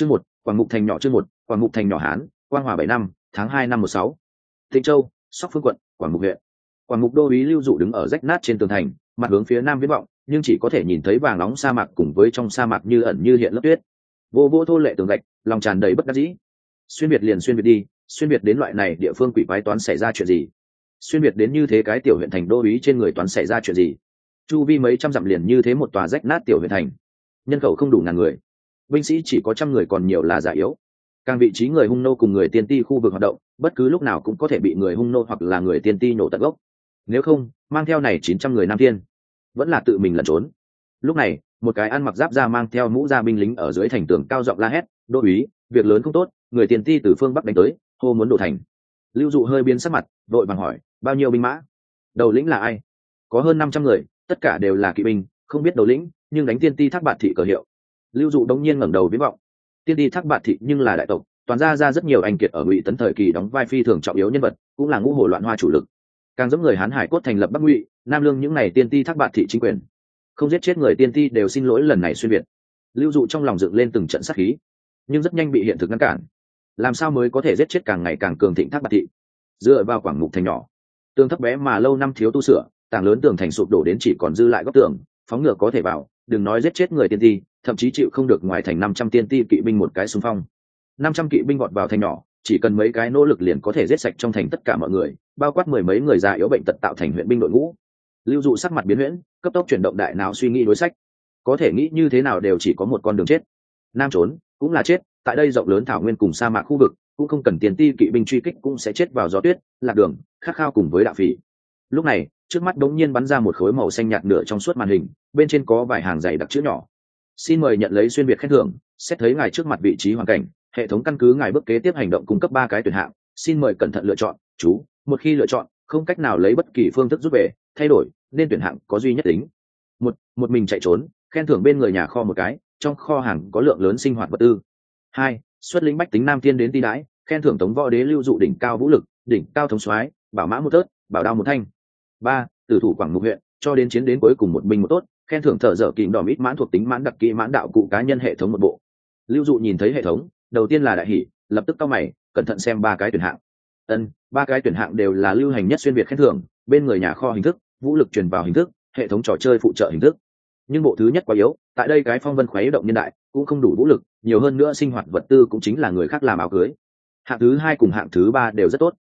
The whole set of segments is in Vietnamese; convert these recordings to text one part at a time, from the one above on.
chương một, quảng mục thành nhỏ chương một, quảng mục thành nhỏ hán, quang hòa bảy năm, tháng hai năm một sáu. Thịnh châu, sóc phương quận, quảng mục huyện. Quảng mục đô úy lưu dụ đứng ở rách nát trên tường thành, mặt hướng phía nam viễn vọng, nhưng chỉ có thể nhìn thấy vàng nóng sa mạc cùng với trong sa mạc như ẩn như hiện lớp tuyết. Vô vô thô lệ tường gạch, lòng tràn đầy bất đắc dĩ. Xuyên việt liền xuyên việt đi, xuyên việt đến loại này địa phương quỷ quái toán xảy ra chuyện gì? Xuyên việt đến như thế cái tiểu huyện thành đô úy trên người toán xảy ra chuyện gì? Chu vi mấy trăm dặm liền như thế một tòa rách nát tiểu huyện thành. Nhân khẩu không đủ ngàn người binh sĩ chỉ có trăm người còn nhiều là giả yếu. Càng vị trí người hung nô cùng người tiên ti khu vực hoạt động, bất cứ lúc nào cũng có thể bị người hung nô hoặc là người tiên ti nổ tận gốc. Nếu không, mang theo này chín trăm người nam tiên, vẫn là tự mình lẩn trốn. Lúc này, một cái ăn mặc giáp ra mang theo mũ ra binh lính ở dưới thành tường cao giọng la hét đô úy, việc lớn không tốt, người tiền ti từ phương bắc đánh tới, hô muốn đổ thành. Lưu dụ hơi biến sắc mặt, vội vàng hỏi, bao nhiêu binh mã? Đầu lĩnh là ai? Có hơn năm trăm người, tất cả đều là kỵ binh, không biết đầu lĩnh, nhưng đánh tiên ti thác bạt thị cờ hiệu lưu dụ đống nhiên ngẩng đầu viễn vọng. Tiên ti thác bạt thị nhưng là đại tộc, toàn ra ra rất nhiều anh kiệt ở ngụy tấn thời kỳ đóng vai phi thường trọng yếu nhân vật, cũng là ngũ hồ loạn hoa chủ lực. Càng giống người hán hải cốt thành lập bắc ngụy, nam lương những n à y tiên ti thác bạt thị chính quyền. Không giết chết người tiên ti đều xin lỗi lần này xuyên việt. Lưu dụ trong lòng dựng lên từng trận sát khí, nhưng rất nhanh bị hiện thực ngăn cản. Làm sao mới có thể giết chết càng ngày càng cường thịnh thác bạt thị? Dựa vào quảng mục thành nhỏ tường thấp bé mà lâu năm thiếu tu sửa, tảng lớn tường thành sụp đổ đến chỉ còn dư lại góc tường, phóng ngựa có thể vào đừng nói giết chết người tiên ti, thậm chí chịu không được ngoài thành năm trăm tiên ti kỵ binh một cái xung phong. Năm trăm kỵ binh vọt vào thành nhỏ, chỉ cần mấy cái nỗ lực liền có thể giết sạch trong thành tất cả mọi người, bao quát mười mấy người già yếu bệnh tật tạo thành huyện binh đội ngũ. Lưu dụ sắc mặt biến huyễn, cấp tốc chuyển động đại nào suy nghĩ đối sách. Có thể nghĩ như thế nào đều chỉ có một con đường chết. Nam trốn, cũng là chết, tại đây rộng lớn thảo nguyên cùng sa mạc khu vực, cũng không cần tiền ti kỵ binh truy kích cũng sẽ chết vào gió tuyết, lạc đường, khát khao cùng với đạo phỉ lúc này, trước mắt đống nhiên bắn ra một khối màu xanh nhạt nửa trong suốt màn hình, bên trên có vài hàng dày đặc chữ nhỏ. Xin mời nhận lấy xuyên việt khen thưởng, xét thấy ngài trước mặt vị trí hoàn cảnh, hệ thống căn cứ ngài bước kế tiếp hành động cung cấp ba cái tuyển hạng, xin mời cẩn thận lựa chọn, chú, một khi lựa chọn, không cách nào lấy bất kỳ phương thức rút về, thay đổi, nên tuyển hạng có duy nhất tính. Một một mình chạy trốn, khen thưởng bên người nhà kho một cái, trong kho hàng có lượng lớn sinh hoạt vật tư. Hai, xuất lĩnh bách tính nam tiên đến ti đãi, khen thưởng tống võ đế lưu dụ đỉnh cao vũ lực, đỉnh cao thống soái, bảo mã một tớt, bảo đao một thanh ba, tử thủ quảng mục huyện, cho đến chiến đến cuối cùng một binh một tốt, khen thưởng thợ dở kìm đỏ ít mãn thuộc tính mãn đặc kỹ mãn đạo cụ cá nhân hệ thống một bộ. Lưu dụ nhìn thấy hệ thống, đầu tiên là đại hỷ lập tức cao mày, cẩn thận xem ba cái tuyển hạng. Ân, ba cái tuyển hạng đều là lưu hành nhất xuyên việt khen thưởng, bên người nhà kho hình thức, vũ lực truyền vào hình thức, hệ thống trò chơi phụ trợ hình thức. Nhưng bộ thứ nhất quá yếu, tại đây cái phong vân khoái động nhân đại, cũng không đủ vũ lực, nhiều hơn nữa sinh hoạt vật tư cũng chính là người khác làm áo cưới. Hạng thứ hai cùng hạng thứ ba đều rất tốt.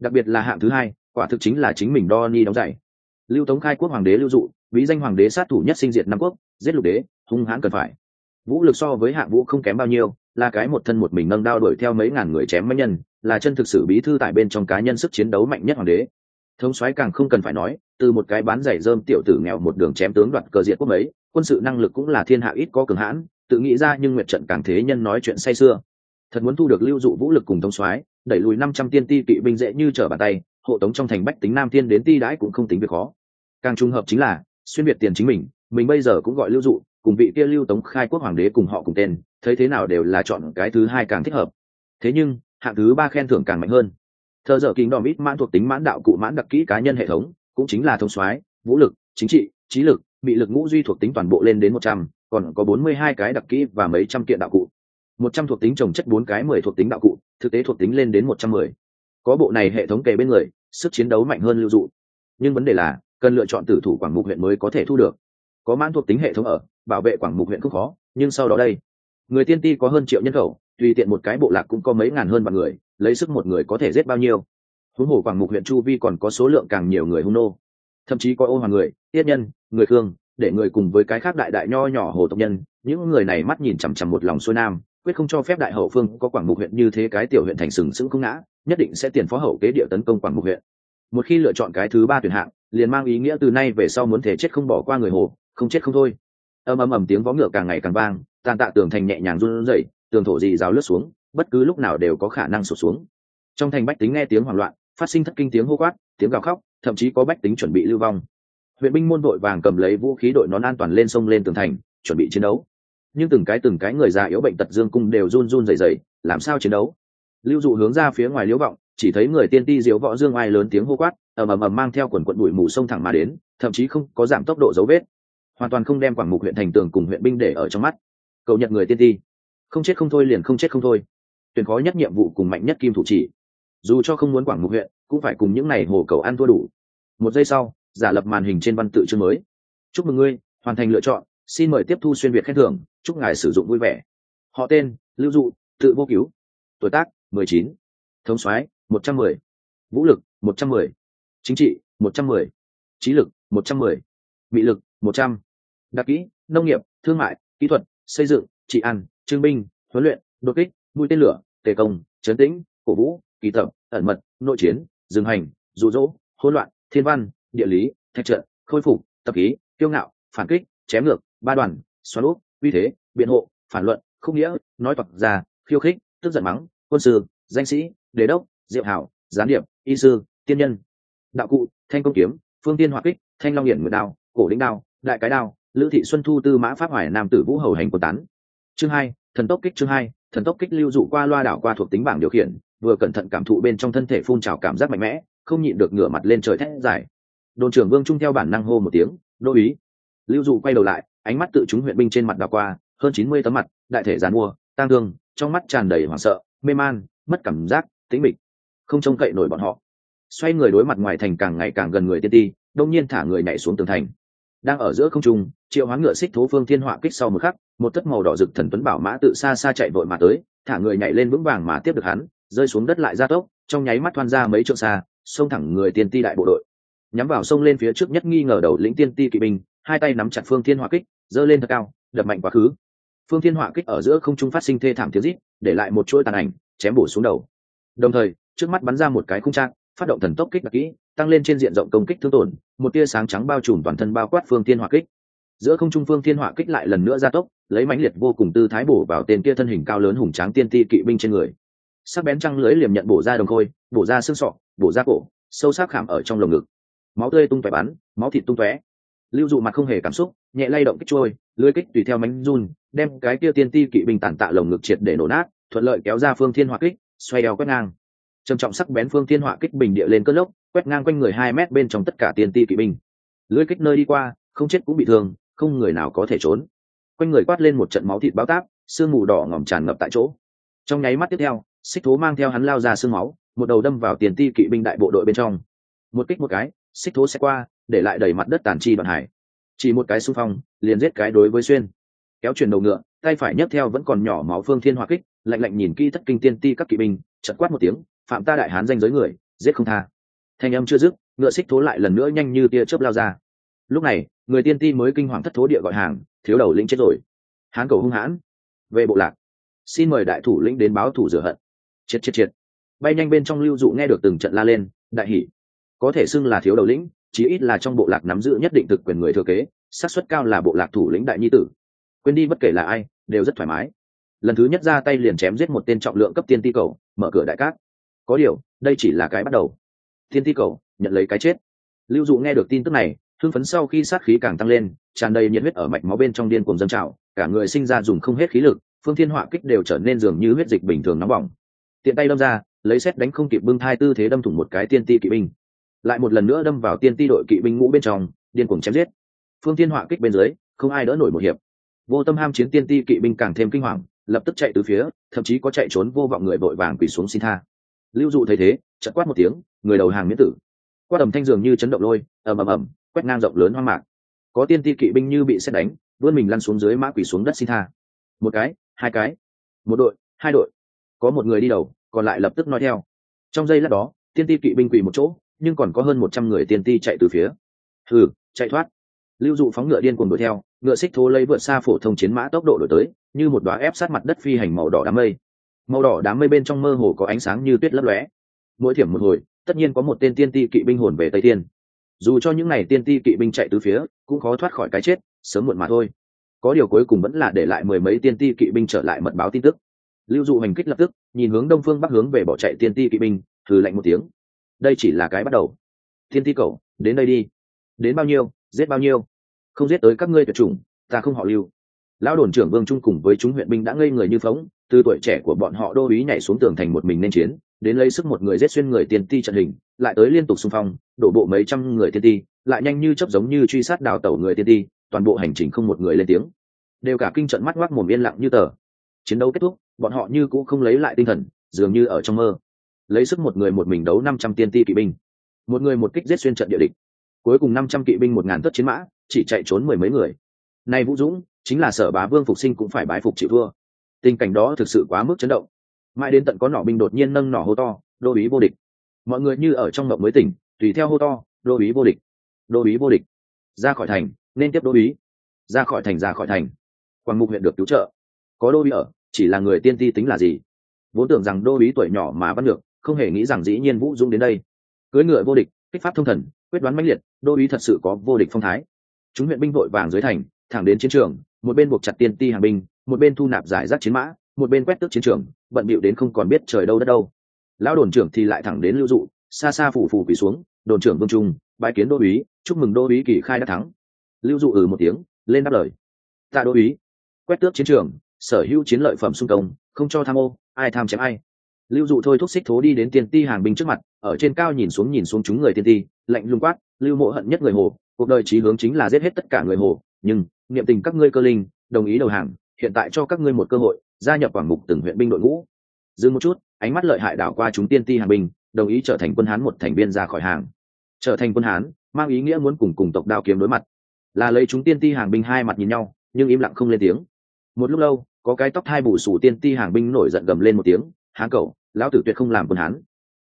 Đặc biệt là hạng thứ hai quả thực chính là chính mình đo ni đóng giày. Lưu tống khai quốc hoàng đế lưu dụ ví danh hoàng đế sát thủ nhất sinh diệt năm quốc, giết lục đế, hung hãn cần phải. Vũ lực so với hạng vũ không kém bao nhiêu, là cái một thân một mình nâng đao đuổi theo mấy ngàn người chém mấy nhân, là chân thực sự bí thư tại bên trong cá nhân sức chiến đấu mạnh nhất hoàng đế. Thống soái càng không cần phải nói, từ một cái bán giày rơm tiểu tử nghèo một đường chém tướng đoạt cờ diệt quốc mấy, quân sự năng lực cũng là thiên hạ ít có cường hãn, tự nghĩ ra nhưng nguyệt trận càng thế nhân nói chuyện say xưa. Thật muốn thu được lưu dụ vũ lực cùng thống soái, đẩy lùi năm trăm tiên ti kỵ binh dễ như trở bàn tay hộ tống trong thành bách tính nam thiên đến ti đãi cũng không tính việc khó. Càng trùng hợp chính là, xuyên việt tiền chính mình mình bây giờ cũng gọi lưu dụ, cùng vị kia lưu tống khai quốc hoàng đế cùng họ cùng tên, thấy thế nào đều là chọn cái thứ hai càng thích hợp. Thế nhưng, hạng thứ ba khen thưởng càng mạnh hơn. Thờ dở kính đòm ít mãn thuộc tính mãn đạo cụ mãn đặc kỹ cá nhân hệ thống, cũng chính là thông soái, vũ lực, chính trị, trí lực bị lực ngũ duy thuộc tính toàn bộ lên đến một trăm, còn có bốn mươi hai cái đặc kỹ và mấy trăm kiện đạo cụ. Một trăm thuộc tính trồng chất bốn cái mười thuộc tính đạo cụ, thực tế thuộc tính lên đến một trăm mười. Có bộ này hệ thống kề bên người sức chiến đấu mạnh hơn lưu dụ. Nhưng vấn đề là, cần lựa chọn tử thủ quảng mục huyện mới có thể thu được. Có mãn thuộc tính hệ thống ở, bảo vệ quảng mục huyện cũng khó, nhưng sau đó đây, người tiên ti có hơn triệu nhân khẩu, tùy tiện một cái bộ lạc cũng có mấy ngàn hơn vạn người, lấy sức một người có thể giết bao nhiêu. Huống hồ quảng mục huyện chu vi còn có số lượng càng nhiều người hung nô. Thậm chí có ô hoàng người, tiết nhân, người khương, để người cùng với cái khác đại đại nho nhỏ hồ tộc nhân, những người này mắt nhìn chằm chằm một lòng xuôi nam, quyết không cho phép đại hậu phương có quảng mục huyện như thế cái tiểu huyện thành sừng sững không ngã nhất định sẽ tiền phó hậu kế địa tấn công quảng mục huyện. Một khi lựa chọn cái thứ ba tuyển hạng, liền mang ý nghĩa từ nay về sau muốn thể chết không bỏ qua người hồ, không chết không thôi. Ầm ầm ầm tiếng vó ngựa càng ngày càng vang, tàn tạ tường thành nhẹ nhàng run rẩy, tường thổ dì rào lướt xuống, bất cứ lúc nào đều có khả năng sụt xuống. Trong thành bách tính nghe tiếng hoảng loạn, phát sinh thất kinh tiếng hô quát, tiếng gào khóc, thậm chí có bách tính chuẩn bị lưu vong. Huyện binh môn vội vàng cầm lấy vũ khí đội nón an toàn lên sông lên tường thành, chuẩn bị chiến đấu. Nhưng từng cái từng cái người già yếu bệnh tật dương cung đều run run rẩy rẩy, làm sao chiến đấu? Lưu dụ hướng ra phía ngoài liễu vọng, chỉ thấy người tiên ti diếu võ dương ai lớn tiếng hô quát, ầm ầm ầm mang theo quần quận bụi mù sông thẳng mà đến, thậm chí không có giảm tốc độ dấu vết. Hoàn toàn không đem quảng mục huyện thành tường cùng huyện binh để ở trong mắt. Cầu nhận người tiên ti. Không chết không thôi liền không chết không thôi. Tuyển khó nhất nhiệm vụ cùng mạnh nhất kim thủ chỉ. Dù cho không muốn quảng mục huyện, cũng phải cùng những n à y hồ cầu ăn thua đủ. Một giây sau, giả lập màn hình trên văn tự chương mới. Chúc mừng ngươi, hoàn thành lựa chọn, xin mời tiếp thu xuyên việt khen thưởng, chúc ngài sử dụng vui vẻ. Họ tên, lưu dụ, tự vô cứu. Tuổi tác mười chín, thống soái, một trăm mười, vũ lực, một trăm mười, chính trị, một trăm mười, trí lực, một trăm mười bị lực, một trăm. Đặc kỹ, nông nghiệp, thương mại, kỹ thuật, xây dựng, trị ăn trương binh, huấn luyện, đột kích mũi tên lửa, tề công, trấn tĩnh, cổ vũ, kỳ tập, ẩn mật, nội chiến, dừng hành, rụ rỗ, hỗn loạn, thiên văn, địa lý, thạch trận, khôi phục, tập ký, kiêu ngạo, phản kích, chém ngược, ba đoàn, xoắn úp, uy thế, biện hộ, phản luận không nghĩa, nói toạc ra, khiêu khích, tức giận mắng quân sư, danh sĩ, đế đốc, diệu hảo, gián điệp, y sư, tiên nhân. Đạo cụ, thanh công kiếm, phương tiên hoạt kích, thanh long hiển nguyệt đao, cổ lĩnh đao, đại cái đao, lữ thị xuân thu tư mã pháp hoài nam tử vũ hầu hành quân tán. Chương hai, thần tốc kích chương hai, thần tốc kích lưu dụ qua loa đảo qua thuộc tính bảng điều khiển, vừa cẩn thận cảm thụ bên trong thân thể phun trào cảm giác mạnh mẽ, không nhịn được ngửa mặt lên trời thét dài. Đồn trưởng vương trung theo bản năng hô một tiếng, đô ý lưu dụ quay đầu lại, ánh mắt tự chúng huyện binh trên mặt đảo qua, hơn chín mươi tấm mặt, đại thể dàn mua, tang thương, trong mắt tràn đầy hoảng sợ mê man, mất cảm giác, tĩnh mịch, không trông cậy nổi bọn họ. Xoay người đối mặt ngoài thành càng ngày càng gần người tiên ti, đông nhiên thả người nhảy xuống tường thành. Đang ở giữa không trung, triệu hoán ngựa xích thố phương thiên họa kích sau một khắc, một thất màu đỏ rực thần tuấn bảo mã tự xa xa chạy vội mà tới, thả người nhảy lên vững vàng mà tiếp được hắn, rơi xuống đất lại ra tốc, trong nháy mắt thoăn ra mấy trượng xa, xông thẳng người tiên ti đại bộ đội. Nhắm vào sông lên phía trước nhất nghi ngờ đầu lĩnh tiên ti kỵ binh, hai tay nắm chặt phương thiên hỏa kích, giơ lên thật cao, đập mạnh quá khứ phương thiên họa kích ở giữa không trung phát sinh thê thảm tiếng rít, để lại một chuỗi tàn ảnh, chém bổ xuống đầu. Đồng thời, trước mắt bắn ra một cái khung trang, phát động thần tốc kích đặc kỹ, tăng lên trên diện rộng công kích thương tổn, một tia sáng trắng bao trùm toàn thân bao quát phương thiên họa kích. Giữa không trung phương thiên họa kích lại lần nữa gia tốc, lấy mãnh liệt vô cùng tư thái bổ vào tên kia thân hình cao lớn hùng tráng tiên ti kỵ binh trên người. Sắc bén trăng lưới liềm nhận bổ ra đồng khôi, bổ ra xương sọ, bổ ra cổ, sâu sắc khảm ở trong lồng ngực. Máu tươi tung tóe bắn, máu thịt tung tóe. Lưu dụ mặt không hề cảm xúc nhẹ lay động kích trôi, lưới kích tùy theo mánh run, đem cái kia tiên ti kỵ binh tàn tạ lồng ngực triệt để nổ nát, thuận lợi kéo ra phương thiên hỏa kích, xoay eo quét ngang. Trầm trọng sắc bén phương thiên hỏa kích bình địa lên cất lốc, quét ngang quanh người hai mét bên trong tất cả tiên ti kỵ binh. Lưới kích nơi đi qua, không chết cũng bị thương, không người nào có thể trốn. Quanh người quát lên một trận máu thịt báo táp, sương mù đỏ ngòm tràn ngập tại chỗ. Trong nháy mắt tiếp theo, xích thố mang theo hắn lao ra sương máu, một đầu đâm vào tiền ti kỵ binh đại bộ đội bên trong. Một kích một cái, xích thố sẽ qua, để lại đầy mặt đất tàn chi đoạn hải chỉ một cái xung phong, liền giết cái đối với xuyên. Kéo chuyển đầu ngựa, tay phải nhấc theo vẫn còn nhỏ máu phương thiên hòa kích, lạnh lạnh nhìn kỹ thất kinh tiên ti các kỵ binh chật quát một tiếng, phạm ta đại hán danh giới người, giết không tha. Thanh âm chưa dứt, ngựa xích thố lại lần nữa nhanh như tia chớp lao ra. Lúc này, người tiên ti mới kinh hoàng thất thố địa gọi hàng, thiếu đầu lĩnh chết rồi. Hán cầu hung hãn. Về bộ lạc, xin mời đại thủ lĩnh đến báo thủ rửa hận. Triệt triệt triệt bay nhanh bên trong lưu dụ nghe được từng trận la lên, đại hỉ. Có thể xưng là thiếu đầu lĩnh chí ít là trong bộ lạc nắm giữ nhất định thực quyền người thừa kế, xác suất cao là bộ lạc thủ lĩnh đại nhi tử. Quên đi bất kể là ai, đều rất thoải mái. Lần thứ nhất ra tay liền chém giết một tên trọng lượng cấp tiên ti cầu, mở cửa đại cát. Có điều, đây chỉ là cái bắt đầu. Tiên ti cầu, nhận lấy cái chết. Lưu dụ nghe được tin tức này, hưng phấn sau khi sát khí càng tăng lên, tràn đầy nhiệt huyết ở mạch máu bên trong điên cuồng dâng trào, cả người sinh ra dùng không hết khí lực, phương thiên họa kích đều trở nên dường như huyết dịch bình thường nóng bỏng. Tiện tay đâm ra, lấy xét đánh không kịp bưng thai tư thế đâm thủng một cái tiên ti kỵ binh lại một lần nữa đâm vào tiên ti đội kỵ binh ngũ bên trong, điên cuồng chém giết. Phương thiên họa kích bên dưới, không ai đỡ nổi một hiệp. Vô tâm ham chiến tiên ti kỵ binh càng thêm kinh hoàng, lập tức chạy từ phía, thậm chí có chạy trốn vô vọng người vội vàng quỳ xuống xin tha. Lưu dụ thấy thế chật quát một tiếng, người đầu hàng miễn tử. Qua tầm thanh dường như chấn động lôi, ầm ầm ầm, quét ngang rộng lớn hoang mạc. Có tiên ti kỵ binh như bị xét đánh, vươn mình lăn xuống dưới mã quỳ xuống đất xin tha. Một cái, hai cái. Một đội, hai đội. Có một người đi đầu, còn lại lập tức nói theo. Trong giây lát đó, tiên ti kỵ binh quỳ một chỗ nhưng còn có hơn một trăm người tiên ti chạy từ phía. Thử chạy thoát. Lưu dụ phóng ngựa điên cuồng đuổi theo, ngựa xích thố lấy vượt xa phổ thông chiến mã tốc độ đổi tới, như một đoá ép sát mặt đất phi hành màu đỏ đám mây. Màu đỏ đám mây bên trong mơ hồ có ánh sáng như tuyết lấp lóe. Mỗi thiểm một hồi, tất nhiên có một tên tiên ti kỵ binh hồn về tây tiên dù cho những n à y tiên ti kỵ binh chạy từ phía, cũng khó thoát khỏi cái chết, sớm muộn mà thôi. Có điều cuối cùng vẫn là để lại mười mấy tiên ti kỵ binh trở lại mật báo tin tức. Lưu dụ hành kích lập tức, nhìn hướng đông phương bắc hướng về bỏ chạy tiên ti kỵ binh thử lạnh một tiếng đây chỉ là cái bắt đầu. Thiên thi cầu, đến đây đi. Đến bao nhiêu, giết bao nhiêu? Không giết tới các ngươi tuyệt chủng, ta không họ lưu. Lão đồn trưởng vương trung cùng với chúng huyện binh đã ngây người như phóng, từ tuổi trẻ của bọn họ đô ý nhảy xuống tường thành một mình nên chiến, đến lấy sức một người giết xuyên người tiên ti trận hình, lại tới liên tục xung phong, đổ bộ mấy trăm người tiên ti, lại nhanh như chấp giống như truy sát đào tẩu người tiên ti, toàn bộ hành trình không một người lên tiếng. Đều cả kinh trận mắt ngoác mồm yên lặng như tờ. Chiến đấu kết thúc, bọn họ như cũng không lấy lại tinh thần, dường như ở trong mơ lấy sức một người một mình đấu năm trăm tiên ti kỵ binh. Một người một kích giết xuyên trận địa địch. Cuối cùng năm trăm kỵ binh một ngàn tất chiến mã, chỉ chạy trốn mười mấy người. Nay vũ dũng chính là sở bá vương phục sinh cũng phải bái phục chịu thua. Tình cảnh đó thực sự quá mức chấn động. Mãi đến tận có nỏ binh đột nhiên nâng nỏ hô to, đô ý vô địch. Mọi người như ở trong mộng mới tỉnh, tùy theo hô to, đô ý vô địch. Đô ý vô địch. Ra khỏi thành, nên tiếp đô ý ra khỏi thành, ra khỏi thành. Quảng mục huyện được cứu trợ. Có đô ý ở, chỉ là người tiên ti tính là gì? Vốn tưởng rằng đô ý tuổi nhỏ mà bắt được không hề nghĩ rằng dĩ nhiên vũ dũng đến đây. Cưới ngựa vô địch, kích pháp thông thần, quyết đoán mãnh liệt, đô uý thật sự có vô địch phong thái. Chúng huyện binh vội vàng dưới thành, thẳng đến chiến trường, một bên buộc chặt tiên ti hàng binh, một bên thu nạp giải rác chiến mã, một bên quét tước chiến trường, bận bịu đến không còn biết trời đâu đất đâu. Lão đồn trưởng thì lại thẳng đến lưu dụ, xa xa phủ phủ quỳ xuống, đồn trưởng vương trung bãi kiến đô úy chúc mừng đô úy kỳ khai đã thắng. Lưu dụ ừ một tiếng, lên đáp lời. Tạ đô úy quét tước chiến trường, sở hữu chiến lợi phẩm xung công, không cho tham ô, ai tham chém ai lưu dụ thôi thúc xích thố đi đến tiên ti hàng binh trước mặt, ở trên cao nhìn xuống nhìn xuống chúng người tiên ti, lạnh lùng quát, lưu mộ hận nhất người hồ, cuộc đời trí hướng chính là giết hết tất cả người hồ, nhưng, niệm tình các ngươi cơ linh, đồng ý đầu hàng, hiện tại cho các ngươi một cơ hội, gia nhập quảng mục từng huyện binh đội ngũ. Dừng một chút, ánh mắt lợi hại đảo qua chúng tiên ti hàng binh, đồng ý trở thành quân hán một thành viên ra khỏi hàng. Trở thành quân hán, mang ý nghĩa muốn cùng cùng tộc đao kiếm đối mặt. Là lấy chúng tiên ti hàng binh hai mặt nhìn nhau, nhưng im lặng không lên tiếng. Một lúc lâu, có cái tóc hai bù sủ tiên ti hàng binh nổi giận gầm lên một tiếng, hán cầu lão tử tuyệt không làm quân hán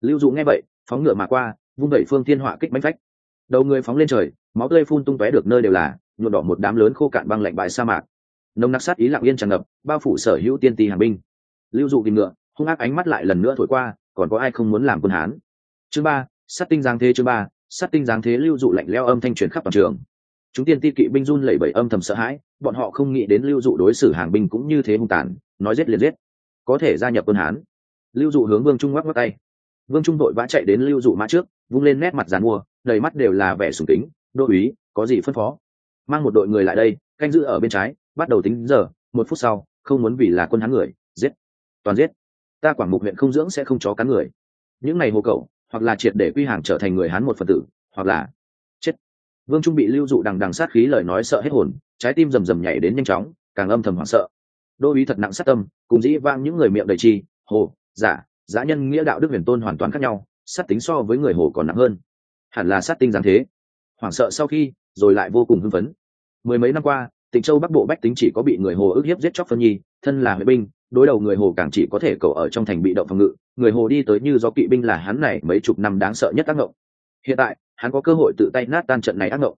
lưu dụ nghe vậy, phóng ngựa mà qua, vung đẩy phương thiên họa kích bánh phách. Đầu người phóng lên trời, máu tươi phun tung tóe được nơi đều là, nhuộm đỏ một đám lớn khô cạn băng lạnh bãi sa mạc. Nông nặc sát ý lặng yên tràn ngập, bao phủ sở hữu tiên ti hàng binh. Lưu dụ kìm ngựa, hung ác ánh mắt lại lần nữa thổi qua, còn có ai không muốn làm quân hán chương ba, sát tinh giáng thế chương ba, sát tinh giáng thế lưu dụ lạnh leo âm thanh truyền khắp toàn trường. Chúng tiên ti kỵ binh run lẩy bẩy âm thầm sợ hãi, bọn họ không nghĩ đến lưu dụ đối xử hàng binh cũng như thế hung tàn, nói giết liền giết. Có thể gia nhập quân hán lưu dụ hướng vương trung ngoắc ngoắc tay. Vương trung đội vã chạy đến lưu dụ mã trước, vung lên nét mặt dàn mua, đầy mắt đều là vẻ sùng kính đô úy, có gì phân phó? Mang một đội người lại đây, canh giữ ở bên trái, bắt đầu tính giờ, một phút sau, không muốn vì là quân hán người, giết. Toàn giết. Ta quảng mục huyện không dưỡng sẽ không chó cắn người. Những ngày hồ cậu, hoặc là triệt để quy hàng trở thành người hán một phần tử, hoặc là chết. Vương trung bị lưu dụ đằng đằng sát khí lời nói sợ hết hồn, trái tim rầm rầm nhảy đến nhanh chóng, càng âm thầm hoảng sợ. Đô uý thật nặng sát tâm, cùng dĩ vang những người miệng đầy chi, hồ Dạ, giả giả nhân nghĩa đạo đức huyền tôn hoàn toàn khác nhau, sát tính so với người hồ còn nặng hơn. Hẳn là sát tinh giáng thế. Hoảng sợ sau khi, rồi lại vô cùng hưng phấn. Mười mấy năm qua, tịnh châu bắc bộ bách tính chỉ có bị người hồ ức hiếp giết chóc phân nhi, thân là huệ binh, đối đầu người hồ càng chỉ có thể cầu ở trong thành bị động phòng ngự. Người hồ đi tới như do kỵ binh là hắn này mấy chục năm đáng sợ nhất ác ngộng. Hiện tại, hắn có cơ hội tự tay nát tan trận này ác ngộng.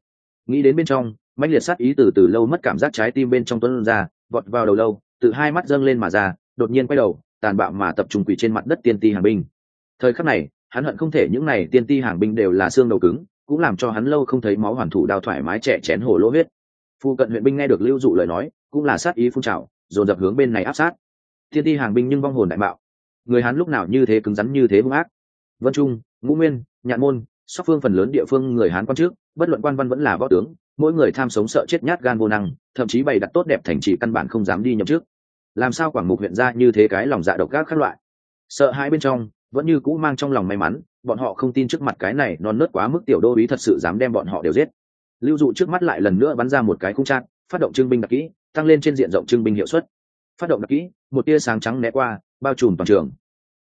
Nghĩ đến bên trong, mãnh liệt sát ý từ từ lâu mất cảm giác trái tim bên trong tuấn ra, vọt vào đầu lâu từ hai mắt dâng lên mà ra, đột nhiên quay đầu tàn bạo mà tập trung quỷ trên mặt đất tiên ti hàng binh. Thời khắc này, hắn hận không thể những này tiên ti hàng binh đều là xương đầu cứng, cũng làm cho hắn lâu không thấy máu hoàn thủ đào thoải mái trẻ chén hồ lỗ huyết. Phu cận huyện binh nghe được lưu dụ lời nói, cũng là sát ý phun trào, dồn dập hướng bên này áp sát. Tiên ti hàng binh nhưng vong hồn đại bạo. Người hắn lúc nào như thế cứng rắn như thế hung ác. Vân trung, ngũ nguyên, nhạn môn, sóc phương phần lớn địa phương người hán quan trước, bất luận quan văn vẫn là võ tướng, mỗi người tham sống sợ chết nhát gan vô năng, thậm chí bày đặt tốt đẹp thành trì căn bản không dám đi nhậm trước làm sao quảng mục huyện ra như thế cái lòng dạ độc gác các loại? Sợ hãi bên trong vẫn như cũ mang trong lòng may mắn bọn họ không tin trước mặt cái này non nớt quá mức tiểu đô ý thật sự dám đem bọn họ đều giết. Lưu dụ trước mắt lại lần nữa bắn ra một cái khung trang, phát động trưng binh đặc kỹ tăng lên trên diện rộng trưng binh hiệu suất. Phát động đặc kỹ một tia sáng trắng né qua bao trùm toàn trường.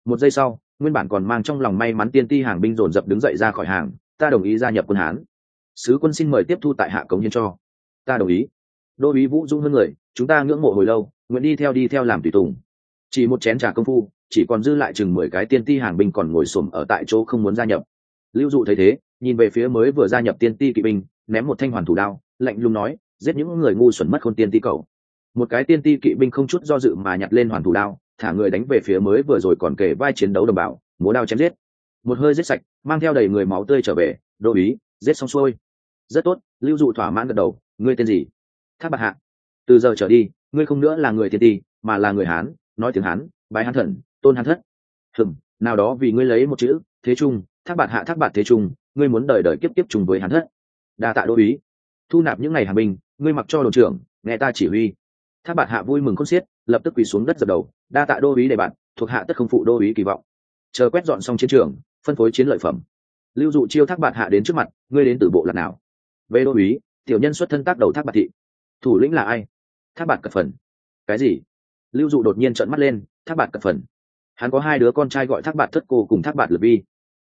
Một giây sau nguyên bản còn mang trong lòng may mắn tiên ti hàng binh dồn dập đứng dậy ra khỏi hàng ta đồng ý gia nhập quân hán. Sứ quân xin mời tiếp thu tại hạ cống hiến cho. Ta đồng ý. Đô ý vũ dung hơn người chúng ta ngưỡng mộ hồi lâu nguyện đi theo đi theo làm tùy tùng. Chỉ một chén trà công phu, chỉ còn dư lại chừng mười cái tiên ti hàng binh còn ngồi xổm ở tại chỗ không muốn gia nhập. Lưu dụ thấy thế, nhìn về phía mới vừa gia nhập tiên ti kỵ binh, ném một thanh hoàn thủ đao, lạnh lùng nói, giết những người ngu xuẩn mất khôn tiên ti cầu một cái tiên ti kỵ binh không chút do dự mà nhặt lên hoàn thủ đao, thả người đánh về phía mới vừa rồi còn kể vai chiến đấu đồng bào, múa đao chém giết. Một hơi giết sạch, mang theo đầy người máu tươi trở về, đô ý giết xong xuôi. Rất tốt, lưu dụ thỏa mãn gật đầu, ngươi tên gì? Tháp bạc hạ. Từ giờ trở đi ngươi không nữa là người tiên ti mà là người hán, nói tiếng hán, bái hán thần, tôn hán thất. Hừm, nào đó vì ngươi lấy một chữ, thế trung, thác bạt hạ, thác bạt thế trung, ngươi muốn đời đời kiếp kiếp trùng với hán thất. Đa tạ đô ý thu nạp những ngày hàng binh, ngươi mặc cho đồn trưởng, nghe ta chỉ huy. Thác bạt hạ vui mừng khôn xiết, lập tức quỳ xuống đất dập đầu. Đa tạ đô ý để bạn, thuộc hạ tất không phụ đô ý kỳ vọng. Chờ quét dọn xong chiến trường, phân phối chiến lợi phẩm. Lưu dụ chiêu thác bạt hạ đến trước mặt, ngươi đến từ bộ lạc nào? Về đô ý tiểu nhân xuất thân tác đầu thác bạt thị. Thủ lĩnh là ai? Thác bạt cật phần. Cái gì? Lưu dụ đột nhiên trợn mắt lên, thác bạt cật phần. Hắn có hai đứa con trai gọi thác bạt thất cô cùng thác bạt lực vi.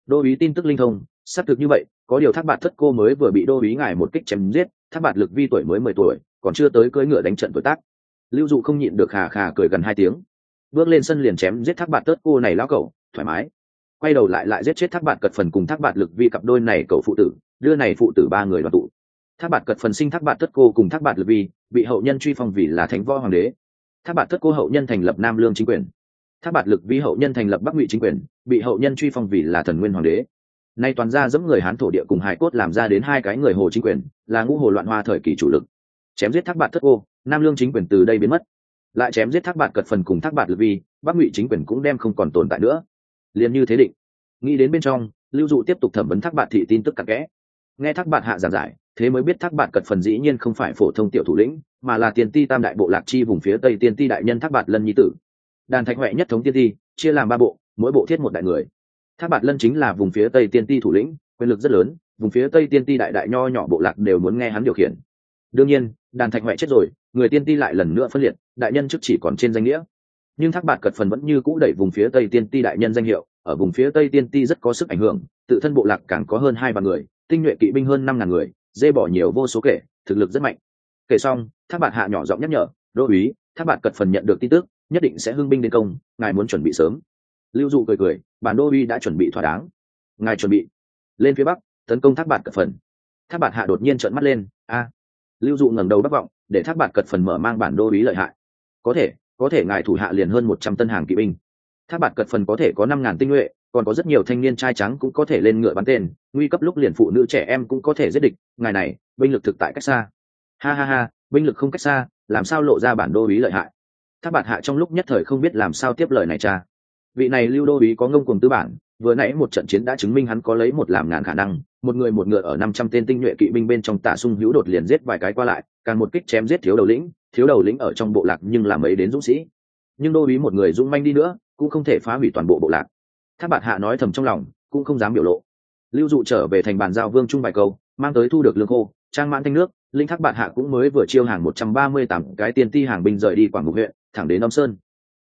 Đô ý tin tức linh thông, xác thực như vậy, có điều thác bạt thất cô mới vừa bị đô ý ngài một kích chém giết, thác bạt lực vi tuổi mới mười tuổi, còn chưa tới cưỡi ngựa đánh trận tuổi tác. Lưu dụ không nhịn được khà khà cười gần hai tiếng. Bước lên sân liền chém giết thác bạt tớt cô này lao cậu thoải mái. Quay đầu lại lại giết chết thác bạt cật phần cùng thác bạt lực vi cặp đôi này cậu phụ tử, đưa này phụ tử ba người đoàn tụ thác bạt cật phần sinh thác bạt tất cô cùng thác bạt lực vi bị hậu nhân truy phong vì là thánh võ hoàng đế thác bạt tất cô hậu nhân thành lập nam lương chính quyền thác bạt lực vi hậu nhân thành lập bắc ngụy chính quyền bị hậu nhân truy phong vì là thần nguyên hoàng đế nay toàn ra dẫm người hán thổ địa cùng hải cốt làm ra đến hai cái người hồ chính quyền là ngũ hồ loạn hoa thời kỳ chủ lực chém giết thác bạt thất cô nam lương chính quyền từ đây biến mất lại chém giết thác bạt cật phần cùng thác bạt lực vi bắc ngụy chính quyền cũng đem không còn tồn tại nữa liền như thế định nghĩ đến bên trong lưu dụ tiếp tục thẩm vấn thác bạt thị tin tức cặn kẽ nghe thác bạt hạ giảng giải thế mới biết thác bạn cật phần dĩ nhiên không phải phổ thông tiểu thủ lĩnh, mà là tiền ti tam đại bộ lạc chi vùng phía tây tiên ti đại nhân thác bạn lân nhi tử. Đàn thạch huệ nhất thống tiên ti, chia làm ba bộ, mỗi bộ thiết một đại người. Thác bạn lân chính là vùng phía tây tiên ti thủ lĩnh, quyền lực rất lớn, vùng phía tây tiên ti đại đại nho nhỏ bộ lạc đều muốn nghe hắn điều khiển. Đương nhiên, đàn thạch huệ chết rồi, người tiên ti lại lần nữa phân liệt, đại nhân chức chỉ còn trên danh nghĩa. Nhưng thác bạt cật phần vẫn như cũ đẩy vùng phía tây tiên ti đại nhân danh hiệu, ở vùng phía tây tiên ti rất có sức ảnh hưởng, tự thân bộ lạc càng có hơn hai vạn người, tinh nhuệ kỵ binh hơn năm ngàn người dê bỏ nhiều vô số kể, thực lực rất mạnh. Kể xong, thác bạt hạ nhỏ giọng nhắc nhở đô uý thác bạt cật phần nhận được tin tức, nhất định sẽ hưng binh đến công, ngài muốn chuẩn bị sớm. Lưu dụ cười cười, bản đô uy đã chuẩn bị thỏa đáng. Ngài chuẩn bị? Lên phía bắc, tấn công thác bạt cật phần. Thác bạt hạ đột nhiên trợn mắt lên, a. Lưu dụ ngẩng đầu bắc vọng, để thác bạt cật phần mở mang bản đô uý lợi hại. Có thể có thể ngài thủ hạ liền hơn một trăm tân hàng kỵ binh. Thác bạt cật phần có thể có năm ngàn tinh nhuệ còn có rất nhiều thanh niên trai trắng cũng có thể lên ngựa bắn tên, nguy cấp lúc liền phụ nữ trẻ em cũng có thể giết địch, ngài này, binh lực thực tại cách xa. Ha ha ha, binh lực không cách xa, làm sao lộ ra bản đô ý lợi hại? Tháp bạt hạ trong lúc nhất thời không biết làm sao tiếp lời này cha. Vị này lưu đô ý có ngông cùng tư bản, vừa nãy một trận chiến đã chứng minh hắn có lấy một làm ngàn khả năng, một người một ngựa ở năm trăm tên tinh nhuệ kỵ binh bên trong tả sung hữu đột liền giết vài cái qua lại, càng một kích chém giết thiếu đầu lĩnh, thiếu đầu lĩnh ở trong bộ lạc nhưng làm ấy đến dũng sĩ. Nhưng đô ý một người dũng manh đi nữa, cũng không thể phá hủy toàn bộ bộ lạc thác bạt hạ nói thầm trong lòng, cũng không dám biểu lộ. Lưu dụ trở về thành bàn giao vương trung bài câu, mang tới thu được lương khô, trang mãn thanh nước, linh thác bạt hạ cũng mới vừa chiêu hàng một trăm ba mươi tám cái tiền ti hàng binh rời đi quảng mục huyện, thẳng đến âm sơn.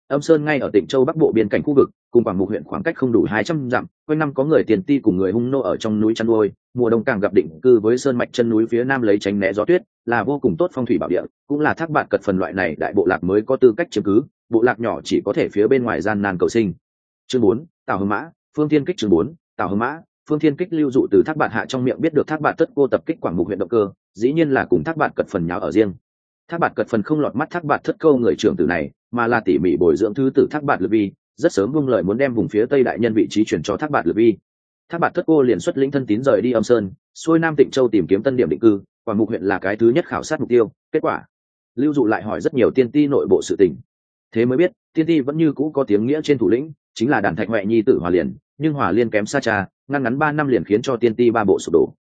Âm sơn ngay ở tỉnh châu bắc bộ biên cảnh khu vực, cùng quảng mục huyện khoảng cách không đủ hai trăm dặm, quanh năm có người tiền ti cùng người hung nô ở trong núi chăn nuôi, mùa đông càng gặp định cư với sơn mạch chân núi phía nam lấy tránh né gió tuyết, là vô cùng tốt phong thủy bảo địa, cũng là thác bạt cật phần loại này đại bộ lạc mới có tư cách chiếm cứ, bộ lạc nhỏ chỉ có thể phía bên ngoài gian nan cầu sinh. Chương bốn tào hưng mã, phương thiên kích chương bốn, tào hưng mã, phương thiên kích lưu dụ từ thác bạn hạ trong miệng biết được thác bạn tất cô tập kích quảng mục huyện động cơ, dĩ nhiên là cùng thác bạn cật phần nháo ở riêng. Thác bạn cật phần không lọt mắt thác bạn thất câu người trưởng tử này, mà là tỉ mỉ bồi dưỡng thứ tử thác bạn lượt vi rất sớm vung lời muốn đem vùng phía tây đại nhân vị trí chuyển cho thác bạn lượt vi thác bạn thất cô liền xuất lĩnh thân tín rời đi âm sơn, xuôi nam tịnh châu tìm kiếm tân điểm định cư, quảng mục huyện là cái thứ nhất khảo sát mục tiêu, kết quả, lưu dụ lại hỏi rất nhiều tiên ti nội bộ sự tình. Thế mới biết, tiên ti vẫn như cũ có tiếng nghĩa trên thủ lĩnh chính là đàn thạch huệ nhi tử hòa liền, nhưng hòa liên kém xa cha, ngăn ngắn ba năm liền khiến cho tiên ti ba bộ sụp đổ.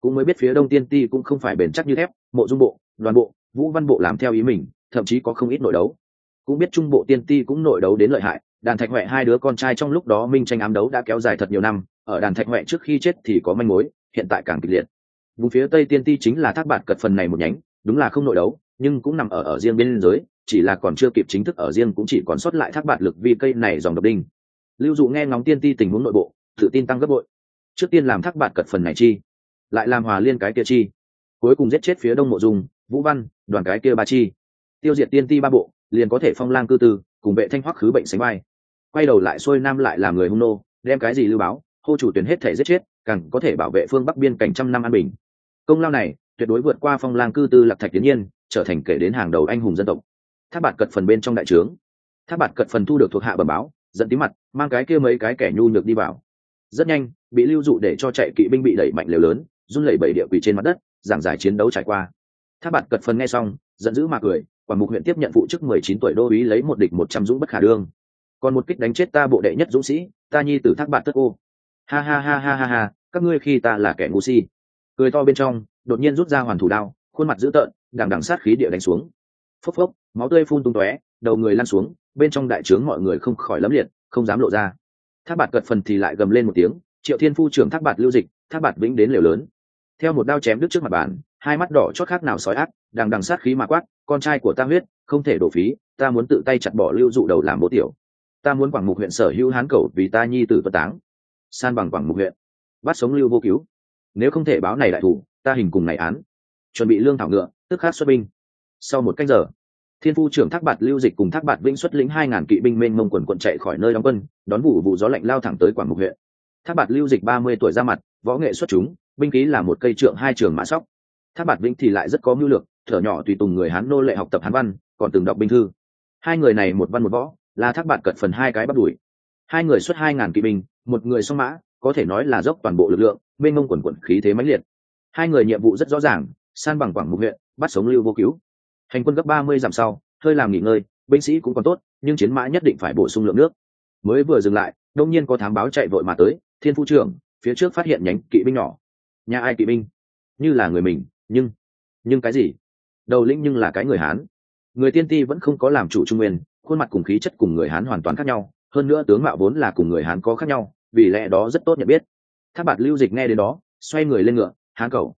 Cũng mới biết phía đông tiên ti cũng không phải bền chắc như thép, mộ dung bộ, đoàn bộ, vũ văn bộ làm theo ý mình, thậm chí có không ít nội đấu. Cũng biết trung bộ tiên ti cũng nội đấu đến lợi hại, đàn thạch huệ hai đứa con trai trong lúc đó minh tranh ám đấu đã kéo dài thật nhiều năm, ở đàn thạch huệ trước khi chết thì có manh mối, hiện tại càng kịch liệt. Vùng phía tây tiên ti chính là thác bạt cật phần này một nhánh, đúng là không nội đấu, nhưng cũng nằm ở ở riêng bên giới, chỉ là còn chưa kịp chính thức ở riêng cũng chỉ còn sót lại thác bạt lực vi cây này dòng độc đinh lưu dụ nghe ngóng tiên ti tình huống nội bộ, tự tin tăng gấp bội. Trước tiên làm thác bạt cật phần này chi, lại làm hòa liên cái kia chi. Cuối cùng giết chết phía đông mộ dung, vũ văn, đoàn cái kia ba chi. Tiêu diệt tiên ti ba bộ, liền có thể phong lang cư tư, cùng vệ thanh hoắc khứ bệnh sánh vai. Quay đầu lại xuôi nam lại làm người hung nô, đem cái gì lưu báo, hô chủ tuyển hết thể giết chết, càng có thể bảo vệ phương bắc biên cảnh trăm năm an bình. Công lao này, tuyệt đối vượt qua phong lang cư tư lạc thạch tiến nhiên, trở thành kể đến hàng đầu anh hùng dân tộc. Tháp bạt cật phần bên trong đại trướng. Tháp bạt cật phần thu được thuộc hạ bẩm báo dẫn tí mặt, mang cái kia mấy cái kẻ nhu nhược đi vào. Rất nhanh, bị lưu dụ để cho chạy kỵ binh bị đẩy mạnh liều lớn, run lẩy bẩy địa quỷ trên mặt đất, giảng giải chiến đấu trải qua. Tháp bạt cật phần nghe xong, giận dữ mà cười quản mục huyện tiếp nhận phụ chức mười chín tuổi đô úy lấy một địch một trăm dũng bất khả đương. Còn một kích đánh chết ta bộ đệ nhất dũng sĩ, ta nhi tử thác bạt tất ô. Ha ha ha ha ha ha, các ngươi khi ta là kẻ ngu si. Cười to bên trong, đột nhiên rút ra hoàn thủ đao, khuôn mặt dữ tợn, đằng đằng sát khí địa đánh xuống. Phốc phốc, máu tươi phun tung tóe, đầu người lăn xuống bên trong đại trướng mọi người không khỏi lấm liệt, không dám lộ ra. Thác bạt cật phần thì lại gầm lên một tiếng, triệu thiên phu trưởng thác bạt lưu dịch, thác bạt vĩnh đến liều lớn. Theo một đao chém đứt trước mặt bàn, hai mắt đỏ chót khác nào sói ác đang đằng sát khí mà quát, con trai của ta huyết, không thể đổ phí, ta muốn tự tay chặt bỏ lưu dụ đầu làm bố tiểu. Ta muốn quảng mục huyện sở hữu hán cầu vì ta nhi tử tuất táng. San bằng quảng mục huyện, bắt sống lưu vô cứu. Nếu không thể báo này đại thủ, ta hình cùng này án. Chuẩn bị lương thảo ngựa, tức khắc xuất binh. Sau một cách giờ thiên phu trưởng thác bạt lưu dịch cùng thác bạt vĩnh xuất lĩnh hai ngàn kỵ binh mênh mông quần quận chạy khỏi nơi đóng quân, đón vụ vụ gió lạnh lao thẳng tới quảng mục huyện. Thác bạt lưu dịch ba mươi tuổi ra mặt, võ nghệ xuất chúng, binh khí là một cây trượng hai trường mã sóc. Thác bạt vĩnh thì lại rất có mưu lược, thở nhỏ tùy tùng người hán nô lệ học tập hán văn, còn từng đọc binh thư. Hai người này một văn một võ, là thác bạt cận phần hai cái bắt đuổi hai người xuất hai ngàn kỵ binh, một người song mã, có thể nói là dốc toàn bộ lực lượng bên mông quần quận khí thế mãnh liệt. Hai người nhiệm vụ rất rõ ràng, san bằng quảng mục huyện, bắt sống lưu vô cứu hành quân gấp ba mươi dặm sau, hơi làm nghỉ ngơi, binh sĩ cũng còn tốt, nhưng chiến mã nhất định phải bổ sung lượng nước. Mới vừa dừng lại, đông nhiên có thám báo chạy vội mà tới, thiên phu trưởng, phía trước phát hiện nhánh kỵ binh nhỏ. Nhà ai kỵ binh? Như là người mình, nhưng nhưng cái gì? Đầu lĩnh nhưng là cái người hán. Người tiên ti vẫn không có làm chủ trung nguyên, khuôn mặt cùng khí chất cùng người hán hoàn toàn khác nhau, hơn nữa tướng mạo vốn là cùng người hán có khác nhau, vì lẽ đó rất tốt nhận biết. Tháp bạt lưu dịch nghe đến đó, xoay người lên ngựa, hán cầu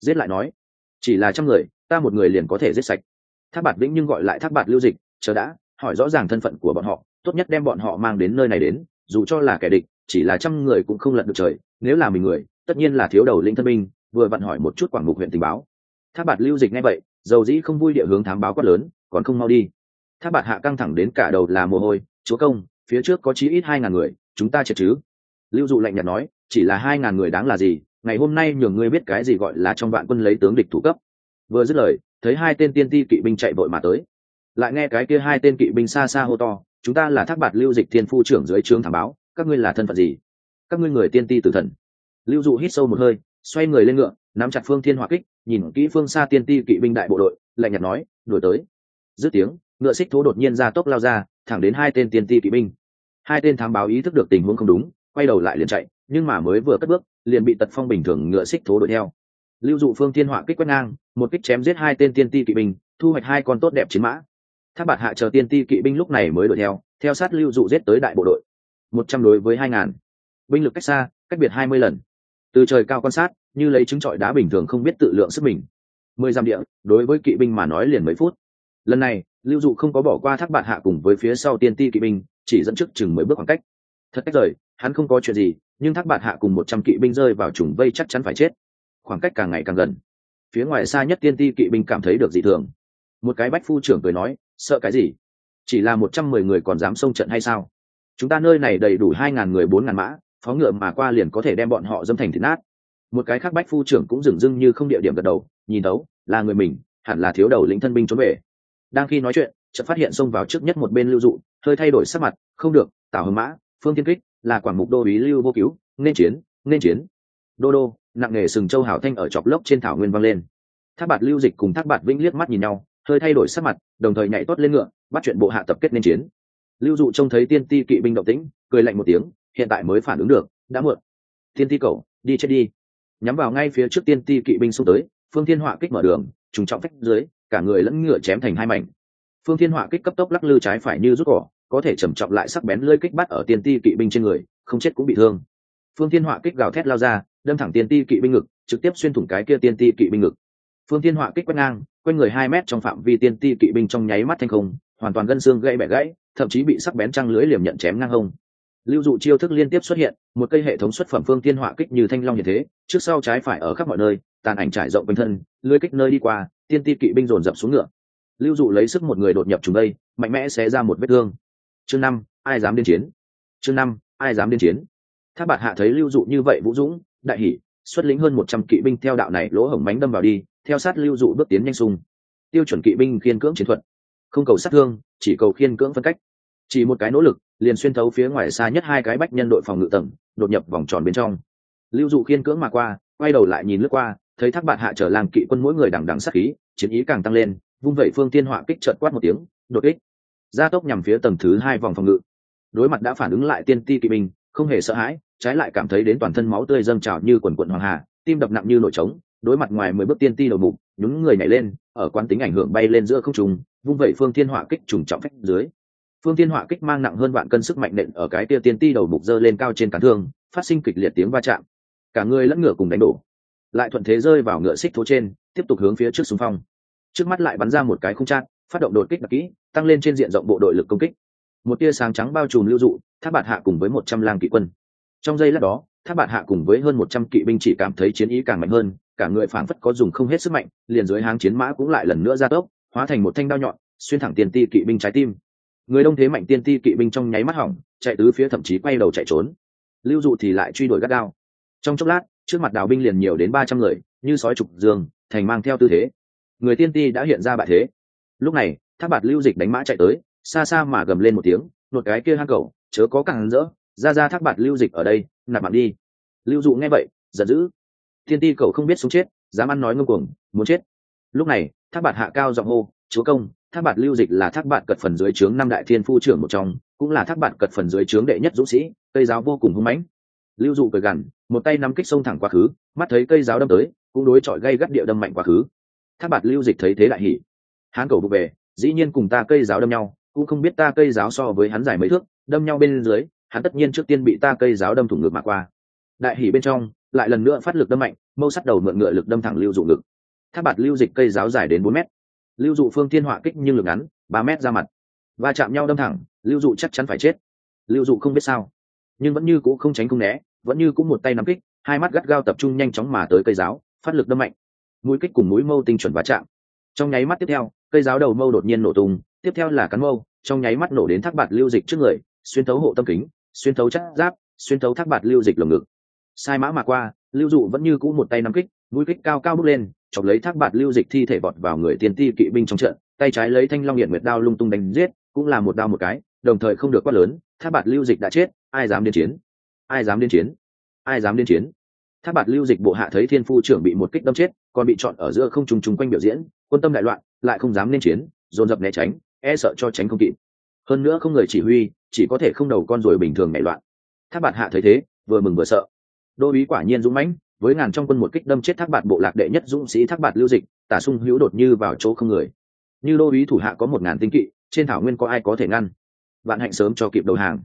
giết lại nói, chỉ là trăm người, ta một người liền có thể giết sạch. Thác bạt vĩnh nhưng gọi lại Thác bạt lưu dịch, chờ đã, hỏi rõ ràng thân phận của bọn họ, tốt nhất đem bọn họ mang đến nơi này đến, dù cho là kẻ địch, chỉ là trăm người cũng không lận được trời, nếu là mình người, tất nhiên là thiếu đầu lĩnh thân binh, vừa vặn hỏi một chút quảng mục huyện tình báo. Tháp bạt lưu dịch nghe vậy, dầu dĩ không vui địa hướng thám báo quát lớn, còn không mau đi. Tháp bạt hạ căng thẳng đến cả đầu là mồ hôi, chúa công, phía trước có chí ít hai ngàn người, chúng ta chết chứ? Lưu dụ lạnh nhạt nói, chỉ là hai ngàn người đáng là gì, ngày hôm nay nhường ngươi biết cái gì gọi là trong vạn quân lấy tướng địch thủ cấp. Vừa dứt lời thấy hai tên tiên ti kỵ binh chạy vội mà tới. Lại nghe cái kia hai tên kỵ binh xa xa hô to, chúng ta là thác bạt lưu dịch thiên phu trưởng dưới trướng thảm báo, các ngươi là thân phận gì? Các ngươi người tiên ti tử thần. Lưu dụ hít sâu một hơi, xoay người lên ngựa, nắm chặt phương thiên hỏa kích, nhìn kỹ phương xa tiên ti kỵ binh đại bộ đội, lạnh nhạt nói, đuổi tới. Dứt tiếng, ngựa xích thố đột nhiên ra tốc lao ra, thẳng đến hai tên tiên ti kỵ binh. Hai tên thám báo ý thức được tình huống không đúng, quay đầu lại liền chạy, nhưng mà mới vừa cất bước, liền bị tật phong bình thường ngựa xích thố đuổi theo lưu dụ phương thiên họa kích quét ngang, một kích chém giết hai tên tiên ti kỵ binh, thu hoạch hai con tốt đẹp chiến mã. Tháp bạt hạ chờ tiên ti kỵ binh lúc này mới đuổi theo theo sát lưu dụ giết tới đại bộ đội. Một trăm đối với hai ngàn. Binh lực cách xa, cách biệt hai mươi lần. Từ trời cao quan sát, như lấy trứng trọi đá bình thường không biết tự lượng sức mình. Mười dặm địa, đối với kỵ binh mà nói liền mấy phút. Lần này, lưu dụ không có bỏ qua thác bạt hạ cùng với phía sau tiên ti kỵ binh, chỉ dẫn trước chừng mười bước khoảng cách. Thật cách rời, hắn không có chuyện gì, nhưng thác bạt hạ cùng một trăm kỵ binh rơi vào trùng vây chắc chắn phải chết khoảng cách càng ngày càng gần. Phía ngoài xa nhất tiên ti kỵ binh cảm thấy được dị thường. Một cái bách phu trưởng cười nói, sợ cái gì? Chỉ là một trăm mười người còn dám xông trận hay sao? Chúng ta nơi này đầy đủ hai ngàn người, bốn ngàn mã, phó ngựa mà qua liền có thể đem bọn họ dâm thành thịt nát. Một cái khác bách phu trưởng cũng dừng dưng như không địa điểm gật đầu, nhìn đấu là người mình, hẳn là thiếu đầu lĩnh thân binh trốn về. Đang khi nói chuyện, chợt phát hiện xông vào trước nhất một bên lưu dụ, hơi thay đổi sắc mặt, không được, tào hưng mã, phương tiên kích là quảng mục đô ý lưu vô cứu, nên chiến nên chiến đô đô, nặng nề sừng châu hảo thanh ở chọc lốc trên thảo nguyên vang lên. Thác bạt lưu dịch cùng thác bạt vĩnh liếc mắt nhìn nhau, hơi thay đổi sắc mặt, đồng thời nhảy tốt lên ngựa, bắt chuyện bộ hạ tập kết nên chiến. Lưu dụ trông thấy tiên ti kỵ binh động tĩnh, cười lạnh một tiếng, hiện tại mới phản ứng được, đã muộn. Tiên ti cầu đi chết đi. Nhắm vào ngay phía trước tiên ti kỵ binh xuống tới, phương thiên họa kích mở đường, trùng trọng phách dưới, cả người lẫn ngựa chém thành hai mảnh. Phương thiên họa kích cấp tốc lắc lư trái phải như rút cỏ, có thể trầm trọng lại sắc bén lơi kích bắt ở tiên ti kỵ binh trên người, không chết cũng bị thương. Phương thiên họa kích gào thét lao ra đâm thẳng tiên ti kỵ binh ngực, trực tiếp xuyên thủng cái kia tiên ti kỵ binh ngực. Phương thiên họa kích quét ngang, quanh người hai mét trong phạm vi tiên ti kỵ binh trong nháy mắt thanh không, hoàn toàn gân xương gãy bẻ gãy, thậm chí bị sắc bén trăng lưới liềm nhận chém ngang hông. Lưu dụ chiêu thức liên tiếp xuất hiện, một cây hệ thống xuất phẩm phương tiên họa kích như thanh long như thế, trước sau trái phải ở khắp mọi nơi, tàn ảnh trải rộng quanh thân, lưới kích nơi đi qua, tiên ti kỵ binh dồn dập xuống ngựa. Lưu dụ lấy sức một người đột nhập chúng đây, mạnh mẽ xé ra một vết thương. Chương năm, ai dám điên chiến? Chương năm, ai dám điên chiến? Tháp bạt hạ thấy lưu dụ như vậy vũ dũng đại hỷ, xuất lĩnh hơn một trăm kỵ binh theo đạo này lỗ hổng mánh đâm vào đi, theo sát lưu dụ bước tiến nhanh sung tiêu chuẩn kỵ binh khiên cưỡng chiến thuật. Không cầu sát thương, chỉ cầu khiên cưỡng phân cách. Chỉ một cái nỗ lực, liền xuyên thấu phía ngoài xa nhất hai cái bách nhân đội phòng ngự tầng, đột nhập vòng tròn bên trong. Lưu dụ khiên cưỡng mà qua, quay đầu lại nhìn lướt qua, thấy thác bạn hạ trở làm kỵ quân mỗi người đằng đằng sát khí, chiến ý càng tăng lên, vung vẩy phương tiên họa kích trợt quát một tiếng, đột kích. Gia tốc nhằm phía tầng thứ hai vòng phòng ngự. Đối mặt đã phản ứng lại tiên ti kỵ binh, không hề sợ hãi trái lại cảm thấy đến toàn thân máu tươi dâng trào như quần quận hoàng hà, tim đập nặng như nổi trống, đối mặt ngoài mười bước tiên ti đầu mục nhúng người nhảy lên, ở quán tính ảnh hưởng bay lên giữa không trùng vung vẩy phương thiên hỏa kích trùng trọng phách dưới. Phương thiên hỏa kích mang nặng hơn vạn cân sức mạnh nện ở cái tia tiên ti đầu mục dơ lên cao trên cán thương, phát sinh kịch liệt tiếng va chạm. Cả người lẫn ngựa cùng đánh đổ. Lại thuận thế rơi vào ngựa xích thố trên, tiếp tục hướng phía trước xung phong. Trước mắt lại bắn ra một cái không trát phát động đột kích đặc kỹ, tăng lên trên diện rộng bộ đội lực công kích. Một tia sáng trắng bao trùm lưu dụ tháp bạt hạ cùng với một trăm lang kỵ quân trong giây lát đó, tháp bạt hạ cùng với hơn một trăm kỵ binh chỉ cảm thấy chiến ý càng mạnh hơn, cả người phảng phất có dùng không hết sức mạnh, liền dưới háng chiến mã cũng lại lần nữa ra tốc, hóa thành một thanh đao nhọn, xuyên thẳng tiền ti kỵ binh trái tim. Người đông thế mạnh tiên ti kỵ binh trong nháy mắt hỏng, chạy tứ phía thậm chí quay đầu chạy trốn. Lưu dụ thì lại truy đuổi gắt đao. trong chốc lát, trước mặt đào binh liền nhiều đến ba trăm người, như sói trục dương, thành mang theo tư thế. Người tiên ti đã hiện ra bại thế. Lúc này, tháp bạt lưu dịch đánh mã chạy tới, xa xa mà gầm lên một tiếng một cái kia hang cầu, chớ có càng rỡ ra ra thác bạt lưu dịch ở đây, nạp mạng đi. Lưu dụ nghe vậy, giận dữ. Thiên ti cậu không biết sống chết, dám ăn nói ngông cuồng, muốn chết. Lúc này, thác bạt hạ cao giọng hô, chúa công, thác bạt lưu dịch là thác bạt cật phần dưới trướng năm đại thiên phu trưởng một trong, cũng là thác bạt cật phần dưới trướng đệ nhất dũng sĩ, cây giáo vô cùng hung mãnh. Lưu dụ cười gằn, một tay nắm kích sông thẳng quá khứ, mắt thấy cây giáo đâm tới, cũng đối chọi gây gắt địa đâm mạnh quá khứ. Thác bạt lưu dịch thấy thế đại hỉ. Hán cầu vụ về, dĩ nhiên cùng ta cây giáo đâm nhau, cũng không biết ta cây giáo so với hắn dài mấy thước, đâm nhau bên dưới hắn tất nhiên trước tiên bị ta cây giáo đâm thủng ngực mà qua. Đại hỉ bên trong, lại lần nữa phát lực đâm mạnh, mâu sắt đầu mượn ngựa lực đâm thẳng lưu dụ ngực. Tháp bạt lưu dịch cây giáo dài đến bốn mét. Lưu dụ phương thiên họa kích nhưng lực ngắn, ba mét ra mặt. Và chạm nhau đâm thẳng, lưu dụ chắc chắn phải chết. Lưu dụ không biết sao, nhưng vẫn như cũ không tránh không né, vẫn như cũng một tay nắm kích, hai mắt gắt gao tập trung nhanh chóng mà tới cây giáo, phát lực đâm mạnh. Mũi kích cùng mũi mâu tinh chuẩn va chạm. Trong nháy mắt tiếp theo, cây giáo đầu mâu đột nhiên nổ tung, tiếp theo là cắn mâu, trong nháy mắt nổ đến thác bạt lưu dịch trước người, xuyên thấu hộ tâm kính xuyên thấu chắc giáp, xuyên thấu thác bạt lưu dịch lồng ngực. Sai mã mà qua, lưu dụ vẫn như cũ một tay nắm kích, mũi kích cao cao bước lên, chọc lấy thác bạt lưu dịch thi thể vọt vào người tiền ti kỵ binh trong trận, tay trái lấy thanh long hiện nguyệt đao lung tung đánh giết, cũng là một đao một cái, đồng thời không được quát lớn, thác bạt lưu dịch đã chết, ai dám đến chiến? Ai dám đến chiến? Ai dám đến chiến? Thác bạt lưu dịch bộ hạ thấy thiên phu trưởng bị một kích đâm chết, còn bị chọn ở giữa không trùng trùng quanh biểu diễn, quân tâm đại loạn, lại không dám nên chiến, dồn dập né tránh e sợ cho tránh không kịp. Hơn nữa không người chỉ huy chỉ có thể không đầu con rồi bình thường nhảy loạn. Thác bạt hạ thấy thế, vừa mừng vừa sợ. Đô uý quả nhiên dũng mãnh, với ngàn trong quân một kích đâm chết thác bạt bộ lạc đệ nhất dũng sĩ thác bạt lưu dịch, tả sung hữu đột như vào chỗ không người. Như đô uý thủ hạ có một ngàn tinh kỵ, trên thảo nguyên có ai có thể ngăn? Vạn hạnh sớm cho kịp đầu hàng.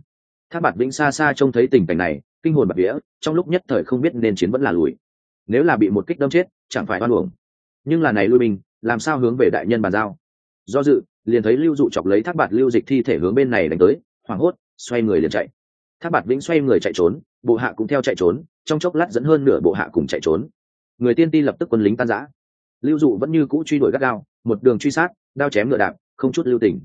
Thác bạt vĩnh xa xa trông thấy tình cảnh này, kinh hồn bạt vía, trong lúc nhất thời không biết nên chiến vẫn là lùi. Nếu là bị một kích đâm chết, chẳng phải oan uổng. Nhưng là này lui binh, làm sao hướng về đại nhân bàn giao? Do dự, liền thấy lưu dụ chọc lấy thác bạt lưu dịch thi thể hướng bên này đánh tới hoảng hốt, xoay người liền chạy. Tháp bạt vĩnh xoay người chạy trốn, bộ hạ cũng theo chạy trốn, trong chốc lát dẫn hơn nửa bộ hạ cùng chạy trốn. Người tiên ti lập tức quân lính tan giã lưu dụ vẫn như cũ truy đuổi gắt gao, một đường truy sát, đao chém ngựa đạp, không chút lưu tình.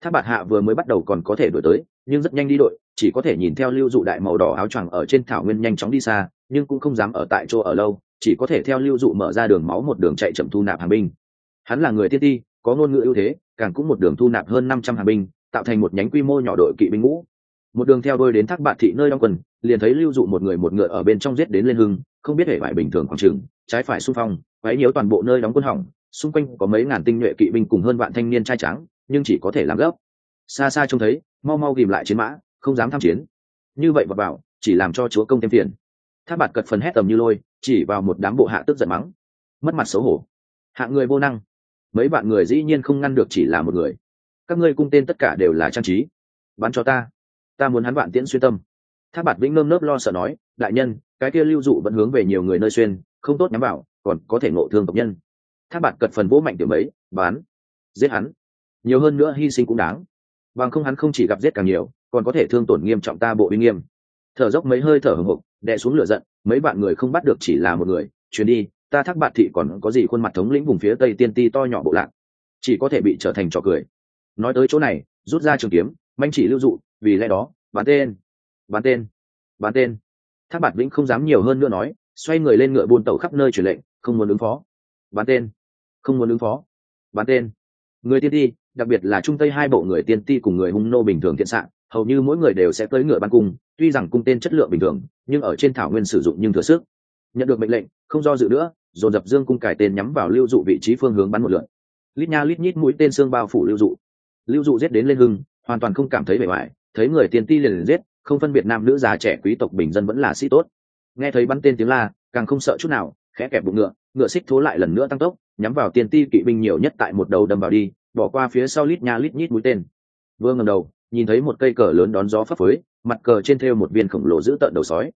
Tháp bạt hạ vừa mới bắt đầu còn có thể đuổi tới, nhưng rất nhanh đi đội, chỉ có thể nhìn theo lưu dụ đại màu đỏ áo choàng ở trên thảo nguyên nhanh chóng đi xa, nhưng cũng không dám ở tại chỗ ở lâu, chỉ có thể theo lưu dụ mở ra đường máu một đường chạy chậm thu nạp hàng binh. Hắn là người tiên ti, có ngôn ngữ ưu thế, càng cũng một đường thu nạp hơn năm trăm hàng binh tạo thành một nhánh quy mô nhỏ đội kỵ binh ngũ. Một đường theo đôi đến thác bạt thị nơi đóng quần, liền thấy lưu dụ một người một ngựa ở bên trong giết đến lên hưng, không biết hệ vải bình thường khoảng trường trái phải xung phong, quấy nhiễu toàn bộ nơi đóng quân hỏng, xung quanh có mấy ngàn tinh nhuệ kỵ binh cùng hơn vạn thanh niên trai trắng nhưng chỉ có thể làm gấp. Xa xa trông thấy, mau mau ghìm lại chiến mã, không dám tham chiến. Như vậy vật bảo, chỉ làm cho chúa công thêm phiền. Tháp bạt cật phần hét tầm như lôi, chỉ vào một đám bộ hạ tức giận mắng. Mất mặt xấu hổ. Hạ người vô năng. Mấy bạn người dĩ nhiên không ngăn được chỉ là một người các ngươi cung tên tất cả đều là trang trí. Bắn cho ta. Ta muốn hắn bạn tiễn xuyên tâm. Tháp bạt vĩnh nơm nớp lo sợ nói, đại nhân, cái kia lưu dụ vẫn hướng về nhiều người nơi xuyên, không tốt nhắm vào, còn có thể ngộ thương tộc nhân. Tháp bạt cật phần vỗ mạnh tiểu mấy bán giết hắn. Nhiều hơn nữa hy sinh cũng đáng. Bằng không hắn không chỉ gặp giết càng nhiều, còn có thể thương tổn nghiêm trọng ta bộ uy nghiêm. Thở dốc mấy hơi thở hồng hộc đè xuống lửa giận, mấy bạn người không bắt được chỉ là một người. Chuyến đi, ta thác bạn thị còn có gì khuôn mặt thống lĩnh vùng phía tây tiên ti to nhỏ bộ lạc. Chỉ có thể bị trở thành trò cười nói tới chỗ này, rút ra trường kiếm, manh chỉ lưu dụ, vì lẽ đó bán tên bán tên bán tên. Thác bạt vĩnh không dám nhiều hơn nữa nói, xoay người lên ngựa buôn tàu khắp nơi truyền lệnh, không muốn ứng phó. Bán tên, không muốn ứng phó. Bán tên. Người tiên ti, đặc biệt là trung tây hai bộ người tiên ti cùng người hung nô bình thường thiện sạn hầu như mỗi người đều sẽ tới ngựa ban cung, tuy rằng cung tên chất lượng bình thường, nhưng ở trên thảo nguyên sử dụng nhưng thừa sức. Nhận được mệnh lệnh, không do dự nữa, dồn dập dương cung cải tên nhắm vào lưu dụ vị trí phương hướng bắn một lượn lít nha lít nhít mũi tên xương bao phủ lưu dụ lưu dụ giết đến lên hưng, hoàn toàn không cảm thấy bề ngoài, thấy người tiền ti liền liền giết, không phân biệt nam nữ già trẻ quý tộc bình dân vẫn là sĩ tốt. Nghe thấy bắn tên tiếng la, càng không sợ chút nào, khẽ kẹp bụng ngựa ngựa xích thố lại lần nữa tăng tốc, nhắm vào tiền ti kỵ binh nhiều nhất tại một đầu đâm vào đi, bỏ qua phía sau lít nha lít nhít mũi tên. Vừa ngầm đầu, nhìn thấy một cây cờ lớn đón gió phấp phới, mặt cờ trên thêu một viên khổng lồ giữ tợn đầu sói.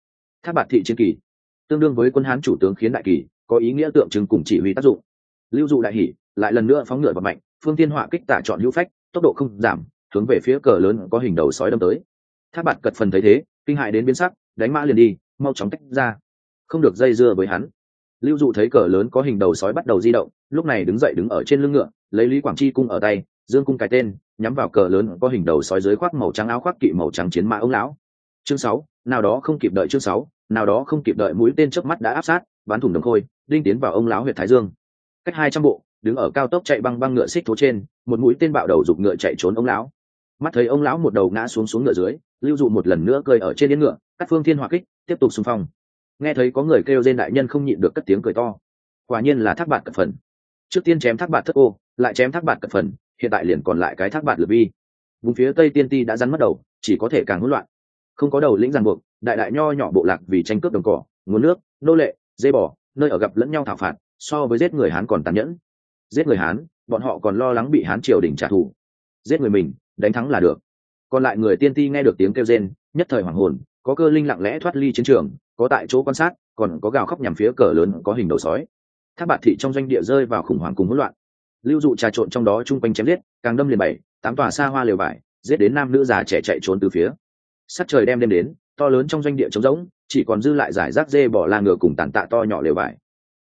Tháp bạt thị chiến kỳ, tương đương với quân hán chủ tướng khiến đại kỳ, có ý nghĩa tượng trưng cùng chỉ huy tác dụng. Lưu dụ đại hỉ, lại lần nữa phóng ngựa và mạnh, phương tiên họa kích tả chọn hữu phách tốc độ không giảm, hướng về phía cờ lớn có hình đầu sói đâm tới. Tháp bạt cật phần thấy thế, kinh hại đến biến sắc, đánh mã liền đi, mau chóng tách ra. Không được dây dưa với hắn. Lưu dụ thấy cờ lớn có hình đầu sói bắt đầu di động, lúc này đứng dậy đứng ở trên lưng ngựa, lấy lý quảng chi cung ở tay, dương cung cái tên, nhắm vào cờ lớn có hình đầu sói dưới khoác màu trắng áo khoác kỵ màu trắng chiến mã ông lão. Chương sáu, nào đó không kịp đợi chương sáu, nào đó không kịp đợi mũi tên trước mắt đã áp sát bắn thủng đồng khôi, đinh tiến vào ông lão huyện thái dương. Cách hai trăm bộ đứng ở cao tốc chạy băng băng ngựa xích thố trên, một mũi tên bạo đầu giục ngựa chạy trốn ông lão. Mắt thấy ông lão một đầu ngã xuống xuống ngựa dưới, lưu dụ một lần nữa cơi ở trên yên ngựa các phương thiên hỏa kích, tiếp tục xung phong. Nghe thấy có người kêu lên đại nhân không nhịn được cất tiếng cười to. Quả nhiên là thác bạt cật phần. Trước tiên chém thác bạt thất ô, lại chém thác bạt cật phần, hiện tại liền còn lại cái thác bạt lượt vi vùng phía tây tiên ti đã rắn mất đầu, chỉ có thể càng hỗn loạn. Không có đầu lĩnh ràng buộc, đại đại nho nhỏ bộ lạc vì tranh cướp đồng cỏ, nguồn nước, nô lệ, dây bò, nơi ở gặp lẫn nhau thảo phạt, so với giết người hán còn tàn nhẫn giết người hán, bọn họ còn lo lắng bị hán triều đình trả thù. Giết người mình, đánh thắng là được. Còn lại người tiên ti nghe được tiếng kêu rên, nhất thời hoàng hồn, có cơ linh lặng lẽ thoát ly chiến trường, có tại chỗ quan sát, còn có gào khóc nhằm phía cờ lớn có hình đầu sói. Tháp bạt thị trong doanh địa rơi vào khủng hoảng cùng hỗn loạn. Lưu dụ trà trộn trong đó chung quanh chém giết, càng đâm liền bảy, tám tòa xa hoa lều vải, giết đến nam nữ già trẻ chạy trốn từ phía. Sắt trời đem đêm đến, to lớn trong doanh địa trống rỗng, chỉ còn dư lại giải rác dê bỏ la ngựa cùng tàn tạ to nhỏ lều vải.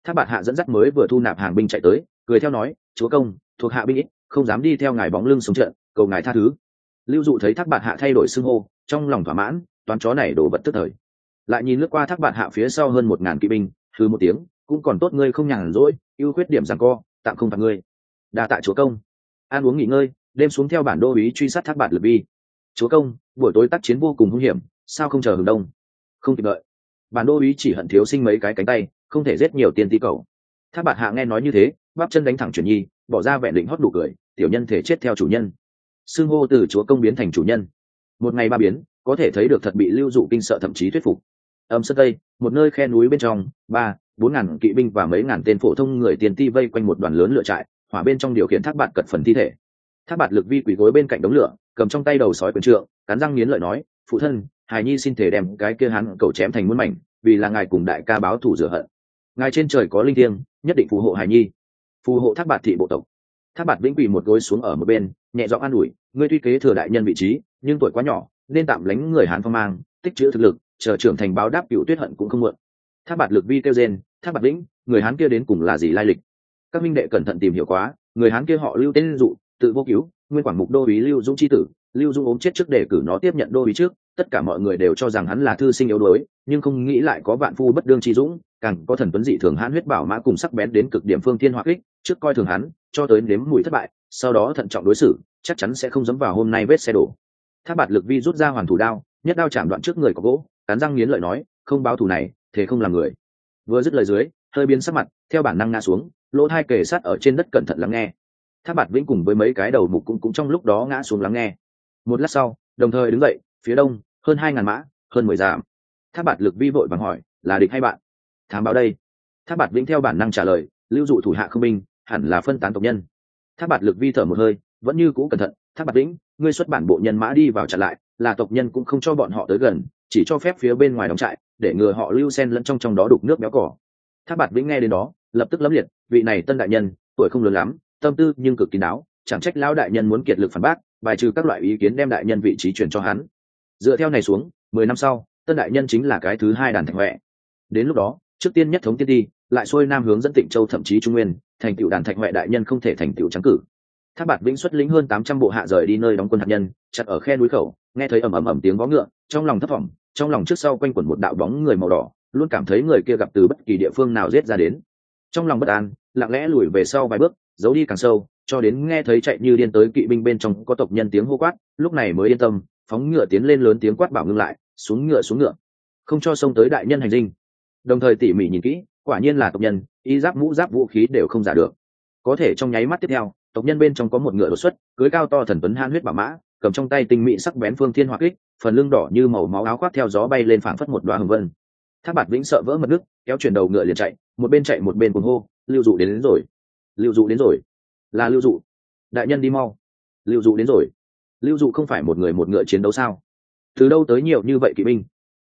Tháp bạt hạ dẫn dắt mới vừa thu nạp hàng binh chạy tới cười theo nói, chúa công, thuộc hạ binh ít, không dám đi theo ngài bóng lưng xuống trận, cầu ngài tha thứ. Lưu dụ thấy thác bạt hạ thay đổi xưng hô, trong lòng thỏa mãn, toán chó này đổ vật tức thời. Lại nhìn lướt qua thác bạt hạ phía sau hơn một ngàn kỵ binh thứ một tiếng, cũng còn tốt ngươi không nhàn rỗi, ưu khuyết điểm rằng co, tạm không phạt ngươi. Đa tạ chúa công. Ăn uống nghỉ ngơi, đêm xuống theo bản đô ý truy sát thác bạt lực vi. Chúa công, buổi tối tác chiến vô cùng hung hiểm, sao không chờ hừng đông? Không kịp đợi. Bản đô ý chỉ hận thiếu sinh mấy cái cánh tay, không thể giết nhiều tiền ti cầu. Thác bạt hạ nghe nói như thế bắp chân đánh thẳng chuyển nhi, bỏ ra vẻ định hót đủ cười, tiểu nhân thể chết theo chủ nhân. Xưng hô từ chúa công biến thành chủ nhân. Một ngày ba biến, có thể thấy được thật bị lưu dụ kinh sợ thậm chí thuyết phục. Âm sơn tây, một nơi khe núi bên trong, ba, bốn ngàn kỵ binh và mấy ngàn tên phổ thông người tiền ti vây quanh một đoàn lớn lựa trại, hỏa bên trong điều khiển thác bạt cật phần thi thể. Thác bạt lực vi quỳ gối bên cạnh đống lửa, cầm trong tay đầu sói quyền trượng, cắn răng nghiến lợi nói, phụ thân, hài nhi xin thể đem cái kia hắn cầu chém thành muôn mảnh, vì là ngài cùng đại ca báo thủ rửa hận. Ngài trên trời có linh thiêng, nhất định phù hộ hài nhi phù hộ thác bạt thị bộ tộc. Thác bạt vĩnh quỳ một gối xuống ở một bên, nhẹ giọng an ủi, ngươi tuy kế thừa đại nhân vị trí, nhưng tuổi quá nhỏ, nên tạm lánh người hán phong mang, tích chữ thực lực, chờ trưởng thành báo đáp cựu tuyết hận cũng không muộn. Thác bạt lực vi kêu gen thác bạt vĩnh, người hán kia đến cùng là gì lai lịch? Các minh đệ cẩn thận tìm hiểu quá, người hán kia họ lưu tên dụ, tự vô cứu, nguyên quảng mục đô ý lưu dũng c h i tử, lưu dũng ốm chết trước để cử nó tiếp nhận đô ý trước tất cả mọi người đều cho rằng hắn là thư sinh yếu đuối, nhưng không nghĩ lại có vạn phu bất đương chi dũng, càng có thần tuấn dị thường hãn huyết bảo mã cùng sắc bén đến cực điểm phương thiên hoa kích, trước coi thường hắn, cho tới nếm mùi thất bại, sau đó thận trọng đối xử, chắc chắn sẽ không dấm vào hôm nay vết xe đổ. Tháp bạt lực vi rút ra hoàn thủ đao, nhất đao chạm đoạn trước người có gỗ cán răng nghiến lợi nói, không báo thù này thế không làm người. Vừa dứt lời dưới, hơi biến sắc mặt, theo bản năng ngã xuống, lỗ thai kề sát ở trên đất cẩn thận lắng nghe. Tháp bạt vĩnh cùng với mấy cái đầu mục cũng cũng trong lúc đó ngã xuống lắng nghe. Một lát sau, đồng thời đứng dậy phía đông, hơn hai ngàn mã, hơn mười giảm tháp bạt lực vi vội bằng hỏi, là địch hay bạn? Thám báo đây. Tháp bạt vĩnh theo bản năng trả lời, lưu dụ thủ hạ không binh, hẳn là phân tán tộc nhân. Tháp bạt lực vi thở một hơi, vẫn như cũ cẩn thận, tháp bạt vĩnh, ngươi xuất bản bộ nhân mã đi vào chặn lại, là tộc nhân cũng không cho bọn họ tới gần, chỉ cho phép phía bên ngoài đóng trại, để ngừa họ lưu sen lẫn trong trong đó đục nước béo cỏ. Tháp bạt vĩnh nghe đến đó, lập tức lấm liệt, vị này tân đại nhân, tuổi không lớn lắm, tâm tư nhưng cực kín đáo, chẳng trách lão đại nhân muốn kiệt lực phản bác, bài trừ các loại ý kiến đem đại nhân vị trí chuyển cho hắn dựa theo này xuống, mười năm sau, tân đại nhân chính là cái thứ hai đàn thạch huệ. Đến lúc đó, trước tiên nhất thống tiên ti, lại xuôi nam hướng dẫn tịnh châu thậm chí trung nguyên, thành tựu đàn thạch huệ đại nhân không thể thành tựu trắng cử. Tháp bạt vĩnh xuất lĩnh hơn tám trăm bộ hạ rời đi nơi đóng quân hạt nhân, chặt ở khe núi khẩu, nghe thấy ầm ầm ầm tiếng vó ngựa, trong lòng thất vọng trong lòng trước sau quanh quẩn một đạo bóng người màu đỏ, luôn cảm thấy người kia gặp từ bất kỳ địa phương nào giết ra đến. Trong lòng bất an, lặng lẽ lùi về sau vài bước, giấu đi càng sâu, cho đến nghe thấy chạy như điên tới kỵ binh bên trong có tộc nhân tiếng hô quát, lúc này mới yên tâm phóng ngựa tiến lên lớn tiếng quát bảo ngưng lại xuống ngựa xuống ngựa. Không cho xông tới đại nhân hành dinh. Đồng thời tỉ mỉ nhìn kỹ quả nhiên là tộc nhân y giáp mũ giáp vũ khí đều không giả được. Có thể trong nháy mắt tiếp theo tộc nhân bên trong có một ngựa đột xuất cưới cao to thần tuấn han huyết bảo mã cầm trong tay tinh mỹ sắc bén phương thiên hoa kích phần lưng đỏ như màu máu áo khoác theo gió bay lên phảng phất một đoạn hồng vân. Tháp bạt vĩnh sợ vỡ mật nước kéo chuyển đầu ngựa liền chạy một bên chạy một bên cuồng hô lưu dụ đến, đến rồi! Lưu dụ đến rồi! Là lưu dụ! Đại nhân đi mau! Lưu dụ đến rồi! Lưu dụ không phải một người một ngựa chiến đấu sao? Từ đâu tới nhiều như vậy kỵ binh?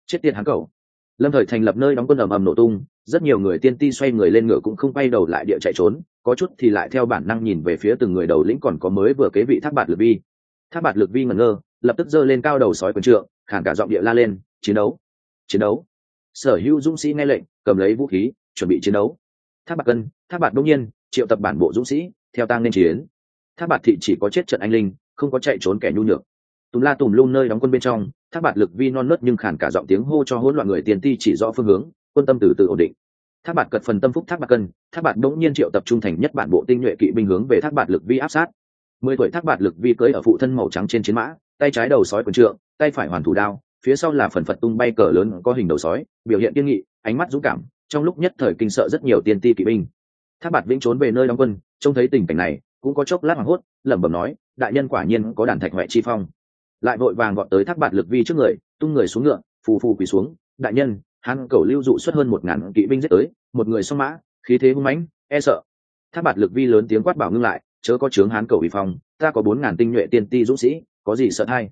Chết tiệt hắn cầu lâm thời thành lập nơi đóng quân ầm ầm nổ tung, rất nhiều người tiên ti xoay người lên ngựa cũng không quay đầu lại địa chạy trốn, có chút thì lại theo bản năng nhìn về phía từng người đầu lĩnh còn có mới vừa kế vị thác bạt lực vi. Thác bạt lực vi ngẩn ngơ, lập tức giơ lên cao đầu sói quần trượng khản cả giọng địa la lên, chiến đấu! Chiến đấu! Sở hữu dũng sĩ nghe lệnh, cầm lấy vũ khí, chuẩn bị chiến đấu. Thác bạt cân, thác bạt đông nhiên, triệu tập bản bộ dũng sĩ, theo tang nên chiến. Thác bạt thị chỉ có chết trận anh linh không có chạy trốn kẻ nhu nhược. Tùm la tùm lum nơi đóng quân bên trong, thác bạt lực vi non nớt nhưng khản cả giọng tiếng hô cho hỗn loạn người tiền ti chỉ rõ phương hướng, quân tâm từ từ ổn định. Thác bạt cật phần tâm phúc thác bạt cân, thác bạt đống nhiên triệu tập trung thành nhất bản bộ tinh nhuệ kỵ binh hướng về thác bạt lực vi áp sát. Mười tuổi thác bạt lực vi cưỡi ở phụ thân màu trắng trên chiến mã, tay trái đầu sói quần trượng, tay phải hoàn thủ đao, phía sau là phần phật tung bay cờ lớn có hình đầu sói, biểu hiện kiên nghị, ánh mắt dũng cảm, trong lúc nhất thời kinh sợ rất nhiều tiên ti kỵ binh. Thác bạt vĩnh trốn về nơi đóng quân, trông thấy tình cảnh này cũng có chốc lát hoảng hốt, lẩm bẩm nói, đại nhân quả nhiên có đàn thạch huệ chi phong. Lại vội vàng gọn tới thác bạt lực vi trước người, tung người xuống ngựa, phù phù quỳ xuống, đại nhân, hắn cầu lưu dụ xuất hơn một ngàn kỵ binh giết tới, một người xông mã, khí thế hung mãnh e sợ. Thác bạt lực vi lớn tiếng quát bảo ngưng lại, chớ có chướng hán cầu bị phong, ta có bốn ngàn tinh nhuệ tiên ti dũng sĩ, có gì sợ thay?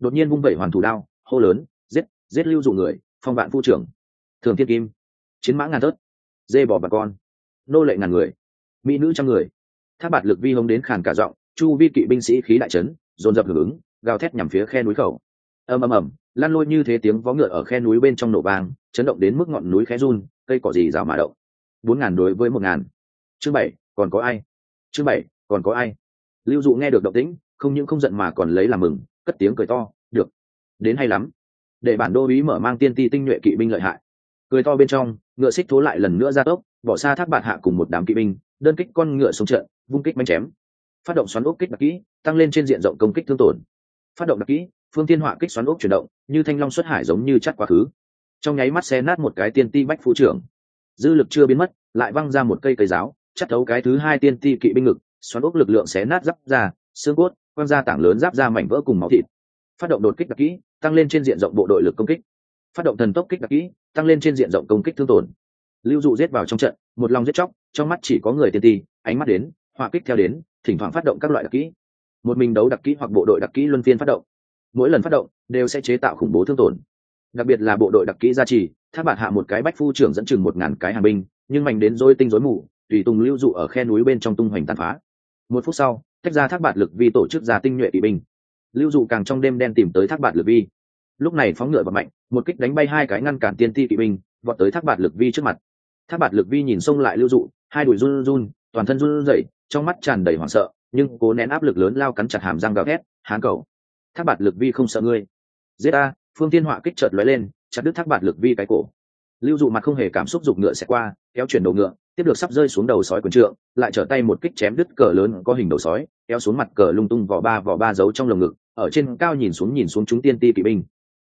Đột nhiên vung vẩy hoàn thủ đao, hô lớn, giết giết lưu dụ người, phong vạn phu trưởng, thường thiên kim, chiến mã ngàn tớt dê bỏ bà con, nô lệ ngàn người, mỹ nữ trăm người. Tháp bạt lực vi hống đến khàn cả giọng, chu vi kỵ binh sĩ khí đại trấn dồn dập hưởng ứng, gào thét nhằm phía khe núi khẩu. Ầm ầm ầm, lan lôi như thế tiếng vó ngựa ở khe núi bên trong nổ vang, chấn động đến mức ngọn núi khe run, cây cỏ gì rào mà động. Bốn ngàn đối với một ngàn. Chương bảy, còn có ai? Chương bảy, còn có ai? Lưu dụ nghe được động tĩnh, không những không giận mà còn lấy làm mừng, cất tiếng cười to, được, đến hay lắm. Để bản đô ý mở mang tiên ti tinh nhuệ kỵ binh lợi hại. Cười to bên trong, ngựa xích thố lại lần nữa ra tốc, bỏ xa thác bạt hạ cùng một đám kỵ binh, đơn kích con ngựa xuống trận vung kích bánh chém. Phát động xoắn ốc kích đặc kỹ, tăng lên trên diện rộng công kích thương tổn. Phát động đặc kỹ, phương tiên họa kích xoắn ốc chuyển động, như thanh long xuất hải giống như chắt quá khứ. Trong nháy mắt xe nát một cái tiên ti bách phụ trưởng. Dư lực chưa biến mất, lại văng ra một cây cây giáo chắt thấu cái thứ hai tiên ti kỵ binh ngực, xoắn ốc lực lượng xé nát giáp ra, xương cốt quăng ra tảng lớn giáp ra mảnh vỡ cùng máu thịt. Phát động đột kích đặc kỹ, tăng lên trên diện rộng bộ đội lực công kích. Phát động thần tốc kích đặc kỹ, tăng lên trên diện rộng công kích thương tổn. Lưu dụ giết vào trong trận, một lòng giết chóc, trong mắt chỉ có người tiên ti, ánh mắt đến họa kích theo đến, thỉnh thoảng phát động các loại đặc kỹ. Một mình đấu đặc kỹ hoặc bộ đội đặc kỹ luân phiên phát động. Mỗi lần phát động, đều sẽ chế tạo khủng bố thương tổn. Đặc biệt là bộ đội đặc kỹ gia trì, tháp bạt hạ một cái bách phu trưởng dẫn chừng một ngàn cái hàng binh, nhưng mạnh đến dối tinh dối mù, tùy tùng lưu dụ ở khe núi bên trong tung hoành tàn phá. Một phút sau, tách ra thác bạt lực vi tổ chức ra tinh nhuệ kỵ binh. Lưu dụ càng trong đêm đen tìm tới thác bạt lực vi. Lúc này phóng ngựa và mạnh, một kích đánh bay hai cái ngăn cản tiên ti kỵ binh, vọt tới thác bạt lực vi trước mặt. Thác bạt lực vi nhìn xông lại lưu dụ, hai đùi run run toàn thân run rẩy, trong mắt tràn đầy hoảng sợ, nhưng cố nén áp lực lớn lao cắn chặt hàm răng gào thét, hán cầu, thác bạt lực vi không sợ ngươi. Giết a phương tiên họa kích chợt lóe lên, chặt đứt thác bạt lực vi cái cổ. Lưu dụ mặt không hề cảm xúc dục ngựa sẽ qua, kéo chuyển đầu ngựa, tiếp được sắp rơi xuống đầu sói quần trượng, lại trở tay một kích chém đứt cờ lớn có hình đầu sói, kéo xuống mặt cờ lung tung vỏ ba vỏ ba giấu trong lồng ngực, ở trên cao nhìn xuống nhìn xuống chúng tiên ti kỵ binh.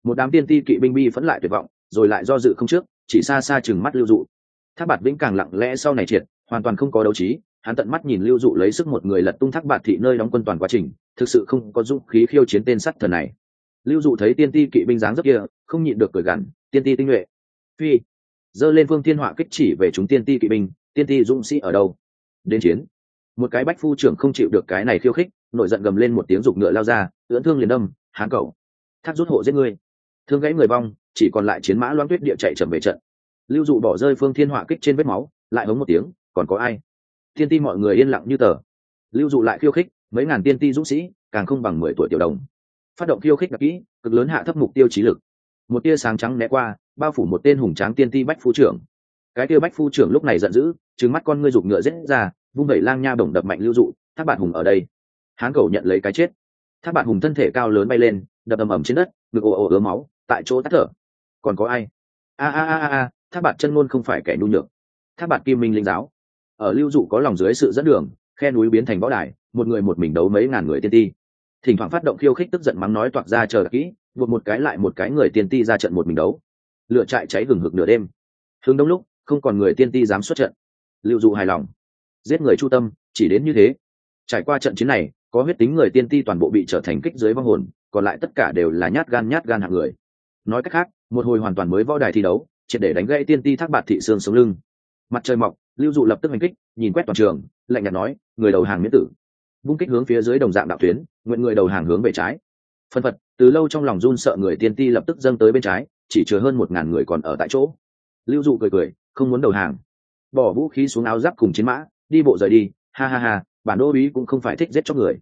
Một đám tiên ti kỵ binh bi phẫn lại tuyệt vọng, rồi lại do dự không trước, chỉ xa xa chừng mắt lưu dụ. Thác bạt vĩnh càng lặng lẽ sau này triệt hoàn toàn không có đấu trí, hắn tận mắt nhìn lưu dụ lấy sức một người lật tung thác bạt thị nơi đóng quân toàn quá trình, thực sự không có dũng khí khiêu chiến tên sắt thần này. Lưu dụ thấy tiên ti kỵ binh dáng dấp kia, không nhịn được cười gằn, tiên ti tinh nhuệ. Phi. Dơ lên phương thiên họa kích chỉ về chúng tiên ti kỵ binh, tiên ti dũng sĩ ở đâu? Đến chiến. Một cái bách phu trưởng không chịu được cái này khiêu khích, nổi giận gầm lên một tiếng rục ngựa lao ra, ưỡn thương liền đâm, hán cầu thác rút hộ giết ngươi. Thương gãy người vong, chỉ còn lại chiến mã loan tuyết địa chạy chậm về trận. Lưu dụ bỏ rơi phương thiên họa kích trên vết máu, lại hống một tiếng còn có ai? Tiên ti mọi người yên lặng như tờ. Lưu dụ lại khiêu khích, mấy ngàn tiên ti dũng sĩ, càng không bằng mười tuổi tiểu đồng. Phát động khiêu khích đặc kỹ, cực lớn hạ thấp mục tiêu trí lực. Một tia sáng trắng né qua, bao phủ một tên hùng tráng tiên ti bách phu trưởng. Cái tia bách phu trưởng lúc này giận dữ trứng mắt con ngươi giục ngựa rết ra, vung đẩy lang nha đồng đập mạnh lưu dụ, thác bạn hùng ở đây. Hán cầu nhận lấy cái chết. Thác bạn hùng thân thể cao lớn bay lên, đập ầm ầm trên đất, ngực ồ ồ ứa máu, tại chỗ tắt thở. Còn có ai? A a a a thác bạn chân ngôn không phải kẻ nhu nhược. Thác bạn kim minh linh giáo ở lưu dụ có lòng dưới sự dẫn đường, khe núi biến thành võ đài, một người một mình đấu mấy ngàn người tiên ti. Thỉnh thoảng phát động khiêu khích tức giận mắng nói toạc ra chờ kỹ, buộc một cái lại một cái người tiên ti ra trận một mình đấu. Lựa trại cháy hừng hực nửa đêm. Hướng đông lúc, không còn người tiên ti dám xuất trận. Lưu dụ hài lòng. Giết người chu tâm, chỉ đến như thế. Trải qua trận chiến này, có huyết tính người tiên ti toàn bộ bị trở thành kích dưới vong hồn, còn lại tất cả đều là nhát gan nhát gan hạng người. Nói cách khác, một hồi hoàn toàn mới võ đài thi đấu, triệt để đánh gãy tiên ti thác bạt thị xương sống lưng mặt trời mọc, lưu dụ lập tức hành kích, nhìn quét toàn trường, lạnh nhạt nói, người đầu hàng miễn tử. Vung kích hướng phía dưới đồng dạng đạo tuyến, nguyện người đầu hàng hướng về trái. Phân phật, từ lâu trong lòng run sợ người tiên ti lập tức dâng tới bên trái, chỉ chứa hơn một ngàn người còn ở tại chỗ. Lưu dụ cười cười, không muốn đầu hàng. Bỏ vũ khí xuống áo giáp cùng chiến mã, đi bộ rời đi, ha ha ha, bản đô uý cũng không phải thích giết cho người.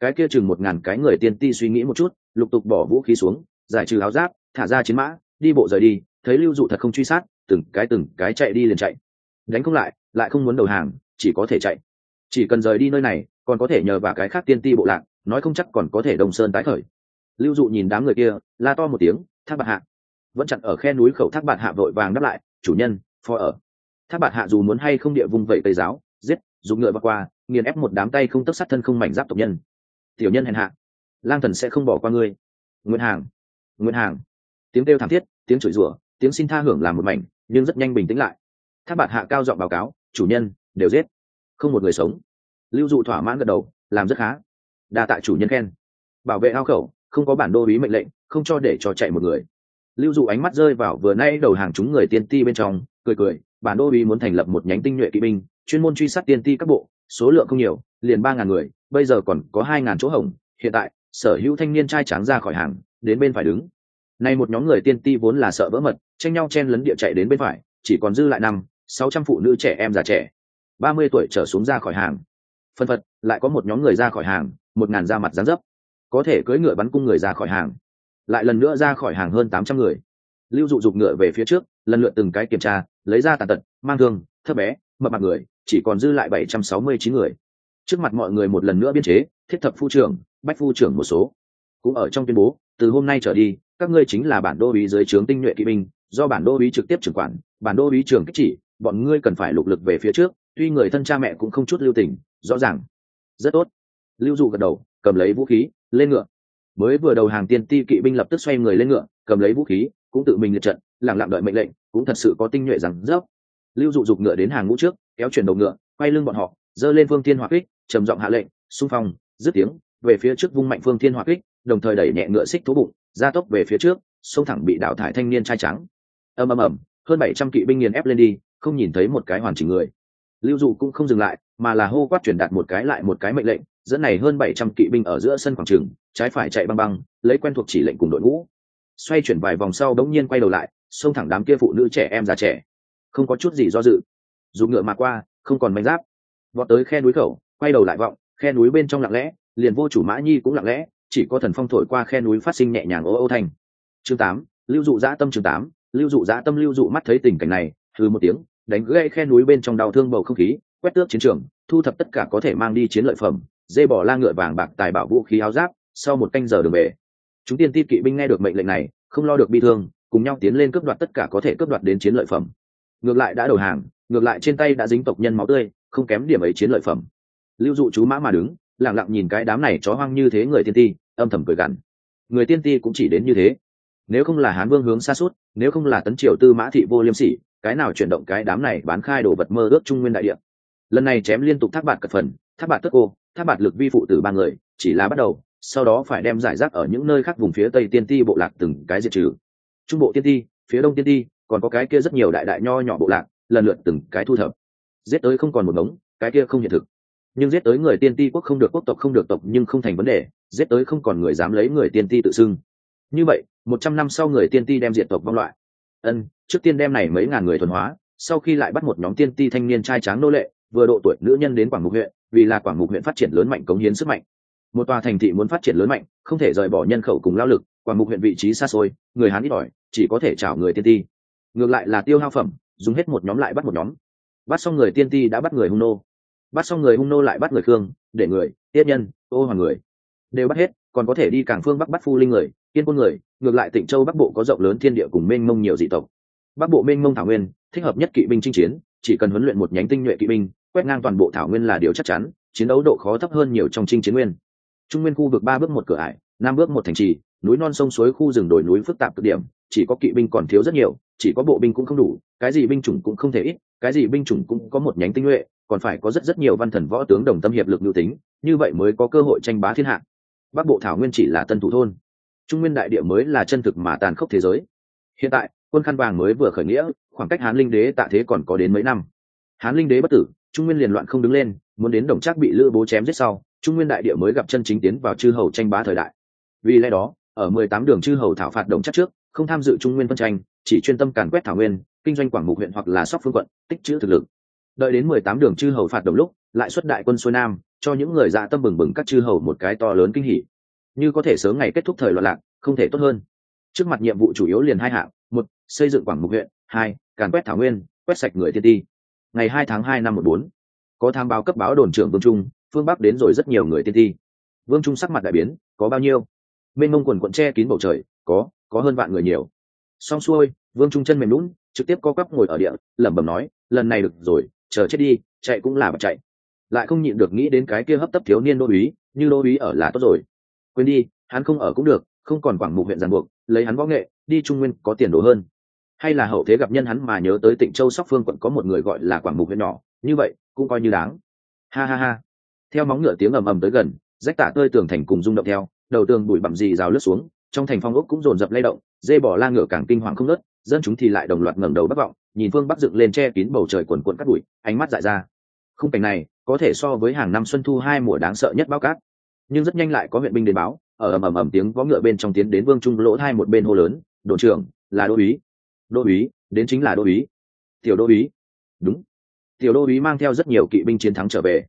Cái kia chừng một ngàn cái người tiên ti suy nghĩ một chút, lục tục bỏ vũ khí xuống, giải trừ áo giáp, thả ra chiến mã, đi bộ rời đi, thấy lưu dụ thật không truy sát, từng cái từng cái chạy đi liền chạy đánh không lại lại không muốn đầu hàng, chỉ có thể chạy. Chỉ cần rời đi nơi này, còn có thể nhờ vào cái khác tiên ti bộ lạc, nói không chắc còn có thể đồng sơn tái khởi. Lưu dụ nhìn đám người kia, la to một tiếng, thác bạc hạ. Vẫn chặn ở khe núi khẩu thác bạc hạ vội vàng đáp lại, chủ nhân phò ở. Thác bạc hạ dù muốn hay không địa vùng vẩy tây giáo, giết dùng ngựa bạc qua, nghiền ép một đám tay không tất sát thân không mảnh giáp tộc nhân. Tiểu nhân hèn hạ, lang thần sẽ không bỏ qua ngươi. Nguyên hàng nguyên hàng. Tiếng kêu thảm thiết, tiếng chửi rủa, tiếng xin tha hưởng làm một mảnh, nhưng rất nhanh bình tĩnh lại tháp bạt hạ cao giọng báo cáo, chủ nhân, đều giết. Không một người sống. Lưu dụ thỏa mãn gật đầu, làm rất khá. Đa tại chủ nhân khen. Bảo vệ ao khẩu, không có bản đô ý mệnh lệnh, không cho để cho chạy một người. Lưu dụ ánh mắt rơi vào vừa nay đầu hàng chúng người tiên ti bên trong, cười cười, bản đô ý muốn thành lập một nhánh tinh nhuệ kỵ binh, chuyên môn truy sát tiên ti các bộ, số lượng không nhiều, liền ba ngàn người, bây giờ còn có hai ngàn chỗ hỏng hiện tại, sở hữu thanh niên trai tráng ra khỏi hàng, đến bên phải đứng. Nay một nhóm người tiên ti vốn là sợ vỡ mật, tranh nhau chen lấn địa chạy đến bên phải, chỉ còn dư lại năm sáu trăm phụ nữ trẻ em già trẻ. Ba mươi tuổi trở xuống ra khỏi hàng. Phân phật, lại có một nhóm người ra khỏi hàng, một ngàn ra mặt dán dấp. Có thể cưỡi ngựa bắn cung người ra khỏi hàng. Lại lần nữa ra khỏi hàng hơn tám trăm người. Lưu dụ dục ngựa về phía trước, lần lượt từng cái kiểm tra, lấy ra tàn tật, mang thương, thấp bé, mập mặt người, chỉ còn dư lại bảy trăm sáu mươi chín người. Trước mặt mọi người một lần nữa biên chế, thiết thập phu trưởng, bách phu trưởng một số. Cũng ở trong tuyên bố, từ hôm nay trở đi, các ngươi chính là bản đô uý dưới trướng tinh nhuệ kỵ binh, do bản đô uý trực tiếp trưởng quản, bản đô uý trưởng kích chỉ bọn ngươi cần phải lục lực về phía trước, tuy người thân cha mẹ cũng không chút lưu tình, rõ ràng. Rất tốt. Lưu dụ gật đầu, cầm lấy vũ khí, lên ngựa. Mới vừa đầu hàng tiên ti kỵ binh lập tức xoay người lên ngựa, cầm lấy vũ khí, cũng tự mình liệt trận lẳng lặng đợi mệnh lệnh, cũng thật sự có tinh nhuệ rằng dốc. Lưu dụ dục ngựa đến hàng ngũ trước, kéo chuyển đầu ngựa, quay lưng bọn họ, giơ lên phương thiên hỏa kích, trầm giọng hạ lệnh, xung phong, dứt tiếng, về phía trước vung mạnh phương thiên hỏa kích, đồng thời đẩy nhẹ ngựa xích thú bụng gia tốc về phía trước, xông thẳng bị đào thải thanh niên trai trắng. Ầm ầm ầm, hơn bảy trăm kỵ binh nghiền ép lên đi không nhìn thấy một cái hoàn chỉnh người. Lưu dụ cũng không dừng lại, mà là hô quát truyền đạt một cái lại một cái mệnh lệnh, dẫn này hơn bảy trăm kỵ binh ở giữa sân quảng trường, trái phải chạy băng băng, lấy quen thuộc chỉ lệnh cùng đội ngũ. Xoay chuyển vài vòng sau đống nhiên quay đầu lại, xông thẳng đám kia phụ nữ trẻ em già trẻ. Không có chút gì do dự. Dù ngựa mà qua, không còn manh giáp. Vọt tới khe núi khẩu, quay đầu lại vọng, khe núi bên trong lặng lẽ, liền vô chủ mã nhi cũng lặng lẽ, chỉ có thần phong thổi qua khe núi phát sinh nhẹ nhàng ô ô thành chương tám, lưu dụ dã tâm chương tám, lưu dụ dã tâm lưu dụ mắt thấy tình cảnh này thư một tiếng, đánh gây khe núi bên trong đau thương bầu không khí, quét tước chiến trường, thu thập tất cả có thể mang đi chiến lợi phẩm, dê bỏ la ngựa vàng bạc tài bảo vũ khí áo giáp, sau một canh giờ đường về. Chúng tiên ti kỵ binh nghe được mệnh lệnh này, không lo được bi thương, cùng nhau tiến lên cướp đoạt tất cả có thể cướp đoạt đến chiến lợi phẩm. Ngược lại đã đầu hàng, ngược lại trên tay đã dính tộc nhân máu tươi, không kém điểm ấy chiến lợi phẩm. Lưu dụ chú mã mà đứng lẳng lặng nhìn cái đám này chó hoang như thế người tiên ti, âm thầm cười gằn. Người tiên ti cũng chỉ đến như thế. Nếu không là hán vương hướng xa suốt, nếu không là tấn triều tư mã thị vô liêm sỉ cái nào chuyển động cái đám này bán khai đồ vật mơ ước trung nguyên đại địa. Lần này chém liên tục thác bạt cật phần, thác bạt tất cô, thác bạt lực vi phụ từ ba người, chỉ là bắt đầu, sau đó phải đem giải rác ở những nơi khác vùng phía tây tiên ti bộ lạc từng cái diệt trừ. Trung bộ tiên ti, phía đông tiên ti, còn có cái kia rất nhiều đại đại nho nhỏ bộ lạc, lần lượt từng cái thu thập. Giết tới không còn một mống cái kia không hiện thực. Nhưng giết tới người tiên ti quốc không được quốc tộc không được tộc nhưng không thành vấn đề, giết tới không còn người dám lấy người tiên ti tự xưng. Như vậy, một trăm năm sau người tiên ti đem diện tộc vong loại ân, trước tiên đem này mấy ngàn người thuần hóa, sau khi lại bắt một nhóm tiên ti thanh niên trai tráng nô lệ, vừa độ tuổi nữ nhân đến quảng mục huyện, vì là quảng mục huyện phát triển lớn mạnh cống hiến sức mạnh. Một tòa thành thị muốn phát triển lớn mạnh, không thể rời bỏ nhân khẩu cùng lao lực, quảng mục huyện vị trí xa xôi, người hán ít ỏi, chỉ có thể chào người tiên ti. Ngược lại là tiêu hao phẩm, dùng hết một nhóm lại bắt một nhóm. Bắt xong người tiên ti đã bắt người hung nô. Bắt xong người hung nô lại bắt người khương, để người, tiết nhân, ô hoàng người. Đều bắt hết còn có thể đi cảng phương bắc bắt phu linh người, yên quân người, ngược lại tỉnh châu bắc bộ có rộng lớn thiên địa cùng mênh mông nhiều dị tộc. Bắc bộ mênh mông thảo nguyên, thích hợp nhất kỵ binh chinh chiến, chỉ cần huấn luyện một nhánh tinh nhuệ kỵ binh, quét ngang toàn bộ thảo nguyên là điều chắc chắn, chiến đấu độ khó thấp hơn nhiều trong chinh chiến nguyên. Trung nguyên khu vực ba bước một cửa ải năm bước một thành trì, núi non sông suối khu rừng đồi núi phức tạp cực điểm, chỉ có kỵ binh còn thiếu rất nhiều, chỉ có bộ binh cũng không đủ, cái gì binh chủng cũng không thể ít, cái gì binh chủng cũng có một nhánh tinh nhuệ, còn phải có rất rất nhiều văn thần võ tướng đồng tâm hiệp lực lưu tính, như vậy mới có cơ hội tranh bá thiên hạ bắc bộ thảo nguyên chỉ là tân thủ thôn. Trung nguyên đại địa mới là chân thực mà tàn khốc thế giới. Hiện tại, quân khăn vàng mới vừa khởi nghĩa, khoảng cách hán linh đế tạ thế còn có đến mấy năm. Hán linh đế bất tử, trung nguyên liền loạn không đứng lên, muốn đến đồng trác bị lữ bố chém giết sau, trung nguyên đại địa mới gặp chân chính tiến vào chư hầu tranh bá thời đại. Vì lẽ đó, ở mười tám đường chư hầu thảo phạt đồng trác trước, không tham dự trung nguyên phân tranh, chỉ chuyên tâm càn quét thảo nguyên, kinh doanh quảng mục huyện hoặc là sóc phương quận, tích chữ thực lực. Đợi đến mười tám đường chư hầu phạt đồng lúc, lại xuất đại quân xuôi nam cho những người dạ tâm bừng bừng các chư hầu một cái to lớn kinh hỉ. Như có thể sớm ngày kết thúc thời loạn lạc, không thể tốt hơn. Trước mặt nhiệm vụ chủ yếu liền hai hạng, một, xây dựng quảng mục huyện, hai, càn quét thảo nguyên, quét sạch người thiên ti. Ngày hai tháng hai năm một bốn, có tham báo cấp báo đồn trưởng vương trung, phương bắc đến rồi rất nhiều người tiên ti. Vương trung sắc mặt đại biến, có bao nhiêu? Mênh mông quần quận che kín bầu trời, có có hơn vạn người nhiều. Xong xuôi, vương trung chân mềm lún trực tiếp co quắp ngồi ở địa, lẩm bẩm nói, lần này được rồi, chờ chết đi, chạy cũng là bật chạy lại không nhịn được nghĩ đến cái kia hấp tấp thiếu niên đô uý như đô uý ở là tốt rồi. Quên đi, hắn không ở cũng được, không còn quảng mục huyện giàn buộc, lấy hắn võ nghệ, đi trung nguyên có tiền đồ hơn. Hay là hậu thế gặp nhân hắn mà nhớ tới tỉnh châu sóc phương quận có một người gọi là quảng mục huyện nhỏ, như vậy, cũng coi như đáng. Ha ha ha. Theo móng ngựa tiếng ầm ầm tới gần, rách tả tơi tường thành cùng rung động theo, đầu tường bụi bặm dì rào lướt xuống, trong thành phong ốc cũng rồn rập lay động, dê bỏ la ngựa càng kinh hoàng không nớt dân chúng thì lại đồng loạt ngẩng đầu bắc vọng, nhìn phương bắc dựng lên che kín bầu trời quần quận cắt bụi, ánh mắt dại ra. Khung cảnh này có thể so với hàng năm xuân thu hai mùa đáng sợ nhất báo cát. Nhưng rất nhanh lại có huyện binh đến báo, ở ầm ầm ầm tiếng vó ngựa bên trong tiến đến vương trung lỗ hai một bên hô lớn, đội trưởng, là đô úy. Đô úy, đến chính là đô úy. Tiểu đô úy. Đúng. Tiểu đô úy mang theo rất nhiều kỵ binh chiến thắng trở về.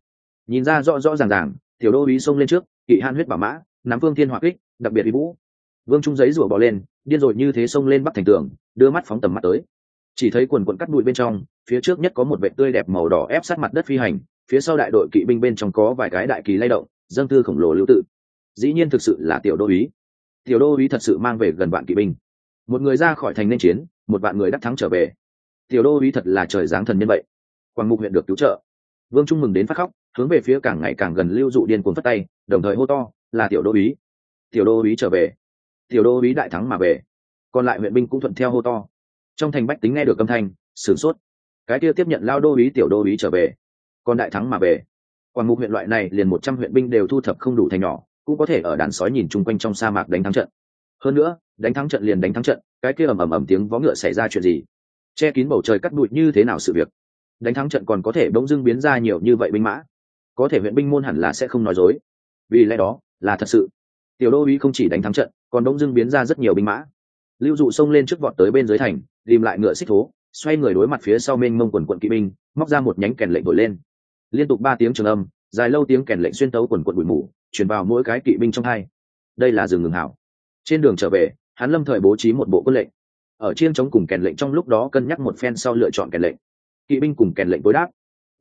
Nhìn ra rõ rõ ràng ràng, tiểu đô úy xông lên trước, kỵ han huyết bảo mã, nắm phương thiên hỏa kích, đặc biệt uy vũ. Vương trung giấy rủa bỏ lên, điên rồi như thế xông lên bắc thành tường, đưa mắt phóng tầm mắt tới. Chỉ thấy quần quần cắt bụi bên trong, phía trước nhất có một vệ tươi đẹp màu đỏ ép sát mặt đất phi hành phía sau đại đội kỵ binh bên trong có vài cái đại kỳ lay động, dâng tư khổng lồ lưu tự. Dĩ nhiên thực sự là tiểu đô úy. Tiểu đô úy thật sự mang về gần vạn kỵ binh. Một người ra khỏi thành nên chiến, một vạn người đắc thắng trở về. Tiểu đô úy thật là trời giáng thần nhân vậy. Quảng mục huyện được cứu trợ. Vương trung mừng đến phát khóc, hướng về phía càng ngày càng gần lưu dụ điên cuồng phất tay, đồng thời hô to, là tiểu đô úy. Tiểu đô úy trở về. Tiểu đô úy đại thắng mà về. Còn lại huyện binh cũng thuận theo hô to. Trong thành bách tính nghe được âm thanh, sửng sốt. Cái kia tiếp nhận lao đô úy tiểu đô úy trở về còn đại thắng mà về. Quảng mục huyện loại này liền một trăm huyện binh đều thu thập không đủ thành nhỏ, cũng có thể ở đàn sói nhìn chung quanh trong sa mạc đánh thắng trận. Hơn nữa, đánh thắng trận liền đánh thắng trận, cái kia ầm ầm ầm tiếng vó ngựa xảy ra chuyện gì? Che kín bầu trời cắt bụi như thế nào sự việc? Đánh thắng trận còn có thể bỗng dưng biến ra nhiều như vậy binh mã. Có thể huyện binh môn hẳn là sẽ không nói dối. Vì lẽ đó, là thật sự. Tiểu đô uý không chỉ đánh thắng trận, còn bỗng dưng biến ra rất nhiều binh mã. Lưu dụ xông lên trước vọt tới bên dưới thành, tìm lại ngựa xích thố, xoay người đối mặt phía sau mênh mông quần quận kỵ binh, móc ra một nhánh kèn lệnh đổi lên liên tục ba tiếng trường âm, dài lâu tiếng kèn lệnh xuyên tấu quần quận bụi mù chuyển vào mỗi cái kỵ binh trong hai. Đây là rừng ngừng hảo. Trên đường trở về, hắn lâm thời bố trí một bộ quân lệnh. Ở chiên chống cùng kèn lệnh trong lúc đó cân nhắc một phen sau lựa chọn kèn lệnh. Kỵ binh cùng kèn lệnh đối đáp.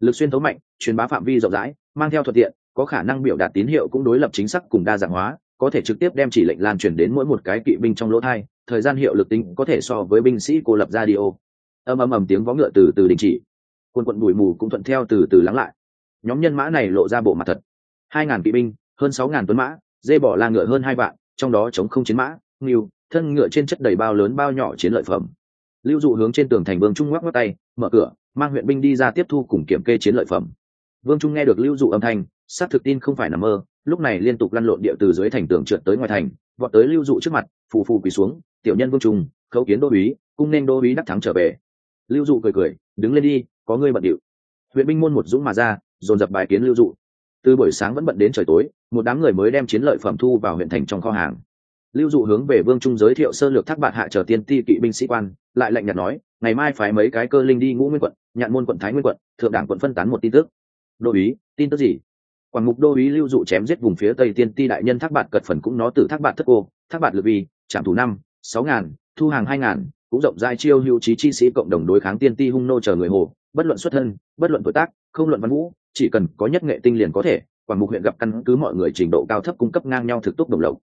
Lực xuyên tấu mạnh, truyền bá phạm vi rộng rãi, mang theo thuận tiện, có khả năng biểu đạt tín hiệu cũng đối lập chính xác cùng đa dạng hóa, có thể trực tiếp đem chỉ lệnh lan truyền đến mỗi một cái kỵ binh trong lỗ thai, thời gian hiệu lực tính có thể so với binh sĩ cô lập radio ầm ầm ầm tiếng vó ngựa từ từ đình chỉ. Quân quận bụi mù cũng thuận theo từ từ lắng lại nhóm nhân mã này lộ ra bộ mặt thật. Hai ngàn kỵ binh, hơn sáu ngàn tuấn mã, dê bỏ la ngựa hơn hai vạn, trong đó chống không chiến mã nghiêu thân ngựa trên chất đầy bao lớn bao nhỏ chiến lợi phẩm. Lưu dụ hướng trên tường thành vương trung ngoắc ngoắc tay, mở cửa, mang huyện binh đi ra tiếp thu cùng kiểm kê chiến lợi phẩm. Vương trung nghe được lưu dụ âm thanh, xác thực tin không phải nằm mơ, lúc này liên tục lăn lộn địa từ dưới thành tường trượt tới ngoài thành, vọt tới lưu dụ trước mặt, phù phù quỳ xuống, tiểu nhân vương trung, khấu kiến đô úy, cung nên đô úy đắc thắng trở về. Lưu dụ cười cười, đứng lên đi, có ngươi bận điệu. Huyện binh môn một dũng mà ra dồn dập bài kiến lưu dụ. Từ buổi sáng vẫn bận đến trời tối, một đám người mới đem chiến lợi phẩm thu vào huyện thành trong kho hàng. Lưu dụ hướng về vương trung giới thiệu sơ lược thác bạn hạ trở tiên ti kỵ binh sĩ quan, lại lạnh nhạt nói, ngày mai phái mấy cái cơ linh đi ngũ nguyên quận, nhạn môn quận, thái nguyên quận, thượng đảng quận phân tán một tin tức. Đô ý tin tức gì? Quảng mục đô ý lưu dụ chém giết vùng phía tây tiên ti đại nhân thác bạn cật phần cũng nó từ thác bạn thất ô thác bạn lực vi trạm thủ năm, sáu ngàn, thu hàng hai ngàn, cũng rộng rãi chiêu hữu trí chi sĩ cộng đồng đối kháng tiên ti hung nô chờ người hồ, bất luận xuất thân, bất luận tuổi tác không luận văn vũ, chỉ cần có nhất nghệ tinh liền có thể, quảng mục huyện gặp căn cứ mọi người trình độ cao thấp cung cấp ngang nhau thực túc đồng lộc.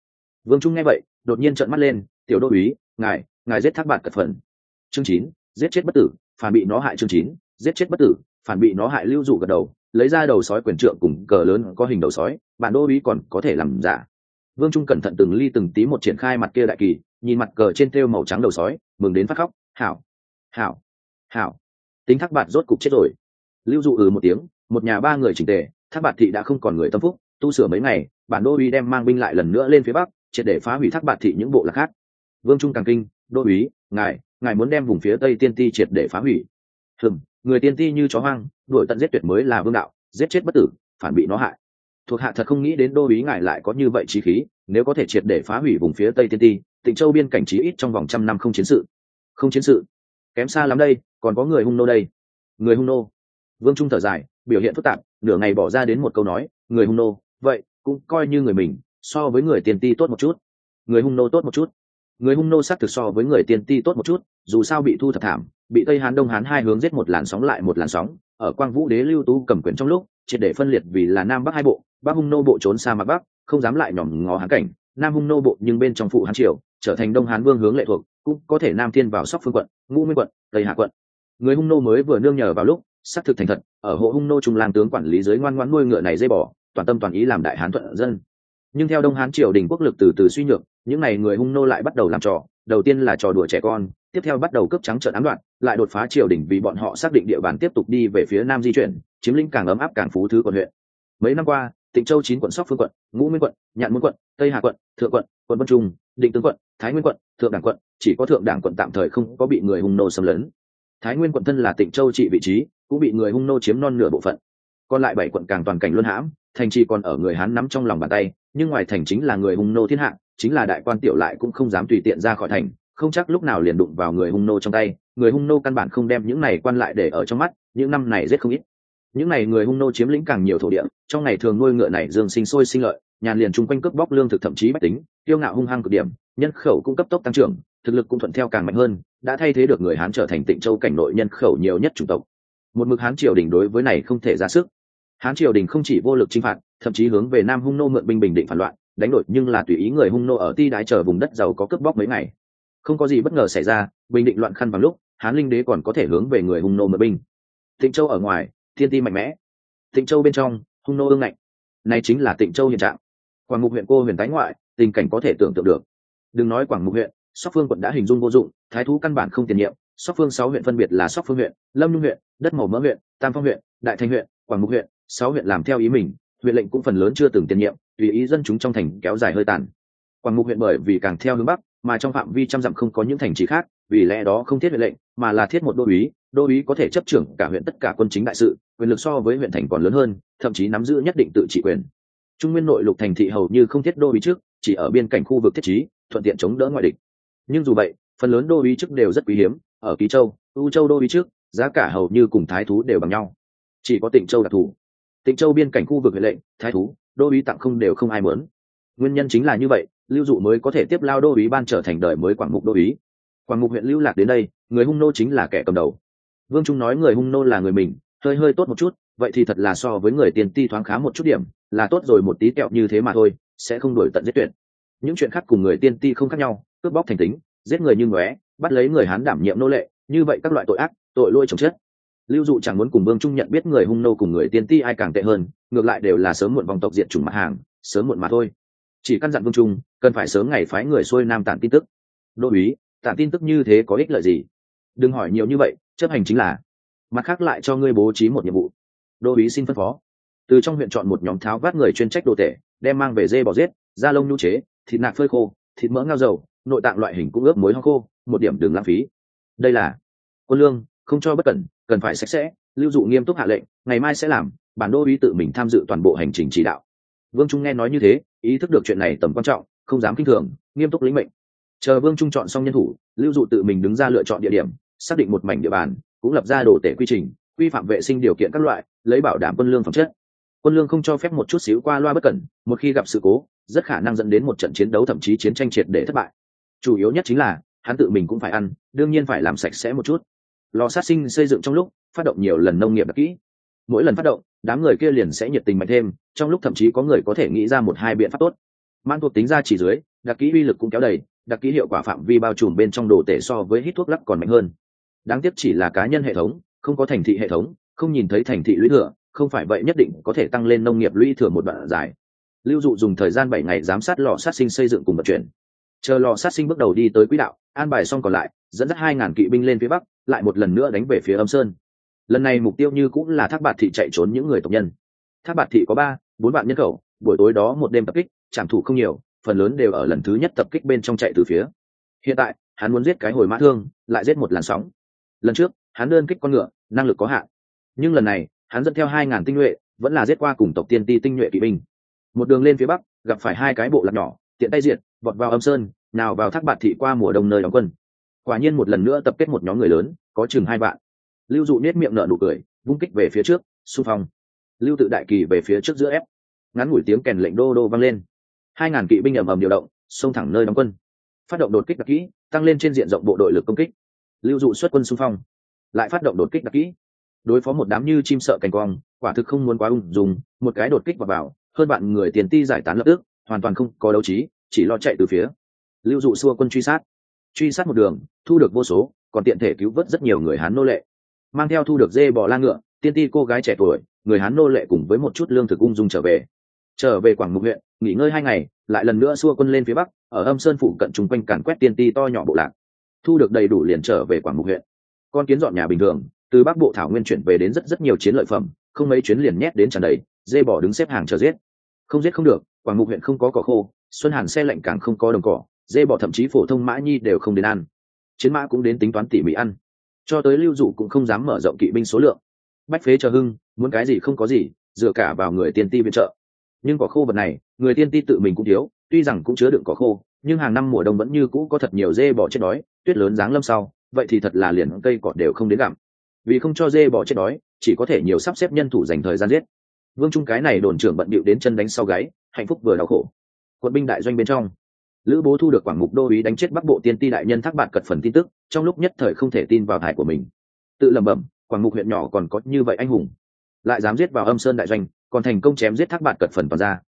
Vương trung nghe vậy, đột nhiên trợn mắt lên, tiểu đô úy, ngài ngài giết thác bạn cật phần chương chín, giết chết bất tử, phản bị nó hại chương chín, giết chết bất tử, phản bị nó hại lưu dụ gật đầu, lấy ra đầu sói quyền trượng cùng cờ lớn có hình đầu sói bản đô úy còn có thể làm giả. Vương trung cẩn thận từng ly từng tí một triển khai mặt kia đại kỳ, nhìn mặt cờ trên thêu màu trắng đầu sói, mừng đến phát khóc, hảo hảo hảo. Tính thác bạn rốt cục chết rồi lưu dụ ừ một tiếng, một nhà ba người chỉnh tề, thác bạt thị đã không còn người tâm phúc, tu sửa mấy ngày, bản đô uy đem mang binh lại lần nữa lên phía bắc, triệt để phá hủy thác bạt thị những bộ lạc khác. Vương trung càng kinh, đô uý ngài ngài muốn đem vùng phía tây tiên ti triệt để phá hủy. Hừng người tiên ti như chó hoang, đuổi tận giết tuyệt mới là vương đạo, giết chết bất tử, phản bị nó hại. Thuộc hạ thật không nghĩ đến đô uý ngài lại có như vậy trí khí, nếu có thể triệt để phá hủy vùng phía tây tiên ti, tịnh châu biên cảnh trí ít trong vòng trăm năm không chiến sự. Không chiến sự? Kém xa lắm đây, còn có người hung nô đây. Người hung nô? Vương trung thở dài, biểu hiện phức tạp, nửa ngày bỏ ra đến một câu nói, người hung nô, vậy cũng coi như người mình, so với người tiền ti tốt một chút. Người hung nô tốt một chút. Người hung nô xác thực so với người tiền ti tốt một chút, dù sao bị thu thập thảm, bị tây hán đông hán hai hướng giết một làn sóng lại một làn sóng, ở quang vũ đế lưu tú cầm quyền trong lúc, triệt để phân liệt vì là nam bắc hai bộ, bắc hung nô bộ trốn xa mặt bắc, không dám lại nhỏm ngó hán cảnh, nam hung nô bộ nhưng bên trong phụ hán triều, trở thành đông hán vương hướng lệ thuộc, cũng có thể nam thiên vào sóc phương quận, ngũ nguyên quận, tây hạ quận. Người hung nô mới vừa nương nhờ vào lúc xác thực thành thật, ở hộ hung nô trung lang tướng quản lý dưới ngoan ngoãn nuôi ngựa này dây bỏ, toàn tâm toàn ý làm đại hán thuận dân. Nhưng theo đông hán triều đình quốc lực từ từ suy nhược, những n à y người hung nô lại bắt đầu làm trò, đầu tiên là trò đùa trẻ con, tiếp theo bắt đầu cướp trắng trợn ám đoạn lại đột phá triều đình vì bọn họ xác định địa bàn tiếp tục đi về phía nam di chuyển, chiếm lĩnh càng ấm áp càng phú thứ quận huyện. Mấy năm qua, tịnh châu chín quận sóc phương quận, ngũ nguyên quận, nhạn môn quận, tây hà quận, thượng quận quận vân trung, định tướng quận, thái nguyên quận, thượng đảng quận, chỉ có thượng đảng quận tạm thời không có bị người hung nô xâm lấn thái nguyên quận thân là tịnh châu trị vị trí, cũng bị người hung nô chiếm non nửa bộ phận. Còn lại bảy quận càng toàn cảnh luân hãm, thành trì còn ở người hán nắm trong lòng bàn tay, nhưng ngoài thành chính là người hung nô thiên hạ, chính là đại quan tiểu lại cũng không dám tùy tiện ra khỏi thành, không chắc lúc nào liền đụng vào người hung nô trong tay. Người hung nô căn bản không đem những này quan lại để ở trong mắt, những năm này rất không ít. Những này người hung nô chiếm lĩnh càng nhiều thổ địa, trong ngày thường nuôi ngựa này dương sinh sôi sinh lợi, nhàn liền chung quanh cướp bóc lương thực thậm chí bách tính, tiêu ngạo hung hăng cực điểm, nhân khẩu cũng cấp tốc tăng trưởng thực lực cũng thuận theo càng mạnh hơn, đã thay thế được người hán trở thành tịnh châu cảnh nội nhân khẩu nhiều nhất chủng tộc. Một mực hán triều đình đối với này không thể ra sức. Hán triều đình không chỉ vô lực chinh phạt, thậm chí hướng về nam hung nô mượn binh bình định phản loạn, đánh đổi, nhưng là tùy ý người hung nô ở ti đái chờ vùng đất giàu có cướp bóc mấy ngày. Không có gì bất ngờ xảy ra, bình định loạn khăn vào lúc, hán linh đế còn có thể hướng về người hung nô mượn binh. Tịnh châu ở ngoài, thiên ti mạnh mẽ. Tịnh châu bên trong, hung nô ương ngạnh. Này chính là tịnh châu hiện trạng. Quảng mục huyện cô huyền tái ngoại, tình cảnh có thể tưởng tượng được. Đừng nói quảng mục huyện sóc phương quận đã hình dung vô dụng, thái thú căn bản không tiền nhiệm. Sóc phương sáu huyện phân biệt là sóc phương huyện, lâm nhung huyện, đất màu mỡ huyện, tam phong huyện, đại thanh huyện, quảng mục huyện, sáu huyện làm theo ý mình, huyện lệnh cũng phần lớn chưa từng tiền nhiệm, tùy ý dân chúng trong thành kéo dài hơi tàn. Quảng mục huyện bởi vì càng theo hướng bắc, mà trong phạm vi trăm dặm không có những thành trì khác, vì lẽ đó không thiết huyện lệnh, mà là thiết một đô úy đô úy có thể chấp trưởng cả huyện tất cả quân chính đại sự, quyền lực so với huyện thành còn lớn hơn, thậm chí nắm giữ nhất định tự trị quyền. Trung nguyên nội lục thành thị hầu như không thiết đô úy trước, chỉ ở biên cảnh khu vực thiết trí, thuận tiện chống đỡ ngoại địch nhưng dù vậy, phần lớn đô uý trước đều rất quý hiếm, ở ký châu, u châu đô uý trước, giá cả hầu như cùng thái thú đều bằng nhau. Chỉ có tỉnh châu đặc thù. Tỉnh châu biên cảnh khu vực huệ lệnh, thái thú, đô uý tặng không đều không ai muốn. Nguyên nhân chính là như vậy, lưu dụ mới có thể tiếp lao đô uý ban trở thành đời mới quảng mục đô uý. Quảng mục huyện lưu lạc đến đây, người hung nô chính là kẻ cầm đầu. Vương trung nói người hung nô là người mình, hơi hơi tốt một chút, vậy thì thật là so với người tiền ti thoáng khá một chút điểm, là tốt rồi một tí kẹo như thế mà thôi, sẽ không đổi tận giết tuyệt. Những chuyện khác cùng người tiên ti không khác nhau cướp bóc thành tính, giết người như ngóe, bắt lấy người hán đảm nhiệm nô lệ, như vậy các loại tội ác, tội lôi chồng chết lưu dụ chẳng muốn cùng vương trung nhận biết người hung nô cùng người tiên ti ai càng tệ hơn, ngược lại đều là sớm muộn vòng tộc diện chủng mặt hàng, sớm muộn mà thôi. Chỉ căn dặn vương trung, cần phải sớm ngày phái người xuôi nam tản tin tức. Đô úy, tản tin tức như thế có ích lợi gì? Đừng hỏi nhiều như vậy, chấp hành chính là. Mặt khác lại cho ngươi bố trí một nhiệm vụ. Đô úy xin phân phó. Từ trong huyện chọn một nhóm tháo vát người chuyên trách đồ tể, đem mang về dê bò giết, da lông nhu chế, thịt nạc phơi khô, thịt mỡ ngao dầu nội tạng loại hình cũng ướp muối ho khô, một điểm đừng lãng phí. Đây là, quân lương, không cho bất cẩn, cần phải sạch sẽ, lưu dụ nghiêm túc hạ lệnh, ngày mai sẽ làm, bản đô ý tự mình tham dự toàn bộ hành trình chỉ đạo. Vương trung nghe nói như thế, ý thức được chuyện này tầm quan trọng, không dám kinh thường, nghiêm túc lĩnh mệnh. Chờ vương trung chọn xong nhân thủ, lưu dụ tự mình đứng ra lựa chọn địa điểm, xác định một mảnh địa bàn, cũng lập ra đồ tể quy trình, quy phạm vệ sinh điều kiện các loại, lấy bảo đảm quân lương phẩm chất. Quân lương không cho phép một chút xíu qua loa bất cẩn, một khi gặp sự cố, rất khả năng dẫn đến một trận chiến đấu thậm chí chiến tranh triệt để thất bại chủ yếu nhất chính là, hắn tự mình cũng phải ăn, đương nhiên phải làm sạch sẽ một chút. Lò sát sinh xây dựng trong lúc, phát động nhiều lần nông nghiệp đặc kỹ. Mỗi lần phát động, đám người kia liền sẽ nhiệt tình mạnh thêm, trong lúc thậm chí có người có thể nghĩ ra một hai biện pháp tốt. Mang thuộc tính ra chỉ dưới, đặc kỹ uy lực cũng kéo đầy, đặc kỹ hiệu quả phạm vi bao trùm bên trong đồ tể so với hít thuốc lắc còn mạnh hơn. Đáng tiếc chỉ là cá nhân hệ thống, không có thành thị hệ thống, không nhìn thấy thành thị lũy thừa, không phải vậy nhất định có thể tăng lên nông nghiệp lũy thừa một đoạn dài. Lưu dụ dùng thời gian bảy ngày giám sát lò sát sinh xây dựng cùng vận chuyển chờ lò sát sinh bước đầu đi tới quỹ đạo, an bài xong còn lại, dẫn dắt hai ngàn kỵ binh lên phía bắc, lại một lần nữa đánh về phía âm sơn. Lần này mục tiêu như cũng là thác bạt thị chạy trốn những người tộc nhân. Thác bạt thị có ba, bốn vạn nhân khẩu, buổi tối đó một đêm tập kích, trảm thủ không nhiều, phần lớn đều ở lần thứ nhất tập kích bên trong chạy từ phía. Hiện tại, hắn muốn giết cái hồi mã thương, lại giết một làn sóng. Lần trước, hắn đơn kích con ngựa, năng lực có hạn. Nhưng lần này, hắn dẫn theo hai ngàn tinh nhuệ, vẫn là giết qua cùng tộc tiên ti tinh nhuệ kỵ binh. Một đường lên phía bắc, gặp phải hai cái bộ lạc nhỏ, tiện tay diệt vọt vào âm sơn, nào vào thác bạt thị qua mùa đông nơi đóng quân. Quả nhiên một lần nữa tập kết một nhóm người lớn, có chừng hai bạn lưu dụ nết miệng nợ nụ cười, vung kích về phía trước, xung phong. Lưu tự đại kỳ về phía trước giữa ép. Ngắn ngủi tiếng kèn lệnh đô đô vang lên. Hai ngàn kỵ binh ầm ầm điều động, xông thẳng nơi đóng quân. Phát động đột kích đặc kỹ, tăng lên trên diện rộng bộ đội lực công kích. Lưu dụ xuất quân xung phong, lại phát động đột kích đặc kỹ. Đối phó một đám như chim sợ cành quang, quả thực không muốn quá ung dùng một cái đột kích vào vào, hơn bạn người tiền ti giải tán lập tức, hoàn toàn không có đấu trí chỉ lo chạy từ phía. Lưu dụ xua quân truy sát. Truy sát một đường, thu được vô số, còn tiện thể cứu vớt rất nhiều người hán nô lệ. Mang theo thu được dê bò la ngựa, tiên ti cô gái trẻ tuổi, người hán nô lệ cùng với một chút lương thực ung dung trở về. Trở về quảng mục huyện, nghỉ ngơi hai ngày, lại lần nữa xua quân lên phía bắc, ở âm sơn phụ cận chung quanh càn quét tiên ti to nhỏ bộ lạc. Thu được đầy đủ liền trở về quảng mục huyện. Con kiến dọn nhà bình thường, từ bắc bộ thảo nguyên chuyển về đến rất rất nhiều chiến lợi phẩm, không mấy chuyến liền nhét đến tràn đầy, dê bỏ đứng xếp hàng chờ giết. Không giết không được, quảng mục huyện không có cỏ khô xuân hàn xe lạnh càng không có đồng cỏ, dê bỏ thậm chí phổ thông mã nhi đều không đến ăn. Chiến mã cũng đến tính toán tỉ mỉ ăn. Cho tới lưu dụ cũng không dám mở rộng kỵ binh số lượng. Bách phế chờ hưng, muốn cái gì không có gì, dựa cả vào người tiên ti viện trợ. Nhưng quả khô vật này, người tiên ti tự mình cũng thiếu, tuy rằng cũng chứa đựng quả khô, nhưng hàng năm mùa đông vẫn như cũ có thật nhiều dê bỏ chết đói, tuyết lớn giáng lâm sau, vậy thì thật là liền cây cỏ đều không đến gặm. Vì không cho dê bỏ chết đói, chỉ có thể nhiều sắp xếp nhân thủ dành thời gian giết. Vương trung cái này đồn trưởng bận bịu đến chân đánh sau gáy, hạnh phúc vừa đau khổ quân binh đại doanh bên trong. Lữ bố thu được quảng mục đô ý đánh chết bắc bộ tiên ti đại nhân thác bạn cật phần tin tức, trong lúc nhất thời không thể tin vào thải của mình. Tự lẩm bẩm, quảng mục huyện nhỏ còn có như vậy anh hùng. Lại dám giết vào âm sơn đại doanh, còn thành công chém giết thác bạn cật phần toàn ra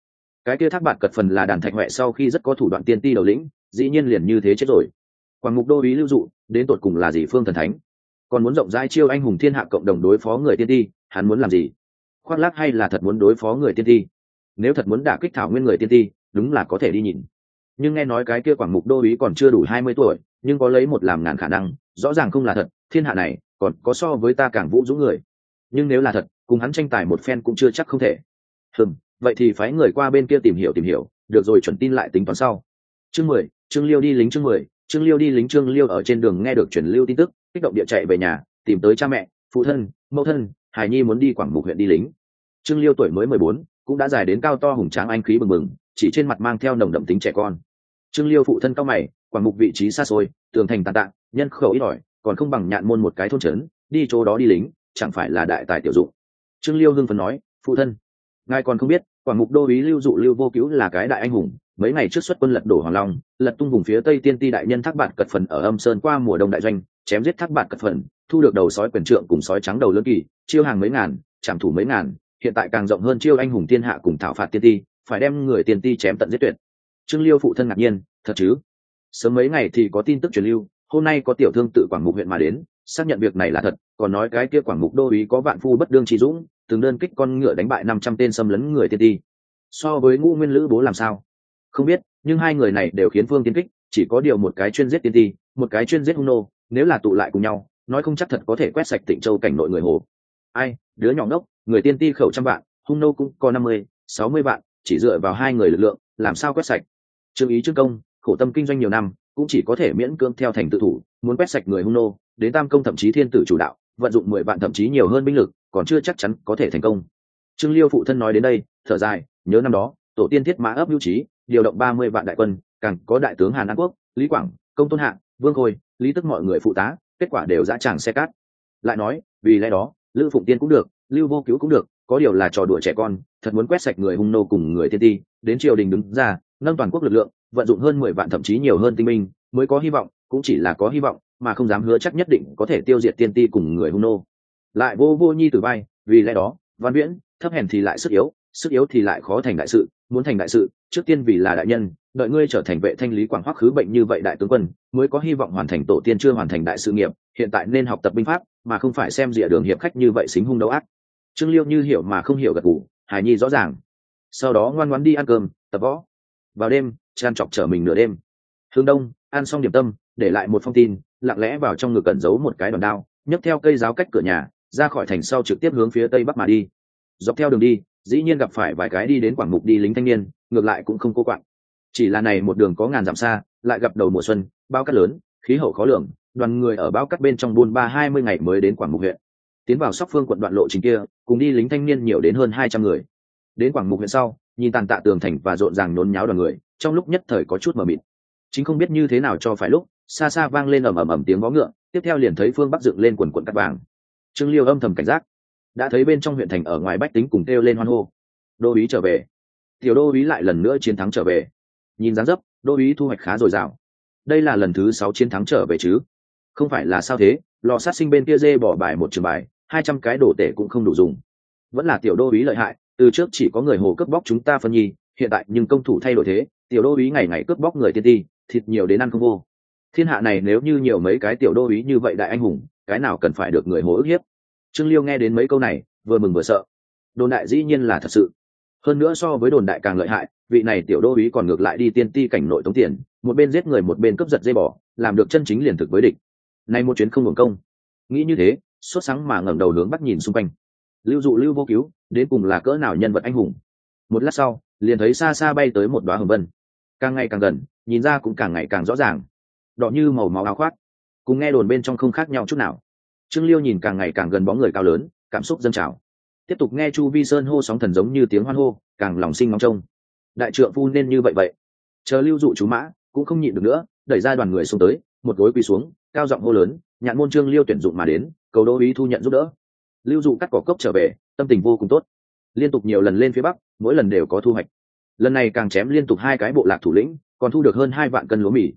cái kia thác bạn cật phần là đàn thạch huệ sau khi rất có thủ đoạn tiên ti đầu lĩnh, dĩ nhiên liền như thế chết rồi. Quảng mục đô ý lưu dụ, đến tột cùng là gì phương thần thánh? Còn muốn rộng rãi chiêu anh hùng thiên hạ cộng đồng đối phó người tiên ti, hắn muốn làm gì? Khoác lác hay là thật muốn đối phó người tiên ti? Nếu thật muốn đả kích thảo nguyên người tiên ti đúng là có thể đi nhìn. Nhưng nghe nói cái kia quảng mục đô ý còn chưa đủ hai mươi tuổi, nhưng có lấy một làm ngàn khả năng, rõ ràng không là thật, thiên hạ này, còn có so với ta càng vũ dũng người. Nhưng nếu là thật, cùng hắn tranh tài một phen cũng chưa chắc không thể. Hừm, vậy thì phái người qua bên kia tìm hiểu tìm hiểu, được rồi chuẩn tin lại tính toán sau. Chương mười, trương liêu đi lính chương mười, trương liêu đi lính trương liêu ở trên đường nghe được chuyển lưu tin tức, kích động địa chạy về nhà, tìm tới cha mẹ, phụ thân, mẫu thân, hải nhi muốn đi quảng mục huyện đi lính. Trương liêu tuổi mới mười bốn, cũng đã dài đến cao to hùng tráng anh khí bừng bừng chỉ trên mặt mang theo nồng đậm tính trẻ con. Trương liêu phụ thân cao mày quảng mục vị trí xa xôi, tường thành tàn tạ, nhân khẩu ít ỏi, còn không bằng nhạn môn một cái thôn trấn, đi chỗ đó đi lính, chẳng phải là đại tài tiểu dụng. Trương liêu hưng phấn nói, phụ thân, ngài còn không biết quảng mục đô ý lưu dụ lưu vô cứu là cái đại anh hùng, mấy ngày trước xuất quân lật đổ hoàng long, lật tung vùng phía tây tiên ti đại nhân thác bạt cật phần ở âm sơn qua mùa đông đại doanh, chém giết thác bạt cật phần, thu được đầu sói quyền trượng cùng sói trắng đầu lớn kỳ, chiêu hàng mấy ngàn, trảm thủ mấy ngàn, hiện tại càng rộng hơn chiêu anh hùng thiên hạ cùng thảo phạt tiên ti phải đem người tiên ti chém tận giết tuyệt. Trương liêu phụ thân ngạc nhiên, thật chứ? Sớm mấy ngày thì có tin tức truyền lưu, hôm nay có tiểu thương tự quảng mục huyện mà đến, xác nhận việc này là thật, còn nói cái kia quảng mục đô ý có vạn phu bất đương chỉ dũng, từng đơn kích con ngựa đánh bại năm trăm tên xâm lấn người tiên ti. So với ngũ nguyên lữ bố làm sao? Không biết, nhưng hai người này đều khiến phương tiến kích, chỉ có điều một cái chuyên giết tiên ti, một cái chuyên giết hung nô, nếu là tụ lại cùng nhau, nói không chắc thật có thể quét sạch tịnh châu cảnh nội người hồ. Ai, đứa nhỏ ngốc, người tiên ti khẩu trăm vạn, hung nô cũng có năm mươi, sáu mươi vạn chỉ dựa vào hai người lực lượng, làm sao quét sạch? Trương ý trương công, khổ tâm kinh doanh nhiều năm, cũng chỉ có thể miễn cưỡng theo thành tự thủ, muốn quét sạch người hung nô, đến tam công thậm chí thiên tử chủ đạo, vận dụng mười vạn thậm chí nhiều hơn binh lực, còn chưa chắc chắn có thể thành công. Trương liêu phụ thân nói đến đây, thở dài, nhớ năm đó, tổ tiên thiết mã ấp hữu trí, điều động ba mươi vạn đại quân, càng có đại tướng hàn an quốc, lý quảng, công tôn hạng vương khôi, lý tức mọi người phụ tá, kết quả đều dã tràng xe cát. Lại nói, vì lẽ đó, lữ phụng tiên cũng được, lưu vô cứu cũng được có điều là trò đùa trẻ con, thật muốn quét sạch người hung nô cùng người thiên ti, đến triều đình đứng ra, nâng toàn quốc lực lượng, vận dụng hơn mười vạn thậm chí nhiều hơn tinh minh mới có hy vọng, cũng chỉ là có hy vọng, mà không dám hứa chắc nhất định có thể tiêu diệt tiên ti cùng người hung nô. Lại vô vô nhi tử bay vì lẽ đó, văn viễn, thấp hèn thì lại sức yếu sức yếu thì lại khó thành đại sự, muốn thành đại sự, trước tiên vì là đại nhân, đợi ngươi trở thành vệ thanh lý quảng hoắc khứ bệnh như vậy đại tướng quân, mới có hy vọng hoàn thành tổ tiên chưa hoàn thành đại sự nghiệp, hiện tại nên học tập binh pháp, mà không phải xem rìa đường hiệp khách như vậy xính hung đấu ác trương liêu như hiểu mà không hiểu gật gù hải nhi rõ ràng. Sau đó ngoan ngoãn đi ăn cơm, tập võ. Vào đêm tràn trọc trở mình nửa đêm. Hướng đông, ăn xong điểm tâm, để lại một phong tin, lặng lẽ vào trong ngực cẩn giấu một cái đòn đao, nhấc theo cây giáo cách cửa nhà, ra khỏi thành sau trực tiếp hướng phía tây bắc mà đi. Dọc theo đường đi, dĩ nhiên gặp phải vài cái đi đến quảng mục đi lính thanh niên, ngược lại cũng không cô quạng. Chỉ là này một đường có ngàn dặm xa, lại gặp đầu mùa xuân, bao cát lớn, khí hậu khó lường, đoàn người ở bao cát bên trong buôn ba hai mươi ngày mới đến quảng mục huyện tiến vào sóc phương quận đoạn lộ trình kia, cùng đi lính thanh niên nhiều đến hơn hai trăm người. Đến quảng mục huyện sau, nhìn tàn tạ tường thành và rộn ràng nhốn nháo đoàn người, trong lúc nhất thời có chút mờ mịt. Chính không biết như thế nào cho phải lúc, xa xa vang lên ầm ầm ầm tiếng vó ngựa, tiếp theo liền thấy phương bắc dựng lên quần quận cắt vàng. Trương liêu âm thầm cảnh giác. Đã thấy bên trong huyện thành ở ngoài bách tính cùng kêu lên hoan hô. Đô ý trở về. Tiểu đô ý lại lần nữa chiến thắng trở về. Nhìn dáng dấp, đô ý thu hoạch khá dồi dào. Đây là lần thứ sáu chiến thắng trở về chứ? Không phải là sao thế? Lò sát sinh bên kia dê bỏ bài một trường bài hai trăm cái đổ tể cũng không đủ dùng. Vẫn là tiểu đô ý lợi hại, từ trước chỉ có người hồ cướp bóc chúng ta phân nhi, hiện tại nhưng công thủ thay đổi thế, tiểu đô ý ngày ngày cướp bóc người tiên ti, thịt nhiều đến ăn không vô. Thiên hạ này nếu như nhiều mấy cái tiểu đô ý như vậy đại anh hùng, cái nào cần phải được người hồ ức hiếp? Trương liêu nghe đến mấy câu này, vừa mừng vừa sợ. Đồn đại dĩ nhiên là thật sự. Hơn nữa so với đồn đại càng lợi hại, vị này tiểu đô ý còn ngược lại đi tiên ti cảnh nội tống tiền, một bên giết người một bên cướp giật dây bỏ làm được chân chính liền thực với địch. Nay một chuyến không hưởng công. Nghĩ như thế sốt sáng mà ngẩng đầu hướng bắt nhìn xung quanh. Lưu dụ lưu vô cứu, đến cùng là cỡ nào nhân vật anh hùng? Một lát sau, liền thấy xa xa bay tới một đoá hồng vân. Càng ngày càng gần, nhìn ra cũng càng ngày càng rõ ràng. Đỏ như màu máu áo khoác. Cùng nghe đồn bên trong không khác nhau chút nào. Trương liêu nhìn càng ngày càng gần bóng người cao lớn, cảm xúc dâng trào. Tiếp tục nghe chu vi sơn hô sóng thần giống như tiếng hoan hô, càng lòng sinh ngóng trông. Đại trượng phu nên như vậy vậy. Chờ lưu dụ chú mã, cũng không nhịn được nữa, đẩy ra đoàn người xuống tới, một gối quỳ xuống, cao giọng hô lớn, nhạn môn trương liêu tuyển dụng mà đến cầu đô ý thu nhận giúp đỡ. Lưu dụ cắt cỏ cốc trở về, tâm tình vô cùng tốt. Liên tục nhiều lần lên phía bắc, mỗi lần đều có thu hoạch. Lần này càng chém liên tục hai cái bộ lạc thủ lĩnh, còn thu được hơn hai vạn cân lúa mì.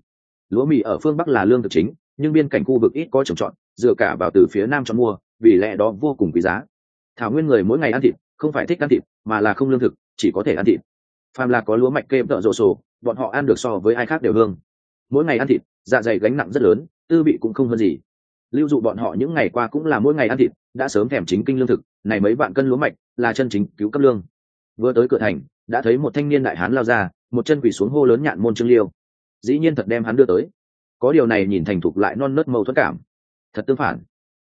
Lúa mì ở phương bắc là lương thực chính, nhưng biên cảnh khu vực ít có trồng trọt, dựa cả vào từ phía nam cho mua, vì lẽ đó vô cùng quý giá. Thảo nguyên người mỗi ngày ăn thịt, không phải thích ăn thịt, mà là không lương thực, chỉ có thể ăn thịt. Phàm là có lúa mạch kê tợ rộ sổ, bọn họ ăn được so với ai khác đều hương. Mỗi ngày ăn thịt dạ dày gánh nặng rất lớn, tư vị cũng không hơn gì lưu dụ bọn họ những ngày qua cũng là mỗi ngày ăn thịt, đã sớm thèm chính kinh lương thực, này mấy vạn cân lúa mạch là chân chính cứu cấp lương. Vừa tới cửa thành, đã thấy một thanh niên đại hán lao ra, một chân quỳ xuống hô lớn nhạn môn trương liêu. Dĩ nhiên thật đem hắn đưa tới. Có điều này nhìn thành thục lại non nớt mâu thuẫn cảm. Thật tương phản.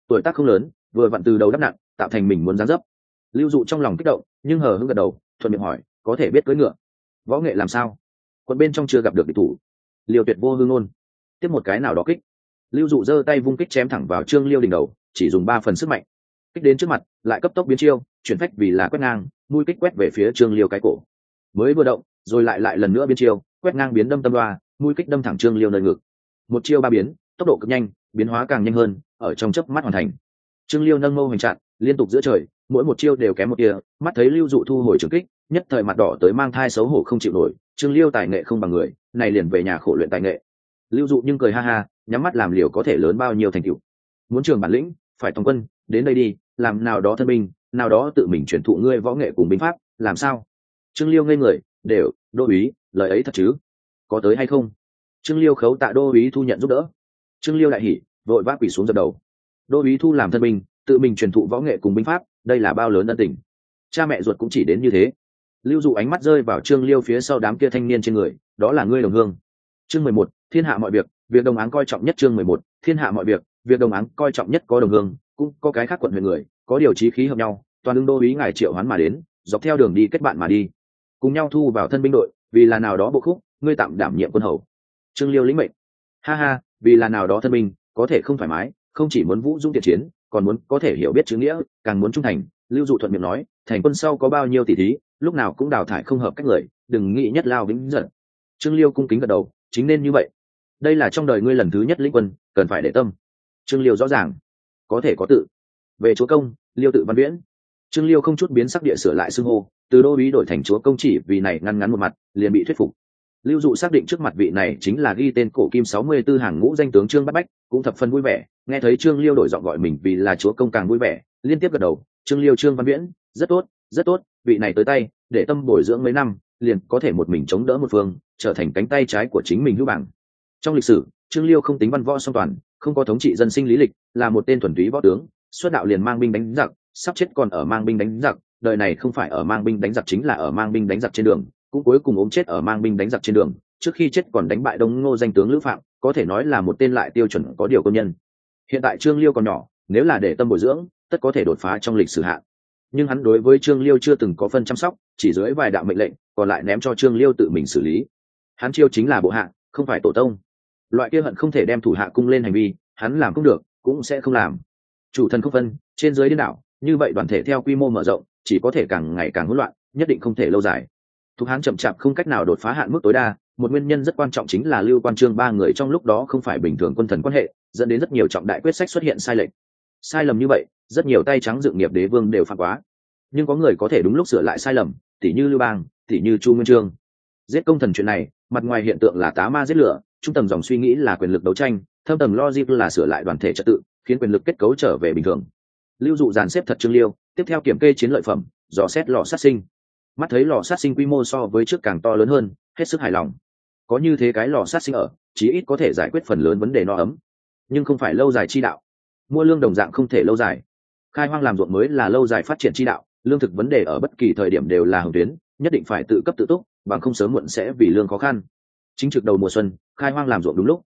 Tuổi tác không lớn, vừa vặn từ đầu đắp nặng, tạo thành mình muốn gián dấp. Lưu dụ trong lòng kích động, nhưng hờ hững gật đầu, thuận miệng hỏi, có thể biết cưỡi ngựa? Võ nghệ làm sao? Quận bên trong chưa gặp được địch thủ. Liều tuyệt vô hương ngôn. Tiếp một cái nào đó kích lưu dụ giơ tay vung kích chém thẳng vào trương liêu đỉnh đầu, chỉ dùng ba phần sức mạnh. Kích đến trước mặt, lại cấp tốc biến chiêu, chuyển phách vì là quét ngang, mũi kích quét về phía trương liêu cái cổ. Mới vừa động, rồi lại lại lần nữa biến chiêu, quét ngang biến đâm tâm đoa, mũi kích đâm thẳng trương liêu nơi ngực. Một chiêu ba biến, tốc độ cực nhanh, biến hóa càng nhanh hơn, ở trong chớp mắt hoàn thành. Trương liêu nâng mâu hoành trạng liên tục giữa trời, mỗi một chiêu đều kém một kia mắt thấy lưu dụ thu hồi trường kích, nhất thời mặt đỏ tới mang thai xấu hổ không chịu nổi, trương liêu tài nghệ không bằng người, này liền về nhà khổ luyện tài nghệ. Lưu dụ nhưng cười ha ha nhắm mắt làm liều có thể lớn bao nhiêu thành tựu. Muốn trường bản lĩnh, phải toàn quân, đến đây đi, làm nào đó thân binh, nào đó tự mình truyền thụ ngươi võ nghệ cùng binh pháp, làm sao? Trương liêu ngây người, đều, đô úy, lời ấy thật chứ? Có tới hay không? Trương liêu khấu tạ đô úy thu nhận giúp đỡ. Trương liêu đại hỉ, vội vác quỷ xuống dập đầu. Đô úy thu làm thân binh, tự mình truyền thụ võ nghệ cùng binh pháp, đây là bao lớn ân tình. Cha mẹ ruột cũng chỉ đến như thế. Lưu dụ ánh mắt rơi vào trương liêu phía sau đám kia thanh niên trên người, đó là ngươi đồng hương. Chương mười một, thiên hạ mọi việc việc đồng áng coi trọng nhất chương mười một, thiên hạ mọi việc việc đồng áng coi trọng nhất có đồng hương, cũng có cái khác quận huyện người, có điều trí khí hợp nhau, toàn ứng đô ý ngài triệu hoán mà đến, dọc theo đường đi kết bạn mà đi. Cùng nhau thu vào thân binh đội, vì là nào đó bộ khúc, ngươi tạm đảm nhiệm quân hầu. Trương liêu lĩnh mệnh. Ha ha, vì là nào đó thân binh, có thể không thoải mái, không chỉ muốn vũ dung tiệt chiến, còn muốn có thể hiểu biết chữ nghĩa, càng muốn trung thành. Lưu dụ thuận miệng nói, thành quân sau có bao nhiêu tỷ thí, lúc nào cũng đào thải không hợp cách người, đừng nghĩ nhất lao vĩnh giận trương liêu cung kính gật đầu, chính nên như vậy đây là trong đời ngươi lần thứ nhất lĩnh quân, cần phải để tâm. Trương liêu rõ ràng, có thể có tự. Về chúa công, liêu tự văn viễn. Trương liêu không chút biến sắc địa sửa lại xưng hô, từ đô ý đổi thành chúa công chỉ vì này ngăn ngắn một mặt, liền bị thuyết phục. Lưu dụ xác định trước mặt vị này chính là ghi tên cổ kim sáu mươi tư hàng ngũ danh tướng trương bát bách, cũng thập phân vui vẻ, nghe thấy trương liêu đổi giọng gọi mình vì là chúa công càng vui vẻ, liên tiếp gật đầu, trương liêu, trương văn viễn, rất tốt rất tốt, vị này tới tay, để tâm bồi dưỡng mấy năm, liền có thể một mình chống đỡ một phương, trở thành cánh tay trái của chính mình hữu bảng trong lịch sử, trương liêu không tính văn võ song toàn, không có thống trị dân sinh lý lịch, là một tên thuần túy võ tướng, xuất đạo liền mang binh đánh giặc, sắp chết còn ở mang binh đánh giặc, đời này không phải ở mang binh đánh giặc chính là ở mang binh đánh giặc trên đường, cũng cuối cùng ốm chết ở mang binh đánh giặc trên đường, trước khi chết còn đánh bại đông ngô danh tướng lữ phạm, có thể nói là một tên lại tiêu chuẩn có điều công nhân. Hiện tại trương liêu còn nhỏ, nếu là để tâm bồi dưỡng, tất có thể đột phá trong lịch sử hạn nhưng hắn đối với trương liêu chưa từng có phân chăm sóc, chỉ dưới vài đạo mệnh lệnh, còn lại ném cho trương liêu tự mình xử lý. Hắn chiêu chính là bộ hạ, không phải tổ tông loại kia hận không thể đem thủ hạ cung lên hành vi, hắn làm không được, cũng sẽ không làm. Chủ thần không phân, trên dưới điên đảo, như vậy đoàn thể theo quy mô mở rộng, chỉ có thể càng ngày càng hỗn loạn, nhất định không thể lâu dài. Thuộc hán chậm chạp không cách nào đột phá hạn mức tối đa, một nguyên nhân rất quan trọng chính là lưu quan trương ba người trong lúc đó không phải bình thường quân thần quan hệ, dẫn đến rất nhiều trọng đại quyết sách xuất hiện sai lệch. Sai lầm như vậy, rất nhiều tay trắng dự nghiệp đế vương đều phạm quá. Nhưng có người có thể đúng lúc sửa lại sai lầm tỷ như lưu bang tỷ như chu nguyên trương. Giết công thần chuyện này mặt ngoài hiện tượng là tá ma giết lửa, trung tầng dòng suy nghĩ là quyền lực đấu tranh, thâm tầng logic là sửa lại đoàn thể trật tự, khiến quyền lực kết cấu trở về bình thường. Lưu dụ dàn xếp thật trương liêu, tiếp theo kiểm kê chiến lợi phẩm, dò xét lò sát sinh. Mắt thấy lò sát sinh quy mô so với trước càng to lớn hơn, hết sức hài lòng. Có như thế cái lò sát sinh ở, chí ít có thể giải quyết phần lớn vấn đề no ấm. Nhưng không phải lâu dài chi đạo. Mua lương đồng dạng không thể lâu dài. Khai hoang làm ruộng mới là lâu dài phát triển chi đạo, lương thực vấn đề ở bất kỳ thời điểm đều là hồng tuyến nhất định phải tự cấp tự túc, bằng không sớm muộn sẽ vì lương khó khăn. Chính trực đầu mùa xuân, khai hoang làm ruộng đúng lúc.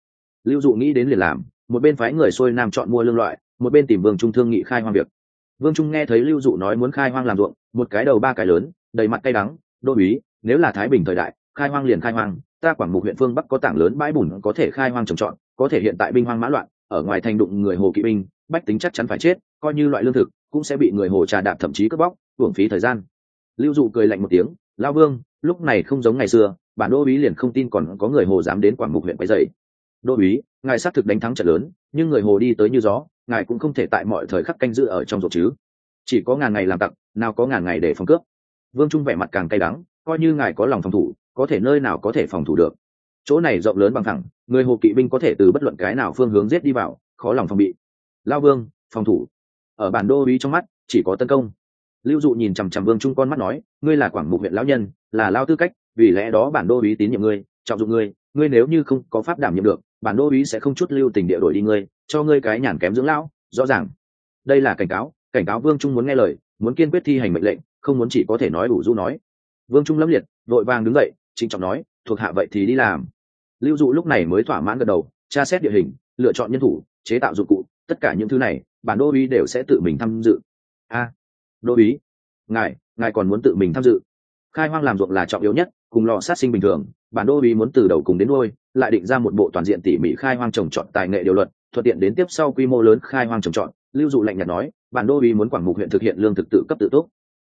Lưu dụ nghĩ đến liền làm, một bên phái người xuôi nam chọn mua lương loại, một bên tìm vương trung thương nghị khai hoang việc. Vương trung nghe thấy lưu dụ nói muốn khai hoang làm ruộng, một cái đầu ba cái lớn, đầy mặt cay đắng, đô uý nếu là thái bình thời đại, khai hoang liền khai hoang, ta quảng mục huyện phương bắc có tảng lớn bãi bùn có thể khai hoang trồng trọt, có thể hiện tại binh hoang mã loạn, ở ngoài thành đụng người hồ kỵ binh, bách tính chắc chắn phải chết, coi như loại lương thực cũng sẽ bị người hồ trà đạp thậm chí cướp bóc, hưởng phí thời gian. Lưu dụ cười lạnh một tiếng lao vương, lúc này không giống ngày xưa, bản đô uý liền không tin còn có người hồ dám đến quảng mục huyện quấy dậy đô uý ngài xác thực đánh thắng trận lớn, nhưng người hồ đi tới như gió, ngài cũng không thể tại mọi thời khắc canh giữ ở trong ruộng chứ. Chỉ có ngàn ngày làm tặc, nào có ngàn ngày để phòng cướp. Vương trung vẻ mặt càng cay đắng, coi như ngài có lòng phòng thủ, có thể nơi nào có thể phòng thủ được. Chỗ này rộng lớn bằng thẳng, người hồ kỵ binh có thể từ bất luận cái nào phương hướng giết đi vào, khó lòng phòng bị. Lao vương, phòng thủ. Ở bản đô uý trong mắt, chỉ có tấn công lưu dụ nhìn chằm chằm vương trung con mắt nói, ngươi là quảng mục huyện lão nhân, là lao tư cách, vì lẽ đó bản đô úy tín nhiệm ngươi, trọng dụng ngươi. Ngươi nếu như không có pháp đảm nhiệm được, bản đô úy sẽ không chút lưu tình địa đổi đi ngươi, cho ngươi cái nhàn kém dưỡng lão, rõ ràng. Đây là cảnh cáo cảnh cáo vương trung muốn nghe lời, muốn kiên quyết thi hành mệnh lệnh, không muốn chỉ có thể nói đủ du nói. Vương trung lâm liệt, vội vàng đứng dậy, trịnh trọng nói, thuộc hạ vậy thì đi làm. Lưu dụ lúc này mới thỏa mãn gật đầu, tra xét địa hình, lựa chọn nhân thủ, chế tạo dụng cụ, tất cả những thứ này, bản đô uý đều sẽ tự mình tham dự. A đô ý, ngài ngài còn muốn tự mình tham dự. Khai hoang làm ruộng là trọng yếu nhất cùng lò sát sinh bình thường bản đô ý muốn từ đầu cùng đến đôi lại định ra một bộ toàn diện tỉ mỉ khai hoang trồng trọt tài nghệ điều luật thuận tiện đến tiếp sau quy mô lớn khai hoang trồng trọt. Lưu dụ lạnh nhạt nói bản đô ý muốn quảng mục huyện thực hiện lương thực tự cấp tự túc.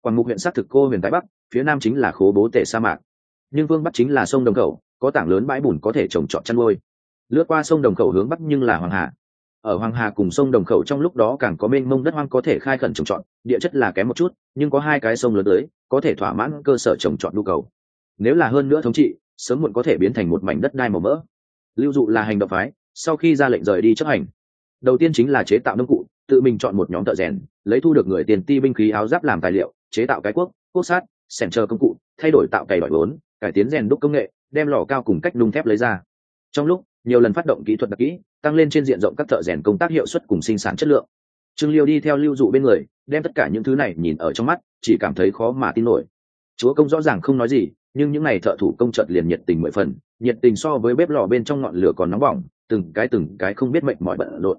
Quảng mục huyện xác thực cô huyện tái bắc phía nam chính là khố bố tể sa mạc. Nhưng vương bắc chính là sông đồng khẩu có tảng lớn bãi bùn có thể trồng trọt chăn nuôi. Lướt qua sông đồng khẩu hướng bắc nhưng là hoàng hà ở hoàng hà cùng sông đồng khẩu trong lúc đó càng có mênh mông đất hoang có thể khai khẩn trồng trọt, địa chất là kém một chút, nhưng có hai cái sông lớn tới, có thể thỏa mãn cơ sở trồng trọt nhu cầu. Nếu là hơn nữa thống trị, sớm muộn có thể biến thành một mảnh đất đai màu mỡ. Lưu dụ là hành động phái, sau khi ra lệnh rời đi chấp hành. Đầu tiên chính là chế tạo nông cụ, tự mình chọn một nhóm thợ rèn, lấy thu được người tiền ti binh khí áo giáp làm tài liệu, chế tạo cái quốc quốc sát sẻn chờ công cụ, thay đổi tạo cày đỏi vốn, cải tiến rèn đúc công nghệ, đem lò cao cùng cách nung thép lấy ra. Trong lúc nhiều lần phát động kỹ thuật đặc kỹ, tăng lên trên diện rộng các thợ rèn công tác hiệu suất cùng sinh sản chất lượng. Trương liêu đi theo lưu dụ bên người, đem tất cả những thứ này nhìn ở trong mắt, chỉ cảm thấy khó mà tin nổi. Chúa công rõ ràng không nói gì, nhưng những n à y thợ thủ công trợt liền nhiệt tình mười phần, nhiệt tình so với bếp lò bên trong ngọn lửa còn nóng bỏng, từng cái từng cái không biết mệnh mọi bận lộn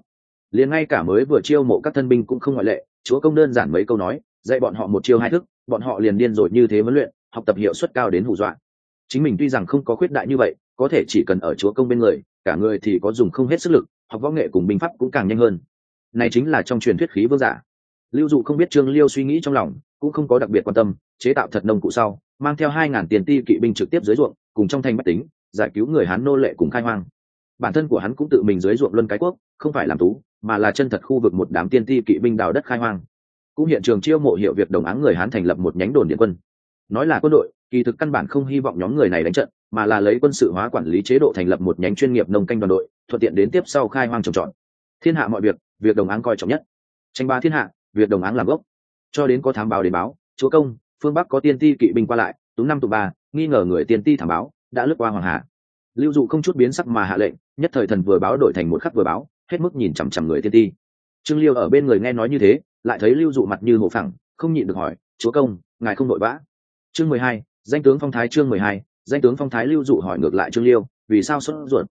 liền ngay cả mới vừa chiêu mộ các thân binh cũng không ngoại lệ, chúa công đơn giản mấy câu nói, dạy bọn họ một chiêu hai thức, bọn họ liền điên rồi như thế huấn luyện, học tập hiệu suất cao đến hù dọa. Chính mình tuy rằng không có khuyết đại như vậy, có thể chỉ cần ở chúa công bên người cả người thì có dùng không hết sức lực, học võ nghệ cùng binh pháp cũng càng nhanh hơn. Này chính là trong truyền thuyết khí vương giả. Lưu dụ không biết trương liêu suy nghĩ trong lòng, cũng không có đặc biệt quan tâm, chế tạo thật nông cụ sau, mang theo hai ngàn tiền ti kỵ binh trực tiếp dưới ruộng, cùng trong thành bách tính, giải cứu người hán nô lệ cùng khai hoang. Bản thân của hắn cũng tự mình dưới ruộng luân cái quốc, không phải làm tú, mà là chân thật khu vực một đám tiên ti kỵ binh đào đất khai hoang. Cũng hiện trường chiêu mộ hiệu việc đồng áng người hán thành lập một nhánh đồn điện quân. Nói là quân đội, kỳ thực căn bản không hy vọng nhóm người này đánh trận mà là lấy quân sự hóa quản lý chế độ thành lập một nhánh chuyên nghiệp nông canh đoàn đội, thuận tiện đến tiếp sau khai hoang trồng trọt. Thiên hạ mọi việc việc đồng áng coi trọng nhất. Tranh ba thiên hạ, việc đồng áng làm gốc. Cho đến có thám báo đến báo, chúa công, phương bắc có tiên ti kỵ binh qua lại tú năm tụ ba, nghi ngờ người tiên ti thảm báo, đã lướt qua hoàng hạ lưu dụ không chút biến sắc mà hạ lệnh, nhất thời thần vừa báo đổi thành một khắc vừa báo, hết mức nhìn chằm chằm người tiên ti. Trương liêu ở bên người nghe nói như thế, lại thấy lưu dụ mặt như hồ phẳng, không nhịn được hỏi, chúa công, ngài không nội vã chương mười hai, danh tướng phong thái chương mười hai danh tướng phong thái lưu dụ hỏi ngược lại trương liêu, vì sao xuất ruột?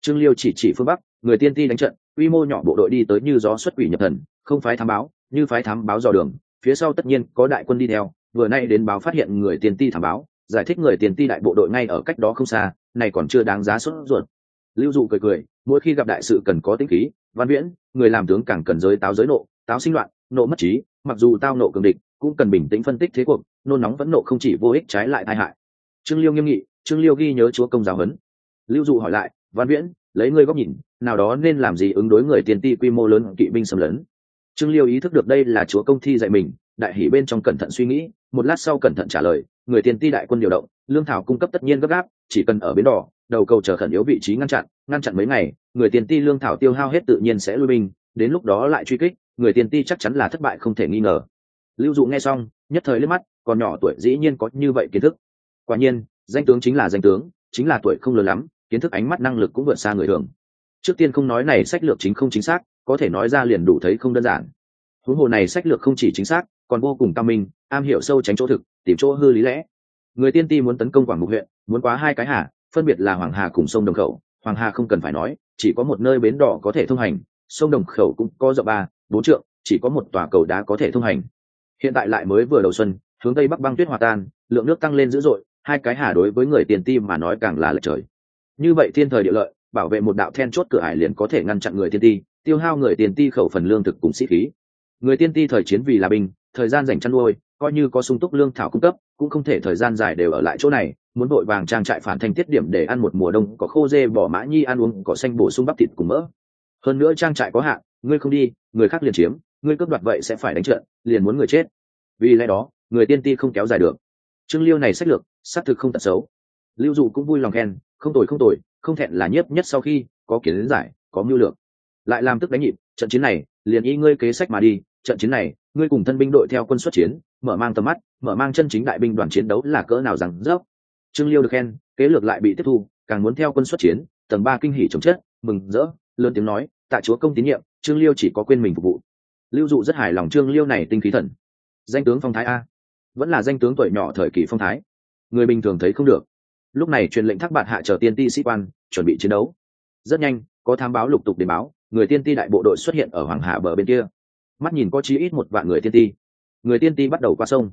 Trương liêu chỉ chỉ phương bắc, người tiên ti đánh trận, quy mô nhỏ bộ đội đi tới như gió xuất quỷ nhập thần, không phái thám báo, như phái thám báo dò đường, phía sau tất nhiên có đại quân đi theo, vừa nay đến báo phát hiện người tiên ti thám báo, giải thích người tiền ti đại bộ đội ngay ở cách đó không xa, này còn chưa đáng giá xuất ruột. Lưu dụ cười cười, mỗi khi gặp đại sự cần có tính khí, văn viễn, người làm tướng càng cần giới táo giới nộ, táo sinh loạn, nộ mất trí, mặc dù tao nộ cường địch, cũng cần bình tĩnh phân tích thế cuộc, nôn nóng vẫn nộ không chỉ vô ích trái lại tai hại trương liêu nghiêm nghị, trương liêu ghi nhớ chúa công giáo huấn. Lưu dụ hỏi lại, văn viễn, lấy ngươi góc nhìn, nào đó nên làm gì ứng đối người tiền ti quy mô lớn kỵ binh xâm lấn? Trương liêu ý thức được đây là chúa công thi dạy mình, đại hỷ bên trong cẩn thận suy nghĩ, một lát sau cẩn thận trả lời, người tiền ti đại quân điều động, lương thảo cung cấp tất nhiên gấp gáp, chỉ cần ở bến đỏ, đầu cầu chờ khẩn yếu vị trí ngăn chặn ngăn chặn mấy ngày, người tiền ti lương thảo tiêu hao hết tự nhiên sẽ lui binh, đến lúc đó lại truy kích, người tiền ti chắc chắn là thất bại không thể nghi ngờ. Lưu dụ nghe xong, nhất thời liếc mắt, còn nhỏ tuổi dĩ nhiên có như vậy kiến thức quả nhiên, danh tướng chính là danh tướng, chính là tuổi không lớn lắm, kiến thức ánh mắt năng lực cũng vượt xa người thường. Trước tiên không nói này sách lược chính không chính xác, có thể nói ra liền đủ thấy không đơn giản. Huống hồ này sách lược không chỉ chính xác, còn vô cùng cao minh, am hiểu sâu tránh chỗ thực, tìm chỗ hư lý lẽ. Người tiên ti muốn tấn công quảng mục huyện, muốn quá hai cái hà, phân biệt là hoàng hà cùng sông đồng khẩu. Hoàng hà không cần phải nói, chỉ có một nơi bến đỏ có thể thông hành, sông đồng khẩu cũng có rộng ba, bốn trượng, chỉ có một tòa cầu đá có thể thông hành. Hiện tại lại mới vừa đầu xuân, hướng tây bắc băng tuyết hòa tan, lượng nước tăng lên dữ dội hai cái hà đối với người tiền ti mà nói càng là lệch trời. Như vậy thiên thời địa lợi, bảo vệ một đạo then chốt cửa ải liền có thể ngăn chặn người tiên ti, tiêu hao người tiền ti khẩu phần lương thực cùng sĩ khí. Người tiên ti thời chiến vì là binh, thời gian dành chăn nuôi, coi như có sung túc lương thảo cung cấp, cũng không thể thời gian dài đều ở lại chỗ này, muốn vội vàng trang trại phản thành tiết điểm để ăn một mùa đông, có khô dê, bỏ mã nhi ăn uống cỏ xanh bổ sung bắp thịt cùng mỡ. Hơn nữa trang trại có hạn, ngươi không đi, người khác liền chiếm, ngươi cướp đoạt vậy sẽ phải đánh trận, liền muốn người chết. Vì lẽ đó, người tiên ti không kéo dài được. Trương liêu này sách lược xác thực không tật xấu. Lưu dụ cũng vui lòng khen, không tồi không tồi, không thẹn là nhiếp nhất sau khi có kiến giải, có mưu lược. Lại làm tức đánh nhịp, trận chiến này, liền y ngươi kế sách mà đi, trận chiến này, ngươi cùng thân binh đội theo quân xuất chiến, mở mang tầm mắt, mở mang chân chính đại binh đoàn chiến đấu là cỡ nào rằng dốc trương liêu được khen, kế lược lại bị tiếp thu, càng muốn theo quân xuất chiến, tầng ba kinh hỉ chống chết mừng rỡ, lớn tiếng nói tại chúa công tín nhiệm, trương liêu chỉ có quên mình phục vụ. Lưu dụ rất hài lòng trương liêu này tinh khí thần. Danh tướng phong thái a. Vẫn là danh tướng tuổi nhỏ thời kỳ phong thái người bình thường thấy không được. Lúc này truyền lệnh thác bạn hạ chờ tiên ti sĩ quan, chuẩn bị chiến đấu. Rất nhanh, có thám báo lục tục đến báo, người tiên ti đại bộ đội xuất hiện ở hoàng hạ bờ bên kia. Mắt nhìn có chí ít một vạn người tiên ti. Người tiên ti bắt đầu qua sông.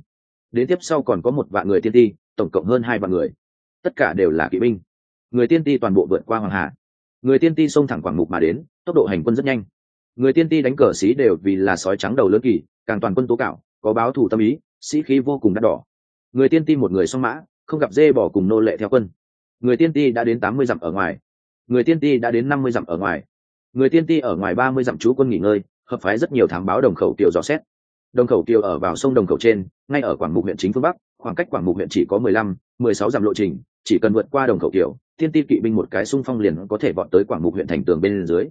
Đến tiếp sau còn có một vạn người tiên ti, tổng cộng hơn hai vạn người. Tất cả đều là kỵ binh. Người tiên ti toàn bộ vượt qua hoàng hạ. người tiên ti xông thẳng quảng mục mà đến, tốc độ hành quân rất nhanh. Người tiên ti đánh cờ xí đều vì là sói trắng đầu lớn kỳ, càng toàn quân tố cạo, có báo thủ tâm ý, sĩ khí vô cùng đắt đỏ. Người tiên ti một người song mã không gặp dê bỏ cùng nô lệ theo quân. Người tiên ti đã đến tám mươi dặm ở ngoài. Người tiên ti đã đến năm mươi dặm ở ngoài. Người tiên ti ở ngoài ba mươi dặm trú quân nghỉ ngơi, hợp phái rất nhiều thám báo đồng khẩu kiều dò xét. Đồng khẩu kiều ở vào sông đồng khẩu trên, ngay ở quảng mục huyện chính phương bắc, khoảng cách quảng mục huyện chỉ có mười lăm, mười sáu dặm lộ trình, chỉ cần vượt qua đồng khẩu kiều, tiên ti kỵ binh một cái xung phong liền có thể vọt tới quảng mục huyện thành tường bên dưới.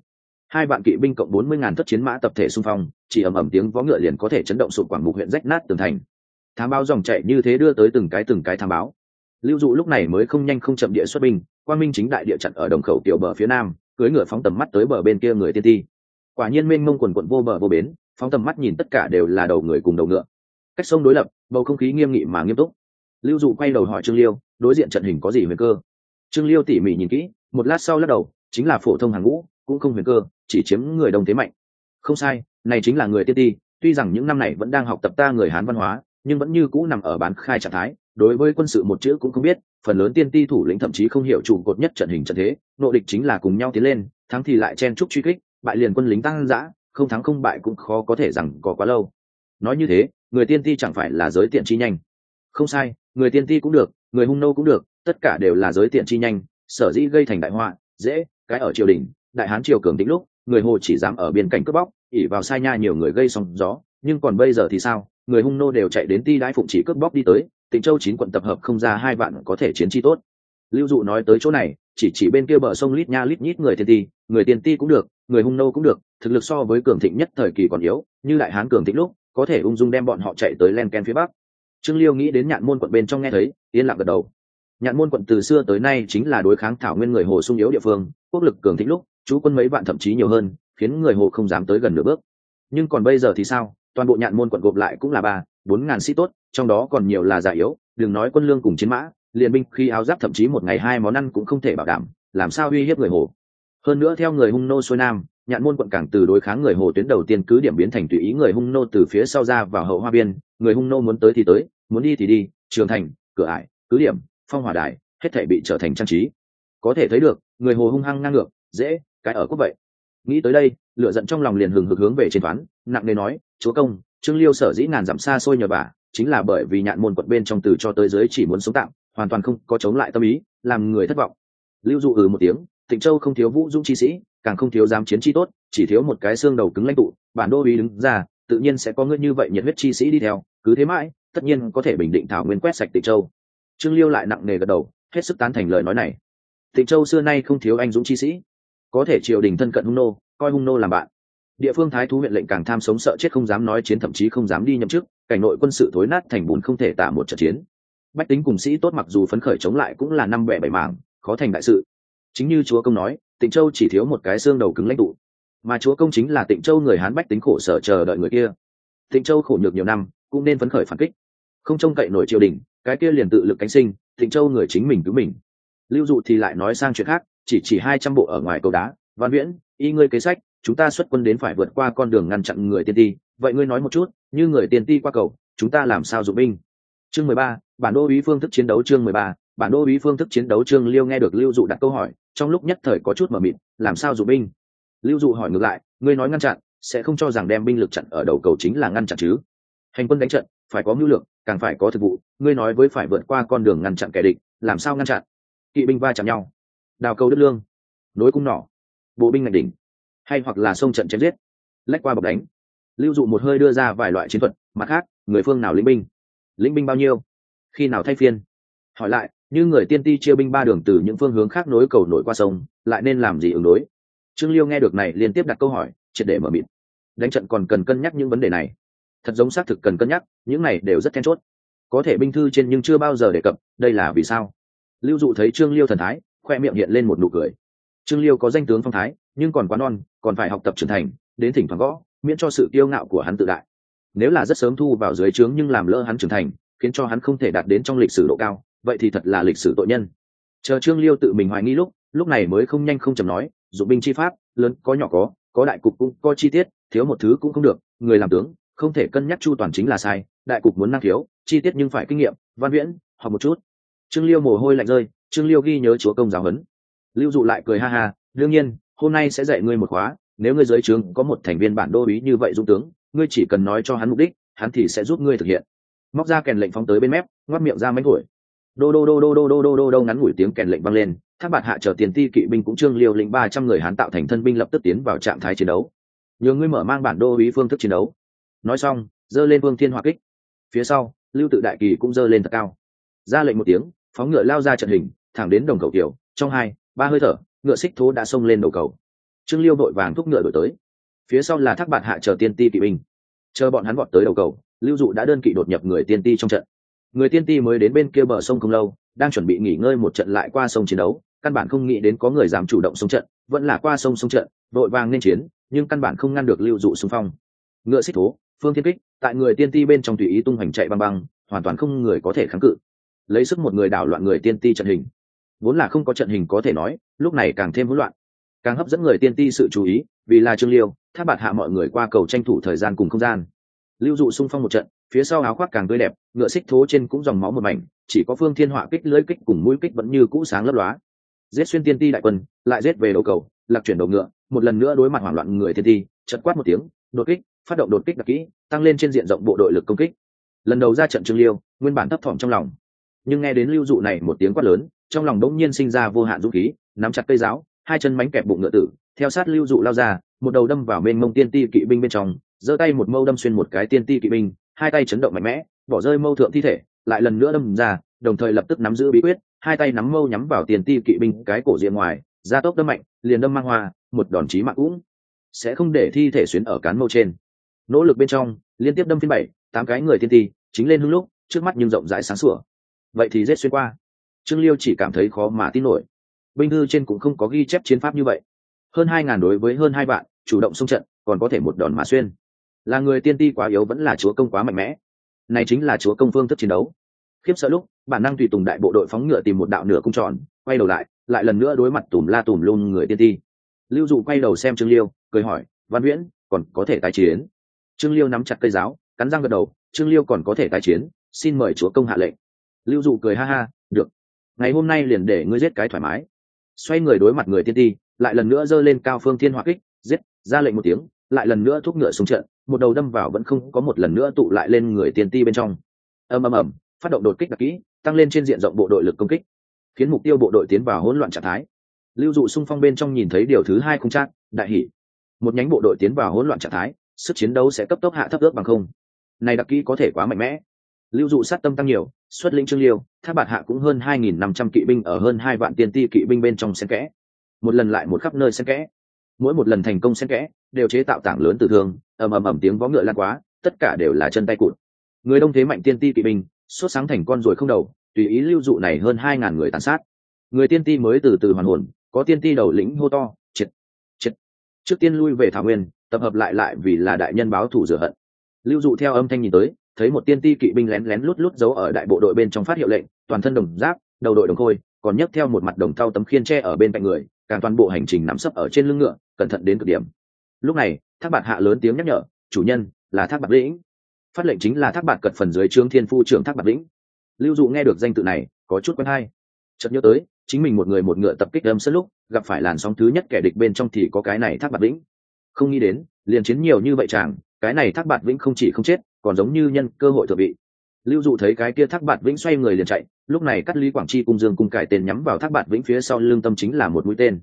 Hai bạn kỵ binh cộng bốn mươi ngàn thất chiến mã tập thể xung phong, chỉ ầm ầm tiếng vó ngựa liền có thể chấn động sụp quảng mục huyện rách nát tường thành. Thám báo dòng chạy như thế đưa tới từng cái từng cái thám báo lưu dụ lúc này mới không nhanh không chậm địa xuất binh quan minh chính đại địa trận ở đồng khẩu tiểu bờ phía nam cưới ngựa phóng tầm mắt tới bờ bên kia người tiên ti. Quả nhiên mênh mông quần quận vô bờ vô bến, phóng tầm mắt nhìn tất cả đều là đầu người cùng đầu ngựa. Cách sông đối lập, bầu không khí nghiêm nghị mà nghiêm túc. Lưu dụ quay đầu hỏi trương liêu, đối diện trận hình có gì huyền cơ? Trương liêu tỉ mỉ nhìn kỹ, một lát sau lắc đầu, chính là phổ thông hàng ngũ, cũng không huyền cơ, chỉ chiếm người đông thế mạnh. Không sai, này chính là người tiên ti, tuy rằng những năm này vẫn đang học tập ta người hán văn hóa, nhưng vẫn như cũ nằm ở bán khai trạng thái đối với quân sự một chữ cũng không biết, phần lớn tiên ti thủ lĩnh thậm chí không hiểu trụ cột nhất trận hình trận thế nội địch chính là cùng nhau tiến lên, thắng thì lại chen trúc truy kích, bại liền quân lính tăng dã, không thắng không bại cũng khó có thể rằng có quá lâu. Nói như thế, người tiên ti chẳng phải là giới tiện chi nhanh. Không sai, người tiên ti cũng được, người hung nô cũng được, tất cả đều là giới tiện chi nhanh, sở dĩ gây thành đại họa, dễ, cái ở triều đình, đại hán triều cường tĩnh lúc, người hồ chỉ dám ở biên cảnh cướp bóc ỉ vào sai nha nhiều người gây sóng gió, nhưng còn bây giờ thì sao? Người hung nô đều chạy đến ti đãi phụng chỉ cướp bóc đi tới Tỉnh châu chín quận tập hợp không ra hai vạn có thể chiến chi tốt. Lưu dụ nói tới chỗ này, chỉ chỉ bên kia bờ sông lít nha lít nhít người tiên ti, người tiên ti cũng được, người hung nô cũng được, thực lực so với cường thịnh nhất thời kỳ còn yếu, như đại hán cường thịnh lúc, có thể ung dung đem bọn họ chạy tới len ken phía bắc. Trương liêu nghĩ đến nhạn môn quận bên trong nghe thấy, yên lặng gật đầu. Nhạn môn quận từ xưa tới nay chính là đối kháng thảo nguyên người hồ sung yếu địa phương, quốc lực cường thịnh lúc, chú quân mấy vạn thậm chí nhiều hơn, khiến người hồ không dám tới gần nửa bước. Nhưng còn bây giờ thì sao? Toàn bộ nhạn môn quận gộp lại cũng là ba, bốn ngàn sĩ tốt trong đó còn nhiều là già yếu, đừng nói quân lương cùng chiến mã, liền binh khi áo giáp thậm chí một ngày hai món ăn cũng không thể bảo đảm, làm sao uy hiếp người hồ. Hơn nữa theo người hung nô xuôi nam, nhạn môn quận cảng từ đối kháng người hồ tuyến đầu tiên cứ điểm biến thành tùy ý người hung nô từ phía sau ra vào hậu hoa biên, người hung nô muốn tới thì tới, muốn đi thì đi, trường thành, cửa ải, cứ điểm, phong hỏa đài, hết thể bị trở thành trang trí. Có thể thấy được, người hồ hung hăng ngang ngược, dễ, cái ở quốc vậy. Nghĩ tới đây lựa giận trong lòng liền hừng hực hướng về trên toán, nặng nề nói, chúa công, trương liêu sở dĩ ngàn dặm xa xôi nhờ bà chính là bởi vì nhạn môn quận bên trong từ cho tới dưới chỉ muốn sống tạm, hoàn toàn không có chống lại tâm ý, làm người thất vọng. Lưu dụ ừ một tiếng, tịnh châu không thiếu vũ dũng chi sĩ, càng không thiếu dám chiến chi tốt, chỉ thiếu một cái xương đầu cứng lãnh tụ, bản đô uý đứng ra, tự nhiên sẽ có ngươi như vậy nhiệt huyết chi sĩ đi theo, cứ thế mãi, tất nhiên có thể bình định thảo nguyên quét sạch tịnh châu. Trương liêu lại nặng nề gật đầu, hết sức tán thành lời nói này. Tịnh châu xưa nay không thiếu anh dũng chi sĩ, có thể triều đình thân cận hung nô, coi hung nô làm bạn. Địa phương thái thú huyện lệnh càng tham sống sợ chết không dám nói chiến thậm chí không dám đi nhậm chức cảnh nội quân sự thối nát thành bùn không thể tả một trận chiến. Bách tính cùng sĩ tốt mặc dù phấn khởi chống lại cũng là năm bẻ bảy mảng, khó thành đại sự. Chính như chúa công nói, tịnh châu chỉ thiếu một cái xương đầu cứng lãnh tụ. Mà chúa công chính là tịnh châu người hán bách tính khổ sở chờ đợi người kia. Tịnh châu khổ nhược nhiều năm, cũng nên phấn khởi phản kích. Không trông cậy nổi triều đình, cái kia liền tự lực cánh sinh, tịnh châu người chính mình cứu mình. Lưu dụ thì lại nói sang chuyện khác, chỉ chỉ hai trăm bộ ở ngoài cầu đá. Văn viễn, y ngươi kế sách chúng ta xuất quân đến phải vượt qua con đường ngăn chặn người tiên ti. Vậy ngươi nói một chút, như người tiên ti qua cầu, chúng ta làm sao dụng binh? Chương mười ba, bản đô ý phương thức chiến đấu chương mười ba, bản đô ý phương thức chiến đấu trương liêu nghe được lưu dụ đặt câu hỏi, trong lúc nhất thời có chút mờ mịt, làm sao dụng binh? Lưu dụ hỏi ngược lại, ngươi nói ngăn chặn, sẽ không cho rằng đem binh lực chặn ở đầu cầu chính là ngăn chặn chứ? Hành quân đánh trận, phải có mưu lược, càng phải có thực vụ, ngươi nói với phải vượt qua con đường ngăn chặn kẻ địch, làm sao ngăn chặn? Kỵ binh va chạm nhau. Đào cầu đất lương. Nối cung nỏ. Bộ binh ngạch đỉnh hay hoặc là sông trận chém giết. Lách qua bọc đánh. Lưu dụ một hơi đưa ra vài loại chiến thuật, mặt khác, người phương nào lĩnh binh? Lĩnh binh bao nhiêu? Khi nào thay phiên? Hỏi lại, như người tiên ti chia binh ba đường từ những phương hướng khác nối cầu nổi qua sông, lại nên làm gì ứng đối? Trương liêu nghe được này liên tiếp đặt câu hỏi, triệt để mở mịt. Đánh trận còn cần cân nhắc những vấn đề này. Thật giống xác thực cần cân nhắc, những này đều rất then chốt. Có thể binh thư trên nhưng chưa bao giờ đề cập, đây là vì sao? Lưu dụ thấy trương liêu thần thái, khoe miệng hiện lên một nụ cười trương liêu có danh tướng phong thái, nhưng còn quá non, còn phải học tập trưởng thành, đến thỉnh thoảng gõ, miễn cho sự kiêu ngạo của hắn tự đại. Nếu là rất sớm thu vào dưới trướng nhưng làm lỡ hắn trưởng thành, khiến cho hắn không thể đạt đến trong lịch sử độ cao, vậy thì thật là lịch sử tội nhân. Chờ trương liêu tự mình hoài nghi lúc lúc này mới không nhanh không chầm nói, dụng binh chi pháp, lớn, có nhỏ có có đại cục cũng có chi tiết, thiếu một thứ cũng không được, người làm tướng, không thể cân nhắc chu toàn chính là sai, đại cục muốn năng thiếu, chi tiết nhưng phải kinh nghiệm, văn viễn, học một chút. Trương liêu mồ hôi lạnh rơi, trương liêu ghi nhớ chúa công giáo huấn lưu dụ lại cười ha ha, đương nhiên, hôm nay sẽ dạy ngươi một khóa, nếu ngươi dưới trướng có một thành viên bản đô ý như vậy dung tướng, ngươi chỉ cần nói cho hắn mục đích, hắn thì sẽ giúp ngươi thực hiện. Móc ra kèn lệnh phóng tới bên mép ngoắt miệng ra mánh thổi đô đô đô đô đô đô đô đô đô ngắn ngủi tiếng kèn lệnh vang lên, tháp bạt hạ chờ tiền ti kỵ binh cũng trương liều lĩnh ba trăm người hán tạo thành thân binh lập tức tiến vào trạng thái chiến đấu. Nhờ ngươi mở mang bản đô ý phương thức chiến đấu. Nói xong, giơ lên vương thiên hỏa kích. Phía sau, lưu tự đại kỳ cũng giơ lên thật cao. Ra lệnh một tiếng, phóng ngựa lao ra trận hình, thẳng đến đồng cầu kiểu trong hai ba hơi thở, ngựa xích thố đã xông lên đầu cầu. Trương liêu đội vàng thúc ngựa đổi tới. Phía sau là thác bạn hạ chờ tiên ti kỵ binh. Chờ bọn hắn vọt tới đầu cầu, lưu dụ đã đơn kỵ đột nhập người tiên ti trong trận. Người tiên ti mới đến bên kia bờ sông không lâu, đang chuẩn bị nghỉ ngơi một trận lại qua sông chiến đấu, căn bản không nghĩ đến có người dám chủ động sông trận, vẫn là qua sông sông trận vội vàng nên chiến, nhưng căn bản không ngăn được lưu dụ xung phong. Ngựa xích thố, phương thiên kích, tại người tiên ti bên trong tùy ý tung hoành chạy băng băng, hoàn toàn không người có thể kháng cự. Lấy sức một người đảo loạn người tiên ti trận hình vốn là không có trận hình có thể nói, lúc này càng thêm hỗn loạn. Càng hấp dẫn người tiên ti sự chú ý, vì là trương liêu, tháp bạt hạ mọi người qua cầu tranh thủ thời gian cùng không gian. Lưu dụ xung phong một trận, phía sau áo khoác càng tươi đẹp, ngựa xích thố trên cũng dòng máu một mảnh, chỉ có phương thiên họa kích lưỡi kích cùng mũi kích vẫn như cũ sáng lấp lóa. Giết xuyên tiên ti đại quân, lại giết về đầu cầu, lạc chuyển đầu ngựa, một lần nữa đối mặt hoảng loạn người tiên ti, chật quát một tiếng, đột kích, phát động đột kích đặc kỹ, tăng lên trên diện rộng bộ đội lực công kích. Lần đầu ra trận trương liêu, nguyên bản thấp thỏm trong lòng nhưng nghe đến lưu dụ này một tiếng quát lớn, trong lòng đống nhiên sinh ra vô hạn dũng khí, nắm chặt cây giáo, hai chân mánh kẹp bụng ngựa tử, theo sát lưu dụ lao ra, một đầu đâm vào bên mông tiên ti kỵ binh bên trong, giơ tay một mâu đâm xuyên một cái tiên ti kỵ binh, hai tay chấn động mạnh mẽ, bỏ rơi mâu thượng thi thể, lại lần nữa đâm ra, đồng thời lập tức nắm giữ bí quyết, hai tay nắm mâu nhắm vào tiền ti kỵ binh cái cổ diện ngoài, ra tốc đâm mạnh, liền đâm mang hoa, một đòn chí mạng cũng sẽ không để thi thể xuyến ở cán mâu trên. Nỗ lực bên trong, liên tiếp đâm phiên bảy, tám cái người tiên ti, chính lên hưng lúc, trước mắt nhưng rộng rãi sáng sủa vậy thì rết xuyên qua. Trương liêu chỉ cảm thấy khó mà tin nổi. Binh thư trên cũng không có ghi chép chiến pháp như vậy. Hơn hai ngàn đối với hơn hai bạn chủ động xung trận, còn có thể một đòn mà xuyên. Là người tiên ti quá yếu vẫn là chúa công quá mạnh mẽ. Này chính là chúa công phương thức chiến đấu. Khiếp sợ lúc, bản năng tùy tùng đại bộ đội phóng ngựa tìm một đạo nửa cung tròn, quay đầu lại lại lần nữa đối mặt tùm la tùm luôn người tiên ti. Lưu dụ quay đầu xem trương liêu, cười hỏi, văn viễn, còn có thể tái chiến? Trương liêu nắm chặt cây giáo, cắn răng gật đầu, trương liêu còn có thể tái chiến, xin mời chúa công hạ lệnh lưu dụ cười ha ha, được, ngày hôm nay liền để ngươi giết cái thoải mái. Xoay người đối mặt người tiên ti, lại lần nữa giơ lên cao phương thiên hỏa kích, giết, ra lệnh một tiếng, lại lần nữa thúc ngựa xuống trận, một đầu đâm vào vẫn không có một lần nữa tụ lại lên người tiên ti bên trong. Ầm ầm ầm, phát động đột kích đặc kỹ, tăng lên trên diện rộng bộ đội lực công kích, khiến mục tiêu bộ đội tiến vào hỗn loạn trạng thái. Lưu dụ xung phong bên trong nhìn thấy điều thứ hai không chắc đại hỷ một nhánh bộ đội tiến vào hỗn loạn trạng thái, sức chiến đấu sẽ cấp tốc hạ thấp ước bằng không. Này đặc kỹ có thể quá mạnh mẽ lưu dụ sát tâm tăng nhiều, xuất lĩnh trương liêu tháp bạt hạ cũng hơn hai nghìn năm trăm kỵ binh ở hơn hai vạn tiên ti kỵ binh bên trong xen kẽ. Một lần lại một khắp nơi xen kẽ. Mỗi một lần thành công xen kẽ, đều chế tạo tảng lớn từ thương, ầm ầm ầm tiếng vó ngựa lan quá tất cả đều là chân tay cụt. Người đông thế mạnh tiên ti kỵ binh xuất sáng thành con ruồi không đầu, tùy ý lưu dụ này hơn hai ngàn người tàn sát. Người tiên ti mới từ từ hoàn hồn, có tiên ti đầu lĩnh hô to, triệt triệt. Trước tiên lui về thảo nguyên, tập hợp lại lại vì là đại nhân báo thủ rửa hận. Lưu dụ theo âm thanh nhìn tới thấy một tiên ti kỵ binh lén lén lút lút giấu ở đại bộ đội bên trong phát hiệu lệnh, toàn thân đồng giáp, đầu đội đồng khôi, còn nhấc theo một mặt đồng thau tấm khiên tre ở bên cạnh người, càng toàn bộ hành trình nắm sấp ở trên lưng ngựa, cẩn thận đến cực điểm. Lúc này, thác bạt hạ lớn tiếng nhắc nhở, chủ nhân, là thác bạt lĩnh. Phát lệnh chính là thác bạt cật phần dưới trương thiên phu trưởng thác bạt lĩnh. Lưu dụ nghe được danh tự này, có chút quen hay. Chợt nhớ tới, chính mình một người một ngựa tập kích đâm sân lúc, gặp phải làn sóng thứ nhất kẻ địch bên trong thì có cái này thác bạt lĩnh. Không nghĩ đến, liền chiến nhiều như vậy chàng, cái này thác bạt vĩnh không chỉ không chết còn giống như nhân cơ hội thượng vị. Lưu dụ thấy cái kia thác bạt vĩnh xoay người liền chạy, lúc này cắt lý quảng tri cung dương cung cải tên nhắm vào thác bạt vĩnh phía sau lưng tâm chính là một mũi tên.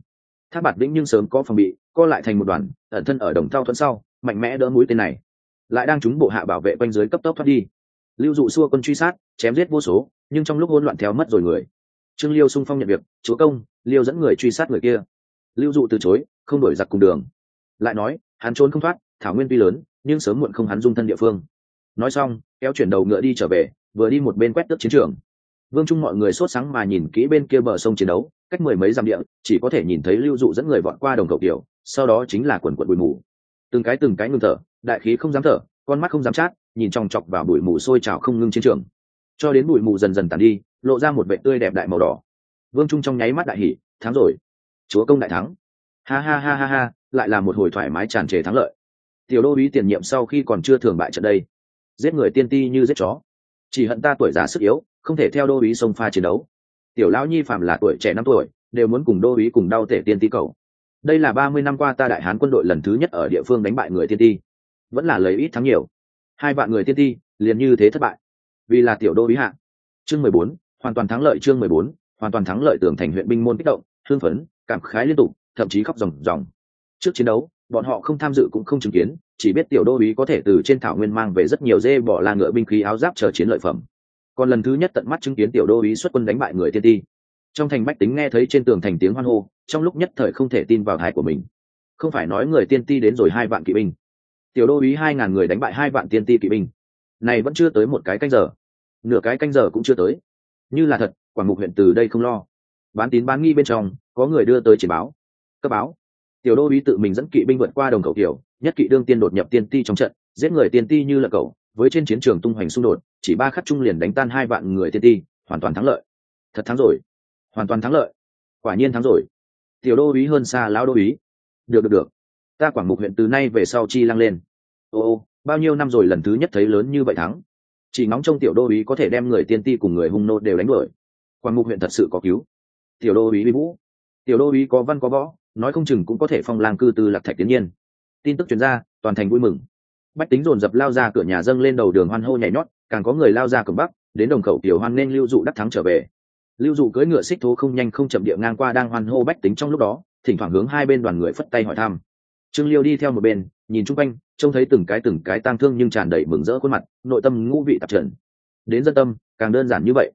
Thác bạt vĩnh nhưng sớm có phòng bị, co lại thành một đoàn, ẩn thân ở đồng thao thuận sau, mạnh mẽ đỡ mũi tên này. Lại đang trúng bộ hạ bảo vệ quanh dưới cấp tốc thoát đi. Lưu dụ xua quân truy sát, chém giết vô số, nhưng trong lúc hỗn loạn theo mất rồi người. Trương liêu sung phong nhận việc, chúa công, liêu dẫn người truy sát người kia. Lưu dụ từ chối, không đổi giặc cùng đường. Lại nói, hắn trốn không thoát, thảo nguyên tuy lớn, nhưng sớm muộn không hắn dung thân địa phương nói xong, kéo chuyển đầu ngựa đi trở về, vừa đi một bên quét tước chiến trường. Vương trung mọi người sốt sáng mà nhìn kỹ bên kia bờ sông chiến đấu, cách mười mấy dặm địa, chỉ có thể nhìn thấy lưu dụ dẫn người vọt qua đồng cầu kiểu sau đó chính là quần quận bụi mù. Từng cái từng cái ngưng thở, đại khí không dám thở, con mắt không dám chát, nhìn trong chọc vào bụi mù sôi trào không ngưng chiến trường. Cho đến bụi mù dần dần tàn đi, lộ ra một vệ tươi đẹp đại màu đỏ. Vương trung trong nháy mắt đại hỉ, thắng rồi. Chúa công đại thắng. Ha ha ha ha ha, lại là một hồi thoải mái tràn trề thắng lợi. Tiểu đô uý tiền nhiệm sau khi còn chưa thường bại trận đây giết người tiên ti như giết chó. Chỉ hận ta tuổi già sức yếu, không thể theo đô uý sông pha chiến đấu. Tiểu lão nhi phạm là tuổi trẻ năm tuổi, đều muốn cùng đô uý cùng đau tể tiên ti cầu. Đây là ba mươi năm qua ta đại hán quân đội lần thứ nhất ở địa phương đánh bại người tiên ti. Vẫn là lấy ít thắng nhiều. Hai vạn người tiên ti, liền như thế thất bại. Vì là tiểu đô uý hạ. Chương mười bốn, hoàn toàn thắng lợi chương mười bốn, hoàn toàn thắng lợi tưởng thành huyện binh môn kích động hương phấn, cảm khái liên tục, thậm chí khóc ròng ròng. Trước chiến đấu, bọn họ không tham dự cũng không chứng kiến chỉ biết tiểu đô uý có thể từ trên thảo nguyên mang về rất nhiều dê bỏ la ngựa binh khí áo giáp chờ chiến lợi phẩm. Còn lần thứ nhất tận mắt chứng kiến tiểu đô uý xuất quân đánh bại người tiên ti. Trong thành bách tính nghe thấy trên tường thành tiếng hoan hô, trong lúc nhất thời không thể tin vào thái của mình. Không phải nói người tiên ti đến rồi hai vạn kỵ binh. Tiểu đô uý hai ngàn người đánh bại hai vạn tiên ti kỵ binh. Này vẫn chưa tới một cái canh giờ. Nửa cái canh giờ cũng chưa tới. Như là thật, quảng mục huyện từ đây không lo. Bán tín bán nghi bên trong, có người đưa tới chỉ báo. Cấp báo. Tiểu đô uý tự mình dẫn kỵ binh vượt qua đồng cầu tiểu nhất kỵ đương tiên đột nhập tiên ti trong trận, giết người tiên ti như là cầu với trên chiến trường tung hoành xung đột, chỉ ba khắc trung liền đánh tan hai vạn người tiên ti, hoàn toàn thắng lợi. Thật thắng rồi. Hoàn toàn thắng lợi. Quả nhiên thắng rồi. Tiểu đô úy hơn xa lão đô úy. được được được. Ta quảng mục huyện từ nay về sau chi lăng lên. Ô ô, bao nhiêu năm rồi lần thứ nhất thấy lớn như vậy thắng. Chỉ ngóng trông tiểu đô úy có thể đem người tiên ti cùng người hung nô đều đánh đuổi. Quảng mục huyện thật sự có cứu. Tiểu đô uý vũ. Tiểu đô úy có văn có võ, nói không chừng cũng có thể phong lang cư từ lạc thạch tiến nhiên tin tức chuyên gia toàn thành vui mừng. Bách tính dồn dập lao ra cửa nhà dâng lên đầu đường hoan hô nhảy nhót, càng có người lao ra cầm bắc, đến đồng khẩu tiểu hoan nên lưu dụ đắc thắng trở về. Lưu dụ cưỡi ngựa xích thố không nhanh không chậm địa ngang qua đang hoan hô bách tính trong lúc đó, thỉnh thoảng hướng hai bên đoàn người phất tay hỏi thăm. Trương liêu đi theo một bên, nhìn chung quanh, trông thấy từng cái từng cái tang thương nhưng tràn đầy mừng rỡ khuôn mặt, nội tâm ngũ vị tạp trần. Đến dân tâm, càng đơn giản như vậy.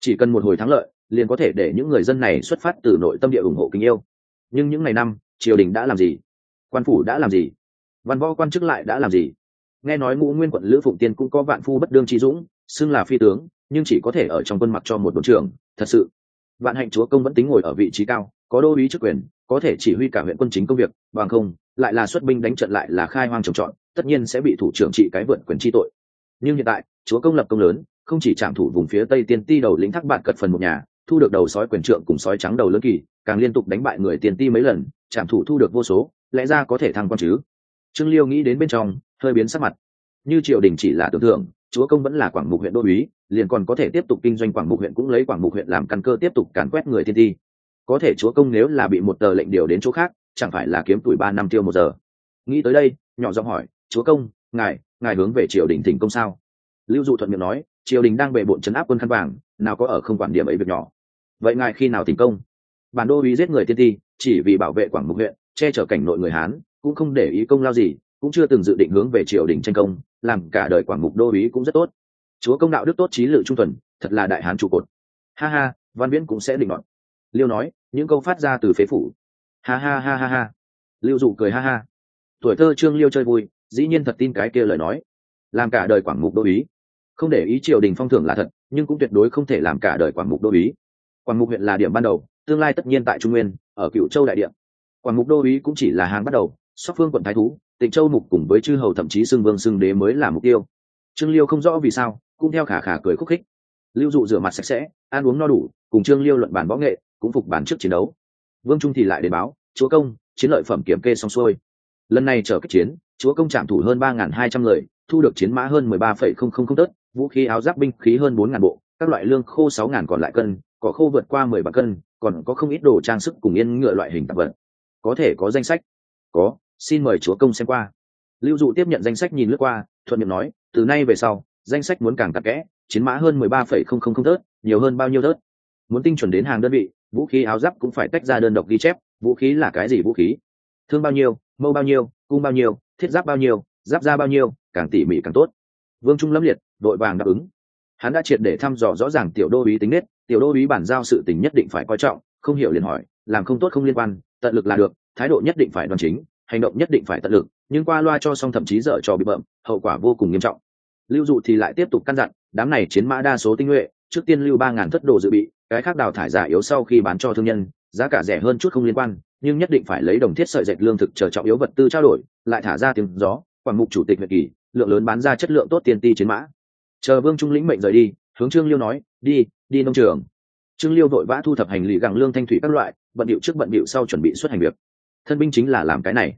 Chỉ cần một hồi thắng lợi, liền có thể để những người dân này xuất phát từ nội tâm địa ủng hộ kính yêu. Nhưng những ngày năm, triều đình đã làm gì? Quan phủ đã làm gì? Văn võ quan chức lại đã làm gì? Nghe nói ngũ nguyên quận lữ phụng tiên cũng có vạn phu bất đương trí dũng, xưng là phi tướng, nhưng chỉ có thể ở trong quân mặc cho một đồn trưởng, thật sự. Vạn hạnh chúa công vẫn tính ngồi ở vị trí cao, có đô ý chức quyền, có thể chỉ huy cả huyện quân chính công việc, bằng không, lại là xuất binh đánh trận lại là khai hoang trồng trọt, tất nhiên sẽ bị thủ trưởng trị cái vượt quyền chi tội. Nhưng hiện tại, chúa công lập công lớn, không chỉ trạm thủ vùng phía tây tiên ti đầu lĩnh thác bạn cật phần một nhà, thu được đầu sói quyền trượng cùng sói trắng đầu lớn kỳ, càng liên tục đánh bại người tiền ti mấy lần, trạm thủ thu được vô số lẽ ra có thể thăng quan chứ? Trương liêu nghĩ đến bên trong, hơi biến sắc mặt. Như triều đình chỉ là tưởng tượng, chúa công vẫn là quảng mục huyện đô uý liền còn có thể tiếp tục kinh doanh quảng mục huyện cũng lấy quảng mục huyện làm căn cơ tiếp tục càn quét người thiên ti có thể chúa công nếu là bị một tờ lệnh điều đến chỗ khác, chẳng phải là kiếm tuổi ba năm tiêu một giờ? Nghĩ tới đây, nhỏ giọng hỏi, chúa công, ngài ngài hướng về triều đình thỉnh công sao? Lưu dụ thuận miệng nói, triều đình đang bề bộn chấn áp quân khăn vàng, nào có ở không quản điểm ấy việc nhỏ. Vậy ngài khi nào thỉnh công? Bản đô uý giết người thiên ti chỉ vì bảo vệ quảng mục huyện che chở cảnh nội người hán, cũng không để ý công lao gì, cũng chưa từng dự định hướng về triều đình tranh công, làm cả đời quảng mục đô uý cũng rất tốt. Chúa công đạo đức tốt trí lự trung tuần thật là đại hán trụ cột. Ha ha, văn viễn cũng sẽ định đoạn. Liêu nói, những câu phát ra từ phế phủ. Ha ha ha ha ha. Lưu dụ cười ha ha. Tuổi thơ trương liêu chơi vui, dĩ nhiên thật tin cái kia lời nói. Làm cả đời quảng mục đô ý không để ý triều đình phong thưởng là thật, nhưng cũng tuyệt đối không thể làm cả đời quảng mục đô ý quảng mục huyện là điểm ban đầu, tương lai tất nhiên tại trung nguyên, ở cựu châu đại điện quảng mục đô ý cũng chỉ là hàng bắt đầu, sóc phương quận thái thú, tịnh châu mục cùng với chư hầu thậm chí xưng vương xưng đế mới là mục tiêu. Trương liêu không rõ vì sao, cũng theo khả khả cười khúc khích. Lưu dụ rửa mặt sạch sẽ, ăn uống no đủ, cùng trương liêu luận bản võ nghệ, cũng phục bản trước chiến đấu. Vương trung thì lại đến báo, chúa công, chiến lợi phẩm kiểm kê xong xuôi. Lần này trở kích chiến, chúa công trạm thủ hơn ba nghìn hai trăm người, thu được chiến mã hơn mười ba phẩy không không không tớt vũ khí, áo giáp, binh khí hơn bốn ngàn bộ, các loại lương khô sáu ngàn còn lại cân, cỏ khô vượt qua mười bạc cân, còn có không ít đồ trang sức cùng yên ngựa loại hình tạp vật có thể có danh sách? Có, xin mời chúa công xem qua. Lưu dụ tiếp nhận danh sách nhìn lướt qua, thuận miệng nói, từ nay về sau, danh sách muốn càng tạc kẽ, chiến mã hơn mười ba phẩy không không không tớt nhiều hơn bao nhiêu tớt muốn tinh chuẩn đến hàng đơn vị, vũ khí, áo giáp cũng phải tách ra đơn độc ghi chép, vũ khí là cái gì vũ khí? Thương bao nhiêu, mâu bao nhiêu, cung bao nhiêu, thiết giáp bao nhiêu, giáp ra bao nhiêu, càng tỉ mỉ càng tốt. Vương trung lâm liệt, đội vàng đáp ứng. Hắn đã triệt để thăm dò rõ ràng tiểu đô ý tính nết, tiểu đô ý bản giao sự tình nhất định phải coi trọng, không hiểu liền hỏi, làm không tốt không liên quan tận lực là được, thái độ nhất định phải đoàn chính, hành động nhất định phải tận lực, nhưng qua loa cho xong thậm chí dở trò bị bợm, hậu quả vô cùng nghiêm trọng. Lưu dụ thì lại tiếp tục căn dặn, đám này chiến mã đa số tinh nhuệ, trước tiên lưu ba ngàn thất đồ dự bị, cái khác đào thải giả yếu sau khi bán cho thương nhân, giá cả rẻ hơn chút không liên quan, nhưng nhất định phải lấy đồng thiết sợi dệt lương thực chờ trọng yếu vật tư trao đổi, lại thả ra tiếng gió, quản mục chủ tịch huyện kỳ, lượng lớn bán ra chất lượng tốt tiền ti chiến mã. Chờ vương trung lĩnh mệnh rời đi, hướng trương liêu nói, đi đi nông trường. Trương liêu vội vã thu thập hành lý gẳng lương thanh thủy các loại bận điệu trước bận điệu sau chuẩn bị xuất hành việc. Thân binh chính là làm cái này.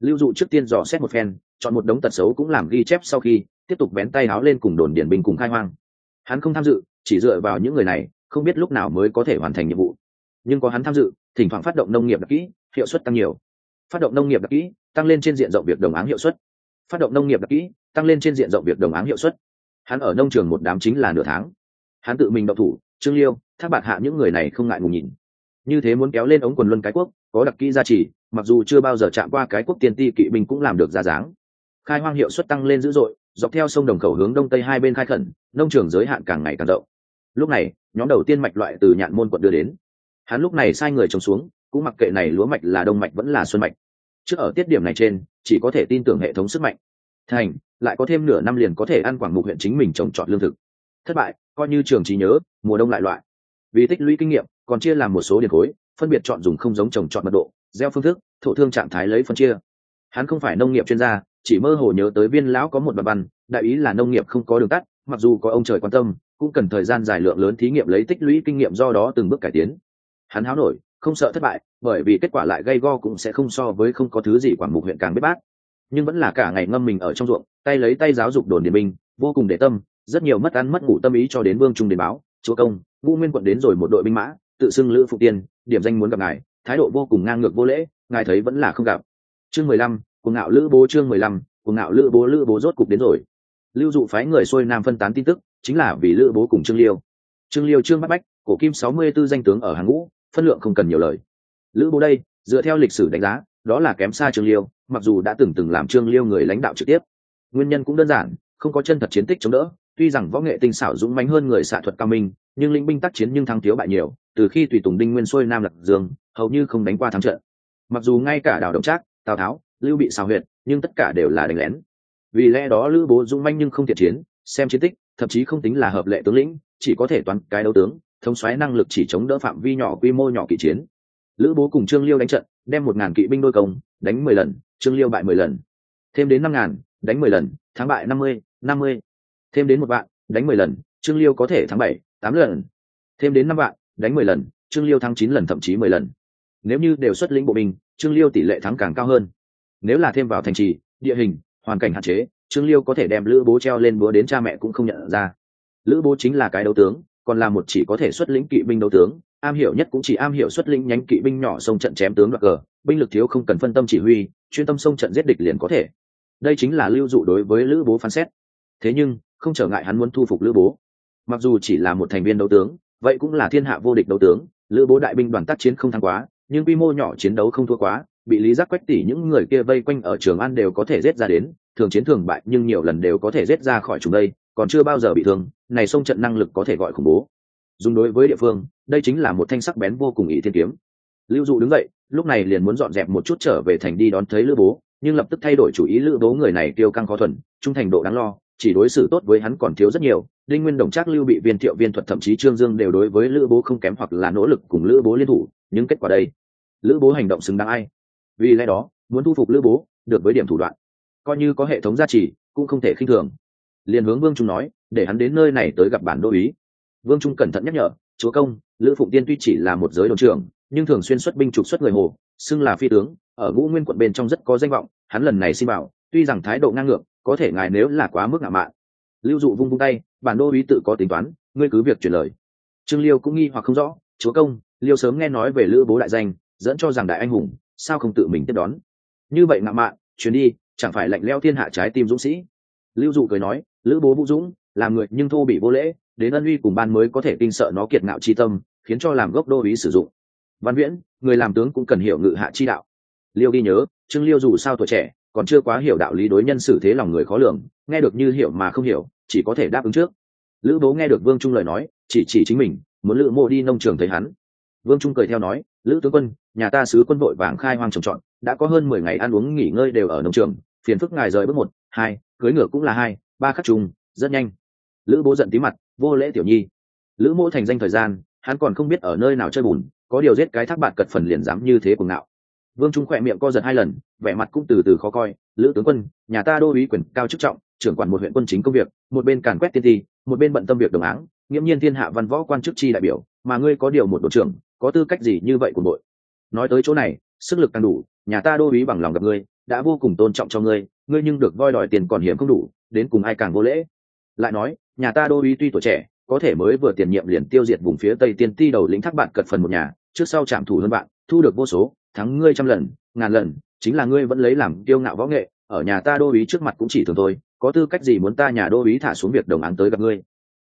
Lưu dụ trước tiên dò xét một phen, chọn một đống tật xấu cũng làm ghi chép sau khi, tiếp tục vén tay áo lên cùng đồn điển binh cùng khai hoang. Hắn không tham dự, chỉ dựa vào những người này, không biết lúc nào mới có thể hoàn thành nhiệm vụ. Nhưng có hắn tham dự, thỉnh thoảng phát động nông nghiệp đặc kỹ, hiệu suất tăng nhiều. Phát động nông nghiệp đặc kỹ, tăng lên trên diện rộng việc đồng áng hiệu suất. Phát động nông nghiệp đặc kỹ, tăng lên trên diện rộng việc đồng áng hiệu suất. Hắn ở nông trường một đám chính là nửa tháng. Hắn tự mình đậu thủ, trương liêu, thác bạc hạ những người này không ngại ngùng nhìn như thế muốn kéo lên ống quần luân cái quốc, có đặc kỹ gia trì, mặc dù chưa bao giờ chạm qua cái quốc tiên ti kỵ binh cũng làm được ra dáng. Khai hoang hiệu suất tăng lên dữ dội, dọc theo sông đồng khẩu hướng đông tây hai bên khai khẩn, nông trường giới hạn càng ngày càng rộng. Lúc này, nhóm đầu tiên mạch loại từ nhạn môn quận đưa đến. Hắn lúc này sai người trồng xuống, cũng mặc kệ này lúa mạch là đông mạch vẫn là xuân mạch. Trước ở tiết điểm này trên, chỉ có thể tin tưởng hệ thống sức mạnh. Thành, lại có thêm nửa năm liền có thể ăn quảng mục huyện chính mình trồng trọt lương thực. Thất bại, coi như trường trí nhớ, mùa đông lại loại. Vì tích lũy kinh nghiệm còn chia làm một số điện khối, phân biệt chọn dùng không giống trồng trọt mật độ, gieo phương thức, thổ thương trạng thái lấy phân chia. Hắn không phải nông nghiệp chuyên gia, chỉ mơ hồ nhớ tới viên lão có một bài văn, đại ý là nông nghiệp không có đường tắt, mặc dù có ông trời quan tâm, cũng cần thời gian dài lượng lớn thí nghiệm lấy tích lũy kinh nghiệm do đó từng bước cải tiến. Hắn háo nổi, không sợ thất bại, bởi vì kết quả lại gây go cũng sẽ không so với không có thứ gì quản mục huyện càng biết bát. Nhưng vẫn là cả ngày ngâm mình ở trong ruộng, tay lấy tay giáo dục đồn điền binh, vô cùng để tâm, rất nhiều mất ăn mất ngủ tâm ý cho đến vương trung đến báo, chúa công, ngũ nguyên quận đến rồi một đội binh mã tự xưng lữ phục tiên, điểm danh muốn gặp ngài, thái độ vô cùng ngang ngược vô lễ, ngài thấy vẫn là không gặp. Chương mười lăm, cuồng ngạo lữ bố chương mười lăm, cuồng ngạo lữ bố lữ bố rốt cục đến rồi. Lưu dụ phái người xuôi nam phân tán tin tức, chính là vì lữ bố cùng trương liêu. Trương liêu, trương bắt bách, cổ kim sáu mươi 64 danh tướng ở hàng ngũ, phân lượng không cần nhiều lời. Lữ bố đây, dựa theo lịch sử đánh giá, đó là kém xa trương liêu, mặc dù đã từng từng làm trương liêu người lãnh đạo trực tiếp. Nguyên nhân cũng đơn giản, không có chân thật chiến tích chống đỡ tuy rằng võ nghệ tinh xảo dũng mãnh hơn người xạ thuật cao minh, nhưng lĩnh binh tác chiến nhưng thắng thiếu bại nhiều, từ khi tùy tùng đinh nguyên xuôi nam lạc dương, hầu như không đánh qua thắng trận. Mặc dù ngay cả Đào động trác, tào tháo, lưu bị xào huyệt, nhưng tất cả đều là đánh lén. Vì lẽ đó lữ bố dũng manh nhưng không thiệt chiến, xem chiến tích, thậm chí không tính là hợp lệ tướng lĩnh, chỉ có thể toán cái đấu tướng, thống xoáy năng lực chỉ chống đỡ phạm vi nhỏ quy mô nhỏ kỵ chiến. Lữ bố cùng trương liêu đánh trận, đem một ngàn kỵ binh đôi công, đánh mười lần, trương liêu bại mười lần. Thêm đến năm ngàn, đánh mười lần, thắng bại năm mươi năm mươi thêm đến một vạn, đánh mười lần, trương liêu có thể thắng bảy, tám lần. Thêm đến năm vạn, đánh mười lần, trương liêu thắng chín lần, thậm chí mười lần. Nếu như đều xuất lĩnh bộ binh, trương liêu tỷ lệ thắng càng cao hơn. Nếu là thêm vào thành trì, địa hình, hoàn cảnh hạn chế, trương liêu có thể đem lữ bố treo lên búa đến cha mẹ cũng không nhận ra. Lữ bố chính là cái đấu tướng, còn là một chỉ có thể xuất lĩnh kỵ binh đấu tướng. Am hiểu nhất cũng chỉ am hiểu xuất lĩnh nhánh kỵ binh nhỏ sông trận chém tướng đoạt cờ. Binh lực thiếu không cần phân tâm chỉ huy, chuyên tâm sông trận giết địch liền có thể. Đây chính là lưu dụ đối với lữ bố phán xét. Thế nhưng không trở ngại hắn muốn thu phục lữ bố. Mặc dù chỉ là một thành viên đấu tướng, vậy cũng là thiên hạ vô địch đấu tướng, lữ bố đại binh đoàn tác chiến không thắng quá, nhưng quy mô nhỏ chiến đấu không thua quá, bị lý giác quách tỉ những người kia vây quanh ở trường an đều có thể giết ra đến, thường chiến thường bại, nhưng nhiều lần đều có thể giết ra khỏi chúng đây, còn chưa bao giờ bị thương, này sông trận năng lực có thể gọi khủng bố. Dùng đối với địa phương, đây chính là một thanh sắc bén vô cùng ý thiên kiếm. Lưu dụ đứng dậy, lúc này liền muốn dọn dẹp một chút trở về thành đi đón thấy lữ bố, nhưng lập tức thay đổi chủ ý, lữ bố người này tiêu căng khó thuần, trung thành độ đáng lo chỉ đối xử tốt với hắn còn thiếu rất nhiều, đinh nguyên đồng trác lưu bị viên thiệu viên thuật thậm chí trương dương đều đối với lữ bố không kém hoặc là nỗ lực cùng lữ bố liên thủ, nhưng kết quả đây, lữ bố hành động xứng đáng ai? Vì lẽ đó, muốn thu phục lữ bố, được với điểm thủ đoạn, coi như có hệ thống gia trì, cũng không thể khinh thường. Liền hướng vương trung nói, để hắn đến nơi này tới gặp bản đô ý. Vương trung cẩn thận nhắc nhở, chúa công, lữ phụng tiên tuy chỉ là một giới đồn trưởng, nhưng thường xuyên xuất binh trục xuất người hồ, xưng là phi tướng, ở ngũ nguyên quận bên trong rất có danh vọng, hắn lần này xin bảo, tuy rằng thái độ ngang ngược có thể ngài nếu là quá mức ngạo mạn. Lưu dụ vung vung tay, bản đô ý tự có tính toán, ngươi cứ việc truyền lời. Trương liêu cũng nghi hoặc không rõ, chúa công, liêu sớm nghe nói về lữ bố đại danh, dẫn cho rằng đại anh hùng, sao không tự mình tiếp đón? Như vậy ngạo mạn chuyến đi, chẳng phải lạnh leo thiên hạ trái tim dũng sĩ. Lưu dụ cười nói, lữ bố vũ dũng, làm người nhưng thô bị vô lễ, đến ân uy cùng ban mới có thể kinh sợ nó kiệt ngạo chi tâm, khiến cho làm gốc đô ý sử dụng. Văn viễn, người làm tướng cũng cần hiểu ngự hạ chi đạo. Liêu ghi nhớ, trương liêu dù sao tuổi trẻ còn chưa quá hiểu đạo lý đối nhân xử thế lòng người khó lường, nghe được như hiểu mà không hiểu, chỉ có thể đáp ứng trước. Lữ bố nghe được vương trung lời nói, chỉ chỉ chính mình, muốn lữ mộ đi nông trường thấy hắn. Vương trung cười theo nói, lữ tướng quân, nhà ta sứ quân đội vàng khai hoang trồng trọt, đã có hơn mười ngày ăn uống nghỉ ngơi đều ở nông trường, phiền phức ngài rời bước một, hai, cưới ngựa cũng là hai, ba khắc trùng, rất nhanh. Lữ bố giận tí mặt, vô lễ tiểu nhi. Lữ mỗ thành danh thời gian, hắn còn không biết ở nơi nào chơi bùn, có điều giết cái thác bạn cật phần liền dám như thế cuồng ngạo vương trung khỏe miệng co giật hai lần, vẻ mặt cũng từ từ khó coi. Lữ tướng quân, nhà ta đô ý quyền cao chức trọng, trưởng quản một huyện quân chính công việc, một bên càn quét tiên ti một bên bận tâm việc đồng áng, nghiễm nhiên thiên hạ văn võ quan chức chi đại biểu, mà ngươi có điều một đội trưởng, có tư cách gì như vậy của nội nói tới chỗ này, sức lực càng đủ, nhà ta đô ý bằng lòng gặp ngươi, đã vô cùng tôn trọng cho ngươi ngươi nhưng được voi đòi tiền còn hiếm không đủ, đến cùng ai càng vô lễ? Lại nói, nhà ta đô ý tuy tuổi trẻ, có thể mới vừa tiền nhiệm liền tiêu diệt vùng phía tây tiên ti đầu lĩnh thác bạn cật phần một nhà trước sau trạm thủ hơn bạn, thu được vô số, thắng ngươi trăm lần, ngàn lần, chính là ngươi vẫn lấy làm kiêu ngạo võ nghệ, ở nhà ta đô ý trước mặt cũng chỉ thường thôi, có tư cách gì muốn ta nhà đô ý thả xuống việc đồng án tới gặp ngươi?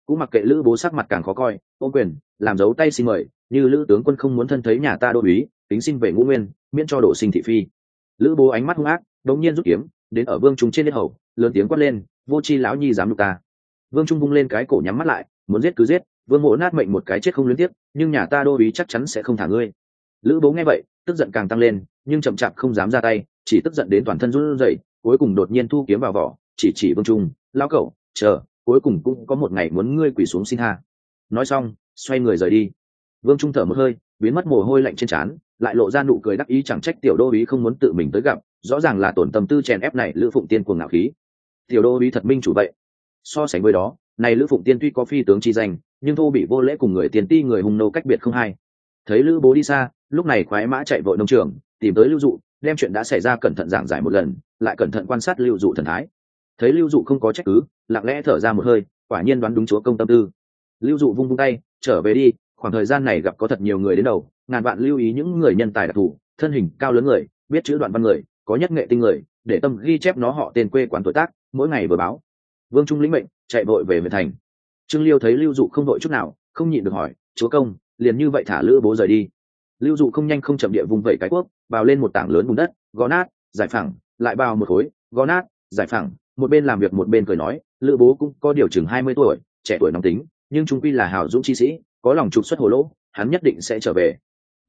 Cũng mặc kệ lữ bố sắc mặt càng khó coi, ô quyền, làm dấu tay xin mời, như lữ tướng quân không muốn thân thấy nhà ta đô ý tính xin về ngũ nguyên, miễn cho đổ sinh thị phi. Lữ bố ánh mắt hung ác, đống nhiên rút kiếm, đến ở vương trung trên đế hầu, lớn tiếng quát lên, vô chi lão nhi dám đục ta. Vương trung bung lên cái cổ nhắm mắt lại, muốn giết cứ giết vương mộ nát mệnh một cái chết không liên tiếp nhưng nhà ta đô ý chắc chắn sẽ không thả ngươi. Lữ bố nghe vậy, tức giận càng tăng lên, nhưng chậm chạp không dám ra tay, chỉ tức giận đến toàn thân run rẩy, cuối cùng đột nhiên thu kiếm vào vỏ, chỉ chỉ vương trung lao cậu, chờ, cuối cùng cũng có một ngày muốn ngươi quỳ xuống xin ha. nói xong, xoay người rời đi. Vương trung thở một hơi, biến mất mồ hôi lạnh trên trán, lại lộ ra nụ cười đắc ý chẳng trách tiểu đô ý không muốn tự mình tới gặp, rõ ràng là tổn tâm tư chèn ép này lữ phụng tiên cuồng ngạo khí. Tiểu đô ý thật minh chủ vậy. So sánh với đó, này lữ phụng tiên tuy có phi tướng chi danh nhưng thô bị vô lễ cùng người tiền ti người hung nô cách biệt không hay. Thấy lữ bố đi xa, lúc này khoái mã chạy vội nông trường, tìm tới lưu dụ, đem chuyện đã xảy ra cẩn thận giảng giải một lần, lại cẩn thận quan sát lưu dụ thần thái. Thấy lưu dụ không có trách cứ, lặng lẽ thở ra một hơi, quả nhiên đoán đúng chúa công tâm tư. Lưu dụ vung vung tay, trở về đi, khoảng thời gian này gặp có thật nhiều người đến đầu, ngàn vạn lưu ý những người nhân tài đặc thù, thân hình cao lớn người, biết chữ đoạn văn người, có nhất nghệ tinh người, để tâm ghi chép nó họ tên quê quán tuổi tác, mỗi ngày vừa báo. Vương trung lĩnh mệnh, chạy vội về về thành trương liêu thấy lưu dụ không đội chút nào, không nhịn được hỏi, chúa công, liền như vậy thả lữ bố rời đi? Lưu dụ không nhanh không chậm địa vùng vẩy cái quốc, bào lên một tảng lớn bùn đất gó nát, giải phẳng, lại bào một khối gó nát, giải phẳng, một bên làm việc một bên cười nói, lữ bố cũng có điều chừng hai mươi tuổi, trẻ tuổi nóng tính, nhưng chúng quy là hào dũng chi sĩ, có lòng trục xuất hồ lỗ, hắn nhất định sẽ trở về.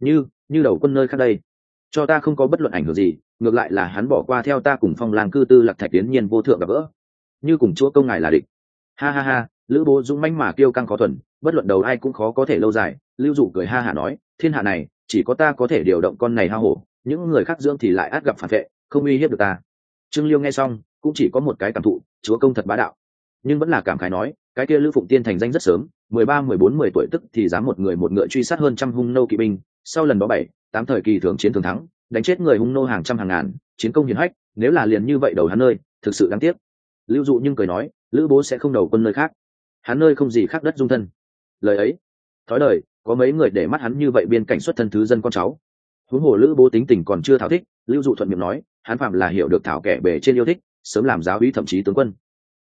Như như đầu quân nơi khác đây, cho ta không có bất luận ảnh hưởng gì, ngược lại là hắn bỏ qua theo ta cùng phong lang cư tư lạc thạch tiến nhiên vô thượng gặp gỡ. Như cùng chúa công ngài là địch. Ha ha ha lữ bố dũng manh mà kêu căng khó thuần, bất luận đầu ai cũng khó có thể lâu dài, lưu dụ cười ha hả nói, thiên hạ này, chỉ có ta có thể điều động con này ha hổ, những người khác dưỡng thì lại át gặp phản vệ, không uy hiếp được ta. Trương liêu nghe xong, cũng chỉ có một cái cảm thụ, chúa công thật bá đạo. Nhưng vẫn là cảm khái nói, cái kia lữ phụng tiên thành danh rất sớm, mười ba, mười bốn, mười tuổi tức thì dám một người một ngựa truy sát hơn trăm hung nô kỵ binh, sau lần đó bảy, tám thời kỳ thường chiến thường thắng, đánh chết người hung nô hàng trăm hàng ngàn, chiến công hiển hách, nếu là liền như vậy đầu hắn nơi thực sự đáng tiếc. Lưu dụ nhưng cười nói, lữ bố sẽ không đầu quân nơi khác hắn nơi không gì khác đất dung thân. Lời ấy, thói đời, có mấy người để mắt hắn như vậy biên cảnh xuất thân thứ dân con cháu. Huống hồ lữ bố tính tình còn chưa thảo thích, lưu dụ thuận miệng nói, hắn phạm là hiểu được thảo kẻ bề trên yêu thích, sớm làm giáo úy thậm chí tướng quân.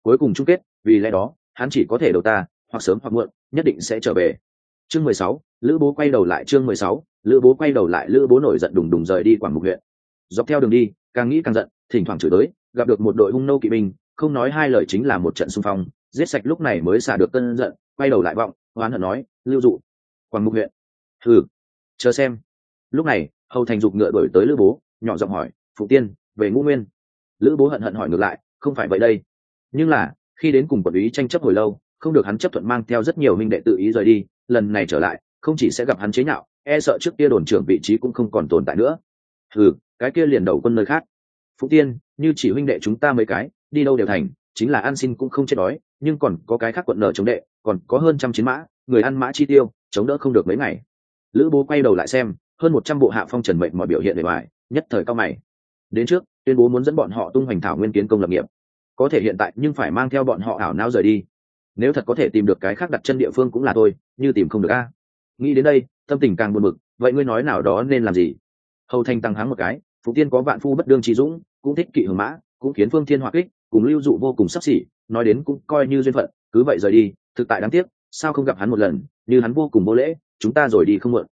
Cuối cùng chung kết, vì lẽ đó, hắn chỉ có thể đầu ta, hoặc sớm hoặc muộn, nhất định sẽ trở về. Chương mười sáu, lữ bố quay đầu lại chương mười sáu, lữ bố quay đầu lại, lữ bố nổi giận đùng đùng rời đi quảng mục huyện. Dọc theo đường đi, càng nghĩ càng giận, thỉnh thoảng chửi tới gặp được một đội hung nô kỵ binh, không nói hai lời chính là một trận xung phong giết sạch lúc này mới xả được cơn giận, quay đầu lại vọng, oán hận nói, lưu dụ, quảng mục huyện. Thử chờ xem. Lúc này, hầu thành dục ngựa đổi tới lữ bố, nhỏ giọng hỏi, phụ tiên, về ngũ nguyên. Lữ bố hận hận hỏi ngược lại, không phải vậy đây. Nhưng là, khi đến cùng quản lý tranh chấp hồi lâu, không được hắn chấp thuận mang theo rất nhiều minh đệ tự ý rời đi, lần này trở lại, không chỉ sẽ gặp hắn chế nhạo e sợ trước kia đồn trưởng vị trí cũng không còn tồn tại nữa. Ừ cái kia liền đầu quân nơi khác. Phụ tiên, như chỉ huynh đệ chúng ta mấy cái, đi đâu đều thành chính là ăn xin cũng không chết đói, nhưng còn có cái khác quận nợ chống đệ, còn có hơn trăm chiến mã, người ăn mã chi tiêu, chống đỡ không được mấy ngày. Lữ bố quay đầu lại xem, hơn một trăm bộ hạ phong trần mệnh mọi biểu hiện bề ngoài nhất thời cao mày. Đến trước, tuyên bố muốn dẫn bọn họ tung hoành thảo nguyên kiến công lập nghiệp. Có thể hiện tại, nhưng phải mang theo bọn họ ảo não rời đi. Nếu thật có thể tìm được cái khác đặt chân địa phương cũng là thôi, như tìm không được a. Nghĩ đến đây, tâm tình càng buồn bực, vậy ngươi nói nào đó nên làm gì? Hầu thanh tăng háng một cái phụ tiên có vạn phu bất đương trí dũng, cũng thích kỵ hưởng mã, cũng khiến phương thiên hỏa kích cùng lưu dụ vô cùng sắp xỉ, nói đến cũng coi như duyên phận, cứ vậy rời đi, thực tại đáng tiếc, sao không gặp hắn một lần, như hắn vô cùng vô lễ, chúng ta rồi đi không mượn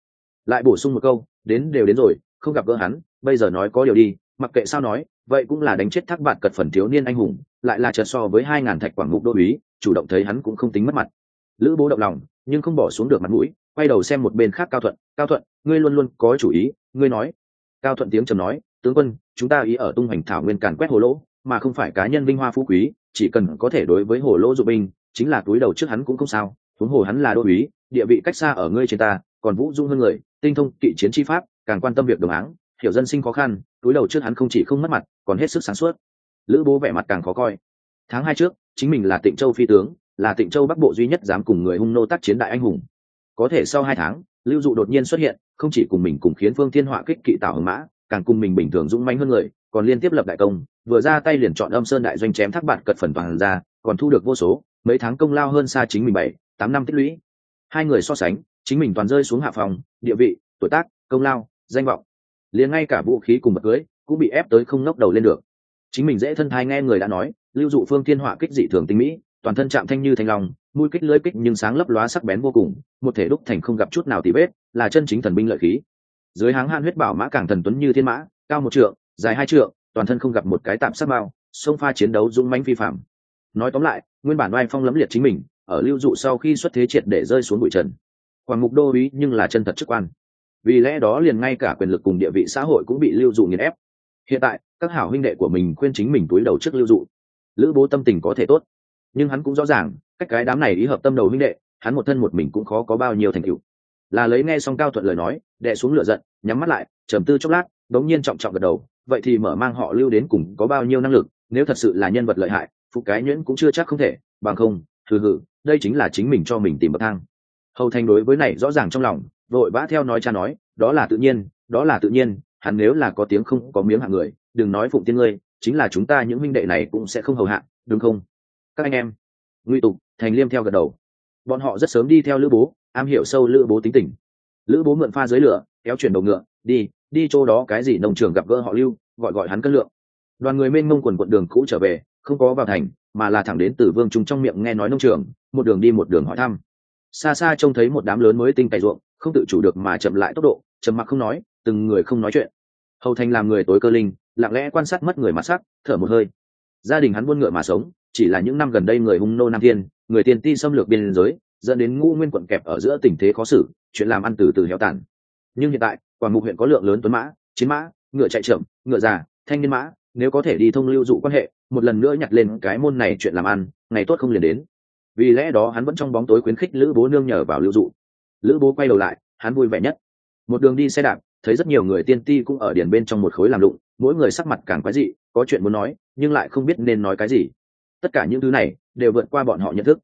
lại bổ sung một câu, đến đều đến rồi, không gặp gỡ hắn, bây giờ nói có điều đi, mặc kệ sao nói, vậy cũng là đánh chết thác bạt cật phần thiếu niên anh hùng, lại là chợt so với hai ngàn thạch quảng mục đô uý, chủ động thấy hắn cũng không tính mất mặt. Lữ bố động lòng, nhưng không bỏ xuống được mặt mũi, quay đầu xem một bên khác cao thuận cao thuận, ngươi luôn luôn có chủ ý, ngươi nói. Cao thuận tiếng trầm nói, tướng quân, chúng ta ý ở tung hoành thảo nguyên càn quét hồ lỗ mà không phải cá nhân vinh hoa phú quý, chỉ cần có thể đối với hồ lỗ dụ binh, chính là túi đầu trước hắn cũng không sao, huống hồ hắn là đô uý địa vị cách xa ở ngươi trên ta, còn vũ dung hơn người, tinh thông kỵ chiến chi pháp, càng quan tâm việc đồng áng, hiểu dân sinh khó khăn, túi đầu trước hắn không chỉ không mất mặt, còn hết sức sáng suốt. Lữ bố vẻ mặt càng khó coi. Tháng hai trước, chính mình là tịnh châu phi tướng, là tịnh châu bắc bộ duy nhất dám cùng người hung nô tác chiến đại anh hùng. Có thể sau hai tháng, lưu dụ đột nhiên xuất hiện, không chỉ cùng mình cùng khiến phương thiên họa kích kỵ tảo hưng mã, càng cùng mình bình thường dũng mãnh hơn người còn liên tiếp lập đại công, vừa ra tay liền chọn âm sơn đại doanh chém thác bạt cật phần toàn ra, còn thu được vô số, mấy tháng công lao hơn xa chính mình bảy, tám năm tích lũy. Hai người so sánh, chính mình toàn rơi xuống hạ phòng, địa vị, tuổi tác, công lao, danh vọng. Liền ngay cả vũ khí cùng bật cưới cũng bị ép tới không ngóc đầu lên được. Chính mình dễ thân thai nghe người đã nói, lưu dụ phương thiên họa kích dị thường tinh mỹ, toàn thân chạm thanh như thanh long, mũi kích lưỡi kích nhưng sáng lấp lóa sắc bén vô cùng, một thể đúc thành không gặp chút nào tì vết, là chân chính thần binh lợi khí. Dưới háng han huyết bảo mã càng thần tuấn như thiên mã, cao một trượng dài hai trượng, toàn thân không gặp một cái tạm sắc mao, sông pha chiến đấu dũng mãnh phi phạm. Nói tóm lại, nguyên bản oai phong lấm liệt chính mình, ở lưu dụ sau khi xuất thế triệt để rơi xuống bụi trần. Hoàng mục đô ý nhưng là chân thật chức quan. Vì lẽ đó liền ngay cả quyền lực cùng địa vị xã hội cũng bị lưu dụ nghiền ép. Hiện tại, các hảo huynh đệ của mình khuyên chính mình túi đầu trước lưu dụ. Lữ bố tâm tình có thể tốt. Nhưng hắn cũng rõ ràng, cách cái đám này ý hợp tâm đầu huynh đệ, hắn một thân một mình cũng khó có bao nhiêu thành tựu. Là lấy nghe xong cao thuận lời nói đệ xuống lửa giận, nhắm mắt lại, trầm tư chốc lát, đống nhiên trọng trọng gật đầu vậy thì mở mang họ lưu đến cùng có bao nhiêu năng lực, nếu thật sự là nhân vật lợi hại, phục cái nhuyễn cũng chưa chắc không thể, bằng không thử hừ, đây chính là chính mình cho mình tìm bậc thang. Hầu thành đối với này rõ ràng trong lòng, vội vã theo nói cha nói, đó là tự nhiên, đó là tự nhiên, hắn nếu là có tiếng không có miếng hạng người, đừng nói phụng tiên ngươi, chính là chúng ta những minh đệ này cũng sẽ không hầu hạ, đúng không? Các anh em nguy tục, thành liêm theo gật đầu. Bọn họ rất sớm đi theo lữ bố, am hiểu sâu lữ bố tính tình. Lữ bố mượn pha dưới lửa, kéo chuyển đầu ngựa, đi đi chỗ đó cái gì nông trường gặp gỡ họ lưu, gọi gọi hắn cân lượng. Đoàn người mênh mông quần quận đường cũ trở về, không có vào thành, mà là thẳng đến từ vương trung trong miệng nghe nói nông trường, một đường đi một đường hỏi thăm. Xa xa trông thấy một đám lớn mới tinh cày ruộng, không tự chủ được mà chậm lại tốc độ chậm mặc không nói, từng người không nói chuyện. Hầu thành làm người tối cơ linh, lặng lẽ quan sát mất người mặt sắc, thở một hơi. Gia đình hắn buôn ngựa mà sống, chỉ là những năm gần đây người hung nô nam thiên, người tiền ti xâm lược biên giới, dẫn đến ngũ nguyên quận kẹp ở giữa tình thế khó xử, chuyện làm ăn từ từ héo tàn. Nhưng hiện tại quảng mục huyện có lượng lớn tuấn mã, chiến mã, ngựa chạy chậm ngựa già, thanh niên mã, nếu có thể đi thông lưu dụ quan hệ, một lần nữa nhặt lên cái môn này chuyện làm ăn, ngày tốt không liền đến. Vì lẽ đó hắn vẫn trong bóng tối khuyến khích lữ bố nương nhờ vào lưu dụ. Lữ bố quay đầu lại, hắn vui vẻ nhất. Một đường đi xe đạp, thấy rất nhiều người tiên ti cũng ở điển bên trong một khối làm lụng mỗi người sắc mặt càng quái dị, có chuyện muốn nói, nhưng lại không biết nên nói cái gì. Tất cả những thứ này, đều vượt qua bọn họ nhận thức.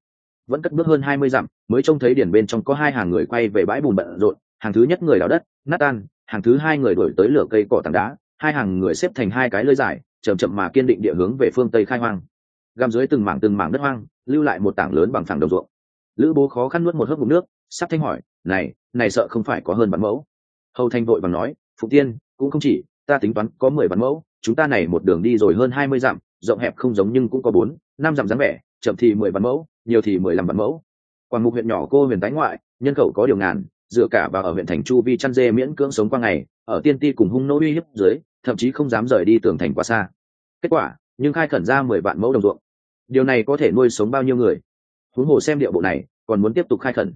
Vẫn cất bước hơn hai mươi dặm, mới trông thấy điển bên trong có hai hàng người quay về bãi bùn bận rộn hàng thứ nhất người đào đất, nát tan, hàng thứ hai người đổi tới lửa cây cỏ tảng đá, hai hàng người xếp thành hai cái lưới dài, chậm chậm mà kiên định địa hướng về phương tây khai hoang. Găm dưới từng mảng từng mảng đất hoang, lưu lại một tảng lớn bằng phẳng đầu ruộng. Lữ bố khó khăn nuốt một hớp ngụm nước, sắp thanh hỏi, này này sợ không phải có hơn bản mẫu? Hầu thanh vội bằng nói phụ tiên, cũng không chỉ, ta tính toán có mười bản mẫu, chúng ta này một đường đi rồi hơn hai mươi dặm, rộng hẹp không giống nhưng cũng có bốn, năm dặm dáng vẻ, chậm thì mười bản mẫu, nhiều thì mười lăm bản mẫu. Quảng mục huyện nhỏ cô huyền tái ngoại, nhân khẩu có điều ngàn dựa cả vào ở huyện thành chu vi chăn dê miễn cưỡng sống qua ngày, ở tiên ti cùng hung nô uy hiếp dưới, thậm chí không dám rời đi tường thành quá xa. Kết quả, nhưng khai khẩn ra mười vạn mẫu đồng ruộng. Điều này có thể nuôi sống bao nhiêu người? Huống hồ xem địa bộ này, còn muốn tiếp tục khai khẩn.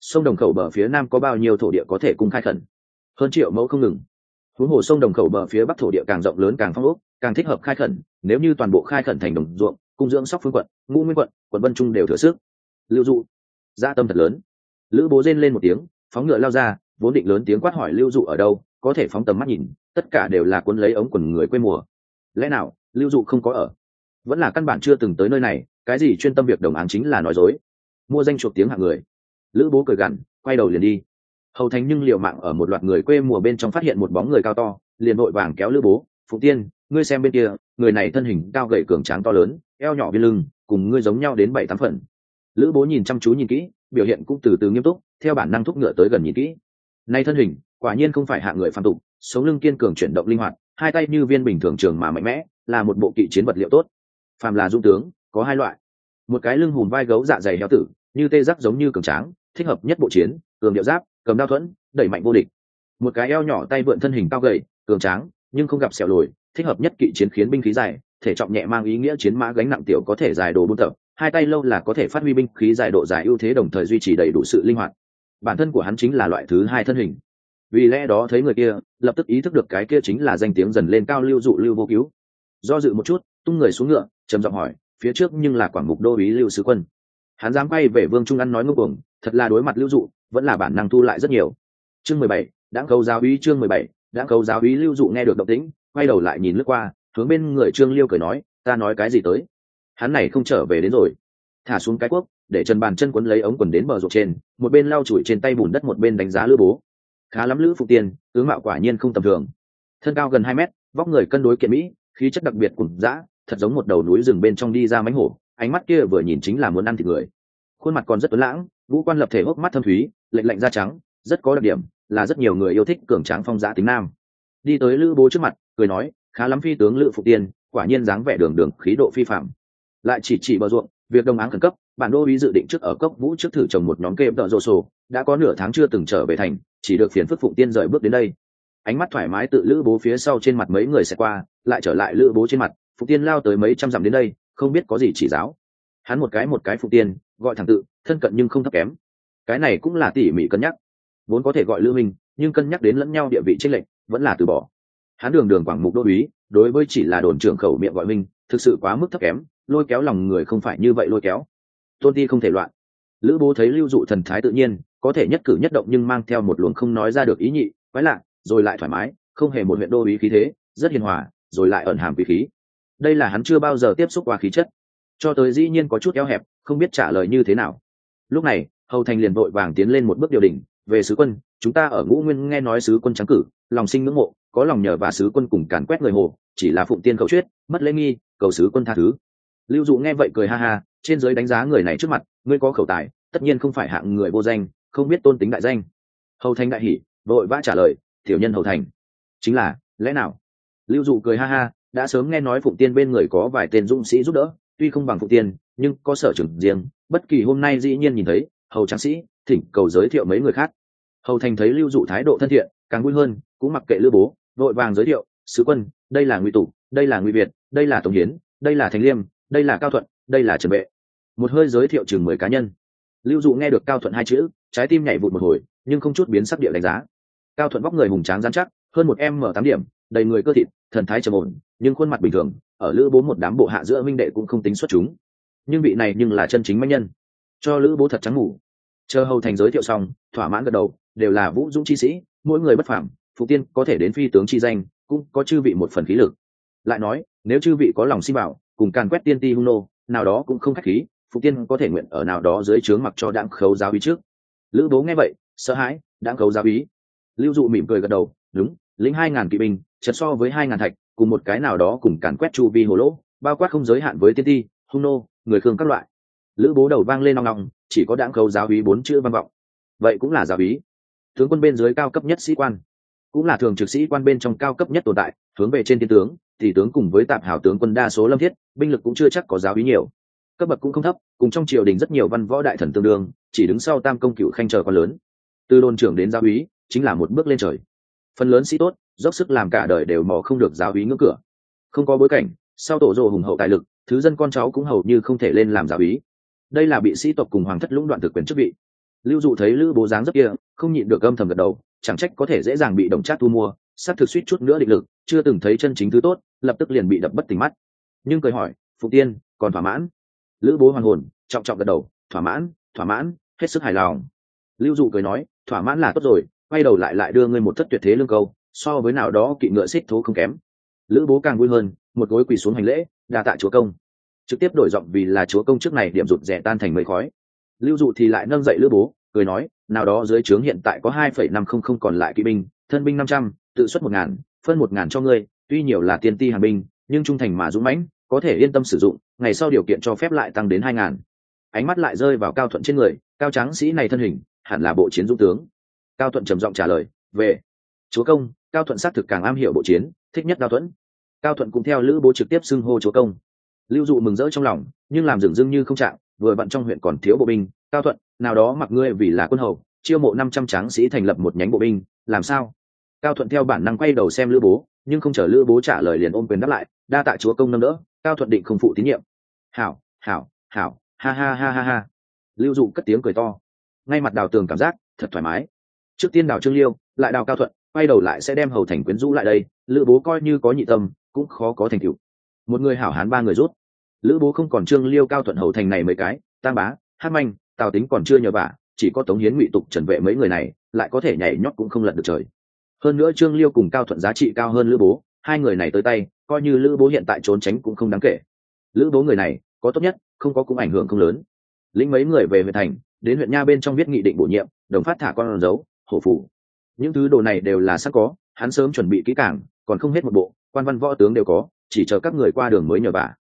Sông đồng khẩu bờ phía nam có bao nhiêu thổ địa có thể cung khai khẩn? Hơn triệu mẫu không ngừng. Huống hồ sông đồng khẩu bờ phía bắc thổ địa càng rộng lớn càng phong ốc, càng thích hợp khai khẩn, nếu như toàn bộ khai khẩn thành đồng ruộng, cung dưỡng sóc phương quận, ngũ nguyên quận quận vân trung đều thừa sức. Lưu dụ. Gia tâm thật lớn. Lữ bố rên lên một tiếng phóng ngựa lao ra, vốn định lớn tiếng quát hỏi lưu dụ ở đâu, có thể phóng tầm mắt nhìn, tất cả đều là cuốn lấy ống quần người quê mùa. Lẽ nào, lưu dụ không có ở? Vẫn là căn bản chưa từng tới nơi này, cái gì chuyên tâm việc đồng áng chính là nói dối. Mua danh chuộc tiếng hạng người. Lữ bố cười gằn, quay đầu liền đi. Hầu thành nhưng liệu mạng ở một loạt người quê mùa bên trong phát hiện một bóng người cao to, liền vội vàng kéo lữ bố phụ tiên, ngươi xem bên kia, người này thân hình cao gầy cường tráng to lớn, eo nhỏ bên lưng, cùng ngươi giống nhau đến bảy tám phần. Lữ bố nhìn chăm chú nhìn kỹ biểu hiện cũng từ từ nghiêm túc, theo bản năng thúc ngựa tới gần nhìn kỹ. Nay thân hình, quả nhiên không phải hạ người phạm tục, sống lưng kiên cường chuyển động linh hoạt, hai tay như viên bình thường trường mà mạnh mẽ, là một bộ kỵ chiến vật liệu tốt. Phàm là dung tướng, có hai loại. Một cái lưng hùm vai gấu dạ dày heo tử, như tê giác giống như cường tráng, thích hợp nhất bộ chiến, cường điệu giáp, cầm đao thuẫn, đẩy mạnh vô địch. Một cái eo nhỏ tay vượn thân hình cao gầy, cường tráng, nhưng không gặp sẹo lồi, thích hợp nhất kỵ chiến khiến binh khí dài, thể trọng nhẹ mang ý nghĩa chiến mã gánh nặng tiểu có thể dài đồ buôn tập hai tay lâu là có thể phát huy binh khí dài độ dài ưu thế đồng thời duy trì đầy đủ sự linh hoạt. Bản thân của hắn chính là loại thứ hai thân hình. Vì lẽ đó thấy người kia, lập tức ý thức được cái kia chính là danh tiếng dần lên cao lưu dụ lưu vô cứu. Do dự một chút, tung người xuống ngựa, trầm giọng hỏi, phía trước nhưng là quảng mục đô ý lưu sứ quân? Hắn dám quay về vương trung ăn nói ngưng cuồng thật là đối mặt lưu dụ, vẫn là bản năng thu lại rất nhiều. Chương mười bảy đã cầu giáo úy chương mười bảy đã cầu giáo úy lưu dụ nghe được động tĩnh, quay đầu lại nhìn lướt qua, hướng bên người trương liêu cười nói, ta nói cái gì tới? Hắn này không trở về đến rồi. Thả xuống cái cuốc, để trần bàn chân quấn lấy ống quần đến bờ ruộng trên, một bên lau chùi trên tay bùn đất một bên đánh giá lữ bố. Khá lắm lữ phụ tiên, tướng mạo quả nhiên không tầm thường. Thân cao gần hai mét, vóc người cân đối kiện mỹ, khí chất đặc biệt cùng dã, thật giống một đầu núi rừng bên trong đi ra mánh hổ, ánh mắt kia vừa nhìn chính là muốn ăn thịt người. Khuôn mặt còn rất tuấn lãng, vũ quan lập thể hốc mắt thâm thúy lệnh lạnh da trắng, rất có đặc điểm, là rất nhiều người yêu thích cường tráng phong giã tính nam. Đi tới lữ bố trước mặt, cười nói, khá lắm phi tướng lữ phụ tiên, quả nhiên dáng vẻ đường đường, khí độ phi phạm lại chỉ chỉ bờ ruộng, việc đồng áng khẩn cấp, bản đô ý dự định trước ở cốc vũ trước thử trồng một nhóm kêm đợ rô sổ đã có nửa tháng chưa từng trở về thành, chỉ được phiền phức phụng tiên rời bước đến đây. Ánh mắt thoải mái tự lữ bố phía sau trên mặt mấy người sẽ qua, lại trở lại lữ bố trên mặt, phụng tiên lao tới mấy trăm dặm đến đây, không biết có gì chỉ giáo. Hắn một cái một cái phụng tiên, gọi thẳng tự, thân cận nhưng không thấp kém. Cái này cũng là tỉ mỉ cân nhắc. Vốn có thể gọi lữ minh, nhưng cân nhắc đến lẫn nhau địa vị tranh lệch, vẫn là từ bỏ. Hắn đường đường quảng mục đô úy đối với chỉ là đồn trưởng khẩu miệng gọi minh, thực sự quá mức thấp kém lôi kéo lòng người không phải như vậy lôi kéo. Tôn ti không thể loạn. Lữ bố thấy lưu dụ thần thái tự nhiên, có thể nhất cử nhất động nhưng mang theo một luồng không nói ra được ý nhị, quái lạ, rồi lại thoải mái, không hề một huyện đô ý khí thế, rất hiền hòa, rồi lại ẩn hàm vị khí. Đây là hắn chưa bao giờ tiếp xúc qua khí chất. Cho tới dĩ nhiên có chút eo hẹp, không biết trả lời như thế nào. Lúc này, hầu thành liền vội vàng tiến lên một bước điều đình về sứ quân, chúng ta ở ngũ nguyên nghe nói sứ quân trắng cử, lòng sinh ngưỡng mộ, có lòng nhờ và sứ quân cùng càn quét người hồ, chỉ là phụng tiên cầu chuyết, mất lễ nghi, cầu sứ quân tha thứ lưu dụ nghe vậy cười ha ha, trên giới đánh giá người này trước mặt, ngươi có khẩu tài, tất nhiên không phải hạng người vô danh, không biết tôn tính đại danh. Hầu thành đại hỷ vội vã trả lời, tiểu nhân hầu thành, chính là, lẽ nào? Lưu dụ cười ha ha, đã sớm nghe nói phụng tiên bên người có vài tên dũng sĩ giúp đỡ, tuy không bằng phụng tiên, nhưng có sở trường riêng, bất kỳ hôm nay dĩ nhiên nhìn thấy, hầu tráng sĩ, thỉnh cầu giới thiệu mấy người khác. Hầu thành thấy lưu dụ thái độ thân thiện, càng vui hơn, cũng mặc kệ lưu bố, vội vàng giới thiệu, sứ quân, đây là Ngụy tụ, đây là Ngụy việt, đây là tổng hiến, đây là thành liêm đây là cao thuận, đây là trần vệ một hơi giới thiệu chừng mười cá nhân. Lưu dụ nghe được cao thuận hai chữ, trái tim nhảy vụt một hồi, nhưng không chút biến sắc địa đánh giá. Cao thuận vóc người hùng tráng dán chắc, hơn một em mở tám điểm, đầy người cơ thịt, thần thái trầm ổn, nhưng khuôn mặt bình thường, ở lữ bố một đám bộ hạ giữa minh đệ cũng không tính xuất chúng. Nhưng vị này nhưng là chân chính manh nhân. Cho lữ bố thật trắng ngủ. Chờ hầu thành giới thiệu xong, thỏa mãn gật đầu, đều là vũ dũng chi sĩ, mỗi người bất phạm phụ tiên có thể đến phi tướng chi danh, cũng có chư vị một phần khí lực. Lại nói, nếu chư vị có lòng xin bảo cùng càn quét tiên ti hung nô nào đó cũng không khách khí phụ tiên có thể nguyện ở nào đó dưới trướng mặc cho đặng khấu giáo ý trước. Lữ bố nghe vậy, sợ hãi đặng khấu giáo ý lưu dụ mỉm cười gật đầu, đúng, lĩnh hai ngàn kỵ binh, chật so với hai ngàn thạch, cùng một cái nào đó cùng càn quét chu vi hồ lỗ, bao quát không giới hạn với tiên ti hung nô người khương các loại. Lữ bố đầu vang lên nong nong, chỉ có đặng khấu giáo ý bốn chữ vang vọng. Vậy cũng là giáo ý tướng quân bên dưới cao cấp nhất sĩ quan, cũng là thường trực sĩ quan bên trong cao cấp nhất tồn tại, hướng về trên thiên tướng thì tướng cùng với tạp hảo tướng quân đa số lâm thiết, binh lực cũng chưa chắc có giáo ý nhiều. Cấp bậc cũng không thấp, cùng trong triều đình rất nhiều văn võ đại thần tương đương, chỉ đứng sau tam công cựu khanh chờ con lớn. Từ đồn trưởng đến giáo úy chính là một bước lên trời. Phần lớn sĩ tốt, dốc sức làm cả đời đều mò không được giáo úy ngưỡng cửa. Không có bối cảnh, sau tổ rồ hùng hậu tài lực, thứ dân con cháu cũng hầu như không thể lên làm giáo úy đây là bị sĩ tộc cùng hoàng thất lũng đoạn thực quyền chức vị. Lưu dụ thấy lữ bố dáng rất kia, không nhịn được âm thầm gật đầu, chẳng trách có thể dễ dàng bị đồng trác thu mua sát thực suýt chút nữa định lực, chưa từng thấy chân chính thứ tốt, lập tức liền bị đập bất tỉnh mắt. Nhưng cười hỏi phụ tiên, còn thỏa mãn? Lữ bố hoàn hồn, trọng trọng gật đầu, thỏa mãn thỏa mãn, hết sức hài lòng. Lưu dụ cười nói, thỏa mãn là tốt rồi, quay đầu lại lại đưa ngươi một thất tuyệt thế lương câu, so với nào đó kỵ ngựa xích thố không kém. Lữ bố càng vui hơn, một gối quỳ xuống hành lễ, đa tạ chúa công. Trực tiếp đổi giọng vì là chúa công trước này điểm rụt rẻ tan thành mây khói. Lưu dụ thì lại nâng dậy lữ bố, cười nói, nào đó dưới trướng hiện tại có hai phẩy năm không không còn lại kỵ binh, thân binh năm trăm tự xuất một ngàn, phân một ngàn cho ngươi, tuy nhiều là tiên ti hàng binh, nhưng trung thành mà dũng mãnh, có thể yên tâm sử dụng, ngày sau điều kiện cho phép lại tăng đến hai ngàn. Ánh mắt lại rơi vào cao thuận trên người, cao tráng sĩ này thân hình, hẳn là bộ chiến dũng tướng. Cao thuận trầm giọng trả lời, về. Chúa công. Cao thuận xác thực càng am hiểu bộ chiến, thích nhất cao thuận cao thuận cũng theo lữ bố trực tiếp xưng hô chúa công. Lưu dụ mừng rỡ trong lòng, nhưng làm dừng dưng như không trạng vừa bận trong huyện còn thiếu bộ binh. Cao thuận, nào đó mặc ngươi vì là quân hầu, chiêu mộ năm trăm tráng sĩ thành lập một nhánh bộ binh, làm sao? Cao thuận theo bản năng quay đầu xem lữ bố, nhưng không chờ lữ bố trả lời liền ôm quyền đáp lại, đa tạ chúa công nâng đỡ, cao thuận định không phụ tín nhiệm. Hảo hảo hảo, ha ha ha ha ha. Lưu dụ cất tiếng cười to. Ngay mặt đào tường cảm giác thật thoải mái. Trước tiên đào trương liêu, lại đào cao thuận, quay đầu lại sẽ đem hầu thành quyến rũ lại đây, lữ bố coi như có nhị tâm, cũng khó có thành tựu. Một người hảo hán ba người rút. Lữ bố không còn trương liêu cao thuận hầu thành này mấy cái, tam bá, hát manh, tào tính còn chưa nhờ vả, chỉ có tống hiến ngụy tục trần vệ mấy người này, lại có thể nhảy nhót cũng không lật được trời hơn nữa trương liêu cùng cao thuận giá trị cao hơn lữ bố, hai người này tới tay, coi như lữ bố hiện tại trốn tránh cũng không đáng kể. Lữ bố người này, có tốt nhất, không có cũng ảnh hưởng không lớn. Lĩnh mấy người về huyện thành, đến huyện nha bên trong viết nghị định bổ nhiệm, đồng phát thả con dấu, hổ phủ. Những thứ đồ này đều là sẵn có, hắn sớm chuẩn bị kỹ cảng còn không hết một bộ, quan văn võ tướng đều có, chỉ chờ các người qua đường mới nhờ vả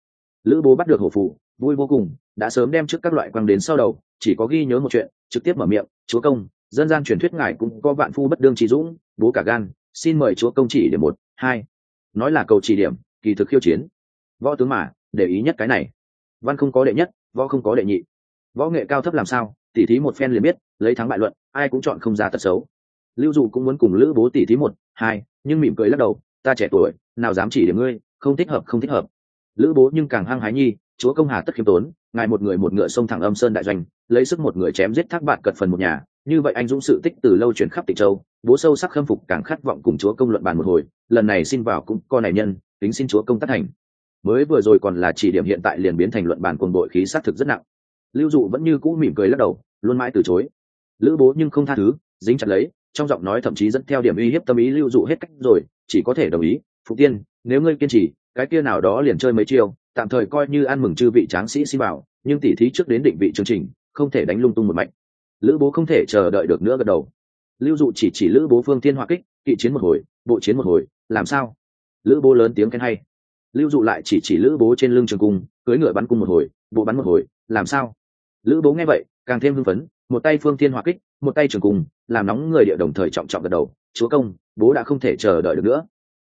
lữ bố bắt được hổ phủ, vui vô cùng, đã sớm đem trước các loại quang đến sau đầu, chỉ có ghi nhớ một chuyện, trực tiếp mở miệng, chúa công, dân gian truyền thuyết ngài cũng có vạn phu bất đương trí dũng bố cả gan, xin mời chúa công chỉ điểm một, hai. Nói là cầu chỉ điểm, kỳ thực khiêu chiến. Võ tướng mà, để ý nhất cái này. Văn không có đệ nhất, võ không có đệ nhị. Võ nghệ cao thấp làm sao, tỉ thí một phen liền biết, lấy thắng bại luận, ai cũng chọn không ra tật xấu. Lưu dụ cũng muốn cùng lữ bố tỉ thí một, hai, nhưng mỉm cười lắc đầu, ta trẻ tuổi, nào dám chỉ điểm ngươi, không thích hợp, không thích hợp. Lữ bố nhưng càng hăng hái nhi, chúa công hà tất khiêm tốn, ngài một người một ngựa sông thẳng âm sơn đại doanh, lấy sức một người chém giết thác bạn cật phần một nhà như vậy anh dũng sự tích từ lâu chuyển khắp tịnh châu, bố sâu sắc khâm phục càng khát vọng cùng chúa công luận bàn một hồi, lần này xin vào cũng co này nhân tính xin chúa công tác thành. Mới vừa rồi còn là chỉ điểm hiện tại liền biến thành luận bàn quân đội khí sát thực rất nặng. Lưu dụ vẫn như cũ mỉm cười lắc đầu, luôn mãi từ chối. Lữ bố nhưng không tha thứ, dính chặt lấy, trong giọng nói thậm chí dẫn theo điểm uy hiếp tâm ý lưu dụ hết cách rồi, chỉ có thể đồng ý, phụ tiên, nếu ngươi kiên trì, cái kia nào đó liền chơi mấy chiêu, tạm thời coi như ăn mừng chư vị tráng sĩ xin bảo nhưng tỉ thí trước đến định vị chương trình, không thể đánh lung tung một mạnh lữ bố không thể chờ đợi được nữa gật đầu. Lưu dụ chỉ chỉ lữ bố phương thiên hỏa kích, kỵ chiến một hồi, bộ chiến một hồi, làm sao? Lữ bố lớn tiếng khen hay. Lưu dụ lại chỉ chỉ lữ bố trên lưng trường cung cưới ngựa bắn cung một hồi, bộ bắn một hồi, làm sao? Lữ bố nghe vậy, càng thêm hưng phấn, một tay phương thiên hỏa kích, một tay trường cung, làm nóng người địa đồng thời trọng trọng gật đầu, chúa công, bố đã không thể chờ đợi được nữa.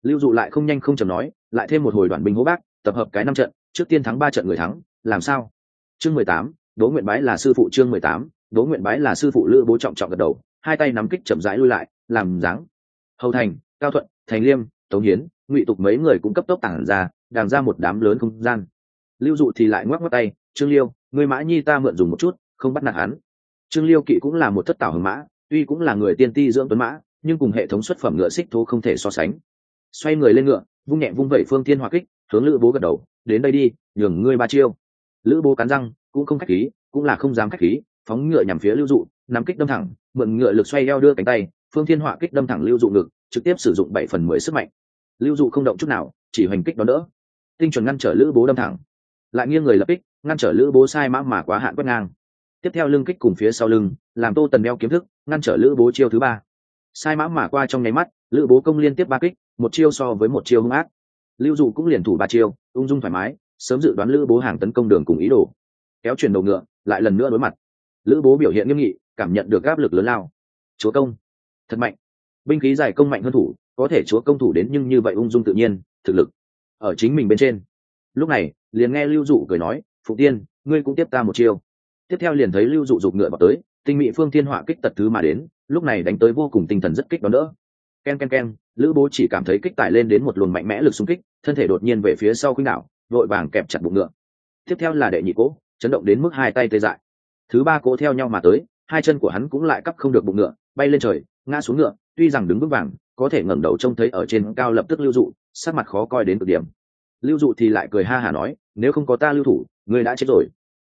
Lưu dụ lại không nhanh không chầm nói, lại thêm một hồi đoàn binh hố bác, tập hợp cái năm trận, trước tiên thắng ba trận người thắng, làm sao? Chương mười tám, đỗ nguyện bái là sư phụ chương mười tám đỗ nguyện bái là sư phụ lữ bố trọng trọng gật đầu, hai tay nắm kích chậm rãi lui lại, làm dáng. Hầu thành, cao thuận, thành liêm, tống hiến, ngụy tục mấy người cũng cấp tốc tản ra, đàng ra một đám lớn không gian. Lưu dụ thì lại ngoắc ngoắc tay, trương liêu người mã nhi ta mượn dùng một chút, không bắt nạt hắn. Trương liêu kỵ cũng là một thất tảo hưng mã, tuy cũng là người tiên ti dưỡng tuấn mã, nhưng cùng hệ thống xuất phẩm ngựa xích thú không thể so sánh. Xoay người lên ngựa, vung nhẹ vung vẩy phương thiên hỏa kích, hướng lữ bố gật đầu, đến đây đi, nhường ngươi ba chiêu. Lữ bố cắn răng, cũng không khách khí, cũng là không dám khách khí phóng ngựa nhằm phía lưu dụ, nắm kích đâm thẳng, mượn ngựa lực xoay eo đưa cánh tay, phương thiên họa kích đâm thẳng lưu dụ ngực, trực tiếp sử dụng bảy phần mười sức mạnh. Lưu dụ không động chút nào, chỉ hoành kích đón đỡ. Tinh chuẩn ngăn trở lữ bố đâm thẳng. Lại nghiêng người lập kích, ngăn trở lữ bố sai mã mà quá hạn quét ngang. Tiếp theo lưng kích cùng phía sau lưng, làm tô tần đeo kiếm thức, ngăn trở lữ bố chiêu thứ ba. Sai mã mà qua trong nháy mắt, lữ bố công liên tiếp ba kích, một chiêu so với một chiêu hung ác. Lưu dụ cũng liền thủ ba chiêu, ung dung thoải mái, sớm dự đoán lữ bố hàng tấn công đường cùng ý đồ. Kéo chuyển đầu ngựa, lại lần nữa đối mặt lữ bố biểu hiện nghiêm nghị, cảm nhận được áp lực lớn lao. Chúa công, thật mạnh. Binh khí giải công mạnh hơn thủ, có thể chúa công thủ đến nhưng như vậy ung dung tự nhiên, thực lực ở chính mình bên trên. Lúc này, liền nghe lưu dụ cười nói phụ tiên, ngươi cũng tiếp ta một chiêu. Tiếp theo liền thấy lưu dụ giục ngựa vào tới, tinh mỹ phương thiên họa kích tật thứ mà đến, lúc này đánh tới vô cùng tinh thần rất kích đón đỡ. Ken ken ken, lữ bố chỉ cảm thấy kích tải lên đến một luồng mạnh mẽ lực xung kích, thân thể đột nhiên về phía sau khuynh đảo, vội vàng kẹp chặt bụng ngựa. Tiếp theo là đệ nhị cỗ chấn động đến mức hai tay tê dại thứ ba cỗ theo nhau mà tới, hai chân của hắn cũng lại cắp không được bụng ngựa, bay lên trời, ngã xuống ngựa, tuy rằng đứng vững vàng, có thể ngẩng đầu trông thấy ở trên cao lập tức lưu dụ, sắc mặt khó coi đến cực điểm. Lưu dụ thì lại cười ha hả nói, nếu không có ta lưu thủ, ngươi đã chết rồi.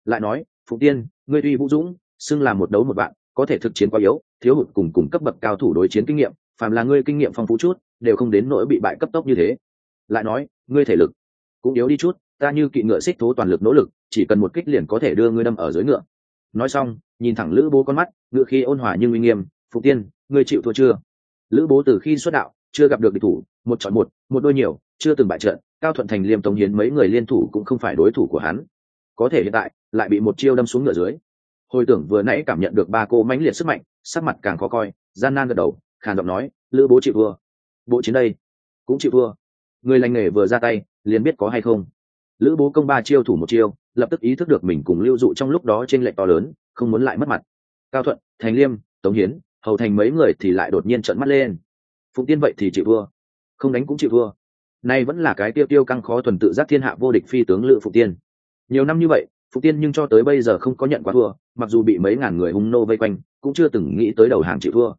Lại nói phụ tiên, ngươi tuy vũ dũng, xưng là một đấu một bạn có thể thực chiến quá yếu, thiếu hụt cùng cùng cấp bậc cao thủ đối chiến kinh nghiệm, phàm là ngươi kinh nghiệm phong phú chút, đều không đến nỗi bị bại cấp tốc như thế. Lại nói, ngươi thể lực cũng yếu đi chút, ta như kỵ ngựa xích thố toàn lực nỗ lực, chỉ cần một kích liền có thể đưa ngươi đâm ở dưới ngựa nói xong, nhìn thẳng lữ bố con mắt ngựa khi ôn hòa nhưng uy nghiêm phụ tiên, ngươi chịu thua chưa? Lữ bố từ khi xuất đạo, chưa gặp được địch thủ, một chọn một một đôi nhiều, chưa từng bại trận, cao thuận thành, liêm tống hiến mấy người liên thủ cũng không phải đối thủ của hắn. Có thể hiện tại, lại bị một chiêu đâm xuống ngựa dưới. Hồi tưởng vừa nãy cảm nhận được ba cô mãnh liệt sức mạnh, sắc mặt càng khó coi, gian nan gật đầu, khàn giọng nói, lữ bố chịu thua. Bộ chiến đây cũng chịu thua. Người lành nghề vừa ra tay, liền biết có hay không? Lữ bố công ba chiêu thủ một chiêu, lập tức ý thức được mình cùng lưu dụ trong lúc đó trên lệnh to lớn, không muốn lại mất mặt. Cao thuận, thành liêm, tống hiến, hầu thành mấy người thì lại đột nhiên trận mắt lên. Phụng tiên vậy thì chịu thua, không đánh cũng chịu thua. Nay vẫn là cái tiêu tiêu căng khó thuần tự giác thiên hạ vô địch phi tướng lự phụng tiên. Nhiều năm như vậy, phụng tiên nhưng cho tới bây giờ không có nhận quá thua, mặc dù bị mấy ngàn người hung nô vây quanh, cũng chưa từng nghĩ tới đầu hàng chịu thua.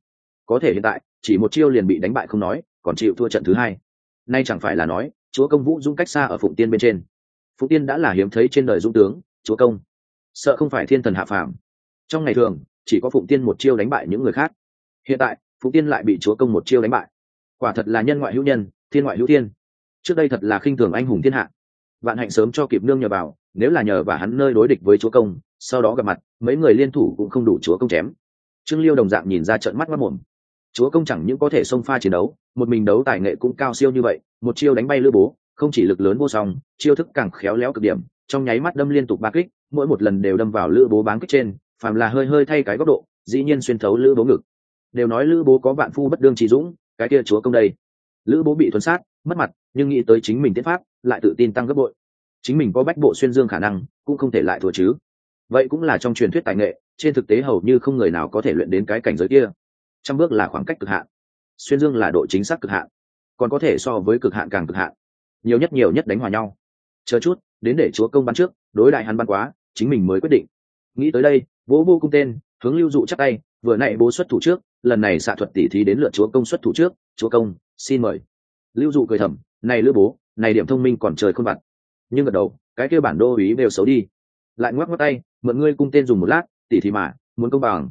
Có thể hiện tại, chỉ một chiêu liền bị đánh bại không nói, còn chịu thua trận thứ hai. Nay chẳng phải là nói, chúa công vũ dũng cách xa ở phụng tiên bên trên. Phụ tiên đã là hiếm thấy trên đời dũng tướng, chúa công. Sợ không phải thiên thần hạ phàm. Trong ngày thường, chỉ có phụng tiên một chiêu đánh bại những người khác. Hiện tại, phụng tiên lại bị chúa công một chiêu đánh bại. Quả thật là nhân ngoại hữu nhân, thiên ngoại hữu thiên. Trước đây thật là khinh thường anh hùng thiên hạ. Vạn hạnh sớm cho kịp nương nhờ vào, nếu là nhờ và hắn nơi đối địch với chúa công, sau đó gặp mặt, mấy người liên thủ cũng không đủ chúa công chém. Trương liêu đồng dạng nhìn ra trận mắt mất mồm. Chúa công chẳng những có thể xông pha chiến đấu, một mình đấu tài nghệ cũng cao siêu như vậy, một chiêu đánh bay lữ bố không chỉ lực lớn vô song, chiêu thức càng khéo léo cực điểm, trong nháy mắt đâm liên tục ba kích, mỗi một lần đều đâm vào lữ bố báng kích trên, phàm là hơi hơi thay cái góc độ, dĩ nhiên xuyên thấu lữ bố ngực. Đều nói lữ bố có vạn phu bất đương trí dũng, cái kia chúa công đây. Lữ bố bị thuấn sát, mất mặt, nhưng nghĩ tới chính mình tiết pháp, lại tự tin tăng gấp bội. Chính mình có bách bộ xuyên dương khả năng, cũng không thể lại thua chứ. Vậy cũng là trong truyền thuyết tài nghệ, trên thực tế hầu như không người nào có thể luyện đến cái cảnh giới kia. Trăm bước là khoảng cách cực hạn, xuyên dương là độ chính xác cực hạn, còn có thể so với cực hạn càng cực hạn nhiều nhất nhiều nhất đánh hòa nhau. Chờ chút, đến để chúa công bắn trước, đối đại hắn bắn quá, chính mình mới quyết định. Nghĩ tới đây vỗ vô cung tên, hướng lưu dụ chắc tay, vừa nãy bố xuất thủ trước, lần này xạ thuật tỉ thí đến lượt chúa công xuất thủ trước, chúa công, xin mời. Lưu dụ cười thầm, này lữ bố, này điểm thông minh còn trời không vặt. Nhưng gật đầu, cái kêu bản đô ý đều xấu đi. Lại ngoắc ngoắc tay, mượn ngươi cung tên dùng một lát, tỉ thí mà, muốn công bằng.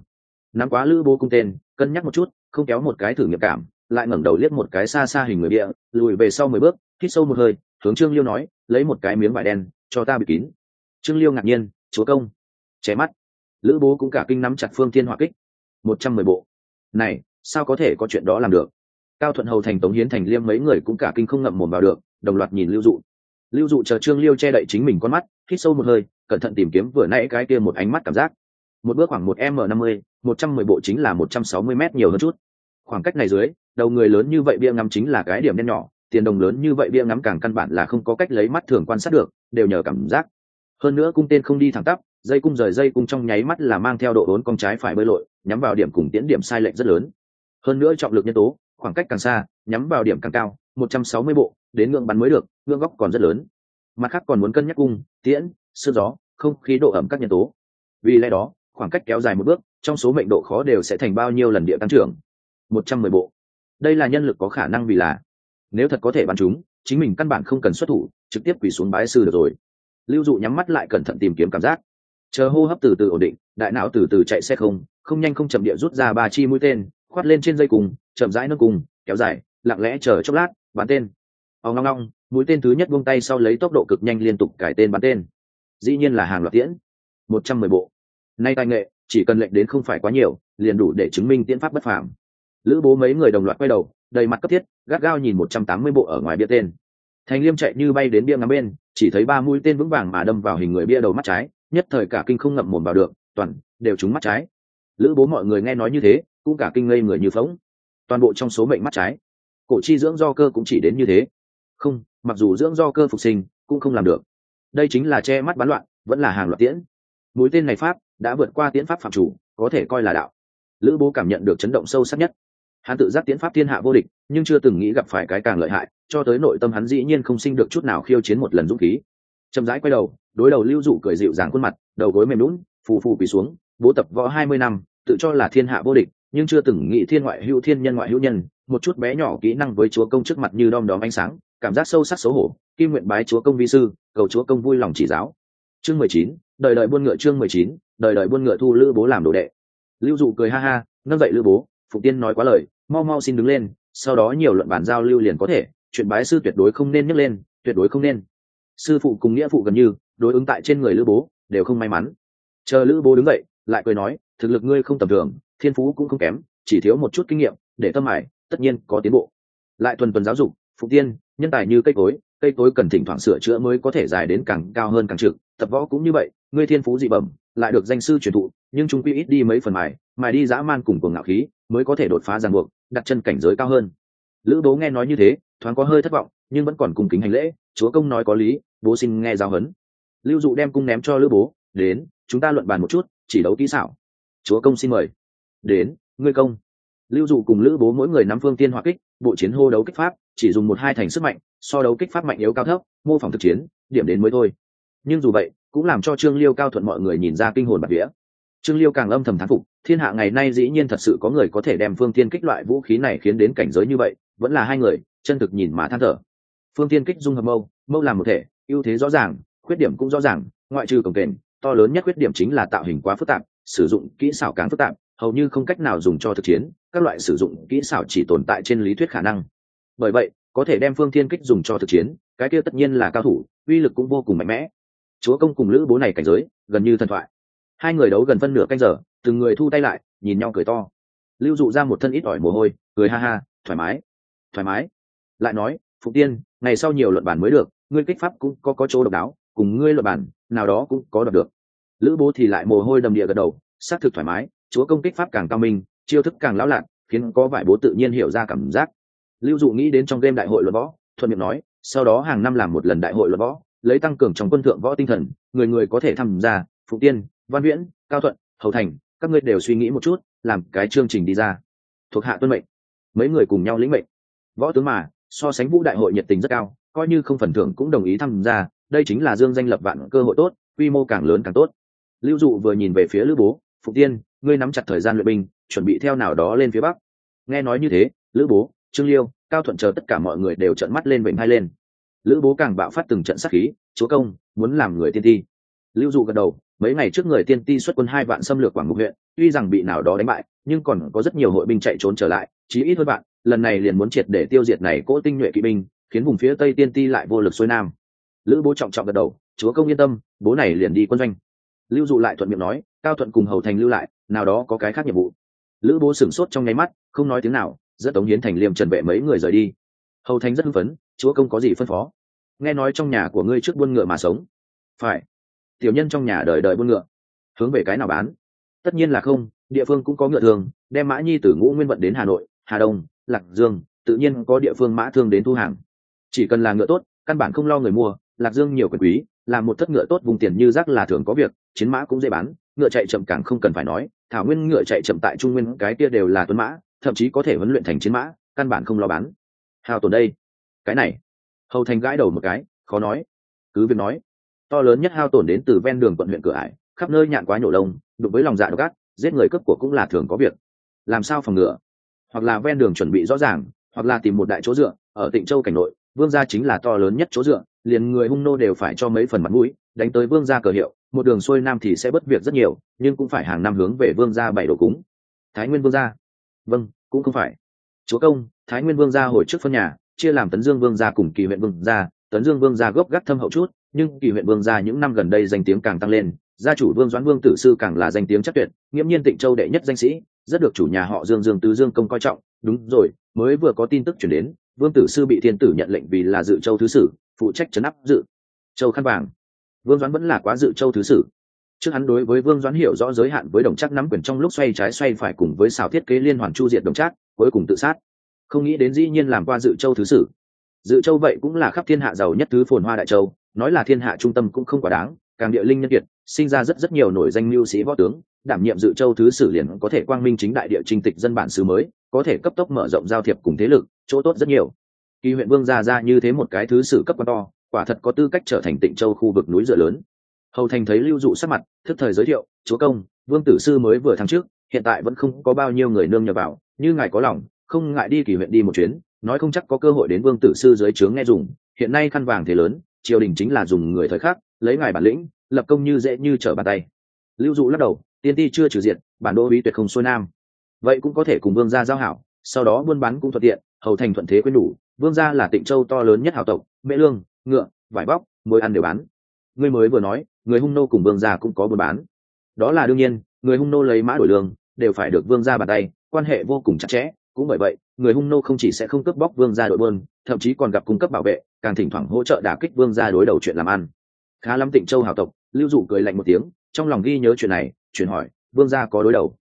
Nắm quá lữ bố cung tên, cân nhắc một chút, không kéo một cái thử nghiệm cảm, lại ngẩng đầu liếc một cái xa xa hình người bịa lùi về sau mười bước hít sâu một hơi, hướng trương liêu nói, lấy một cái miếng vải đen, cho ta bị kín. Trương liêu ngạc nhiên, chúa công. Ché mắt. Lữ bố cũng cả kinh nắm chặt phương thiên hỏa kích. Một trăm mười bộ. Này, sao có thể có chuyện đó làm được? Cao thuận hầu thành tống hiến thành liêm mấy người cũng cả kinh không ngậm mồm vào được, đồng loạt nhìn lưu dụ. Lưu dụ chờ trương liêu che đậy chính mình con mắt, hít sâu một hơi, cẩn thận tìm kiếm vừa nãy cái kia một ánh mắt cảm giác. Một bước khoảng một m năm mươi, một trăm mười bộ chính là một trăm sáu mươi m nhiều hơn chút. Khoảng cách này dưới, đầu người lớn như vậy bia ngắm chính là cái điểm đen nhỏ tiền đồng lớn như vậy bia ngắm càng căn bản là không có cách lấy mắt thường quan sát được, đều nhờ cảm giác. Hơn nữa cung tên không đi thẳng tắp, dây cung rời dây cung trong nháy mắt là mang theo độ đốn con trái phải bơi lội, nhắm vào điểm cùng tiễn điểm sai lệch rất lớn. Hơn nữa trọng lực nhân tố, khoảng cách càng xa, nhắm vào điểm càng cao, một trăm sáu mươi bộ, đến ngưỡng bắn mới được, ngưỡng góc còn rất lớn. Mặt khác còn muốn cân nhắc cung, tiễn sương gió, không khí độ ẩm các nhân tố. Vì lẽ đó, khoảng cách kéo dài một bước, trong số mệnh độ khó đều sẽ thành bao nhiêu lần địa tăng trưởng? Một trăm mười bộ. Đây là nhân lực có khả năng vì là nếu thật có thể bắn chúng, chính mình căn bản không cần xuất thủ, trực tiếp quỳ xuống bái sư được rồi. Lưu dụ nhắm mắt lại cẩn thận tìm kiếm cảm giác. Chờ hô hấp từ từ ổn định, đại não từ từ chạy xe không không nhanh không chậm địa rút ra ba chi mũi tên, khoát lên trên dây cùng, chậm rãi nâng cùng, kéo dài, lặng lẽ chờ chốc lát, bắn tên. Ông ngong ngong mũi tên thứ nhất buông tay sau lấy tốc độ cực nhanh liên tục cải tên bắn tên. Dĩ nhiên là hàng loạt tiễn. Một trăm mười bộ. Nay tài nghệ, chỉ cần lệnh đến không phải quá nhiều, liền đủ để chứng minh tiễn pháp bất phàm. Lữ bố mấy người đồng loạt quay đầu đầy mặt cấp thiết, gắt gao nhìn một trăm tám mươi bộ ở ngoài bia tên. Thành liêm chạy như bay đến bia ngắm bên, chỉ thấy ba mũi tên vững vàng mà đâm vào hình người bia đầu mắt trái, nhất thời cả kinh không ngậm mồm vào được, toàn đều trúng mắt trái. Lữ bố mọi người nghe nói như thế, cũng cả kinh ngây người như phóng toàn bộ trong số mệnh mắt trái. Cổ chi dưỡng do cơ cũng chỉ đến như thế. Không, mặc dù dưỡng do cơ phục sinh, cũng không làm được. Đây chính là che mắt bán loạn, vẫn là hàng loạt tiễn. Mũi tên này pháp, đã vượt qua tiễn pháp phạm chủ, có thể coi là đạo. Lữ bố cảm nhận được chấn động sâu sắc nhất hắn tự giác tiễn pháp thiên hạ vô địch, nhưng chưa từng nghĩ gặp phải cái càng lợi hại, cho tới nội tâm hắn dĩ nhiên không sinh được chút nào khiêu chiến một lần dũng khí. Chậm rãi quay đầu, đối đầu lưu dụ cười dịu dàng khuôn mặt, đầu gối mềm lún phù phù quỳ xuống, bố tập võ hai mươi năm, tự cho là thiên hạ vô địch, nhưng chưa từng nghĩ thiên ngoại hữu thiên nhân ngoại hữu nhân, một chút bé nhỏ kỹ năng với chúa công trước mặt như đom đóm ánh sáng, cảm giác sâu sắc xấu hổ, kim nguyện bái chúa công vi sư, cầu chúa công vui lòng chỉ giáo. Chương mười chín, đời đời buôn ngựa chương mười chín, đời đời buôn ngựa thu lữ bố làm đồ đệ. Lưu dụ cười ha ha, nâng dậy lữ bố phụ tiên nói quá lời mau mau xin đứng lên, sau đó nhiều luận bản giao lưu liền có thể, chuyện bái sư tuyệt đối không nên nhắc lên, tuyệt đối không nên. Sư phụ cùng nghĩa phụ gần như, đối ứng tại trên người lữ bố, đều không may mắn. Chờ lữ bố đứng dậy, lại cười nói, thực lực ngươi không tầm thường, thiên phú cũng không kém, chỉ thiếu một chút kinh nghiệm, để tâm hải tất nhiên có tiến bộ. Lại tuần tuần giáo dục, phụ tiên, nhân tài như cây cối cây cối cần thỉnh thoảng sửa chữa mới có thể dài đến càng cao hơn càng trực, tập võ cũng như vậy, ngươi thiên phú dị bẩm, lại được danh sư truyền thụ, nhưng chúng quy ít đi mấy phần mài mài đi dã man cùng cuồng ngạo khí mới có thể đột phá ràng buộc, đặt chân cảnh giới cao hơn. Lữ bố nghe nói như thế, thoáng có hơi thất vọng, nhưng vẫn còn cùng kính hành lễ, chúa công nói có lý, bố xin nghe giáo huấn. Lưu dụ đem cung ném cho lữ bố, đến, chúng ta luận bàn một chút, chỉ đấu kỹ xảo. Chúa công xin mời. Đến, ngươi công. Lưu dụ cùng lữ bố mỗi người nắm phương tiên hỏa kích, bộ chiến hô đấu kích pháp, chỉ dùng một hai thành sức mạnh, so đấu kích pháp mạnh yếu cao thấp, mô phỏng thực chiến, điểm đến mới thôi. Nhưng dù vậy, cũng làm cho trương liêu cao thuận mọi người nhìn ra kinh hồn bạc vía trương liêu càng âm thầm thán phục, thiên hạ ngày nay dĩ nhiên thật sự có người có thể đem phương tiên kích loại vũ khí này khiến đến cảnh giới như vậy, vẫn là hai người, chân thực nhìn mà than thở. Phương tiên kích dung hợp mâu mâu làm một thể, ưu thế rõ ràng, khuyết điểm cũng rõ ràng, ngoại trừ cổng kềnh to lớn nhất khuyết điểm chính là tạo hình quá phức tạp, sử dụng kỹ xảo càng phức tạp, hầu như không cách nào dùng cho thực chiến, các loại sử dụng kỹ xảo chỉ tồn tại trên lý thuyết khả năng. Bởi vậy, có thể đem phương thiên kích dùng cho thực chiến, cái kia tất nhiên là cao thủ, uy lực cũng vô cùng mạnh mẽ. Chúa công cùng lữ bố này cảnh giới, gần như thần thoại hai người đấu gần phân nửa canh giờ, từng người thu tay lại, nhìn nhau cười to. Lưu dụ ra một thân ít ỏi mồ hôi, cười ha ha, thoải mái thoải mái. Lại nói, phụ tiên, ngày sau nhiều luận bản mới được, ngươi kích pháp cũng có có chỗ độc đáo, cùng ngươi luận bản, nào đó cũng có đọc được. Lữ bố thì lại mồ hôi đầm địa gật đầu xác thực thoải mái, chúa công kích pháp càng cao minh, chiêu thức càng lão lạc khiến có vài bố tự nhiên hiểu ra cảm giác. Lưu dụ nghĩ đến trong game đại hội luận võ, thuận miệng nói, sau đó hàng năm làm một lần đại hội luận võ, lấy tăng cường trong quân thượng võ tinh thần, người người có thể tham gia. Phụ tiên văn viễn, cao thuận, hầu thành, các ngươi đều suy nghĩ một chút, làm cái chương trình đi ra. Thuộc hạ tuân mệnh. Mấy người cùng nhau lĩnh mệnh. Võ tướng mà, so sánh vũ đại hội nhiệt tình rất cao, coi như không phần thưởng cũng đồng ý tham gia, đây chính là dương danh lập vạn cơ hội tốt, quy mô càng lớn càng tốt. Lưu dụ vừa nhìn về phía lữ bố, phụ tiên, ngươi nắm chặt thời gian luyện binh, chuẩn bị theo nào đó lên phía bắc. Nghe nói như thế, lữ bố, trương liêu, cao thuận chờ tất cả mọi người đều trợn mắt lên bệnh hai lên. Lữ bố càng bạo phát từng trận sát khí, chúa công, muốn làm người tiên thi. lưu dụ gật đầu mấy ngày trước người tiên ti xuất quân hai vạn xâm lược quảng mục huyện, tuy rằng bị nào đó đánh bại, nhưng còn có rất nhiều hội binh chạy trốn trở lại, chí ít hơn bạn lần này liền muốn triệt để tiêu diệt này cỗ tinh nhuệ kỵ binh, khiến vùng phía tây tiên ti lại vô lực xuôi nam. Lữ bố trọng trọng gật đầu, chúa công yên tâm, bố này liền đi quân doanh. Lưu dụ lại thuận miệng nói, cao thuận cùng hầu thành lưu lại, nào đó có cái khác nhiệm vụ. Lữ bố sửng sốt trong nháy mắt, không nói tiếng nào, rất tống hiến thành liêm trần vệ mấy người rời đi. Hầu thành rất hưng phấn, chúa công có gì phân phó? Nghe nói trong nhà của ngươi trước buôn ngựa mà sống. Phải tiểu nhân trong nhà đời đời buôn ngựa. Hướng về cái nào bán? Tất nhiên là không, địa phương cũng có ngựa thường, đem mã nhi từ ngũ nguyên vận đến hà nội, hà đông, lạc dương, tự nhiên có địa phương mã thương đến thu hàng. Chỉ cần là ngựa tốt, căn bản không lo người mua, lạc dương nhiều quyền quý làm một thất ngựa tốt vùng tiền như rác là thường có việc, chiến mã cũng dễ bán, ngựa chạy chậm càng không cần phải nói, thảo nguyên ngựa chạy chậm tại trung nguyên cái kia đều là tuấn mã, thậm chí có thể huấn luyện thành chiến mã, căn bản không lo bán. Hào tồn đây. Cái này. Hầu thành gãi đầu một cái, khó nói. Cứ việc nói to lớn nhất hao tổn đến từ ven đường quận huyện cửa ải, khắp nơi nhạn quá nhổ lông, đụng với lòng dạ độc ác, giết người cướp của cũng là thường có việc. Làm sao phòng ngừa? Hoặc là ven đường chuẩn bị rõ ràng, hoặc là tìm một đại chỗ dựa, ở tịnh châu cảnh nội, vương gia chính là to lớn nhất chỗ dựa, liền người hung nô đều phải cho mấy phần mặt mũi, đánh tới vương gia cờ hiệu, một đường xuôi nam thì sẽ bất việc rất nhiều, nhưng cũng phải hàng năm hướng về vương gia bảy đồ cúng. Thái nguyên vương gia? Vâng cũng không phải. Chúa công, thái nguyên vương gia hồi trước phân nhà, chia làm tấn dương vương gia cùng kỳ huyện vương gia tấn dương vương gia gốc gác thâm hậu chút, nhưng kỳ huyện vương gia những năm gần đây danh tiếng càng tăng lên, gia chủ vương doãn vương tử sư càng là danh tiếng chắc tuyệt, nghiễm nhiên tịnh châu đệ nhất danh sĩ, rất được chủ nhà họ dương dương tứ dương công coi trọng. Đúng rồi, mới vừa có tin tức chuyển đến, vương tử sư bị thiên tử nhận lệnh vì là dự châu thứ sử, phụ trách trấn áp dự châu khăn vàng. Vương doãn vẫn là quá dự châu thứ sử. Trước hắn đối với vương doãn hiểu rõ giới hạn với đồng chắc nắm quyền trong lúc xoay trái xoay phải cùng với xào thiết kế liên hoàn chu diệt đồng trác cuối cùng tự sát. Không nghĩ đến dĩ nhiên làm qua dự châu thứ sử dự châu vậy cũng là khắp thiên hạ giàu nhất thứ phồn hoa đại châu, nói là thiên hạ trung tâm cũng không quá đáng, càng địa linh nhân kiệt, sinh ra rất rất nhiều nổi danh mưu sĩ võ tướng, đảm nhiệm dự châu thứ sử liền có thể quang minh chính đại địa trinh tịch dân bản xứ mới, có thể cấp tốc mở rộng giao thiệp cùng thế lực, chỗ tốt rất nhiều. Kỳ huyện vương gia ra như thế một cái thứ sử cấp quan to, quả thật có tư cách trở thành tịnh châu khu vực núi dựa lớn. Hầu thành thấy lưu dụ sắc mặt, thức thời giới thiệu, chúa công, vương tử sư mới vừa tháng trước hiện tại vẫn không có bao nhiêu người nương nhờ vào, như ngài có lòng, không ngại đi kỳ huyện đi một chuyến nói không chắc có cơ hội đến vương tử sư dưới trướng nghe dùng, hiện nay khăn vàng thế lớn, triều đình chính là dùng người thời khắc, lấy ngài bản lĩnh, lập công như dễ như trở bàn tay. Lưu dụ lắc đầu, tiên ti chưa trừ diện bản đô uý tuyệt không xuôi nam. Vậy cũng có thể cùng vương gia giao hảo, sau đó buôn bán cũng thuận tiện, hầu thành thuận thế quên đủ, vương gia là tịnh châu to lớn nhất hào tộc, mễ lương, ngựa, vải bóc, mối ăn đều bán. Ngươi mới vừa nói, người hung nô cùng vương gia cũng có buôn bán. Đó là đương nhiên, người hung nô lấy mã đổi lương, đều phải được vương gia bàn tay, quan hệ vô cùng chặt chẽ, cũng bởi vậy người hung nô không chỉ sẽ không cướp bóc vương gia đội buôn, thậm chí còn gặp cung cấp bảo vệ, càng thỉnh thoảng hỗ trợ đả kích vương gia đối đầu chuyện làm ăn. Khá lắm tịnh châu hào tộc, lưu dụ cười lạnh một tiếng, trong lòng ghi nhớ chuyện này, chuyển hỏi, vương gia có đối đầu?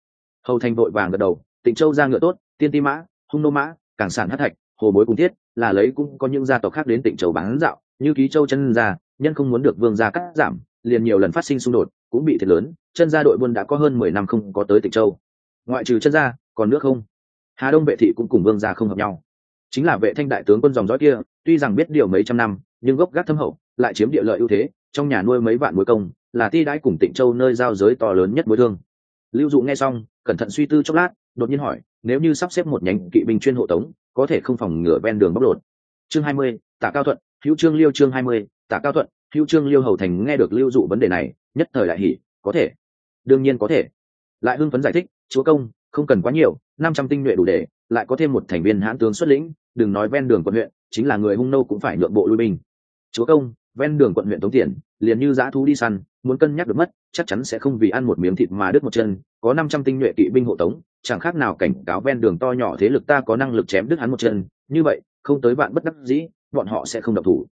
Hầu thành vội vàng gật đầu, tịnh châu ra ngựa tốt, tiên ti mã, hung nô mã, càng sản hát thạch, hồ bối cùng thiết, là lấy cũng có những gia tộc khác đến tịnh châu bán dạo, như ký châu chân gia, nhân không muốn được vương gia cắt giảm, liền nhiều lần phát sinh xung đột, cũng bị thiệt lớn, chân gia đội buôn đã có hơn mười năm không có tới tịnh châu. Ngoại trừ chân gia, còn nước không? Hà đông vệ thị cũng cùng vương gia không hợp nhau. Chính là vệ thanh đại tướng quân dòng dõi kia, tuy rằng biết điều mấy trăm năm, nhưng gốc gác thâm hậu, lại chiếm địa lợi ưu thế, trong nhà nuôi mấy vạn mối công, là ti đãi cùng tịnh châu nơi giao giới to lớn nhất mối thương. Lưu dụ nghe xong, cẩn thận suy tư chốc lát, đột nhiên hỏi, nếu như sắp xếp một nhánh kỵ binh chuyên hộ tống, có thể không phòng ngừa ven đường bóc lột? Chương hai mươi tạ cao thuận, hữu trương liêu chương hai mươi tạ cao thuận, hữu trương liêu hầu thành nghe được lưu dụ vấn đề này, nhất thời lại hỉ, có thể. Đương nhiên có thể. Lại hưng phấn giải thích, chúa công, không cần quá nhiều năm trăm tinh nhuệ đủ để, lại có thêm một thành viên hãn tướng xuất lĩnh, đừng nói ven đường quận huyện, chính là người hung nô cũng phải nhượng bộ lui binh. Chúa công, ven đường quận huyện tống tiền, liền như dã thú đi săn, muốn cân nhắc được mất, chắc chắn sẽ không vì ăn một miếng thịt mà đứt một chân, có năm trăm tinh nhuệ kỵ binh hộ tống, chẳng khác nào cảnh cáo ven đường to nhỏ thế lực ta có năng lực chém đứt hắn một chân, như vậy, không tới bạn bất đắc dĩ, bọn họ sẽ không độc thủ.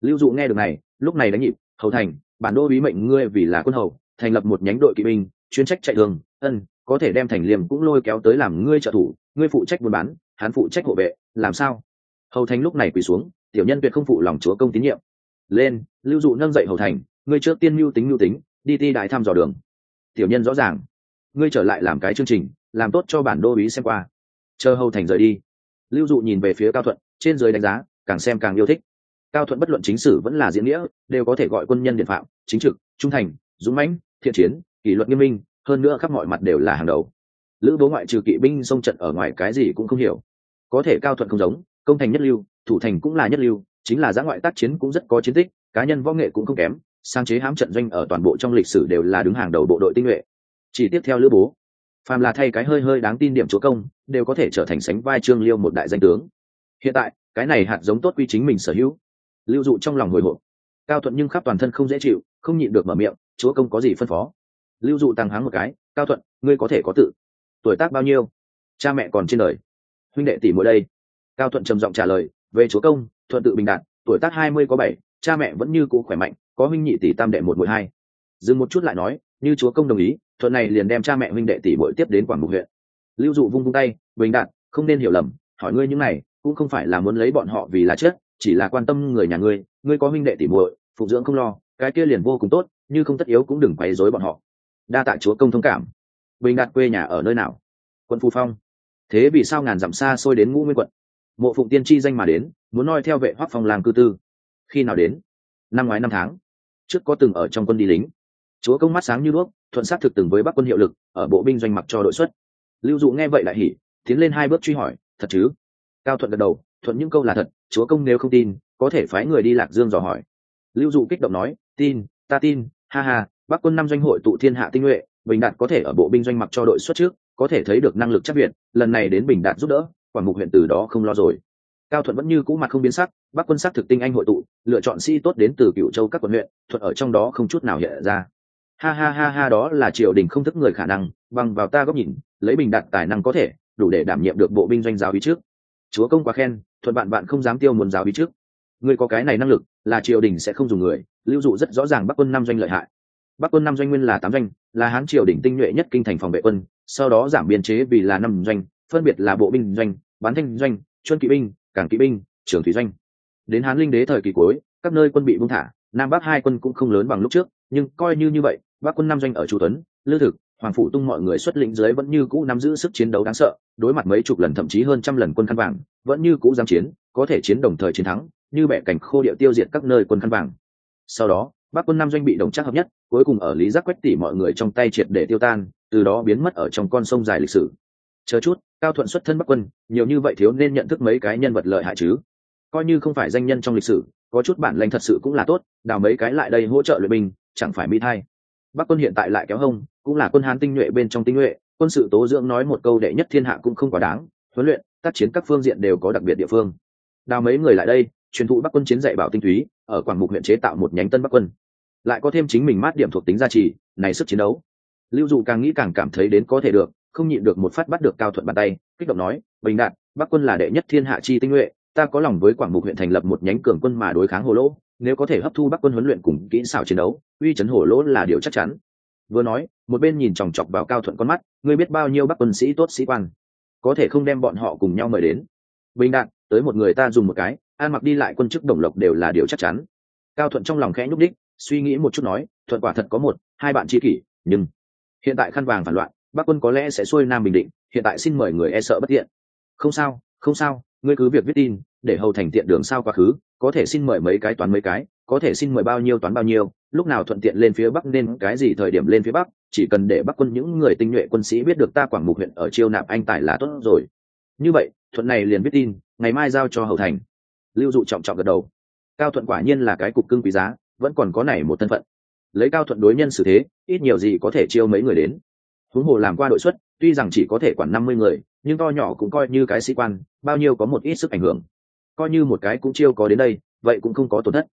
Lưu dụ nghe được này, lúc này đánh nhịp, hầu thành, bản đô bí mệnh ngươi vì là quân hầu, thành lập một nhánh đội kỵ binh chuyên trách chạy đường, ân, có thể đem thành liêm cũng lôi kéo tới làm ngươi trợ thủ, ngươi phụ trách buôn bán, hắn phụ trách hộ vệ, làm sao? Hầu thành lúc này quỳ xuống, tiểu nhân tuyệt không phụ lòng chúa công tín nhiệm. Lên, lưu dụ nâng dậy hầu thành, ngươi trước tiên mưu tính mưu tính, đi ti đại thăm dò đường. Tiểu nhân rõ ràng, ngươi trở lại làm cái chương trình, làm tốt cho bản đô ý xem qua. Chờ hầu thành rời đi. Lưu dụ nhìn về phía cao thuận, trên dưới đánh giá, càng xem càng yêu thích. Cao thuận bất luận chính sử vẫn là diễn nghĩa, đều có thể gọi quân nhân điện phạm, chính trực, trung thành, dũng mãnh, thiện chiến kỷ luật nghiêm minh, hơn nữa khắp mọi mặt đều là hàng đầu. Lữ bố ngoại trừ kỵ binh xông trận ở ngoài cái gì cũng không hiểu. Có thể cao thuận không giống, công thành nhất lưu, thủ thành cũng là nhất lưu, chính là giã ngoại tác chiến cũng rất có chiến tích, cá nhân võ nghệ cũng không kém sang chế hám trận doanh ở toàn bộ trong lịch sử đều là đứng hàng đầu bộ đội tinh nhuệ. Chỉ tiếp theo lữ bố. Phàm là thay cái hơi hơi đáng tin điểm chúa công, đều có thể trở thành sánh vai trương liêu một đại danh tướng. Hiện tại, cái này hạt giống tốt quy chính mình sở hữu. Lưu dụ trong lòng hồi hộp. Cao thuận nhưng khắp toàn thân không dễ chịu, không nhịn được mở miệng, chúa công có gì phân phó? Lưu dụ tăng háng một cái, cao thuận, ngươi có thể có tự. Tuổi tác bao nhiêu? Cha mẹ còn trên đời. Huynh đệ tỷ mỗi đây. Cao thuận trầm giọng trả lời, về chúa công, thuận tự bình đạn, tuổi tác hai mươi có bảy, cha mẹ vẫn như cũ khỏe mạnh, có huynh nhị tỷ tam đệ một mỗi hai. Dừng một chút lại nói, như chúa công đồng ý, thuận này liền đem cha mẹ huynh đệ tỷ bội tiếp đến quảng mục huyện. Lưu dụ vung vung tay, bình đạn, không nên hiểu lầm, hỏi ngươi những này, cũng không phải là muốn lấy bọn họ vì là chết, chỉ là quan tâm người nhà ngươi ngươi có huynh đệ tỷ muội, phụ dưỡng không lo, cái kia liền vô cùng tốt, như không tất yếu cũng đừng quấy rối bọn họ đa tạ chúa công thông cảm. Bình đạt quê nhà ở nơi nào? Quận phù phong. Thế vì sao ngàn dặm xa xôi đến ngũ nguyên quận? Mộ phụng tiên tri danh mà đến, muốn noi theo vệ hoác phong làng cư tư. Khi nào đến? Năm ngoái năm tháng. Trước có từng ở trong quân đi lính. Chúa công mắt sáng như đuốc, thuận sát thực từng với bắc quân hiệu lực, ở bộ binh doanh mặc cho đội xuất. Lưu dụ nghe vậy lại hỉ, tiến lên hai bước truy hỏi, thật chứ? Cao thuận gật đầu, thuận những câu là thật, chúa công nếu không tin, có thể phái người đi lạc dương dò hỏi. Lưu dụ kích động nói, tin, ta tin, ha ha bắc quân năm doanh hội tụ thiên hạ tinh nhuệ, bình đạt có thể ở bộ binh doanh mặc cho đội xuất trước, có thể thấy được năng lực chắc viện lần này đến bình đạt giúp đỡ, quảng mục huyện từ đó không lo rồi. Cao thuận vẫn như cũ mặt không biến sắc, bắc quân sắc thực tinh anh hội tụ, lựa chọn sĩ tốt đến từ cựu châu các quận huyện, thuận ở trong đó không chút nào hiện ra. Ha ha ha ha, đó là triều đình không thức người khả năng, bằng vào ta góc nhìn, lấy bình đạt tài năng có thể, đủ để đảm nhiệm được bộ binh doanh giáo ý trước. Chúa công quá khen, thuận bạn bạn không dám tiêu muốn giáo ý trước. Ngươi có cái này năng lực, là triều đình sẽ không dùng người, lưu dụ rất rõ ràng bắc quân năm doanh lợi hại bắc quân năm doanh nguyên là tám doanh, là hán triều đỉnh tinh nhuệ nhất kinh thành phòng vệ quân, sau đó giảm biên chế vì là năm doanh, phân biệt là bộ binh doanh, bán thanh doanh, chuân kỵ binh, cảng kỵ binh, trường thủy doanh. Đến hán linh đế thời kỳ cuối, các nơi quân bị buông thả, nam bắc hai quân cũng không lớn bằng lúc trước, nhưng coi như như vậy, bắc quân năm doanh ở chu tuấn, lư thực, hoàng phủ tung mọi người xuất lĩnh dưới vẫn như cũ nắm giữ sức chiến đấu đáng sợ, đối mặt mấy chục lần thậm chí hơn trăm lần quân khăn vàng, vẫn như cũ dám chiến, có thể chiến đồng thời chiến thắng, như bẻ cảnh khô địa tiêu diệt các nơi quân khăn vàng. Sau đó, bắc quân năm doanh bị đồng chắc hợp nhất cuối cùng ở lý giác quách tỉ mọi người trong tay triệt để tiêu tan, từ đó biến mất ở trong con sông dài lịch sử. Chờ chút, cao thuận xuất thân bắc quân, nhiều như vậy thiếu nên nhận thức mấy cái nhân vật lợi hại chứ? Coi như không phải danh nhân trong lịch sử, có chút bản lanh thật sự cũng là tốt, đào mấy cái lại đây hỗ trợ luyện binh, chẳng phải mỹ thay bắc quân hiện tại lại kéo hông, cũng là quân hán tinh nhuệ bên trong tinh nhuệ, quân sự tố dưỡng nói một câu đệ nhất thiên hạ cũng không quá đáng, huấn luyện, tác chiến các phương diện đều có đặc biệt địa phương. Đào mấy người lại đây, truyền thụ bắc quân chiến dạy bảo tinh túy, ở quảng mục huyện chế tạo một nhánh tân bắc quân lại có thêm chính mình mát điểm thuộc tính gia trì, này sức chiến đấu. Lưu dụ càng nghĩ càng cảm thấy đến có thể được, không nhịn được một phát bắt được cao thuận bàn tay, kích động nói, bình đạt, bắc quân là đệ nhất thiên hạ chi tinh nhuệ, ta có lòng với quảng mục huyện thành lập một nhánh cường quân mà đối kháng hồ lỗ nếu có thể hấp thu bắc quân huấn luyện cùng kỹ xảo chiến đấu, uy chấn hồ lỗ là điều chắc chắn. Vừa nói, một bên nhìn chòng chọc vào cao thuận con mắt, ngươi biết bao nhiêu bắc quân sĩ tốt sĩ quan? Có thể không đem bọn họ cùng nhau mời đến? Bình đạn tới một người ta dùng một cái an mặc đi lại quân chức đồng lộc đều là điều chắc chắn. Cao thuận trong lòng khẽ nhúc đích suy nghĩ một chút nói, thuận quả thật có một, hai bạn tri kỷ, nhưng hiện tại khăn vàng phản loạn, bắc quân có lẽ sẽ xuôi nam bình định, hiện tại xin mời người e sợ bất tiện. Không sao không sao, ngươi cứ việc viết tin, để hầu thành tiện đường sao quá khứ, có thể xin mời mấy cái toán mấy cái, có thể xin mời bao nhiêu toán bao nhiêu, lúc nào thuận tiện lên phía bắc nên cái gì thời điểm lên phía bắc, chỉ cần để bắc quân những người tinh nhuệ quân sĩ biết được ta quảng mục huyện ở chiêu nạp anh tài là tốt rồi. Như vậy, thuận này liền viết tin, ngày mai giao cho hầu thành. Lưu dụ trọng trọng gật đầu. Cao thuận quả nhiên là cái cục cưng quý giá vẫn còn có này một thân phận. Lấy cao thuận đối nhân xử thế, ít nhiều gì có thể chiêu mấy người đến. Huống hồ làm qua đội xuất, tuy rằng chỉ có thể quản năm mươi người, nhưng to nhỏ cũng coi như cái sĩ quan, bao nhiêu có một ít sức ảnh hưởng. Coi như một cái cũng chiêu có đến đây, vậy cũng không có tổn thất.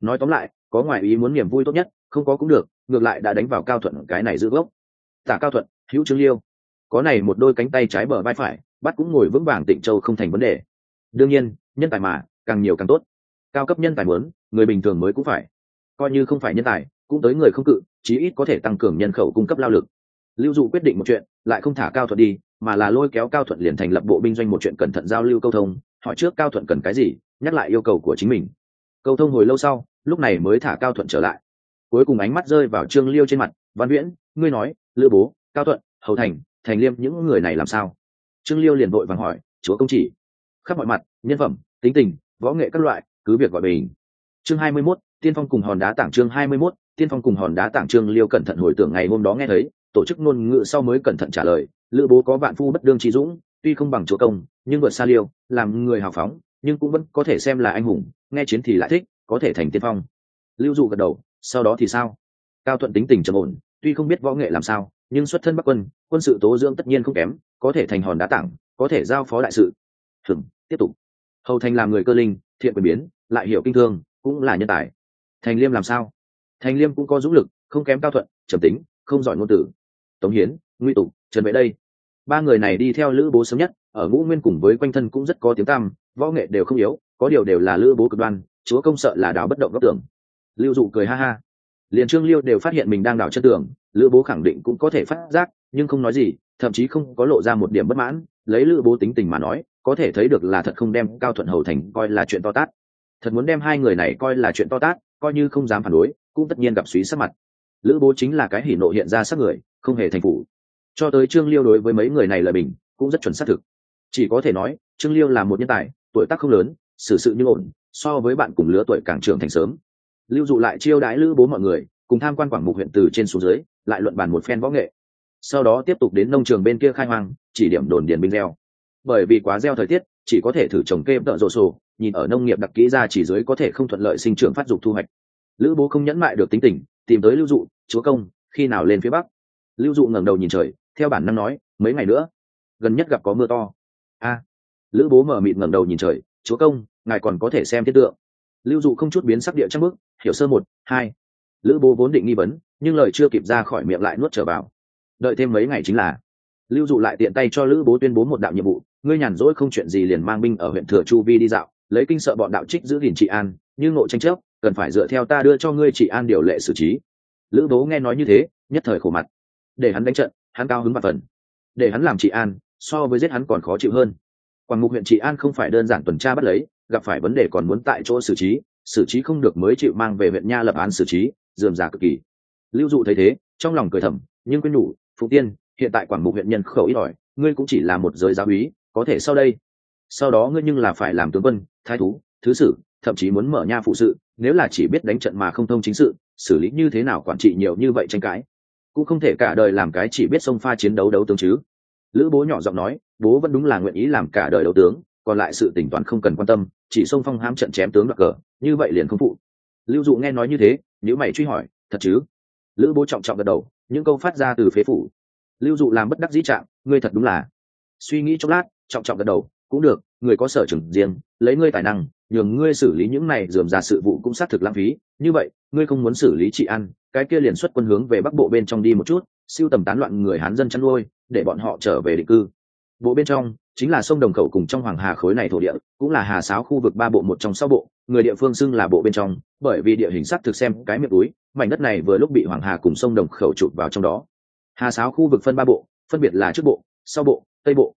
Nói tóm lại, có ngoại ý muốn niềm vui tốt nhất, không có cũng được, ngược lại đã đánh vào cao thuận cái này giữ gốc. Tả cao thuận, hữu trương liêu. Có này một đôi cánh tay trái bờ vai phải, bắt cũng ngồi vững vàng tịnh châu không thành vấn đề. Đương nhiên, nhân tài mà, càng nhiều càng tốt. Cao cấp nhân tài muốn, người bình thường mới cũng phải coi như không phải nhân tài cũng tới người không cự chí ít có thể tăng cường nhân khẩu cung cấp lao lực. Lưu dụ quyết định một chuyện lại không thả cao thuận đi mà là lôi kéo cao thuận liền thành lập bộ binh doanh một chuyện cẩn thận giao lưu câu thông hỏi trước cao thuận cần cái gì nhắc lại yêu cầu của chính mình. Câu thông hồi lâu sau lúc này mới thả cao thuận trở lại. Cuối cùng ánh mắt rơi vào trương liêu trên mặt văn viễn ngươi nói lữ bố cao thuận hầu thành thành liêm những người này làm sao? Trương liêu liền vội vàng hỏi chúa công chỉ. Khắp mọi mặt nhân phẩm tính tình võ nghệ các loại cứ việc gọi bình. Chương hai mươi 21, tiên phong cùng hòn đá tảng chương hai mươi 21, tiên phong cùng hòn đá tảng trương liêu cẩn thận hồi tưởng ngày hôm đó nghe thấy tổ chức ngôn ngữ sau mới cẩn thận trả lời lữ bố có vạn phu bất đương trí dũng tuy không bằng chúa công nhưng vượt xa liêu làm người hào phóng nhưng cũng vẫn có thể xem là anh hùng nghe chiến thì lại thích có thể thành tiên phong. Lưu dụ gật đầu sau đó thì sao? Cao thuận tính tình trầm ổn tuy không biết võ nghệ làm sao nhưng xuất thân bắc quân quân sự tố dưỡng tất nhiên không kém có thể thành hòn đá tảng có thể giao phó đại sự. Thường tiếp tục. Hầu thành làm người cơ linh thiện quyền biến lại hiểu kinh thương cũng là nhân tài thành liêm làm sao? Thành liêm cũng có dũng lực, không kém cao thuận, trầm tính không giỏi ngôn tử. Tống hiến nguy tục trần vệ đây. Ba người này đi theo lữ bố sớm nhất, ở ngũ nguyên cùng với quanh thân cũng rất có tiếng tăm, võ nghệ đều không yếu, có điều đều là lữ bố cực đoan, chúa công sợ là đào bất động góc tường. Lưu dụ cười ha ha. Liền trương liêu đều phát hiện mình đang đào chân tường, lữ bố khẳng định cũng có thể phát giác, nhưng không nói gì, thậm chí không có lộ ra một điểm bất mãn, lấy lữ bố tính tình mà nói, có thể thấy được là thật không đem cao thuận hầu thành coi là chuyện to tát. Thật muốn đem hai người này coi là chuyện to tát coi như không dám phản đối, cũng tất nhiên gặp suý sắc mặt. Lữ bố chính là cái hỉ nộ hiện ra sắc người, không hề thành phủ cho tới trương liêu đối với mấy người này lời bình, cũng rất chuẩn xác thực. Chỉ có thể nói, trương liêu là một nhân tài, tuổi tác không lớn, xử sự như ổn, so với bạn cùng lứa tuổi càng trưởng thành sớm. Lưu dụ lại chiêu đãi lữ bố mọi người, cùng tham quan quảng mục huyện từ trên xuống dưới, lại luận bàn một phen võ nghệ. Sau đó tiếp tục đến nông trường bên kia khai hoang, chỉ điểm đồn điền binh gieo bởi vì quá gieo thời tiết, chỉ có thể thử trồng kêm tợ rổ sổ, nhìn ở nông nghiệp đặc kỹ ra chỉ dưới có thể không thuận lợi sinh trưởng phát dục thu hoạch. Lữ bố không nhẫn mại được tính tình, tìm tới lưu dụ, chúa công, khi nào lên phía bắc? Lưu dụ ngẩng đầu nhìn trời, theo bản năng nói, mấy ngày nữa. Gần nhất gặp có mưa to. A. Lữ bố mở mịt ngẩng đầu nhìn trời, chúa công, ngài còn có thể xem thiết tượng. Lưu dụ không chút biến sắc địa trong bước, hiểu sơ một, hai. Lữ bố vốn định nghi vấn, nhưng lời chưa kịp ra khỏi miệng lại nuốt trở vào. Đợi thêm mấy ngày chính là. Lưu dụ lại tiện tay cho lữ bố tuyên bố một đạo nhiệm vụ ngươi nhàn rỗi không chuyện gì liền mang binh ở huyện thừa chu vi đi dạo, lấy kinh sợ bọn đạo trích giữ gìn trị an như ngộ tranh chấp, cần phải dựa theo ta đưa cho ngươi trị an điều lệ xử trí. Lữ bố nghe nói như thế, nhất thời khổ mặt. Để hắn đánh trận, hắn cao hứng và phần. Để hắn làm trị an, so với giết hắn còn khó chịu hơn. Quảng mục huyện trị an không phải đơn giản tuần tra bắt lấy, gặp phải vấn đề còn muốn tại chỗ xử trí xử trí không được mới chịu mang về huyện nha lập án xử trí, dườm giả cực kỳ. Lưu dụ thấy thế, trong lòng cười thầm, nhưng quên nhủ phụ tiên, hiện tại quảng mục huyện nhân khẩu ít ỏi, ngươi cũng chỉ là một giới giáo úy có thể sau đây, sau đó ngươi nhưng là phải làm tướng quân, thái thú, thứ sử, thậm chí muốn mở nha phụ sự, nếu là chỉ biết đánh trận mà không thông chính sự, xử lý như thế nào quản trị nhiều như vậy tranh cãi, cũng không thể cả đời làm cái chỉ biết xông pha chiến đấu đấu tướng chứ. Lữ bố nhỏ giọng nói, bố vẫn đúng là nguyện ý làm cả đời đấu tướng, còn lại sự tỉnh toàn không cần quan tâm, chỉ xông phong hám trận chém tướng đoạt cờ, như vậy liền không phụ. Lưu dụ nghe nói như thế nếu mày truy hỏi, thật chứ? Lữ bố trọng trọng gật đầu, những câu phát ra từ phế phủ. Lưu dụ làm bất đắc dĩ trạng, ngươi thật đúng là. Suy nghĩ chốc lát trọng trọng gật đầu, cũng được, người có sở trường riêng, lấy ngươi tài năng, nhường ngươi xử lý những này dườm ra sự vụ cũng xác thực lãng phí. Như vậy, ngươi không muốn xử lý trị ăn cái kia liền xuất quân hướng về bắc bộ bên trong đi một chút, siêu tầm tán loạn người hán dân chăn nuôi, để bọn họ trở về định cư. Bộ bên trong chính là sông đồng khẩu cùng trong hoàng hà khối này thổ địa, cũng là hà sáo khu vực ba bộ một trong sáu bộ, người địa phương xưng là bộ bên trong, bởi vì địa hình sắc thực xem cái miệng túi, mảnh đất này vừa lúc bị hoàng hà cùng sông đồng khẩu chụp vào trong đó. Hà sáo khu vực phân ba bộ, phân biệt là trước bộ, sau bộ, tây bộ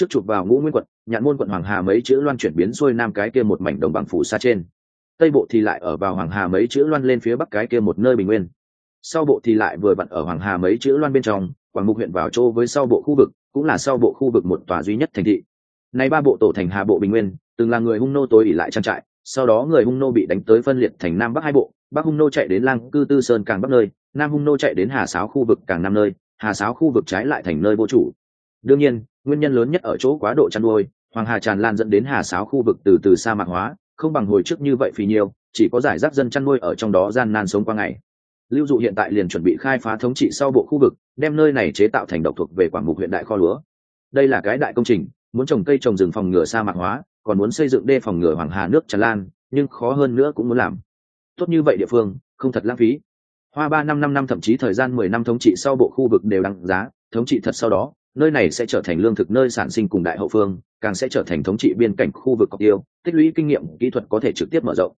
trước chụp vào ngũ nguyên quận, nhạn môn quận hoàng hà mấy chữ loan chuyển biến xuôi nam cái kia một mảnh đồng bằng phủ xa trên. Tây bộ thì lại ở vào hoàng hà mấy chữ loan lên phía bắc cái kia một nơi bình nguyên. Sau bộ thì lại vừa vặn ở hoàng hà mấy chữ loan bên trong, quảng mục huyện vào chỗ với sau bộ khu vực, cũng là sau bộ khu vực một tòa duy nhất thành thị. Nay ba bộ tổ thành hà bộ bình nguyên, từng là người hung nô tối ỉ lại trang trại, sau đó người hung nô bị đánh tới phân liệt thành nam bắc hai bộ, bắc hung nô chạy đến lang cư tư sơn càng bắc nơi, nam hung nô chạy đến hà sáo khu vực càng nam nơi, hà sáo khu vực trái lại thành nơi vô chủ. Đương nhiên nguyên nhân lớn nhất ở chỗ quá độ chăn nuôi, hoàng hà tràn lan dẫn đến hà sáo khu vực từ từ sa mạc hóa, không bằng hồi trước như vậy phì nhiều, chỉ có giải rác dân chăn nuôi ở trong đó gian nan sống qua ngày. Lưu dụ hiện tại liền chuẩn bị khai phá thống trị sau bộ khu vực, đem nơi này chế tạo thành độc thuộc về quảng mục huyện đại kho lúa. Đây là cái đại công trình, muốn trồng cây trồng rừng phòng ngừa sa mạc hóa, còn muốn xây dựng đê phòng ngừa hoàng hà nước tràn lan, nhưng khó hơn nữa cũng muốn làm. Tốt như vậy địa phương, không thật lãng phí. Hoa ba năm năm năm, thậm chí thời gian mười năm thống trị sau bộ khu vực đều đăng giá, thống trị thật sau đó nơi này sẽ trở thành lương thực nơi sản sinh cùng đại hậu phương, càng sẽ trở thành thống trị biên cảnh khu vực cọc tiêu tích lũy kinh nghiệm, kỹ thuật có thể trực tiếp mở rộng.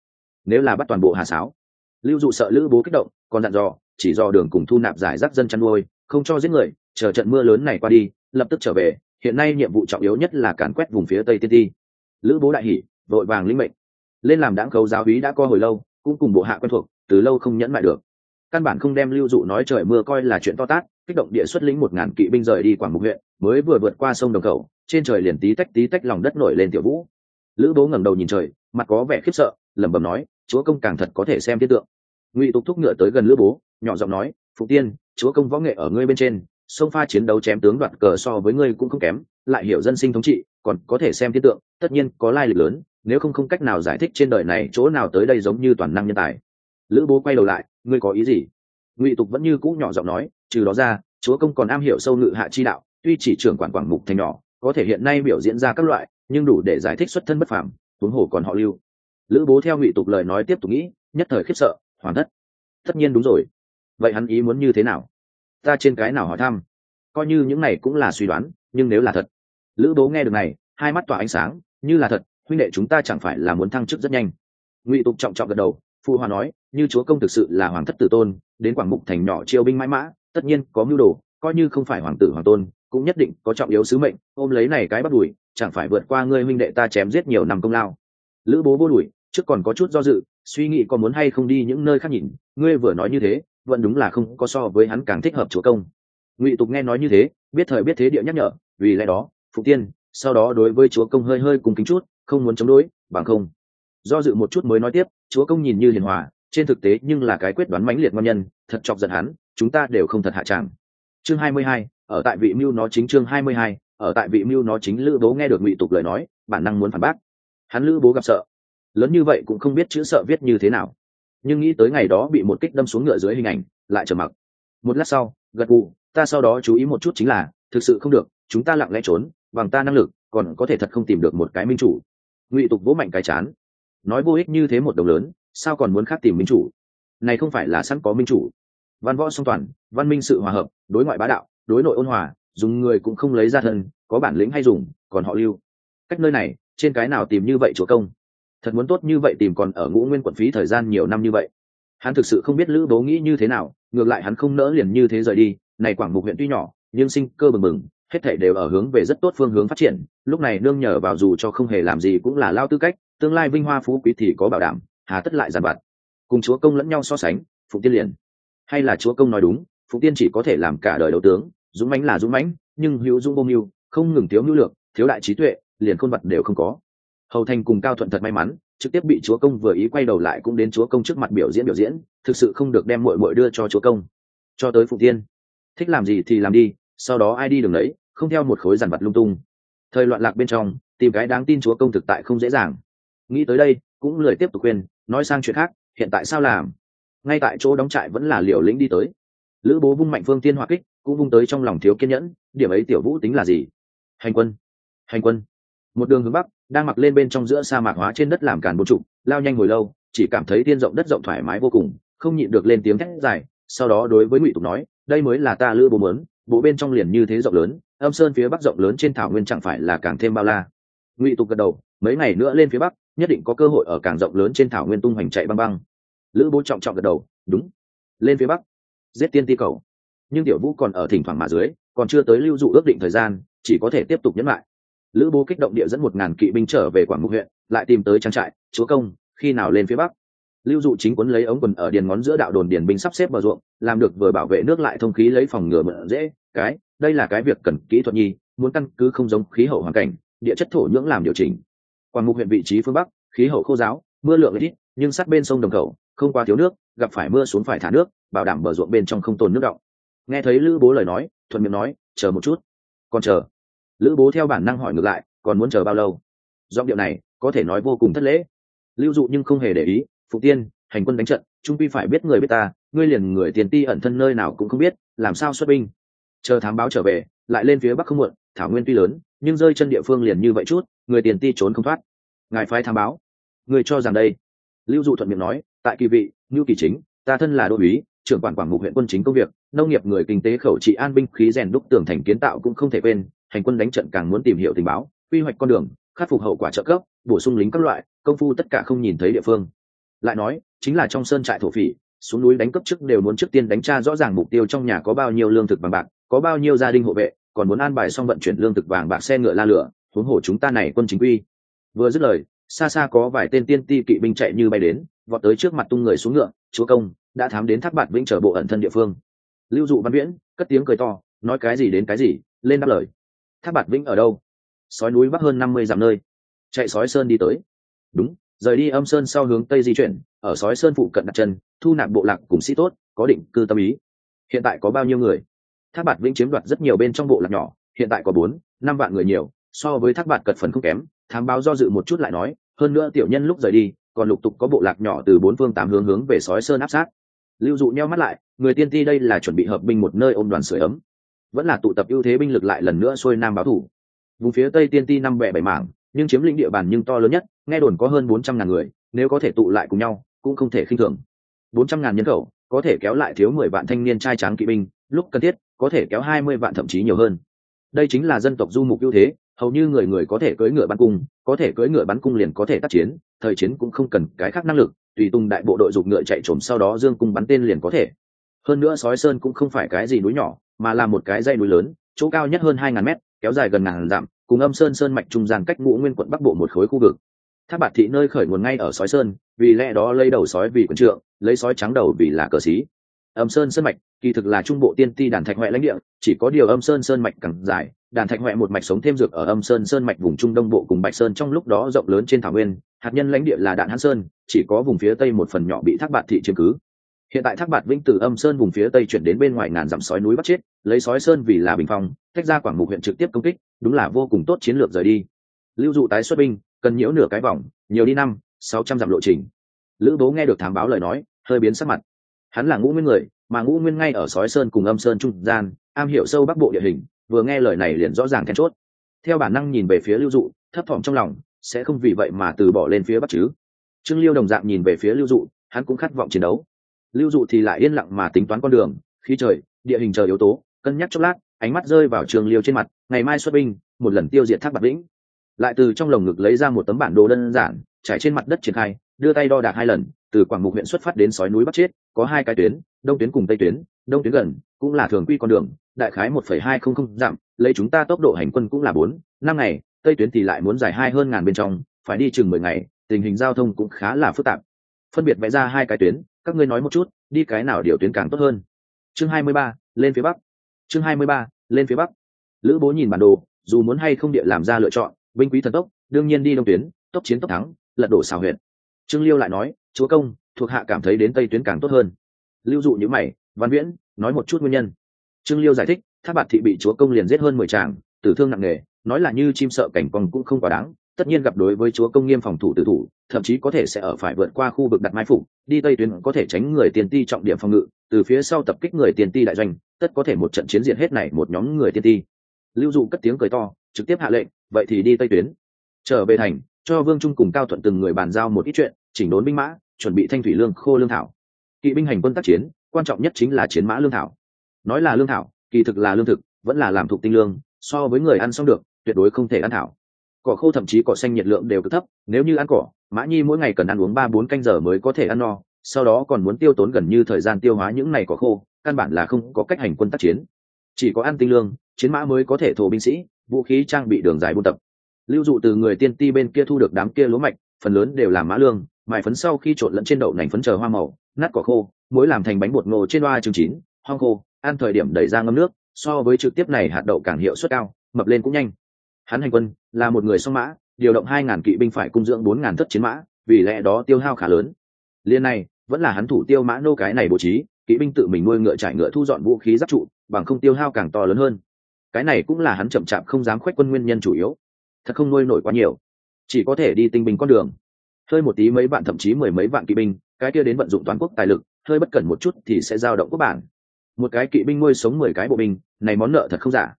Nếu là bắt toàn bộ hà sáo, lưu dụ sợ lữ bố kích động, còn dặn dò, chỉ do đường cùng thu nạp giải rác dân chăn nuôi, không cho giết người, chờ trận mưa lớn này qua đi, lập tức trở về. Hiện nay nhiệm vụ trọng yếu nhất là càn quét vùng phía tây tiên ti. Lữ bố đại hỉ, vội vàng linh mệnh. Lên làm đáng khấu giáo hí đã co hồi lâu, cũng cùng bộ hạ quen thuộc, từ lâu không nhẫn mại được. Căn bản không đem lưu dụ nói trời mưa coi là chuyện to tát kích động địa xuất lĩnh một ngàn kỵ binh rời đi quảng mục huyện, mới vừa vượt qua sông đồng khẩu, trên trời liền tí tách tí tách lòng đất nổi lên tiểu vũ. Lữ bố ngẩng đầu nhìn trời, mặt có vẻ khiếp sợ, lẩm bẩm nói, chúa công càng thật có thể xem thiết tượng. Ngụy tục thúc ngựa tới gần lữ bố, nhỏ giọng nói, phụ tiên, chúa công võ nghệ ở ngươi bên trên, sông pha chiến đấu chém tướng đoạt cờ so với ngươi cũng không kém, lại hiểu dân sinh thống trị, còn có thể xem thiên tượng, tất nhiên có lai lịch lớn, nếu không không cách nào giải thích trên đời này chỗ nào tới đây giống như toàn năng nhân tài. Lữ bố quay đầu lại, ngươi có ý gì? Ngụy tục vẫn như cũ nhỏ giọng nói trừ đó ra, chúa công còn am hiểu sâu ngự hạ chi đạo, tuy chỉ trưởng quản quảng mục thành nhỏ, có thể hiện nay biểu diễn ra các loại, nhưng đủ để giải thích xuất thân bất phàm, huống hồ còn họ lưu. Lữ bố theo ngụy tục lời nói tiếp tục nghĩ, nhất thời khiếp sợ hoàn thất. tất nhiên đúng rồi. Vậy hắn ý muốn như thế nào? Ta trên cái nào hỏi thăm? Coi như những này cũng là suy đoán, nhưng nếu là thật? Lữ bố nghe được này, hai mắt tỏa ánh sáng, như là thật, huynh đệ chúng ta chẳng phải là muốn thăng chức rất nhanh. Ngụy tục trọng trọng gật đầu, phụ hòa nói, như chúa công thực sự là hoàng thất tử tôn, đến quảng mục thành nhỏ chiêu binh mãi mã tất nhiên, có mưu đồ, coi như không phải hoàng tử, hoàng tôn, cũng nhất định có trọng yếu sứ mệnh. Ôm lấy này cái bắt đùi chẳng phải vượt qua ngươi minh đệ ta chém giết nhiều năm công lao. Lữ bố vô đùi trước còn có chút do dự, suy nghĩ có muốn hay không đi những nơi khác nhìn. Ngươi vừa nói như thế, vẫn đúng là không có so với hắn càng thích hợp chúa công. Ngụy tục nghe nói như thế, biết thời biết thế địa nhắc nhở, vì lẽ đó, phụ tiên, sau đó đối với chúa công hơi hơi cùng kính chút, không muốn chống đối, bằng không. Do dự một chút mới nói tiếp, chúa công nhìn như hiền hòa trên thực tế, nhưng là cái quyết đoán mãnh liệt ngon nhân, thật chọc giận hắn, chúng ta đều không thật hạ tràng. Chương hai mươi hai, ở tại vị mưu nó chính chương hai mươi hai, ở tại vị mưu nó chính lữ bố nghe được ngụy tục lời nói, bản năng muốn phản bác. Hắn lữ bố gặp sợ. Lớn như vậy cũng không biết chữ sợ viết như thế nào. Nhưng nghĩ tới ngày đó bị một kích đâm xuống ngựa dưới hình ảnh, lại trầm mặc. Một lát sau, gật gù, ta sau đó chú ý một chút chính là, thực sự không được, chúng ta lặng lẽ trốn, bằng ta năng lực, còn có thể thật không tìm được một cái minh chủ. Ngụy tục vỗ mạnh cái chán. Nói vô ích như thế một đồng lớn sao còn muốn khác tìm minh chủ? Này không phải là sẵn có minh chủ. Văn võ song toàn, văn minh sự hòa hợp, đối ngoại bá đạo, đối nội ôn hòa, dùng người cũng không lấy ra thân, có bản lĩnh hay dùng, còn họ lưu. Cách nơi này, trên cái nào tìm như vậy chúa công? Thật muốn tốt như vậy tìm còn ở ngũ nguyên quận phí thời gian nhiều năm như vậy. Hắn thực sự không biết lữ bố nghĩ như thế nào, ngược lại hắn không nỡ liền như thế rời đi. Này quảng mục huyện tuy nhỏ, nhưng sinh cơ bừng bừng, hết thể đều ở hướng về rất tốt phương hướng phát triển. Lúc này nương nhờ vào dù cho không hề làm gì cũng là lao tư cách, tương lai vinh hoa phú quý thì có bảo đảm hà tất lại giàn vặt. Cùng chúa công lẫn nhau so sánh, phụng tiên liền. Hay là chúa công nói đúng, phụng tiên chỉ có thể làm cả đời đấu tướng, dũng mãnh là dũng mãnh, nhưng hữu dũng bông hưu không ngừng thiếu hữu lược, thiếu đại trí tuệ, liền khôn vật đều không có. Hầu thành cùng cao thuận thật may mắn, trực tiếp bị chúa công vừa ý quay đầu lại cũng đến chúa công trước mặt biểu diễn biểu diễn, thực sự không được đem mội mội đưa cho chúa công. Cho tới phụng tiên. Thích làm gì thì làm đi, sau đó ai đi đường đấy không theo một khối giàn vật lung tung. Thời loạn lạc bên trong, tìm cái đáng tin chúa công thực tại không dễ dàng. Nghĩ tới đây cũng lười tiếp tục khuyên, nói sang chuyện khác, hiện tại sao làm? Ngay tại chỗ đóng trại vẫn là liều lĩnh đi tới. Lữ bố vung mạnh phương tiên hoa kích, cũng vung tới trong lòng thiếu kiên nhẫn, điểm ấy tiểu vũ tính là gì? Hành quân hành quân. Một đường hướng bắc, đang mặc lên bên trong giữa sa mạc hóa trên đất làm càn bố trụ lao nhanh hồi lâu, chỉ cảm thấy tiên rộng đất rộng thoải mái vô cùng, không nhịn được lên tiếng thét dài, sau đó đối với ngụy tục nói, đây mới là ta lữ bố mớn bộ bên trong liền như thế rộng lớn, âm sơn phía bắc rộng lớn trên thảo nguyên chẳng phải là càng thêm bao la ngụy tục gật đầu, mấy ngày nữa lên phía bắc, nhất định có cơ hội ở càng rộng lớn trên thảo nguyên tung hoành chạy băng băng. Lữ bố trọng trọng gật đầu, đúng, lên phía bắc, giết tiên ti cầu. Nhưng tiểu vũ còn ở thỉnh thoảng mà dưới, còn chưa tới lưu dụ ước định thời gian, chỉ có thể tiếp tục nhấn lại. Lữ bố kích động địa dẫn một ngàn kỵ binh trở về quảng mục huyện, lại tìm tới trang trại, chúa công, khi nào lên phía bắc? Lưu dụ chính quấn lấy ống quần ở điền ngón giữa đạo đồn điền binh sắp xếp vào ruộng, làm được vừa bảo vệ nước lại thông khí lấy phòng ngừa mượn dễ, cái, đây là cái việc cần kỹ thuật nhi, muốn căn cứ không giống khí hậu hoàn cảnh địa chất thổ nhưỡng làm điều chỉnh. Quảng mục huyện vị trí phương bắc, khí hậu khô giáo mưa lượng ít, nhưng sát bên sông đồng khẩu, không qua thiếu nước, gặp phải mưa xuống phải thả nước, bảo đảm bờ ruộng bên trong không tồn nước động. Nghe thấy lữ bố lời nói, thuận miệng nói, chờ một chút. Còn chờ. Lữ bố theo bản năng hỏi ngược lại, còn muốn chờ bao lâu? Giọng điệu này có thể nói vô cùng thất lễ. Lưu dụ nhưng không hề để ý, phụ tiên, hành quân đánh trận, trung quy phải biết người biết ta, ngươi liền người tiền ti ẩn thân nơi nào cũng không biết, làm sao xuất binh? Chờ thám báo trở về, lại lên phía bắc không muộn, thảo nguyên tuy lớn nhưng rơi chân địa phương liền như vậy chút, người tiền ti trốn không thoát. Ngài phái tham báo. Người cho rằng đây. Lưu dụ thuận miệng nói, tại kỳ vị, ngưu kỳ chính, ta thân là đô uý trưởng quản quảng mục huyện quân chính công việc, nông nghiệp người kinh tế khẩu trị an binh khí rèn đúc tường thành kiến tạo cũng không thể quên, hành quân đánh trận càng muốn tìm hiểu tình báo, quy hoạch con đường, khắc phục hậu quả trợ cấp, bổ sung lính các loại, công phu tất cả không nhìn thấy địa phương. Lại nói, chính là trong sơn trại thổ phỉ, xuống núi đánh cấp trước đều muốn trước tiên đánh tra rõ ràng mục tiêu trong nhà có bao nhiêu lương thực bằng bạc, có bao nhiêu gia đình hộ vệ còn muốn an bài xong vận chuyển lương thực vàng bạc xe ngựa la lửa, huống hồ chúng ta này quân chính quy. Vừa dứt lời, xa xa có vài tên tiên ti kỵ binh chạy như bay đến, vọt tới trước mặt tung người xuống ngựa, chúa công, đã thám đến thác bạt vĩnh trở bộ ẩn thân địa phương. Lưu dụ văn viễn, cất tiếng cười to, nói cái gì đến cái gì, lên đáp lời. Thác bạt vĩnh ở đâu? Sói núi bắc hơn năm mươi dặm nơi. Chạy sói sơn đi tới. Đúng, rời đi âm sơn sau hướng tây di chuyển, ở sói sơn phụ cận đặt chân, thu nạp bộ lạc cùng sĩ tốt, có định cư tâm ý. Hiện tại có bao nhiêu người? Thác bạt vĩnh chiếm đoạt rất nhiều bên trong bộ lạc nhỏ, hiện tại có bốn, năm vạn người nhiều, so với thác bạt cật phần không kém. Thám báo do dự một chút lại nói, hơn nữa tiểu nhân lúc rời đi, còn lục tục có bộ lạc nhỏ từ bốn phương tám hướng hướng về sói sơn áp sát. Lưu dụ nheo mắt lại, người tiên ti đây là chuẩn bị hợp binh một nơi ôm đoàn sửa ấm. Vẫn là tụ tập ưu thế binh lực lại lần nữa xuôi nam báo thủ. Vùng phía tây tiên ti năm bẹ bảy mảng, nhưng chiếm lĩnh địa bàn nhưng to lớn nhất, nghe đồn có hơn bốn trăm ngàn người, nếu có thể tụ lại cùng nhau, cũng không thể khinh thường. Bốn trăm ngàn nhân khẩu, có thể kéo lại thiếu mười vạn thanh niên trai tráng kỵ binh, lúc cần thiết có thể kéo hai mươi vạn thậm chí nhiều hơn. Đây chính là dân tộc du mục ưu thế, hầu như người người có thể cưỡi ngựa bắn cung, có thể cưỡi ngựa bắn cung liền có thể tác chiến, thời chiến cũng không cần cái khác năng lực, tùy tung đại bộ đội dục ngựa chạy trồm sau đó dương cung bắn tên liền có thể. Hơn nữa sói sơn cũng không phải cái gì núi nhỏ, mà là một cái dây núi lớn, chỗ cao nhất hơn hai ngàn mét, kéo dài gần ngàn dặm, cùng âm sơn sơn mạch trung gian cách ngũ nguyên quận bắc bộ một khối khu vực. Tháp bạt thị nơi khởi nguồn ngay ở sói sơn, vì lẽ đó lấy đầu sói vì quần trượng, lấy sói trắng đầu vì là cờ xí âm sơn sơn mạch, kỳ thực là trung bộ tiên ti đàn thạch huệ lãnh địa, chỉ có điều âm sơn sơn mạch càng dài, đàn thạch huệ một mạch sống thêm dược ở âm sơn sơn mạch vùng trung đông bộ cùng bạch sơn trong lúc đó rộng lớn trên thảo nguyên, hạt nhân lãnh địa là đạn hán sơn, chỉ có vùng phía tây một phần nhỏ bị thác bạt thị chiếm cứ. Hiện tại thác bạt vĩnh từ âm sơn vùng phía tây chuyển đến bên ngoài ngàn dặm sói núi bắt chết, lấy sói sơn vì là bình phong, tách ra quảng mục huyện trực tiếp công kích, đúng là vô cùng tốt chiến lược rời đi. Lưu dụ tái xuất binh, cần nhiễu nửa cái vòng, nhiều đi năm, sáu trăm dặm lộ trình. Lữ bố nghe được thám báo lời nói, hơi biến sắc mặt hắn là ngũ nguyên người, mà ngũ nguyên ngay ở sói sơn cùng âm sơn trung gian, am hiểu sâu bắc bộ địa hình, vừa nghe lời này liền rõ ràng then chốt. Theo bản năng nhìn về phía lưu dụ, thấp thỏm trong lòng, sẽ không vì vậy mà từ bỏ lên phía bắc chứ. Trương liêu đồng dạng nhìn về phía lưu dụ, hắn cũng khát vọng chiến đấu. Lưu dụ thì lại yên lặng mà tính toán con đường, khí trời, địa hình chờ yếu tố, cân nhắc chốc lát, ánh mắt rơi vào trường liêu trên mặt, ngày mai xuất binh, một lần tiêu diệt thác bạc lĩnh lại từ trong lồng ngực lấy ra một tấm bản đồ đơn giản, trải trên mặt đất triển khai, đưa tay đo đạc hai lần từ quảng mục huyện xuất phát đến sói núi bắt chết, có hai cái tuyến, đông tuyến cùng tây tuyến. Đông tuyến gần, cũng là thường quy con đường, đại khái một phẩy hai không không dặm, lấy chúng ta tốc độ hành quân cũng là bốn, năm ngày, tây tuyến thì lại muốn dài hai hơn ngàn bên trong, phải đi chừng mười ngày, tình hình giao thông cũng khá là phức tạp. Phân biệt vẽ ra hai cái tuyến, các ngươi nói một chút, đi cái nào điều tuyến càng tốt hơn? Chương hai mươi ba, lên phía bắc. Chương hai mươi ba, lên phía bắc. Lữ bố nhìn bản đồ, dù muốn hay không địa làm ra lựa chọn, binh quý thần tốc, đương nhiên đi đông tuyến, tốc chiến tốc thắng, lật đổ xào huyện trương liêu lại nói chúa công, thuộc hạ cảm thấy đến tây tuyến càng tốt hơn. Lưu dụ như mày, văn viễn, nói một chút nguyên nhân. Trương liêu giải thích, tháp bạt thị bị chúa công liền giết hơn mười tràng tử thương nặng nề, nói là như chim sợ cảnh còn cũng không quá đáng, tất nhiên gặp đối với chúa công nghiêm phòng thủ tử thủ, thậm chí có thể sẽ ở phải vượt qua khu vực đặt mai phục đi tây tuyến có thể tránh người tiền ti trọng điểm phòng ngự, từ phía sau tập kích người tiền ti đại doanh, tất có thể một trận chiến diện hết này một nhóm người tiền ti. Lưu dụ cất tiếng cười to, trực tiếp hạ lệnh, vậy thì đi tây tuyến. Trở về thành, cho vương trung cùng cao thuận từng người bàn giao một ít chuyện chỉnh đốn binh mã, chuẩn bị thanh thủy lương khô lương thảo. Kỵ binh hành quân tác chiến, quan trọng nhất chính là chiến mã lương thảo. Nói là lương thảo, kỳ thực là lương thực, vẫn là làm thuộc tinh lương, so với người ăn xong được, tuyệt đối không thể ăn thảo. Cỏ khô thậm chí cỏ xanh nhiệt lượng đều cực thấp, nếu như ăn cỏ, mã nhi mỗi ngày cần ăn uống ba bốn canh giờ mới có thể ăn no, sau đó còn muốn tiêu tốn gần như thời gian tiêu hóa những ngày cỏ khô, căn bản là không có cách hành quân tác chiến. Chỉ có ăn tinh lương, chiến mã mới có thể thổ binh sĩ, vũ khí trang bị đường dài buôn tập. Lưu dụ từ người tiên ti bên kia thu được đám kia lúa mạch, phần lớn đều là mã lương mài phấn sau khi trộn lẫn trên đậu nành phấn chờ hoa màu, nát cỏ khô, muối làm thành bánh bột ngô trên loa chương chín hoang khô, ăn thời điểm đẩy ra ngâm nước, so với trực tiếp này hạt đậu càng hiệu suất cao, mập lên cũng nhanh. Hắn hành quân, là một người song mã, điều động hai ngàn kỵ binh phải cung dưỡng bốn ngàn thất chiến mã, vì lẽ đó tiêu hao khá lớn. Liên này, vẫn là hắn thủ tiêu mã nô cái này bố trí, kỵ binh tự mình nuôi ngựa trải ngựa thu dọn vũ khí giáp trụ, bằng không tiêu hao càng to lớn hơn. Cái này cũng là hắn chậm chạp không dám khoách quân nguyên nhân chủ yếu. Thật không nuôi nổi quá nhiều. Chỉ có thể đi tinh binh con đường hơi một tí mấy bạn thậm chí mười mấy vạn kỵ binh, cái kia đến vận dụng toàn quốc tài lực, hơi bất cẩn một chút thì sẽ giao động quốc bản. Một cái kỵ binh nuôi sống mười cái bộ binh, này món nợ thật không giả.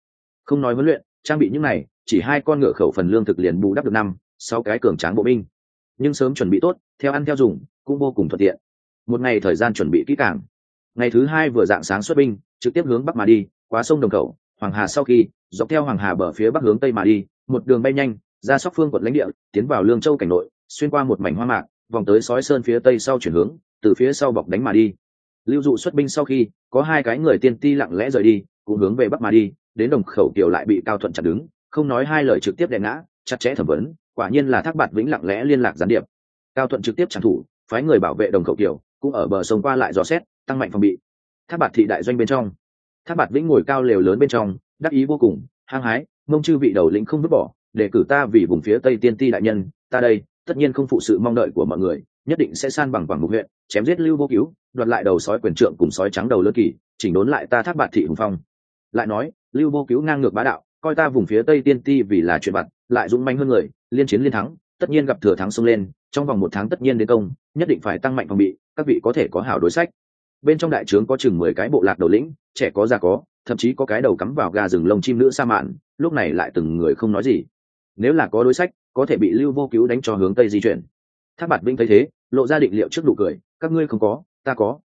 Không nói huấn luyện, trang bị những này, chỉ hai con ngựa khẩu phần lương thực liền bù đắp được năm, sáu cái cường tráng bộ binh. Nhưng sớm chuẩn bị tốt, theo ăn theo dùng, cũng vô cùng thuận tiện. Một ngày thời gian chuẩn bị kỹ càng. Ngày thứ hai vừa dạng sáng xuất binh, trực tiếp hướng bắc mà đi, qua sông đồng khẩu, hoàng hà sau khi, dọc theo hoàng hà bờ phía bắc hướng tây mà đi, một đường bay nhanh, ra sóc phương quận lãnh địa, tiến vào lương châu cảnh nội xuyên qua một mảnh hoa mạc, vòng tới sói sơn phía tây sau chuyển hướng, từ phía sau bọc đánh mà đi. Lưu dụ xuất binh sau khi, có hai cái người tiên ti lặng lẽ rời đi, cũng hướng về bắc mà đi, đến đồng khẩu kiều lại bị cao thuận chặt đứng, không nói hai lời trực tiếp đè ngã, chặt chẽ thẩm vấn, quả nhiên là thác bạt vĩnh lặng lẽ liên lạc gián điệp. Cao thuận trực tiếp trả thủ phái người bảo vệ đồng khẩu kiều, cũng ở bờ sông qua lại dò xét, tăng mạnh phòng bị. Thác bạt thị đại doanh bên trong. Thác bạt vĩnh ngồi cao lều lớn bên trong, đắc ý vô cùng, hăng hái, mông chư vị đầu lĩnh không vứt bỏ, để cử ta vì vùng phía tây tiên ti đại nhân, ta đây tất nhiên không phụ sự mong đợi của mọi người, nhất định sẽ san bằng quảng mục huyện, chém giết lưu vô cứu, đoạt lại đầu sói quyền trượng cùng sói trắng đầu lớn kỳ, chỉnh đốn lại ta thác bạt thị hùng phong. Lại nói, lưu vô cứu ngang ngược bá đạo, coi ta vùng phía tây tiên ti vì là chuyện vặt, lại dũng manh hơn người, liên chiến liên thắng, tất nhiên gặp thừa thắng xông lên, trong vòng một tháng tất nhiên đến công, nhất định phải tăng mạnh phòng bị, các vị có thể có hảo đối sách. Bên trong đại trướng có chừng mười cái bộ lạc đầu lĩnh, trẻ có già có, thậm chí có cái đầu cắm vào gà rừng lông chim nữ sa mạn, lúc này lại từng người không nói gì nếu là có đối sách, có thể bị lưu vô cứu đánh cho hướng tây di chuyển. Thác bạt binh thấy thế, lộ ra định liệu trước đủ cười, các ngươi không có, ta có.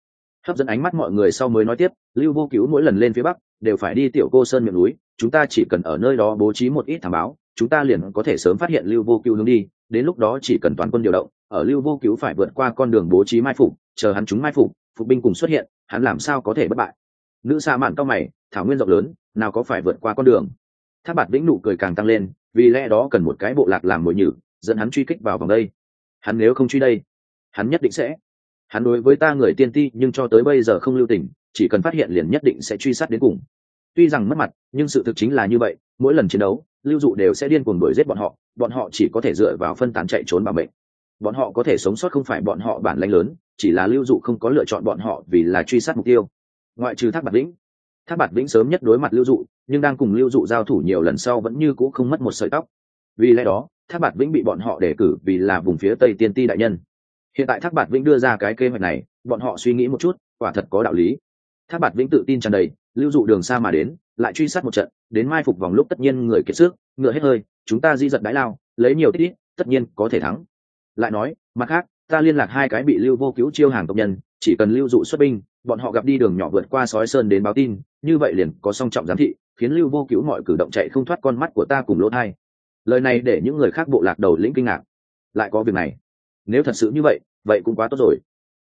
Hấp dẫn ánh mắt mọi người sau mới nói tiếp, lưu vô cứu mỗi lần lên phía bắc, đều phải đi tiểu cô sơn miệng núi, chúng ta chỉ cần ở nơi đó bố trí một ít thảm báo, chúng ta liền có thể sớm phát hiện lưu vô cứu hướng đi, đến lúc đó chỉ cần toàn quân điều động, ở lưu vô cứu phải vượt qua con đường bố trí mai phục, chờ hắn chúng mai phục phục binh cùng xuất hiện, hắn làm sao có thể bất bại? Nữ xa mạn cao mày, thảo nguyên rộng lớn, nào có phải vượt qua con đường? Tháp bạt vĩnh nụ cười càng tăng lên vì lẽ đó cần một cái bộ lạc làm mồi nhử, dẫn hắn truy kích vào vòng đây. Hắn nếu không truy đây, hắn nhất định sẽ. Hắn đối với ta người tiên ti, nhưng cho tới bây giờ không lưu tình, chỉ cần phát hiện liền nhất định sẽ truy sát đến cùng. Tuy rằng mất mặt, nhưng sự thực chính là như vậy, mỗi lần chiến đấu, lưu dụ đều sẽ điên cuồng đuổi giết bọn họ bọn họ chỉ có thể dựa vào phân tán chạy trốn bảo mệnh. Bọn họ có thể sống sót không phải bọn họ bản lãnh lớn, chỉ là lưu dụ không có lựa chọn bọn họ vì là truy sát mục tiêu. Ngoại trừ thác bạt lĩnh thác bạt lĩnh sớm nhất đối mặt lưu dụ nhưng đang cùng lưu dụ giao thủ nhiều lần sau vẫn như c ũ không mất một sợi tóc. Vì lẽ đó, thác bạt vĩnh bị bọn họ đề cử vì là vùng phía tây tiên ti đại nhân. Hiện tại thác bạt vĩnh đưa ra cái kế hoạch này, bọn họ suy nghĩ một chút, quả thật có đạo lý. Thác bạt vĩnh tự tin tràn đầy, lưu dụ đường xa mà đến, lại truy sát một trận, đến mai phục vòng lúc tất nhiên người kiệt sức, ngựa hết hơi, chúng ta di giật đái lao, lấy nhiều tích ít, tất nhiên có thể thắng. Lại nói, mặt khác, ta liên lạc hai cái bị lưu vô cứu chiêu hàng tộc nhân chỉ cần lưu dụ xuất binh, bọn họ gặp đi đường nhỏ vượt qua sói sơn đến báo tin, như vậy liền có song trọng giám thị, khiến lưu vô cứu mọi cử động chạy không thoát con mắt của ta cùng lỗ thai. Lời này để những người khác bộ lạc đầu lĩnh kinh ngạc. Lại có việc này. Nếu thật sự như vậy vậy cũng quá tốt rồi.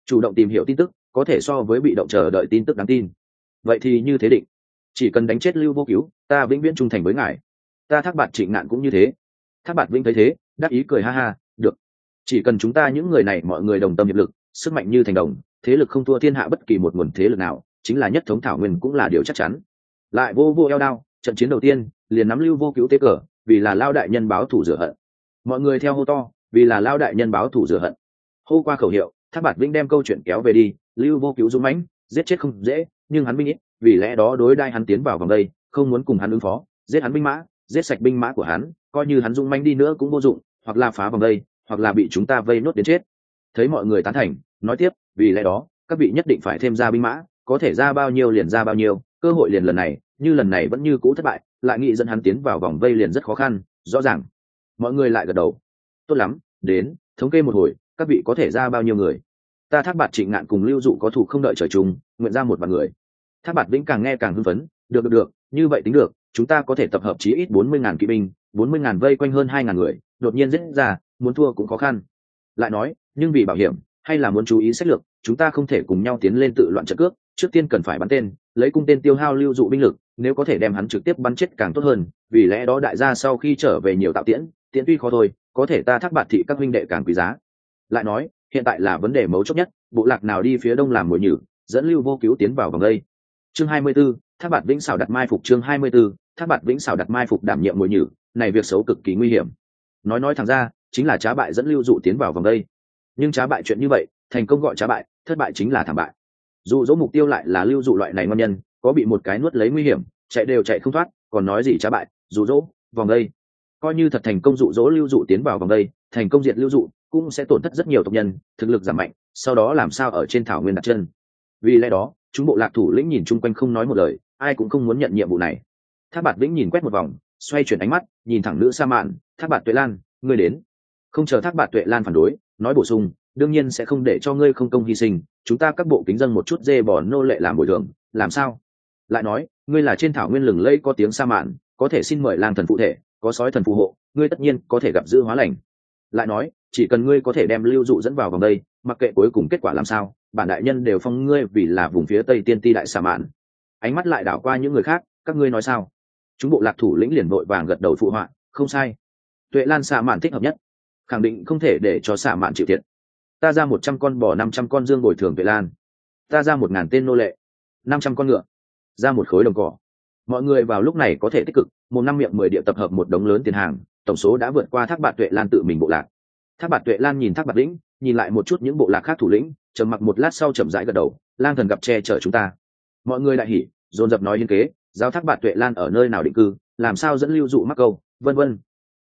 Chủ động tìm hiểu tin tức, có thể so với bị động chờ đợi tin tức đáng tin. Vậy thì như thế định. Chỉ cần đánh chết lưu vô cứu ta vĩnh viễn trung thành với ngài. Ta thác bạt trịnh nạn cũng như thế. Thác bạt vĩnh thấy thế, đắc ý cười ha ha, được. Chỉ cần chúng ta những người này mọi người đồng tâm hiệp lực, sức mạnh như thành đồng thế lực không thua thiên hạ bất kỳ một nguồn thế lực nào, chính là nhất thống thảo nguyên cũng là điều chắc chắn. Lại vô vô eo đao, trận chiến đầu tiên, liền nắm lưu vô cứu tế cờ, vì là lao đại nhân báo thủ rửa hận. Mọi người theo hô to, vì là lao đại nhân báo thủ rửa hận. Hô qua khẩu hiệu tháp bạt vĩnh đem câu chuyện kéo về đi, lưu vô cứu dũng mãnh, giết chết không dễ, nhưng hắn binh ít, vì lẽ đó đối đai hắn tiến vào vòng đây, không muốn cùng hắn ứng phó, giết hắn binh mã, giết sạch binh mã của hắn, coi như hắn dũng mãnh đi nữa cũng vô dụng, hoặc là phá vòng đây, hoặc là bị chúng ta vây nốt đến chết thấy mọi người tán thành, nói tiếp, vì lẽ đó, các vị nhất định phải thêm ra binh mã, có thể ra bao nhiêu liền ra bao nhiêu, cơ hội liền lần này, như lần này vẫn như cũ thất bại, lại nghĩ dẫn hắn tiến vào vòng vây liền rất khó khăn, rõ ràng. Mọi người lại gật đầu. Tốt lắm, đến, thống kê một hồi, các vị có thể ra bao nhiêu người? Ta thác bạt trịnh ngạn cùng lưu dụ có thủ không đợi trời chung, nguyện ra một vài người. Thác bạt vĩnh càng nghe càng hưng phấn. Được được được, như vậy tính được, chúng ta có thể tập hợp chí ít bốn mươi ngàn kỵ binh, bốn mươi ngàn vây quanh hơn hai ngàn người, đột nhiên giết ra, muốn thua cũng khó khăn lại nói nhưng vì bảo hiểm hay là muốn chú ý sách lược chúng ta không thể cùng nhau tiến lên tự loạn trận cước trước tiên cần phải bắn tên lấy cung tên tiêu hao lưu dụ binh lực nếu có thể đem hắn trực tiếp bắn chết càng tốt hơn vì lẽ đó đại gia sau khi trở về nhiều tạo tiễn tiễn tuy khó thôi có thể ta thác bạt thị các huynh đệ càng quý giá. Lại nói hiện tại là vấn đề mấu chốt nhất bộ lạc nào đi phía đông làm mồi nhử dẫn lưu vô cứu tiến vào vòng đây. Chương 24, thác bạt vĩnh xảo đặt mai phục chương 24, thác bạt vĩnh xảo đặt mai phục đảm nhiệm mồi nhử này việc xấu cực kỳ nguy hiểm. Nói nói thẳng ra chính là trá bại dẫn lưu dụ tiến vào vòng đây. Nhưng trá bại chuyện như vậy, thành công gọi trá bại, thất bại chính là thảm bại. Dụ dỗ mục tiêu lại là lưu dụ loại này ngon nhân, có bị một cái nuốt lấy nguy hiểm, chạy đều chạy không thoát, còn nói gì trá bại, dụ dỗ, vòng đây. Coi như thật thành công dụ dỗ lưu dụ tiến vào vòng đây, thành công diệt lưu dụ, cũng sẽ tổn thất rất nhiều tộc nhân, thực lực giảm mạnh, sau đó làm sao ở trên thảo nguyên đặt chân. Vì lẽ đó, chúng bộ lạc thủ lĩnh nhìn chung quanh không nói một lời, ai cũng không muốn nhận nhiệm vụ này. Tháp bạt vĩnh nhìn quét một vòng, xoay chuyển ánh mắt, nhìn thẳng nữ sa mạn tháp bạt tuệ lan, ngươi đến không chờ thác bạt tuệ lan phản đối, nói bổ sung, đương nhiên sẽ không để cho ngươi không công hy sinh, chúng ta các bộ kính dân một chút dê bỏ nô lệ làm bồi thường, làm sao? Lại nói, ngươi là trên thảo nguyên lừng lẫy có tiếng sa mạn, có thể xin mời lang thần phụ thể, có sói thần phù hộ, ngươi tất nhiên có thể gặp giữ hóa lành. Lại nói, chỉ cần ngươi có thể đem lưu dụ dẫn vào vòng đây, mặc kệ cuối cùng kết quả làm sao, bản đại nhân đều phong ngươi vì là vùng phía tây tiên ti đại sa mạn. Ánh mắt lại đảo qua những người khác, các ngươi nói sao? Chúng bộ lạc thủ lĩnh liền vội vàng gật đầu phụ họa, không sai. Tuệ lan sa mạn thích hợp nhất khẳng định không thể để cho xạ mạn chịu thiệt. Ta ra một trăm con bò, năm trăm con dương bồi thường tuệ lan. Ta ra một ngàn tên nô lệ. Năm trăm con ngựa. Ra một khối đồng cỏ. Mọi người vào lúc này có thể tích cực. Một năm miệng mười địa tập hợp một đống lớn tiền hàng. Tổng số đã vượt qua thác bạt tuệ lan tự mình bộ lạc. Thác bạt tuệ lan nhìn thác bạt lĩnh, nhìn lại một chút những bộ lạc khác thủ lĩnh, trầm mặc một lát sau chậm rãi gật đầu. Lang thần gặp che chở chúng ta. Mọi người đại hỉ, dồn dập nói hiên kế, giao thác bạt tuệ lan ở nơi nào định cư, làm sao dẫn lưu dụ mắc câu, vân vân.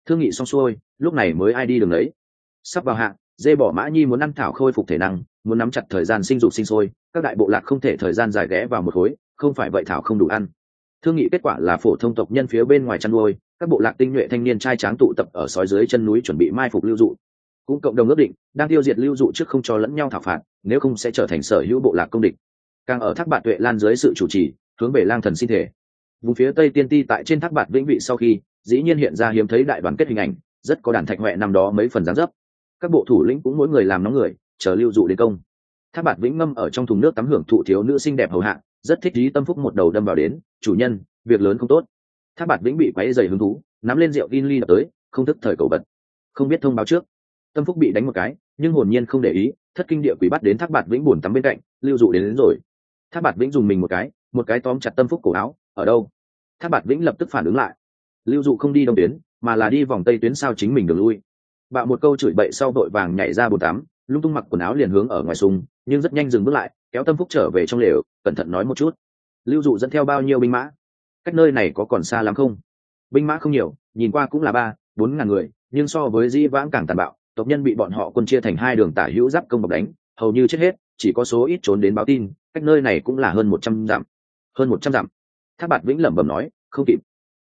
Thương nghị xong xuôi lúc này mới ai đi đường đấy sắp vào hạng dê bỏ mã nhi muốn ăn thảo khôi phục thể năng, muốn nắm chặt thời gian sinh dục sinh sôi, các đại bộ lạc không thể thời gian dài ghé vào một khối, không phải vậy thảo không đủ ăn. Thương nghị kết quả là phổ thông tộc nhân phía bên ngoài chăn nuôi, các bộ lạc tinh nhuệ thanh niên trai tráng tụ tập ở sói dưới chân núi chuẩn bị mai phục lưu dụ. Cũng cộng đồng ước định, đang tiêu diệt lưu dụ trước không cho lẫn nhau thảo phạt, nếu không sẽ trở thành sở hữu bộ lạc công địch. Càng ở thác bạt tuệ lan dưới sự chủ trì, hướng về lang thần sinh thể vùng phía tây tiên ti tại trên thác bạt vĩnh vị sau khi, dĩ nhiên hiện ra hiếm thấy đại đoàn kết hình ảnh rất có đàn thạch huệ năm đó mấy phần dáng dấp. Các bộ thủ lĩnh cũng mỗi người làm nóng người chờ lưu dụ đến công. Thác bạt vĩnh ngâm ở trong thùng nước tắm hưởng thụ thiếu nữ xinh đẹp hầu hạ rất thích lý tâm phúc một đầu đâm vào đến chủ nhân việc lớn không tốt. Thác bạt vĩnh bị quáy dày hứng thú nắm lên rượu in ly đập tới không thức thời cầu bật. không biết thông báo trước. Tâm phúc bị đánh một cái nhưng hồn nhiên không để ý thất kinh địa quỷ bắt đến thác bạt vĩnh buồn tắm bên cạnh lưu dụ đến, đến rồi. Thác bạt vĩnh dùng mình một cái một cái tóm chặt tâm phúc cổ áo ở đâu? Thác bạt vĩnh lập tức phản ứng lại lưu dụ không đi đông tuyến, mà là đi vòng tây tuyến sao chính mình được lui. Bạo một câu chửi bậy sau đội vàng nhảy ra bồn tắm, lung tung mặc quần áo liền hướng ở ngoài sùng, nhưng rất nhanh dừng bước lại, kéo tâm phúc trở về trong lều, cẩn thận nói một chút. Lưu dụ dẫn theo bao nhiêu binh mã? Cách nơi này có còn xa lắm không? Binh mã không nhiều, nhìn qua cũng là ba, bốn ngàn người, nhưng so với di vãng càng tàn bạo, tộc nhân bị bọn họ quân chia thành hai đường tả hữu giáp công bọc đánh, hầu như chết hết, chỉ có số ít trốn đến báo tin, cách nơi này cũng là hơn một trăm dặm. Hơn một trăm dặm. Thác bạt vĩnh lẩm bẩm nói, không kịp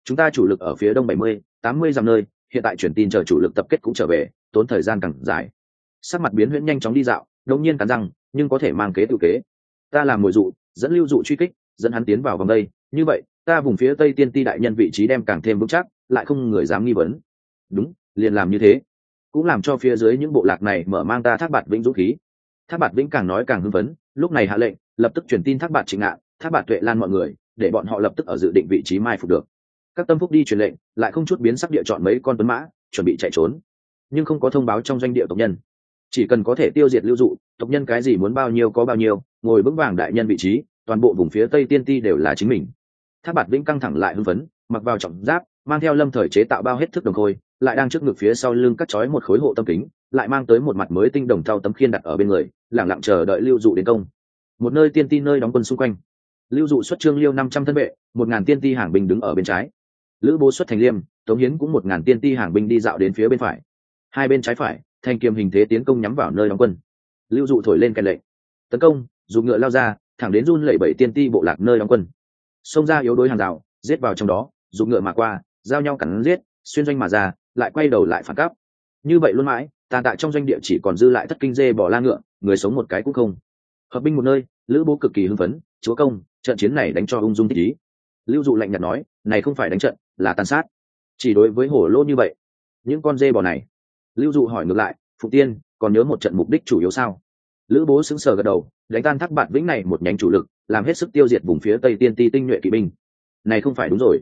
chúng ta chủ lực ở phía đông bảy mươi, tám mươi dặm nơi, hiện tại chuyển tin chờ chủ lực tập kết cũng trở về, tốn thời gian càng dài. Sắc mặt biến huyễn nhanh chóng đi dạo đột nhiên cắn răng, nhưng có thể mang kế tự kế. Ta làm mồi dụ, dẫn lưu dụ truy kích, dẫn hắn tiến vào vòng đây. Như vậy, ta vùng phía tây tiên ti đại nhân vị trí đem càng thêm vững chắc, lại không người dám nghi vấn. Đúng, liền làm như thế. Cũng làm cho phía dưới những bộ lạc này mở mang ta thác bạt vĩnh dũng khí. Thác bạt vĩnh càng nói càng hưng phấn, lúc này hạ lệnh, lập tức truyền tin thác bạt trịnh ngạn, thác bạt tuệ lan mọi người, để bọn họ lập tức ở dự định vị trí mai phục được các tâm phúc đi truyền lệnh, lại không chút biến sắc địa chọn mấy con tuấn mã, chuẩn bị chạy trốn. Nhưng không có thông báo trong doanh địa tộc nhân. Chỉ cần có thể tiêu diệt lưu dụ, tộc nhân cái gì muốn bao nhiêu có bao nhiêu, ngồi vững vàng đại nhân vị trí, toàn bộ vùng phía tây tiên ti đều là chính mình. Tháp bạt vĩnh căng thẳng lại hưng phấn, mặc vào trọng giáp, mang theo lâm thời chế tạo bao hết thức đồng khôi, lại đang trước ngực phía sau lưng cắt chói một khối hộ tâm kính, lại mang tới một mặt mới tinh đồng thau tấm khiên đặt ở bên người lẳng lặng chờ đợi lưu dụ đến công. Một nơi tiên ti nơi đóng quân xung quanh. Lưu dụ xuất trương liêu năm trăm thân vệ, một ngàn tiên ti hàng binh đứng ở bên trái lữ bố xuất thành liêm, tống hiến cũng một ngàn tiên ti hàng binh đi dạo đến phía bên phải. Hai bên trái phải, thanh kiềm hình thế tiến công nhắm vào nơi đóng quân. Lưu dụ thổi lên kèn lệnh. Tấn công, dùng ngựa lao ra, thẳng đến run lẩy bẩy tiên ti bộ lạc nơi đóng quân. Xông ra yếu đối hàng rào, giết vào trong đó, dùng ngựa mà qua, giao nhau cắn giết, xuyên doanh mà ra, lại quay đầu lại phản cắp như vậy luôn mãi, tàn tạ trong doanh địa chỉ còn dư lại thất kinh dê bỏ la ngựa, người sống một cái cũng không. Hợp binh một nơi, lữ bố cực kỳ hưng phấn, chúa công, trận chiến này đánh cho ung dung thích ý. Lưu dụ lạnh nhạt nói, này không phải đánh trận là tàn sát. Chỉ đối với hổ lô như vậy, những con dê bò này, lưu dụ hỏi ngược lại phụ tiên, còn nhớ một trận mục đích chủ yếu sao? Lữ bố xứng sờ gật đầu, đánh tan thác bạn vĩnh này một nhánh chủ lực, làm hết sức tiêu diệt vùng phía tây tiên ti tinh nhuệ kỵ binh. Này không phải đúng rồi.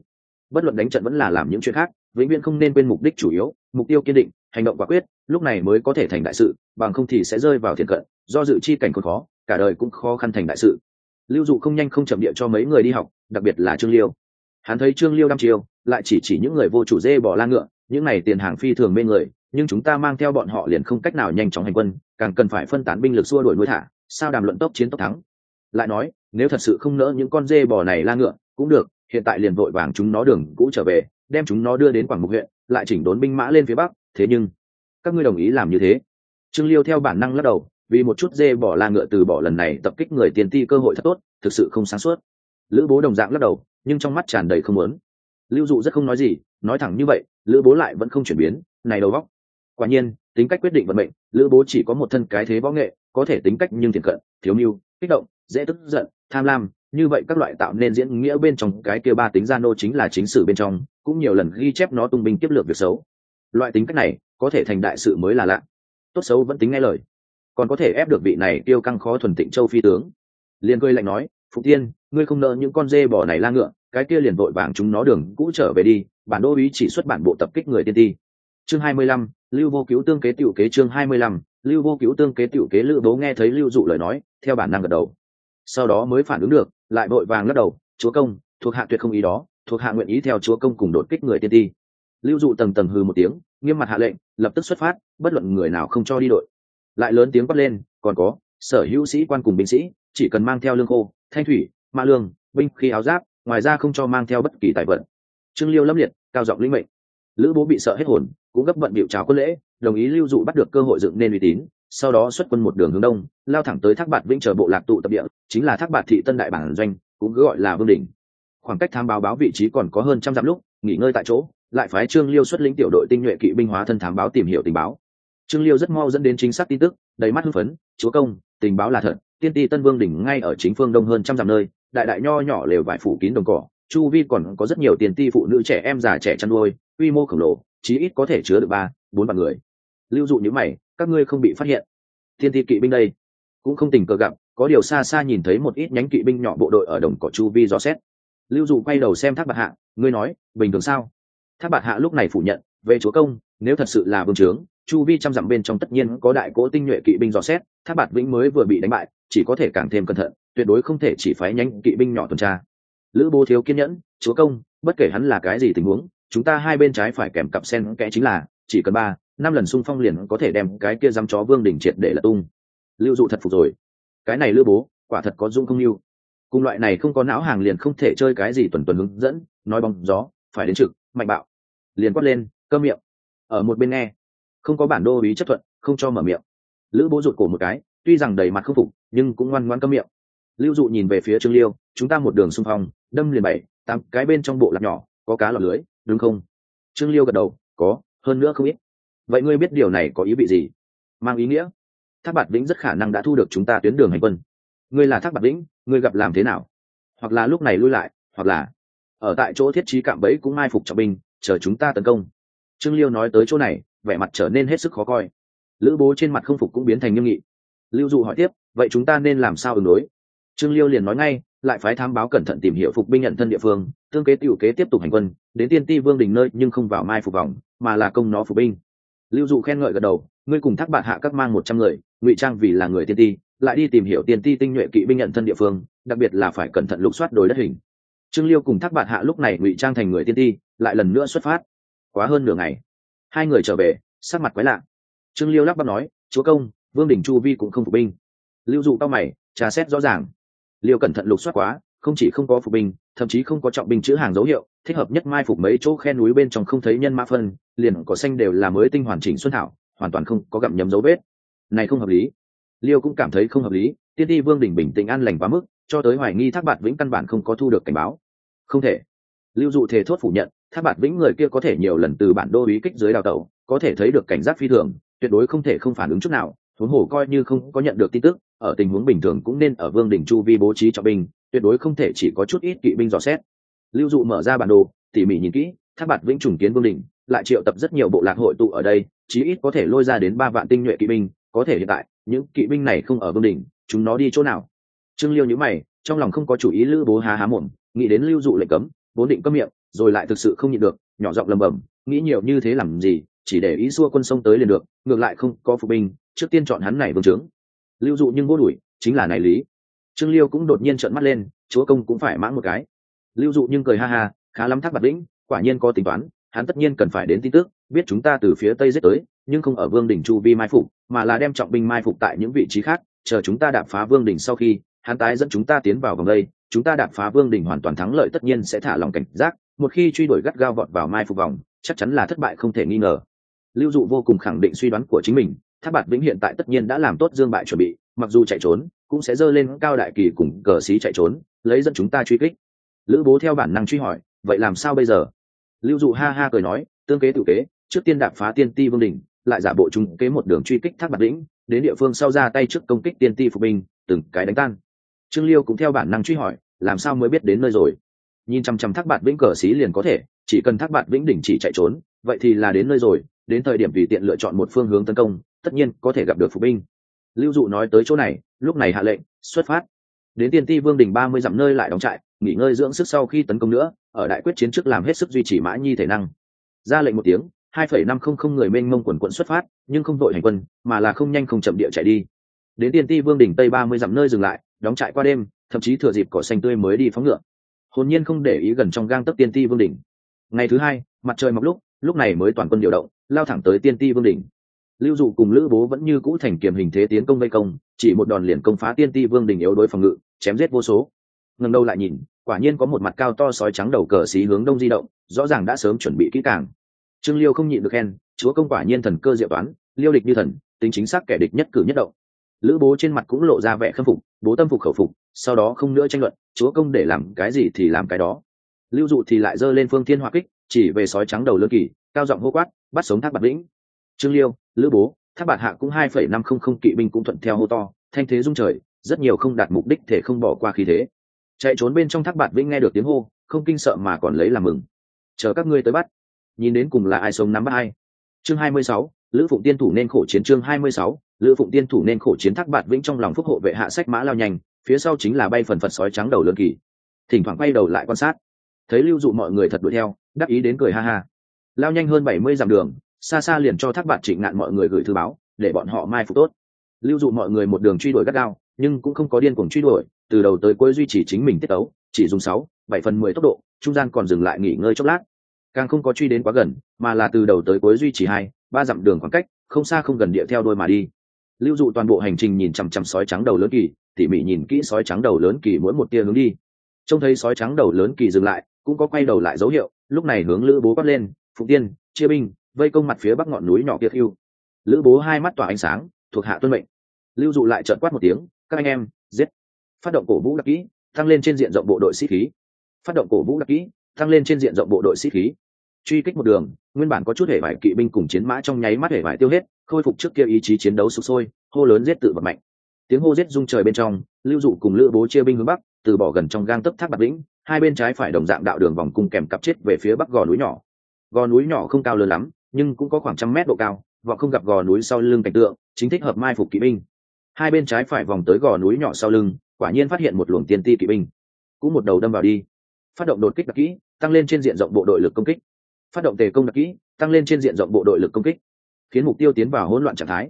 Bất luận đánh trận vẫn là làm những chuyện khác, vĩnh viễn không nên quên mục đích chủ yếu, mục tiêu kiên định, hành động quả quyết, lúc này mới có thể thành đại sự, bằng không thì sẽ rơi vào thiện cận, do dự chi cảnh còn khó, cả đời cũng khó khăn thành đại sự. Lưu dụ không nhanh không chậm địa cho mấy người đi học, đặc biệt là trương liêu. Hắn thấy trương liêu đăm chiêu lại chỉ chỉ những người vô chủ dê bỏ la ngựa, những này tiền hàng phi thường mê người, nhưng chúng ta mang theo bọn họ liền không cách nào nhanh chóng hành quân, càng cần phải phân tán binh lực xua đuổi nuôi thả, sao đàm luận tốc chiến tốc thắng. Lại nói, nếu thật sự không nỡ những con dê bò này la ngựa, cũng được, hiện tại liền vội vàng chúng nó đường cũ trở về, đem chúng nó đưa đến quảng mục huyện, lại chỉnh đốn binh mã lên phía bắc, thế nhưng, các ngươi đồng ý làm như thế? Trương liêu theo bản năng lắc đầu, vì một chút dê bỏ la ngựa từ bỏ lần này tập kích người tiền ti cơ hội thật tốt, thực sự không sáng suốt. Lữ bố đồng dạng lắc đầu, nhưng trong mắt tràn đầy không muốn lưu dụ rất không nói gì, nói thẳng như vậy, lữ bố lại vẫn không chuyển biến, này đầu vóc quả nhiên, tính cách quyết định vận mệnh, lữ bố chỉ có một thân cái thế võ nghệ, có thể tính cách nhưng thiện cận, thiếu mưu, kích động, dễ tức giận, tham lam, như vậy các loại tạo nên diễn nghĩa bên trong cái kia ba tính gia nô chính là chính sử bên trong, cũng nhiều lần ghi chép nó tung binh tiếp lược việc xấu. Loại tính cách này, có thể thành đại sự mới là lạ. Tốt xấu vẫn tính nghe lời. Còn có thể ép được vị này tiêu căng khó thuần tịnh châu phi tướng. Liền cười lạnh nói phụ tiên ngươi không nợ những con dê bò này la ngựa cái kia liền vội vàng chúng nó đường cũ trở về đi, bản đô ý chỉ xuất bản bộ tập kích người tiên ti. Chương hai mươi lăm, lưu vô cứu tương kế tiểu kế chương hai mươi lăm, lưu vô cứu tương kế tiểu kế lữ bố nghe thấy lưu dụ lời nói, theo bản năng gật đầu. Sau đó mới phản ứng được, lại vội vàng lắc đầu, chúa công, thuộc hạ tuyệt không ý đó, thuộc hạ nguyện ý theo chúa công cùng đột kích người tiên ti. Lưu dụ tầng tầng hư một tiếng, nghiêm mặt hạ lệnh, lập tức xuất phát, bất luận người nào không cho đi đội. Lại lớn tiếng quát lên, còn có, sở hữu sĩ quan cùng binh sĩ, chỉ cần mang theo lương khô, thanh thủy ma lương, binh khí áo giáp ngoài ra không cho mang theo bất kỳ tài vật. Trương liêu lâm liệt, cao giọng lĩnh mệnh. Lữ bố bị sợ hết hồn, cũng gấp bận bịu chào quân lễ, đồng ý lưu dụ bắt được cơ hội dựng nên uy tín, sau đó xuất quân một đường hướng đông, lao thẳng tới thác bạt vĩnh chờ bộ lạc tụ tập địa, chính là thác bạt thị tân đại bản doanh, cũng cứ gọi là vương đỉnh. Khoảng cách thám báo báo vị trí còn có hơn trăm dặm lúc, nghỉ ngơi tại chỗ, lại phái trương liêu xuất lĩnh tiểu đội tinh nhuệ kỵ binh hóa thân thám báo tìm hiểu tình báo. Trương liêu rất mau dẫn đến chính xác tin tức, đầy mắt hưng phấn, chúa công, tình báo là thật, tiên ti tân vương đỉnh ngay ở chính phương đông hơn trăm dặm nơi đại đại nho nhỏ lều vải phủ kín đồng cỏ, chu vi còn có rất nhiều tiền ti phụ nữ trẻ em già trẻ chăn nuôi, quy mô khổng lồ, chí ít có thể chứa được ba, bốn vạn người. Lưu dụ như mày, các ngươi không bị phát hiện. Thiên ti kỵ binh đây. Cũng không tình cờ gặp, có điều xa xa nhìn thấy một ít nhánh kỵ binh nhỏ bộ đội ở đồng cỏ chu vi dò xét. Lưu dụ quay đầu xem thác bạc hạ, ngươi nói, bình thường sao? Thác bạc hạ lúc này phủ nhận, về chúa công, nếu thật sự là vương trướng, chu vi trăm dặm bên trong tất nhiên có đại cỗ tinh nhuệ kỵ binh dò xét, thác bạc vĩnh mới vừa bị đánh bại, chỉ có thể càng thêm cẩn thận tuyệt đối không thể chỉ phái nhánh kỵ binh nhỏ tuần tra. Lữ bố thiếu kiên nhẫn, chúa công, bất kể hắn là cái gì tình huống, chúng ta hai bên trái phải kèm cặp sen kẽ chính là, chỉ cần ba, năm lần xung phong liền có thể đem cái kia dăm chó vương đỉnh triệt để là tung. Lưu dụ thật phục rồi. Cái này lữ bố, quả thật có dung không yêu cùng loại này không có não hàng liền không thể chơi cái gì tuần tuần hướng dẫn, nói bóng gió, phải đến trực, mạnh bạo. Liền quát lên cơ miệng. Ở một bên nghe, không có bản đô ý chấp thuận, không cho mở miệng. Lữ bố rụt cổ một cái, tuy rằng đầy mặt không phục, nhưng cũng ngoan ngoan câm miệng lưu dụ nhìn về phía trương liêu, chúng ta một đường xung phong, đâm liền bảy, tám cái bên trong bộ lạc nhỏ, có cá lọt lưới, đúng không? Trương liêu gật đầu, có, hơn nữa không ít. Vậy ngươi biết điều này có ý vị gì? Mang ý nghĩa, thác bạt vĩnh rất khả năng đã thu được chúng ta tuyến đường hành quân. Ngươi là thác bạt vĩnh, ngươi gặp làm thế nào? Hoặc là lúc này lui lại, hoặc là ở tại chỗ thiết trí cạm bẫy cũng mai phục trọng binh, chờ chúng ta tấn công. Trương liêu nói tới chỗ này, vẻ mặt trở nên hết sức khó coi. Lữ bố trên mặt không phục cũng biến thành nghiêm nghị. Lưu dụ hỏi tiếp, vậy chúng ta nên làm sao ứng đối? Trương liêu liền nói ngay, lại phái thám báo cẩn thận tìm hiểu phục binh nhận thân địa phương, tương kế tiểu kế tiếp tục hành quân, đến tiên ti vương đình nơi nhưng không vào mai phục vòng, mà là công nó phục binh. Lưu dụ khen ngợi gật đầu, ngươi cùng thác bạn hạ các mang một trăm người, ngụy trang vì là người tiên ti, lại đi tìm hiểu tiên ti tinh nhuệ kỵ binh nhận thân địa phương, đặc biệt là phải cẩn thận lục soát đồi đất hình. Trương liêu cùng thác bạn hạ lúc này ngụy trang thành người tiên ti, lại lần nữa xuất phát. Quá hơn nửa ngày, hai người trở về, sắc mặt quái lạ. Trương liêu lắp bắp nói, chúa công, vương đình chu vi cũng không phục binh. Lưu dụ cao mày trà xét rõ ràng liêu cẩn thận lục soát quá, không chỉ không có phục binh, thậm chí không có trọng binh chữ hàng dấu hiệu, thích hợp nhất mai phục mấy chỗ khe núi bên trong không thấy nhân mã phân, liền cỏ xanh đều là mới tinh hoàn chỉnh xuân thảo, hoàn toàn không có gặm nhấm dấu vết. Này không hợp lý. Liêu cũng cảm thấy không hợp lý, tiên ti vương đình bình tĩnh an lành quá mức, cho tới hoài nghi thác bạt vĩnh căn bản không có thu được cảnh báo. Không thể. Lưu dụ thề thốt phủ nhận, thác bạt vĩnh người kia có thể nhiều lần từ bản đô ý kích dưới đào tẩu, có thể thấy được cảnh giác phi thường, tuyệt đối không thể không phản ứng chút nào, huống hồ coi như không có nhận được tin tức ở tình huống bình thường cũng nên ở vương đỉnh chu vi bố trí cho binh tuyệt đối không thể chỉ có chút ít kỵ binh dò xét. Lưu dụ mở ra bản đồ tỉ mỉ nhìn kỹ tháp bạt vĩnh trùng kiến vương đỉnh, lại triệu tập rất nhiều bộ lạc hội tụ ở đây chí ít có thể lôi ra đến ba vạn tinh nhuệ kỵ binh có thể hiện tại những kỵ binh này không ở vương đỉnh, chúng nó đi chỗ nào? Trương liêu nhữ mày trong lòng không có chủ ý lữ bố há há mồm nghĩ đến lưu dụ lệnh cấm vốn định cấm miệng rồi lại thực sự không nhịn được nhỏ giọng lầm bầm nghĩ nhiều như thế làm gì chỉ để ý xua quân sông tới liền được ngược lại không có phục binh trước tiên chọn hắn này vương trướng lưu dụ nhưng vô đuổi, chính là này lý. Trương liêu cũng đột nhiên trợn mắt lên, chúa công cũng phải mãn một cái. Lưu dụ nhưng cười ha ha, khá lắm thác bạc lĩnh, quả nhiên có tính toán, hắn tất nhiên cần phải đến tin tức, biết chúng ta từ phía tây giết tới, nhưng không ở vương đỉnh chu vi mai phục, mà là đem trọng binh mai phục tại những vị trí khác, chờ chúng ta đạp phá vương đỉnh sau khi, hắn tái dẫn chúng ta tiến vào vòng đây, chúng ta đạp phá vương đỉnh hoàn toàn thắng lợi tất nhiên sẽ thả lòng cảnh giác, một khi truy đuổi gắt gao vọt vào mai phục vòng, chắc chắn là thất bại không thể nghi ngờ. Lưu dụ vô cùng khẳng định suy đoán của chính mình tháp bạt vĩnh hiện tại tất nhiên đã làm tốt dương bại chuẩn bị, mặc dù chạy trốn, cũng sẽ dơ lên cao đại kỳ cùng cờ xí chạy trốn, lấy dẫn chúng ta truy kích. Lữ bố theo bản năng truy hỏi, vậy làm sao bây giờ? Lưu dụ ha ha cười nói, tương kế tự kế, trước tiên đạp phá tiên ti vương đình lại giả bộ chúng kế một đường truy kích thác bạt lĩnh đến địa phương sau ra tay trước công kích tiên ti phục binh, từng cái đánh tan. Trương liêu cũng theo bản năng truy hỏi, làm sao mới biết đến nơi rồi? Nhìn chăm chăm thác bạt vĩnh cờ xí liền có thể, chỉ cần thác bạt vĩnh đỉnh chỉ chạy trốn, vậy thì là đến nơi rồi, đến thời điểm vì tiện lựa chọn một phương hướng tấn công tất nhiên có thể gặp được phục binh. Lưu dụ nói tới chỗ này, lúc này hạ lệnh, xuất phát. Đến tiên ti vương đình ba mươi dặm nơi lại đóng trại, nghỉ ngơi dưỡng sức sau khi tấn công nữa, ở đại quyết chiến trước làm hết sức duy trì mã nhi thể năng. Ra lệnh một tiếng, hai phẩy năm không không người mênh mông quần quận xuất phát, nhưng không đội hành quân, mà là không nhanh không chậm địa chạy đi. Đến tiên ti vương đỉnh tây ba mươi dặm nơi dừng lại, đóng trại qua đêm, thậm chí thừa dịp cỏ xanh tươi mới đi phóng ngựa. Hồn nhiên không để ý gần trong gang tấc tiên ti vương đỉnh ngày thứ hai, mặt trời mọc lúc lúc này mới toàn quân điều động, lao thẳng tới tiên ti vương đỉnh lưu dụ cùng lữ bố vẫn như cũ thành kiềm hình thế tiến công vây công, chỉ một đòn liền công phá tiên ti vương đình yếu đối phòng ngự, chém giết vô số. Ngần đầu lại nhìn, quả nhiên có một mặt cao to sói trắng đầu cờ xí hướng đông di động, rõ ràng đã sớm chuẩn bị kỹ càng. Trương liêu không nhịn được khen, chúa công quả nhiên thần cơ diệu toán, liêu địch như thần, tính chính xác kẻ địch nhất cử nhất động. Lữ bố trên mặt cũng lộ ra vẻ khâm phục, bố tâm phục khẩu phục, sau đó không nữa tranh luận, chúa công để làm cái gì thì làm cái đó. Lưu dụ thì lại giơ lên phương thiên hoa kích, chỉ về sói trắng đầu lương kỳ, cao giọng hô quát, bắt sống thác bạc lĩnh trương liêu, lữ bố tháp bạc hạ cũng hai phẩy năm không không kỵ binh cũng thuận theo hô to, thanh thế dung trời, rất nhiều không đạt mục đích thể không bỏ qua khí thế. Chạy trốn bên trong tháp bạc vĩnh nghe được tiếng hô, không kinh sợ mà còn lấy làm mừng. Chờ các ngươi tới bắt. Nhìn đến cùng là ai sống nắm bắt ai. Chương hai mươi sáu, lữ phụng tiên thủ nên khổ chiến chương hai mươi sáu, lữ phụng tiên thủ nên khổ chiến thác bạt vĩnh trong lòng phúc hộ vệ hạ sách mã lao nhanh, phía sau chính là bay phần phật sói trắng đầu lượn kỳ. Thỉnh thoảng quay đầu lại quan sát. Thấy lưu dụ mọi người thật đuổi theo, đắc ý đến cười ha ha. Lao nhanh hơn bảy mươi dặm đường xa xa liền cho thác bạt trịnh ngạn mọi người gửi thư báo, để bọn họ mai phục tốt. Lưu dụ mọi người một đường truy đuổi gắt gao, nhưng cũng không có điên cuồng truy đuổi, từ đầu tới cuối duy trì chính mình tiết tấu, chỉ dùng sáu, bảy phần mười tốc độ, trung gian còn dừng lại nghỉ ngơi chốc lát. Càng không có truy đến quá gần, mà là từ đầu tới cuối duy trì hai, ba dặm đường khoảng cách, không xa không gần địa theo đôi mà đi. Lưu dụ toàn bộ hành trình nhìn chằm chằm sói trắng đầu lớn kỳ, tỉ mỉ nhìn kỹ sói trắng đầu lớn kỳ mỗi một tia hướng đi. Trông thấy sói trắng đầu lớn kỳ dừng lại, cũng có quay đầu lại dấu hiệu, lúc này hướng lữ bố quát lên phụ tiên, chia binh vây công mặt phía bắc ngọn núi nhỏ kiệt hưu lữ bố hai mắt tỏa ánh sáng, thuộc hạ tuân mệnh. Lưu dụ lại trợn quát một tiếng, các anh em, giết! Phát động cổ vũ đặc kỹ tăng lên trên diện rộng bộ đội sĩ khí. Phát động cổ vũ đặc kỹ tăng lên trên diện rộng bộ đội sĩ khí. Truy kích một đường, nguyên bản có chút hệ vải kỵ binh cùng chiến mã trong nháy mắt hệ vải tiêu hết, khôi phục trước kia ý chí chiến đấu sụp sôi, hô lớn giết tự vật mạnh tiếng hô giết rung trời bên trong, lưu dụ cùng lữ bố chia binh hướng bắc, từ bỏ gần trong gang tấp thác bạc lĩnh, hai bên trái phải đồng dạng đạo đường vòng cung kèm cặp chết về phía bắc gò núi nhỏ. Gò núi nhỏ không cao lớn lắm nhưng cũng có khoảng trăm mét độ cao, và không gặp gò núi sau lưng cảnh tượng, chính thích hợp mai phục kỵ binh. Hai bên trái phải vòng tới gò núi nhỏ sau lưng, quả nhiên phát hiện một luồng tiên ti kỵ binh. Cũng một đầu đâm vào đi. Phát động đột kích đặc kỹ, tăng lên trên diện rộng bộ đội lực công kích. Phát động tề công đặc kỹ, tăng lên trên diện rộng bộ đội lực công kích. Khiến mục tiêu tiến vào hỗn loạn trạng thái.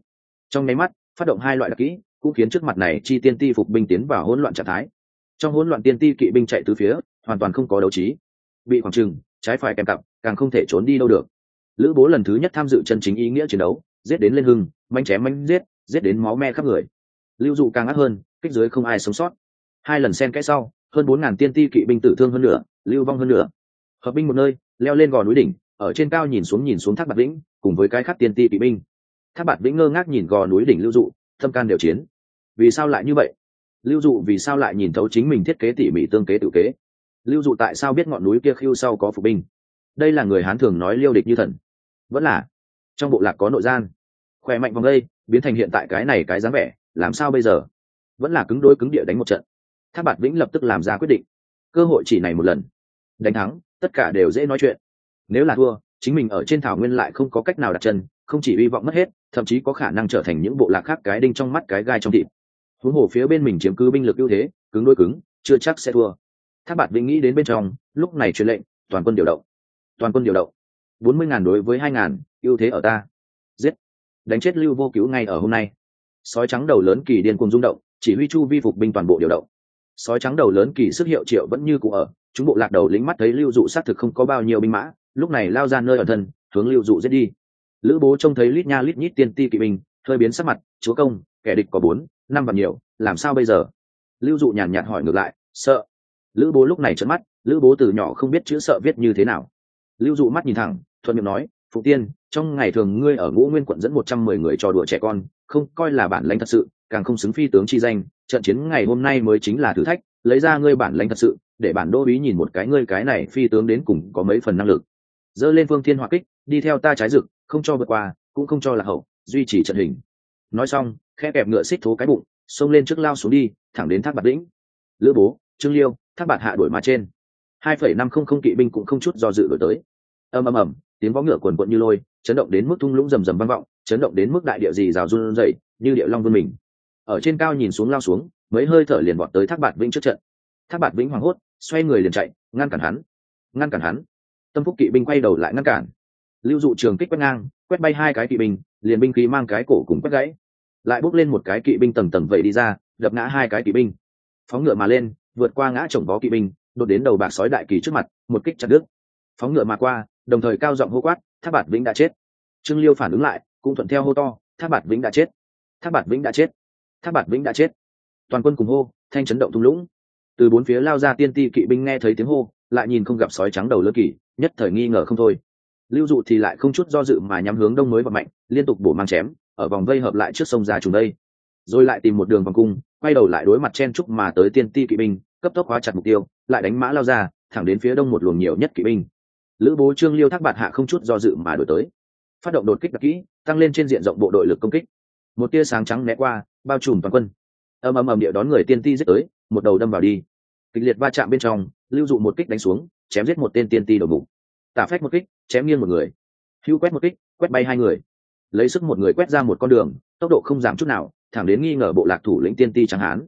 Trong nháy mắt, phát động hai loại đặc kỹ, cũng khiến trước mặt này chi tiên ti phục binh tiến vào hỗn loạn trạng thái. Trong hỗn loạn tiên ti kỵ binh chạy từ phía, hoàn toàn không có đấu trí. Bị khoảng trừng trái phải kèm cặp, càng không thể trốn đi đâu được lữ bố lần thứ nhất tham dự chân chính ý nghĩa chiến đấu, giết đến lên hưng, manh chém manh giết giết đến máu me khắp người. Lưu dụ càng ác hơn, kích dưới không ai sống sót. Hai lần xen kẽ sau, hơn bốn ngàn tiên ti kỵ binh tử thương hơn nữa lưu vong hơn nữa hợp binh một nơi, leo lên gò núi đỉnh, ở trên cao nhìn xuống nhìn xuống thác bạt vĩnh, cùng với cái khác tiên ti kỵ binh. Thác bạt vĩnh ngơ ngác nhìn gò núi đỉnh lưu dụ, thâm can đều chiến. Vì sao lại như vậy? Lưu dụ vì sao lại nhìn thấu chính mình thiết kế tỉ mỉ tương kế tự kế? Lưu dụ tại sao biết ngọn núi kia khiêu sau có phục binh? Đây là người hán thường nói liêu địch như thần vẫn là trong bộ lạc có nội gian. Khỏe mạnh vòng đây, biến thành hiện tại cái này cái dáng vẻ, làm sao bây giờ? Vẫn là cứng đôi cứng địa đánh một trận. Tháp bạt vĩnh lập tức làm ra quyết định. Cơ hội chỉ này một lần. Đánh thắng, tất cả đều dễ nói chuyện. Nếu là thua, chính mình ở trên thảo nguyên lại không có cách nào đặt chân, không chỉ hy vọng mất hết, thậm chí có khả năng trở thành những bộ lạc khác cái đinh trong mắt cái gai trong thịt. Huống hồ phía bên mình chiếm cứ binh lực ưu thế, cứng đôi cứng, chưa chắc sẽ thua. Tháp bạt vĩnh nghĩ đến bên trong, lúc này truyền lệnh, toàn quân điều động. Toàn quân điều động bốn mươi ngàn đối với hai ngàn, ưu thế ở ta. Giết. Đánh chết lưu vô cứu ngay ở hôm nay. Sói trắng đầu lớn kỳ điên cùng rung động, chỉ huy chu vi phục binh toàn bộ điều động. Sói trắng đầu lớn kỳ sức hiệu triệu vẫn như cũ ở, chúng bộ lạc đầu lính mắt thấy lưu dụ xác thực không có bao nhiêu binh mã, lúc này lao ra nơi ở thân, hướng lưu dụ giết đi. Lữ bố trông thấy lít nha lít nhít tiên ti kỵ binh, hơi biến sắc mặt, chúa công, kẻ địch có bốn, năm và nhiều, làm sao bây giờ? Lưu dụ nhàn nhạt hỏi ngược lại, sợ. Lữ bố lúc này trợn mắt, lữ bố từ nhỏ không biết chữ sợ viết như thế nào. Lưu dụ mắt nhìn thẳng thuận miệng nói, phụ tiên, trong ngày thường ngươi ở ngũ nguyên quận dẫn một trăm mười người trò đùa trẻ con, không coi là bản lãnh thật sự, càng không xứng phi tướng chi danh, trận chiến ngày hôm nay mới chính là thử thách, lấy ra ngươi bản lãnh thật sự, để bản đô ý nhìn một cái ngươi cái này phi tướng đến cùng có mấy phần năng lực. Dơ lên phương thiên hỏa kích, đi theo ta trái rực không cho vượt qua, cũng không cho là hậu, duy trì trận hình. Nói xong khe kẹp ngựa xích thố cái bụng, xông lên trước lao xuống đi, thẳng đến thác bạt lĩnh. Lữ bố, trương liêu, thác bạt hạ đuổi mà trên. Hai phẩy năm không không kỵ binh cũng không chút do dự đổi tới. Ầm ầm ầm tiếng võ ngựa quần quận như lôi, chấn động đến mức thung lũng rầm rầm vang vọng, chấn động đến mức đại địa gì rào run rẩy, như địa long vươn mình. Ở trên cao nhìn xuống lao xuống, mấy hơi thở liền vọt tới thác bạt vĩnh trước trận. Thác bạt vĩnh hoảng hốt, xoay người liền chạy, ngăn cản hắn, ngăn cản hắn. Tâm phúc kỵ binh quay đầu lại ngăn cản. Lưu dụ trường kích quét ngang, quét bay hai cái kỵ binh, liền binh khí mang cái cổ cùng quét gãy. Lại bốc lên một cái kỵ binh tầng tầng vậy đi ra đập ngã hai cái kỵ binh. Phóng ngựa mà lên, vượt qua ngã chồng bó kỵ binh, đột đến đầu bạc sói đại kỳ trước mặt, một kích chặt đứt. Phóng ngựa mà qua đồng thời cao giọng hô quát tháp bạt vĩnh đã chết. Trương liêu phản ứng lại, cũng thuận theo hô to tháp bạt vĩnh đã chết! Tháp bạt vĩnh đã chết! Tháp bạt vĩnh đã chết! Toàn quân cùng hô, thanh chấn động thung lũng. Từ bốn phía lao ra tiên ti kỵ binh nghe thấy tiếng hô, lại nhìn không gặp sói trắng đầu lơ kỳ nhất thời nghi ngờ không thôi. Lưu dụ thì lại không chút do dự mà nhắm hướng đông mới và mạnh, liên tục bổ mang chém, ở vòng vây hợp lại trước sông ra trùng đây. Rồi lại tìm một đường vòng cung, quay đầu lại đối mặt chen trúc mà tới tiên ti kỵ binh, cấp tốc hóa chặt mục tiêu, lại đánh mã lao ra, thẳng đến phía đông một luồng nhiều nhất kỵ binh lữ bố trương liêu thác bạt hạ không chút do dự mà đổi tới. Phát động đột kích đặc kỹ, tăng lên trên diện rộng bộ đội lực công kích. Một tia sáng trắng né qua, bao trùm toàn quân. Ầm ầm ầm địa đón người tiên ti giết tới, một đầu đâm vào đi. Kịch liệt va chạm bên trong, lưu dụ một kích đánh xuống, chém giết một tên tiên ti đầu mục. Tả phách một kích, chém nghiêng một người. Hữu quét một kích, quét bay hai người. Lấy sức một người quét ra một con đường, tốc độ không giảm chút nào, thẳng đến nghi ngờ bộ lạc thủ lĩnh tiên ti chẳng hán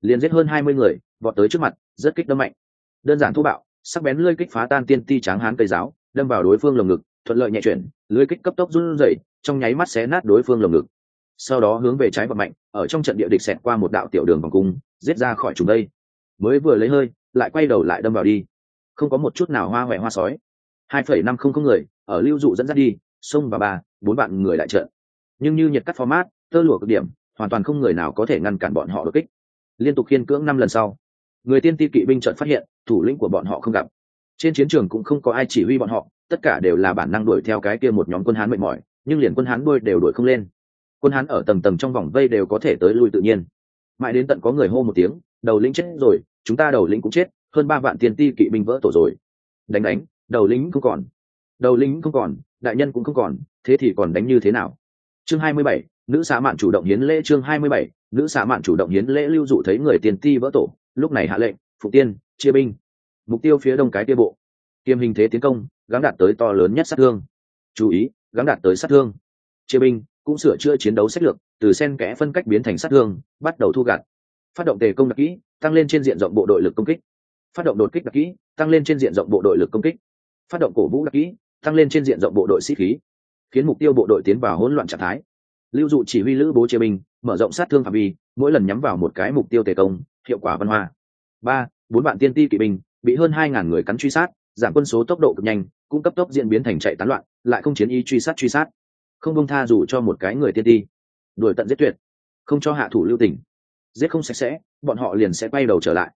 liền giết hơn hai mươi người, vọt tới trước mặt, rất kích đâm mạnh. Đơn giản thô bạo sắc bén lơi kích phá tan tiên ti tráng hán cây giáo, đâm vào đối phương lồng ngực, thuận lợi nhẹ chuyển lưới kích cấp tốc run rẩy, trong nháy mắt xé nát đối phương lồng ngực. Sau đó hướng về trái và mạnh, ở trong trận địa địch xẹt qua một đạo tiểu đường vòng cung, giết ra khỏi chúng đây. Mới vừa lấy hơi, lại quay đầu lại đâm vào đi. Không có một chút nào hoa huệ hoa sói. hai phẩy năm không không người, ở lưu dụ dẫn dắt đi, xông và ba, bốn bạn người lại trận. Nhưng như nhiệt cắt format, tơ lụa cực điểm, hoàn toàn không người nào có thể ngăn cản bọn họ đột kích. Liên tục khiên cưỡng năm lần sau người tiên ti kỵ binh trận phát hiện, thủ lĩnh của bọn họ không gặp. Trên chiến trường cũng không có ai chỉ huy bọn họ, tất cả đều là bản năng đuổi theo cái kia một nhóm quân hán mệt mỏi, nhưng liền quân hán đuôi đều đuổi không lên. Quân hán ở tầng tầng trong vòng vây đều có thể tới lui tự nhiên. Mãi đến tận có người hô một tiếng, đầu lĩnh chết rồi, chúng ta đầu lĩnh cũng chết, hơn ba vạn tiền ti kỵ binh vỡ tổ rồi. Đánh đánh, đầu lĩnh không còn. Đầu lĩnh không còn, đại nhân cũng không còn, thế thì còn đánh như thế nào? Chương hai mươi bảy, nữ xã mạn chủ động hiến lễ chương hai mươi bảy, nữ xã mạn chủ động hiến lễ lưu dụ thấy người tiền ti vỡ tổ lúc này hạ lệnh phụ tiên, chia binh. Mục tiêu phía đông cái tia bộ. Kiêm hình thế tiến công, gắng đạt tới to lớn nhất sát thương. Chú ý, gắng đạt tới sát thương. Chia binh cũng sửa chữa chiến đấu sách lược, từ sen kẽ phân cách biến thành sát thương, bắt đầu thu gặt phát động tề công đặc kỹ, tăng lên trên diện rộng bộ đội lực công kích. Phát động đột kích đặc kỹ, tăng lên trên diện rộng bộ đội lực công kích. Phát động cổ vũ đặc kỹ, tăng lên trên diện rộng bộ đội sĩ khí. Khiến mục tiêu bộ đội tiến vào hỗn loạn trạng thái. Lưu dụ chỉ huy lữ bố chia binh, mở rộng sát thương phạm vi, mỗi lần nhắm vào một cái mục tiêu tề công hiệu quả văn hoa. Ba, bốn bạn tiên ti kỵ binh, bị hơn hai ngàn người cắn truy sát, giảm quân số tốc độ cực nhanh cũng cấp tốc diễn biến thành chạy tán loạn, lại không chiến ý truy sát truy sát. Không bông tha dù cho một cái người tiên ti. Đuổi tận giết tuyệt. Không cho hạ thủ lưu tình. Giết không sạch sẽ, bọn họ liền sẽ quay đầu trở lại.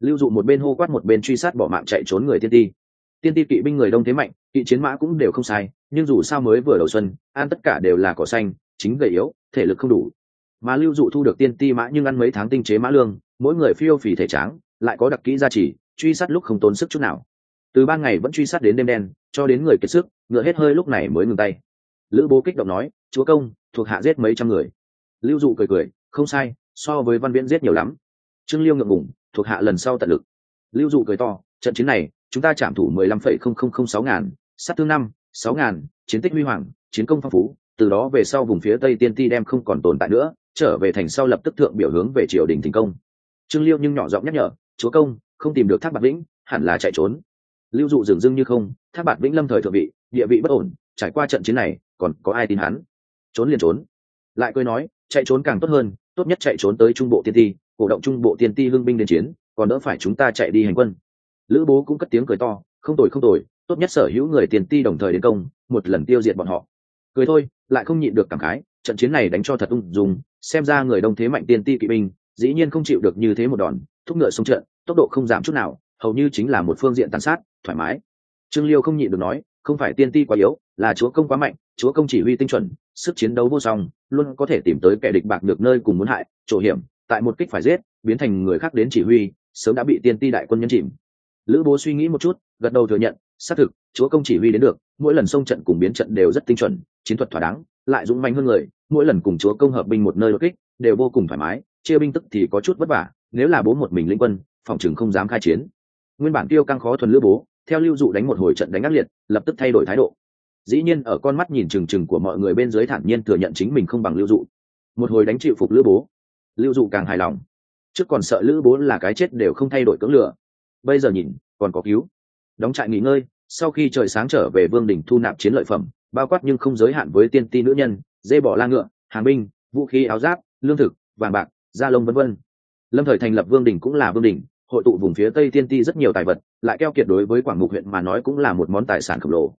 Lưu dụ một bên hô quát một bên truy sát bỏ mạng chạy trốn người tiên ti. Tiên ti kỵ binh người đông thế mạnh, kỵ chiến mã cũng đều không sai, nhưng dù sao mới vừa đầu xuân an tất cả đều là cỏ xanh, chính gầy yếu, thể lực không đủ. Mà lưu dụ thu được tiên ti mã nhưng ăn mấy tháng tinh chế mã lương mỗi người phiêu phì thể tráng, lại có đặc kỹ gia trì, truy sát lúc không tốn sức chút nào. Từ ban ngày vẫn truy sát đến đêm đen, cho đến người kiệt sức, ngựa hết hơi lúc này mới ngừng tay. Lữ bố kích động nói, chúa công, thuộc hạ giết mấy trăm người. Lưu dụ cười cười, không sai, so với văn viễn giết nhiều lắm. Trương liêu ngượng ngủng thuộc hạ lần sau tận lực. Lưu dụ cười to, trận chiến này, chúng ta chạm thủ mười lăm phẩy không không không sáu ngàn, sát thương năm, sáu ngàn, chiến tích huy hoàng, chiến công phong phú, từ đó về sau vùng phía tây tiên ti đem không còn tồn tại nữa, trở về thành sau lập tức thượng biểu hướng về triều đình thành công trương liêu nhưng nhỏ giọng nhắc nhở, chúa công, không tìm được thác bạc vĩnh, hẳn là chạy trốn. Lưu dụ dường dưng như không, thác bạc vĩnh lâm thời thượng vị, địa vị bất ổn, trải qua trận chiến này, còn có ai tin hắn? Trốn liền trốn. Lại cười nói, chạy trốn càng tốt hơn, tốt nhất chạy trốn tới trung bộ tiên ti, cổ động trung bộ tiên ti hưng binh đến chiến, còn đỡ phải chúng ta chạy đi hành quân. Lữ bố cũng cất tiếng cười to, không tồi không tồi, tốt nhất sở hữu người tiền ti đồng thời đến công, một lần tiêu diệt bọn họ. Cười thôi, lại không nhịn được cảm khái, trận chiến này đánh cho thật ung dung, xem ra người đông thế mạnh tiên ti kỵ binh dĩ nhiên không chịu được như thế một đòn, thúc ngựa xuống trận, tốc độ không giảm chút nào, hầu như chính là một phương diện tàn sát, thoải mái. Trương liêu không nhịn được nói, không phải tiên ti quá yếu, là chúa công quá mạnh, chúa công chỉ huy tinh chuẩn, sức chiến đấu vô song, luôn có thể tìm tới kẻ địch bạc được nơi cùng muốn hại, chỗ hiểm, tại một kích phải giết, biến thành người khác đến chỉ huy, sớm đã bị tiên ti đại quân nhân chìm. Lữ bố suy nghĩ một chút, gật đầu thừa nhận, xác thực, chúa công chỉ huy đến được, mỗi lần xông trận cùng biến trận đều rất tinh chuẩn, chiến thuật thỏa đáng, lại dũng mạnh hơn người, mỗi lần cùng chúa công hợp binh một nơi đột kích, đều vô cùng thoải mái chia binh tức thì có chút vất vả, nếu là bố một mình linh quân, phòng chừng không dám khai chiến. Nguyên bản tiêu căng khó thuần lữ bố, theo lưu dụ đánh một hồi trận đánh ác liệt, lập tức thay đổi thái độ. Dĩ nhiên, ở con mắt nhìn trừng trừng của mọi người bên dưới thản nhiên thừa nhận chính mình không bằng lưu dụ. Một hồi đánh chịu phục lữ bố, lưu dụ càng hài lòng. Trước còn sợ lữ bố là cái chết đều không thay đổi cưỡng lửa. Bây giờ nhìn, còn có cứu. Đóng trại nghỉ ngơi, sau khi trời sáng trở về vương đình thu nạp chiến lợi phẩm, bao quát nhưng không giới hạn với tiên ti nữ nhân, dê bỏ la ngựa, hàng binh, vũ khí, áo giáp, lương thực, vàng bạc gia lông vân vân. Lâm thời thành lập vương đình cũng là vương đình, hội tụ vùng phía tây tiên ti rất nhiều tài vật, lại keo kiệt đối với quảng mục huyện mà nói cũng là một món tài sản khổng lồ.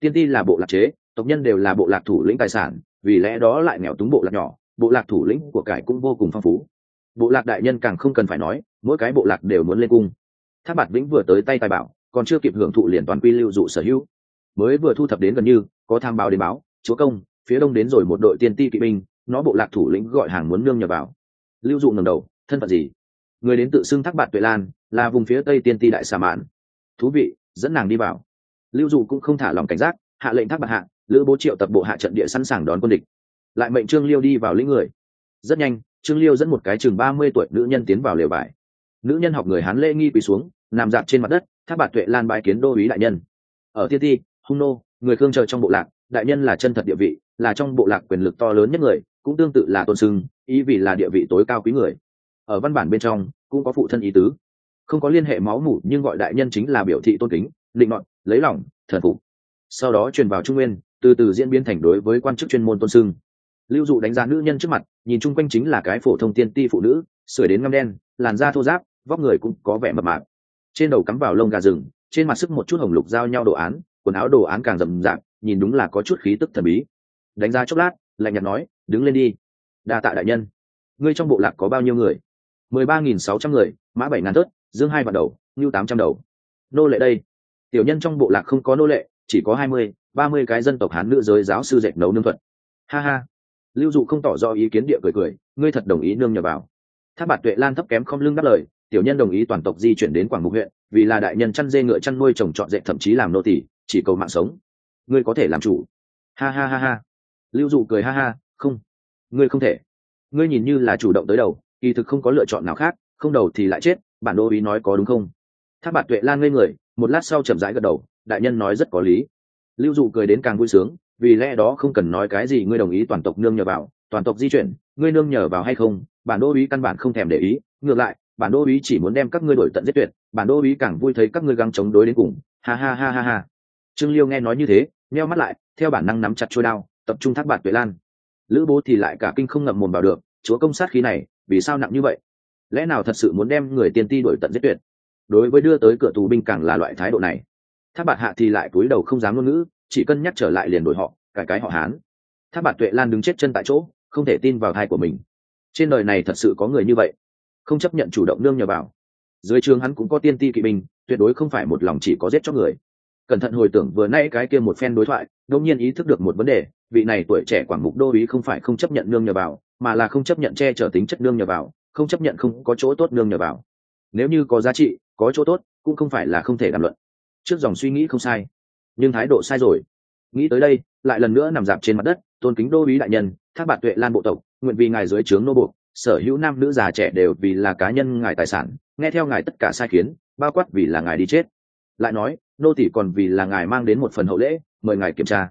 Tiên ti là bộ lạc chế, tộc nhân đều là bộ lạc thủ lĩnh tài sản, vì lẽ đó lại nghèo túng bộ lạc nhỏ, bộ lạc thủ lĩnh của cải cũng vô cùng phong phú. Bộ lạc đại nhân càng không cần phải nói, mỗi cái bộ lạc đều muốn lên cung. Tháp bạt vĩnh vừa tới tay tài bảo, còn chưa kịp hưởng thụ liền toàn quy lưu dụ sở hữu. Mới vừa thu thập đến gần như, có tham báo đến báo, chúa công, phía đông đến rồi một đội tiên ti kỵ binh, nó bộ lạc thủ lĩnh gọi hàng muốn nương nhờ vào lưu dụ ngầm đầu, thân phận gì? Người đến tự xưng thác bạt tuệ lan, là vùng phía tây tiên ti đại xà mãn thú vị, dẫn nàng đi vào. Lưu dụ cũng không thả lòng cảnh giác, hạ lệnh thác bạt hạ, lữ bố triệu tập bộ hạ trận địa sẵn sàng đón quân địch. Lại mệnh trương liêu đi vào lĩnh người. Rất nhanh, trương liêu dẫn một cái chừng ba mươi tuổi nữ nhân tiến vào lều vải nữ nhân học người hán lễ nghi quỳ xuống, nằm dạp trên mặt đất, Thác bạt tuệ lan bãi kiến đô ý đại nhân. Ở tiên ti, hung nô, người khương chờ trong bộ lạc, đại nhân là chân thật địa vị, là trong bộ lạc quyền lực to lớn nhất người cũng tương tự là tôn sưng, ý vì là địa vị tối cao quý người. Ở văn bản bên trong, cũng có phụ thân ý tứ. Không có liên hệ máu mủ nhưng gọi đại nhân chính là biểu thị tôn kính định nọn lấy lòng, thần phục. Sau đó truyền vào trung nguyên, từ từ diễn biến thành đối với quan chức chuyên môn tôn sưng. Lưu dụ đánh giá nữ nhân trước mặt, nhìn chung quanh chính là cái phổ thông tiên ti phụ nữ sửa đến ngâm đen, làn da thô giáp vóc người cũng có vẻ mập mạp. Trên đầu cắm vào lông gà rừng, trên mặt sức một chút hồng lục giao nhau đồ án, quần áo đồ án càng rậm rạp, nhìn đúng là có chút khí tức thần bí. Đánh giá chốc lát, lạnh nhạt nói đứng lên đi. Đa tạ đại nhân. Ngươi trong bộ lạc có bao nhiêu người? mười ba nghìn sáu trăm người, mã bảy ngàn tớt dương hai vạn đầu, ngưu tám trăm đầu. Nô lệ đây. Tiểu nhân trong bộ lạc không có nô lệ, chỉ có hai mươi, ba mươi cái dân tộc hán nữ giới giáo sư dệt nấu nương thuật. Ha ha. Lưu dụ không tỏ rõ ý kiến địa cười cười, ngươi thật đồng ý nương nhờ vào. Tháp bạt tuệ lan thấp kém không lưng đáp lời, tiểu nhân đồng ý toàn tộc di chuyển đến quảng mục huyện, vì là đại nhân chăn dê ngựa chăn nuôi trồng trọt dệt thậm chí làm nô tỷ chỉ cầu mạng sống. Ngươi có thể làm chủ. Ha ha ha ha. Lưu dụ cười ha ha không. Ngươi không thể. Ngươi nhìn như là chủ động tới đầu, kỳ thực không có lựa chọn nào khác, không đầu thì lại chết, bản đô ý nói có đúng không? Tháp bạt tuệ lan ngây người, một lát sau chậm rãi gật đầu, đại nhân nói rất có lý. Lưu dụ cười đến càng vui sướng, vì lẽ đó không cần nói cái gì, ngươi đồng ý toàn tộc nương nhờ vào, toàn tộc di chuyển, ngươi nương nhờ vào hay không, bản đô ý căn bản không thèm để ý, ngược lại, bản đô ý chỉ muốn đem các ngươi đổi tận giết tuyệt, bản đô ý càng vui thấy các ngươi găng chống đối đến cùng, ha ha ha ha ha. Trương liêu nghe nói như thế meo mắt lại, theo bản năng nắm chặt trôi đao, tập trung thác bạt tuệ lan lữ bố thì lại cả kinh không ngậm mồm vào được, chúa công sát khí này, vì sao nặng như vậy? Lẽ nào thật sự muốn đem người tiên ti đổi tận giết tuyệt? Đối với đưa tới cửa tù binh càng là loại thái độ này. Tháp bạt hạ thì lại cúi đầu không dám ngôn ngữ, chỉ cân nhắc trở lại liền đổi họ, cải cái họ hán. Tháp bạt tuệ lan đứng chết chân tại chỗ, không thể tin vào thai của mình. Trên đời này thật sự có người như vậy, không chấp nhận chủ động nương nhờ vào. Dưới trường hắn cũng có tiên ti kỵ binh, tuyệt đối không phải một lòng chỉ có giết cho người cẩn thận hồi tưởng vừa nay cái kia một phen đối thoại, đột nhiên ý thức được một vấn đề, vị này tuổi trẻ quảng mục đô ý không phải không chấp nhận nương nhờ vào, mà là không chấp nhận che chở tính chất nương nhờ vào, không chấp nhận không có chỗ tốt nương nhờ vào. Nếu như có giá trị, có chỗ tốt, cũng không phải là không thể đàm luận. Trước dòng suy nghĩ không sai, nhưng thái độ sai rồi. Nghĩ tới đây, lại lần nữa nằm dạp trên mặt đất, tôn kính đô ý đại nhân, thác bạt tuệ lan bộ tộc, nguyện vì ngài dưới trướng nô buộc, sở hữu nam nữ già trẻ đều vì là cá nhân ngài tài sản, nghe theo ngài tất cả sai khiến, bao quát vì là ngài đi chết. Lại nói nô tỷ còn vì là ngài mang đến một phần hậu lễ, mời ngài kiểm tra.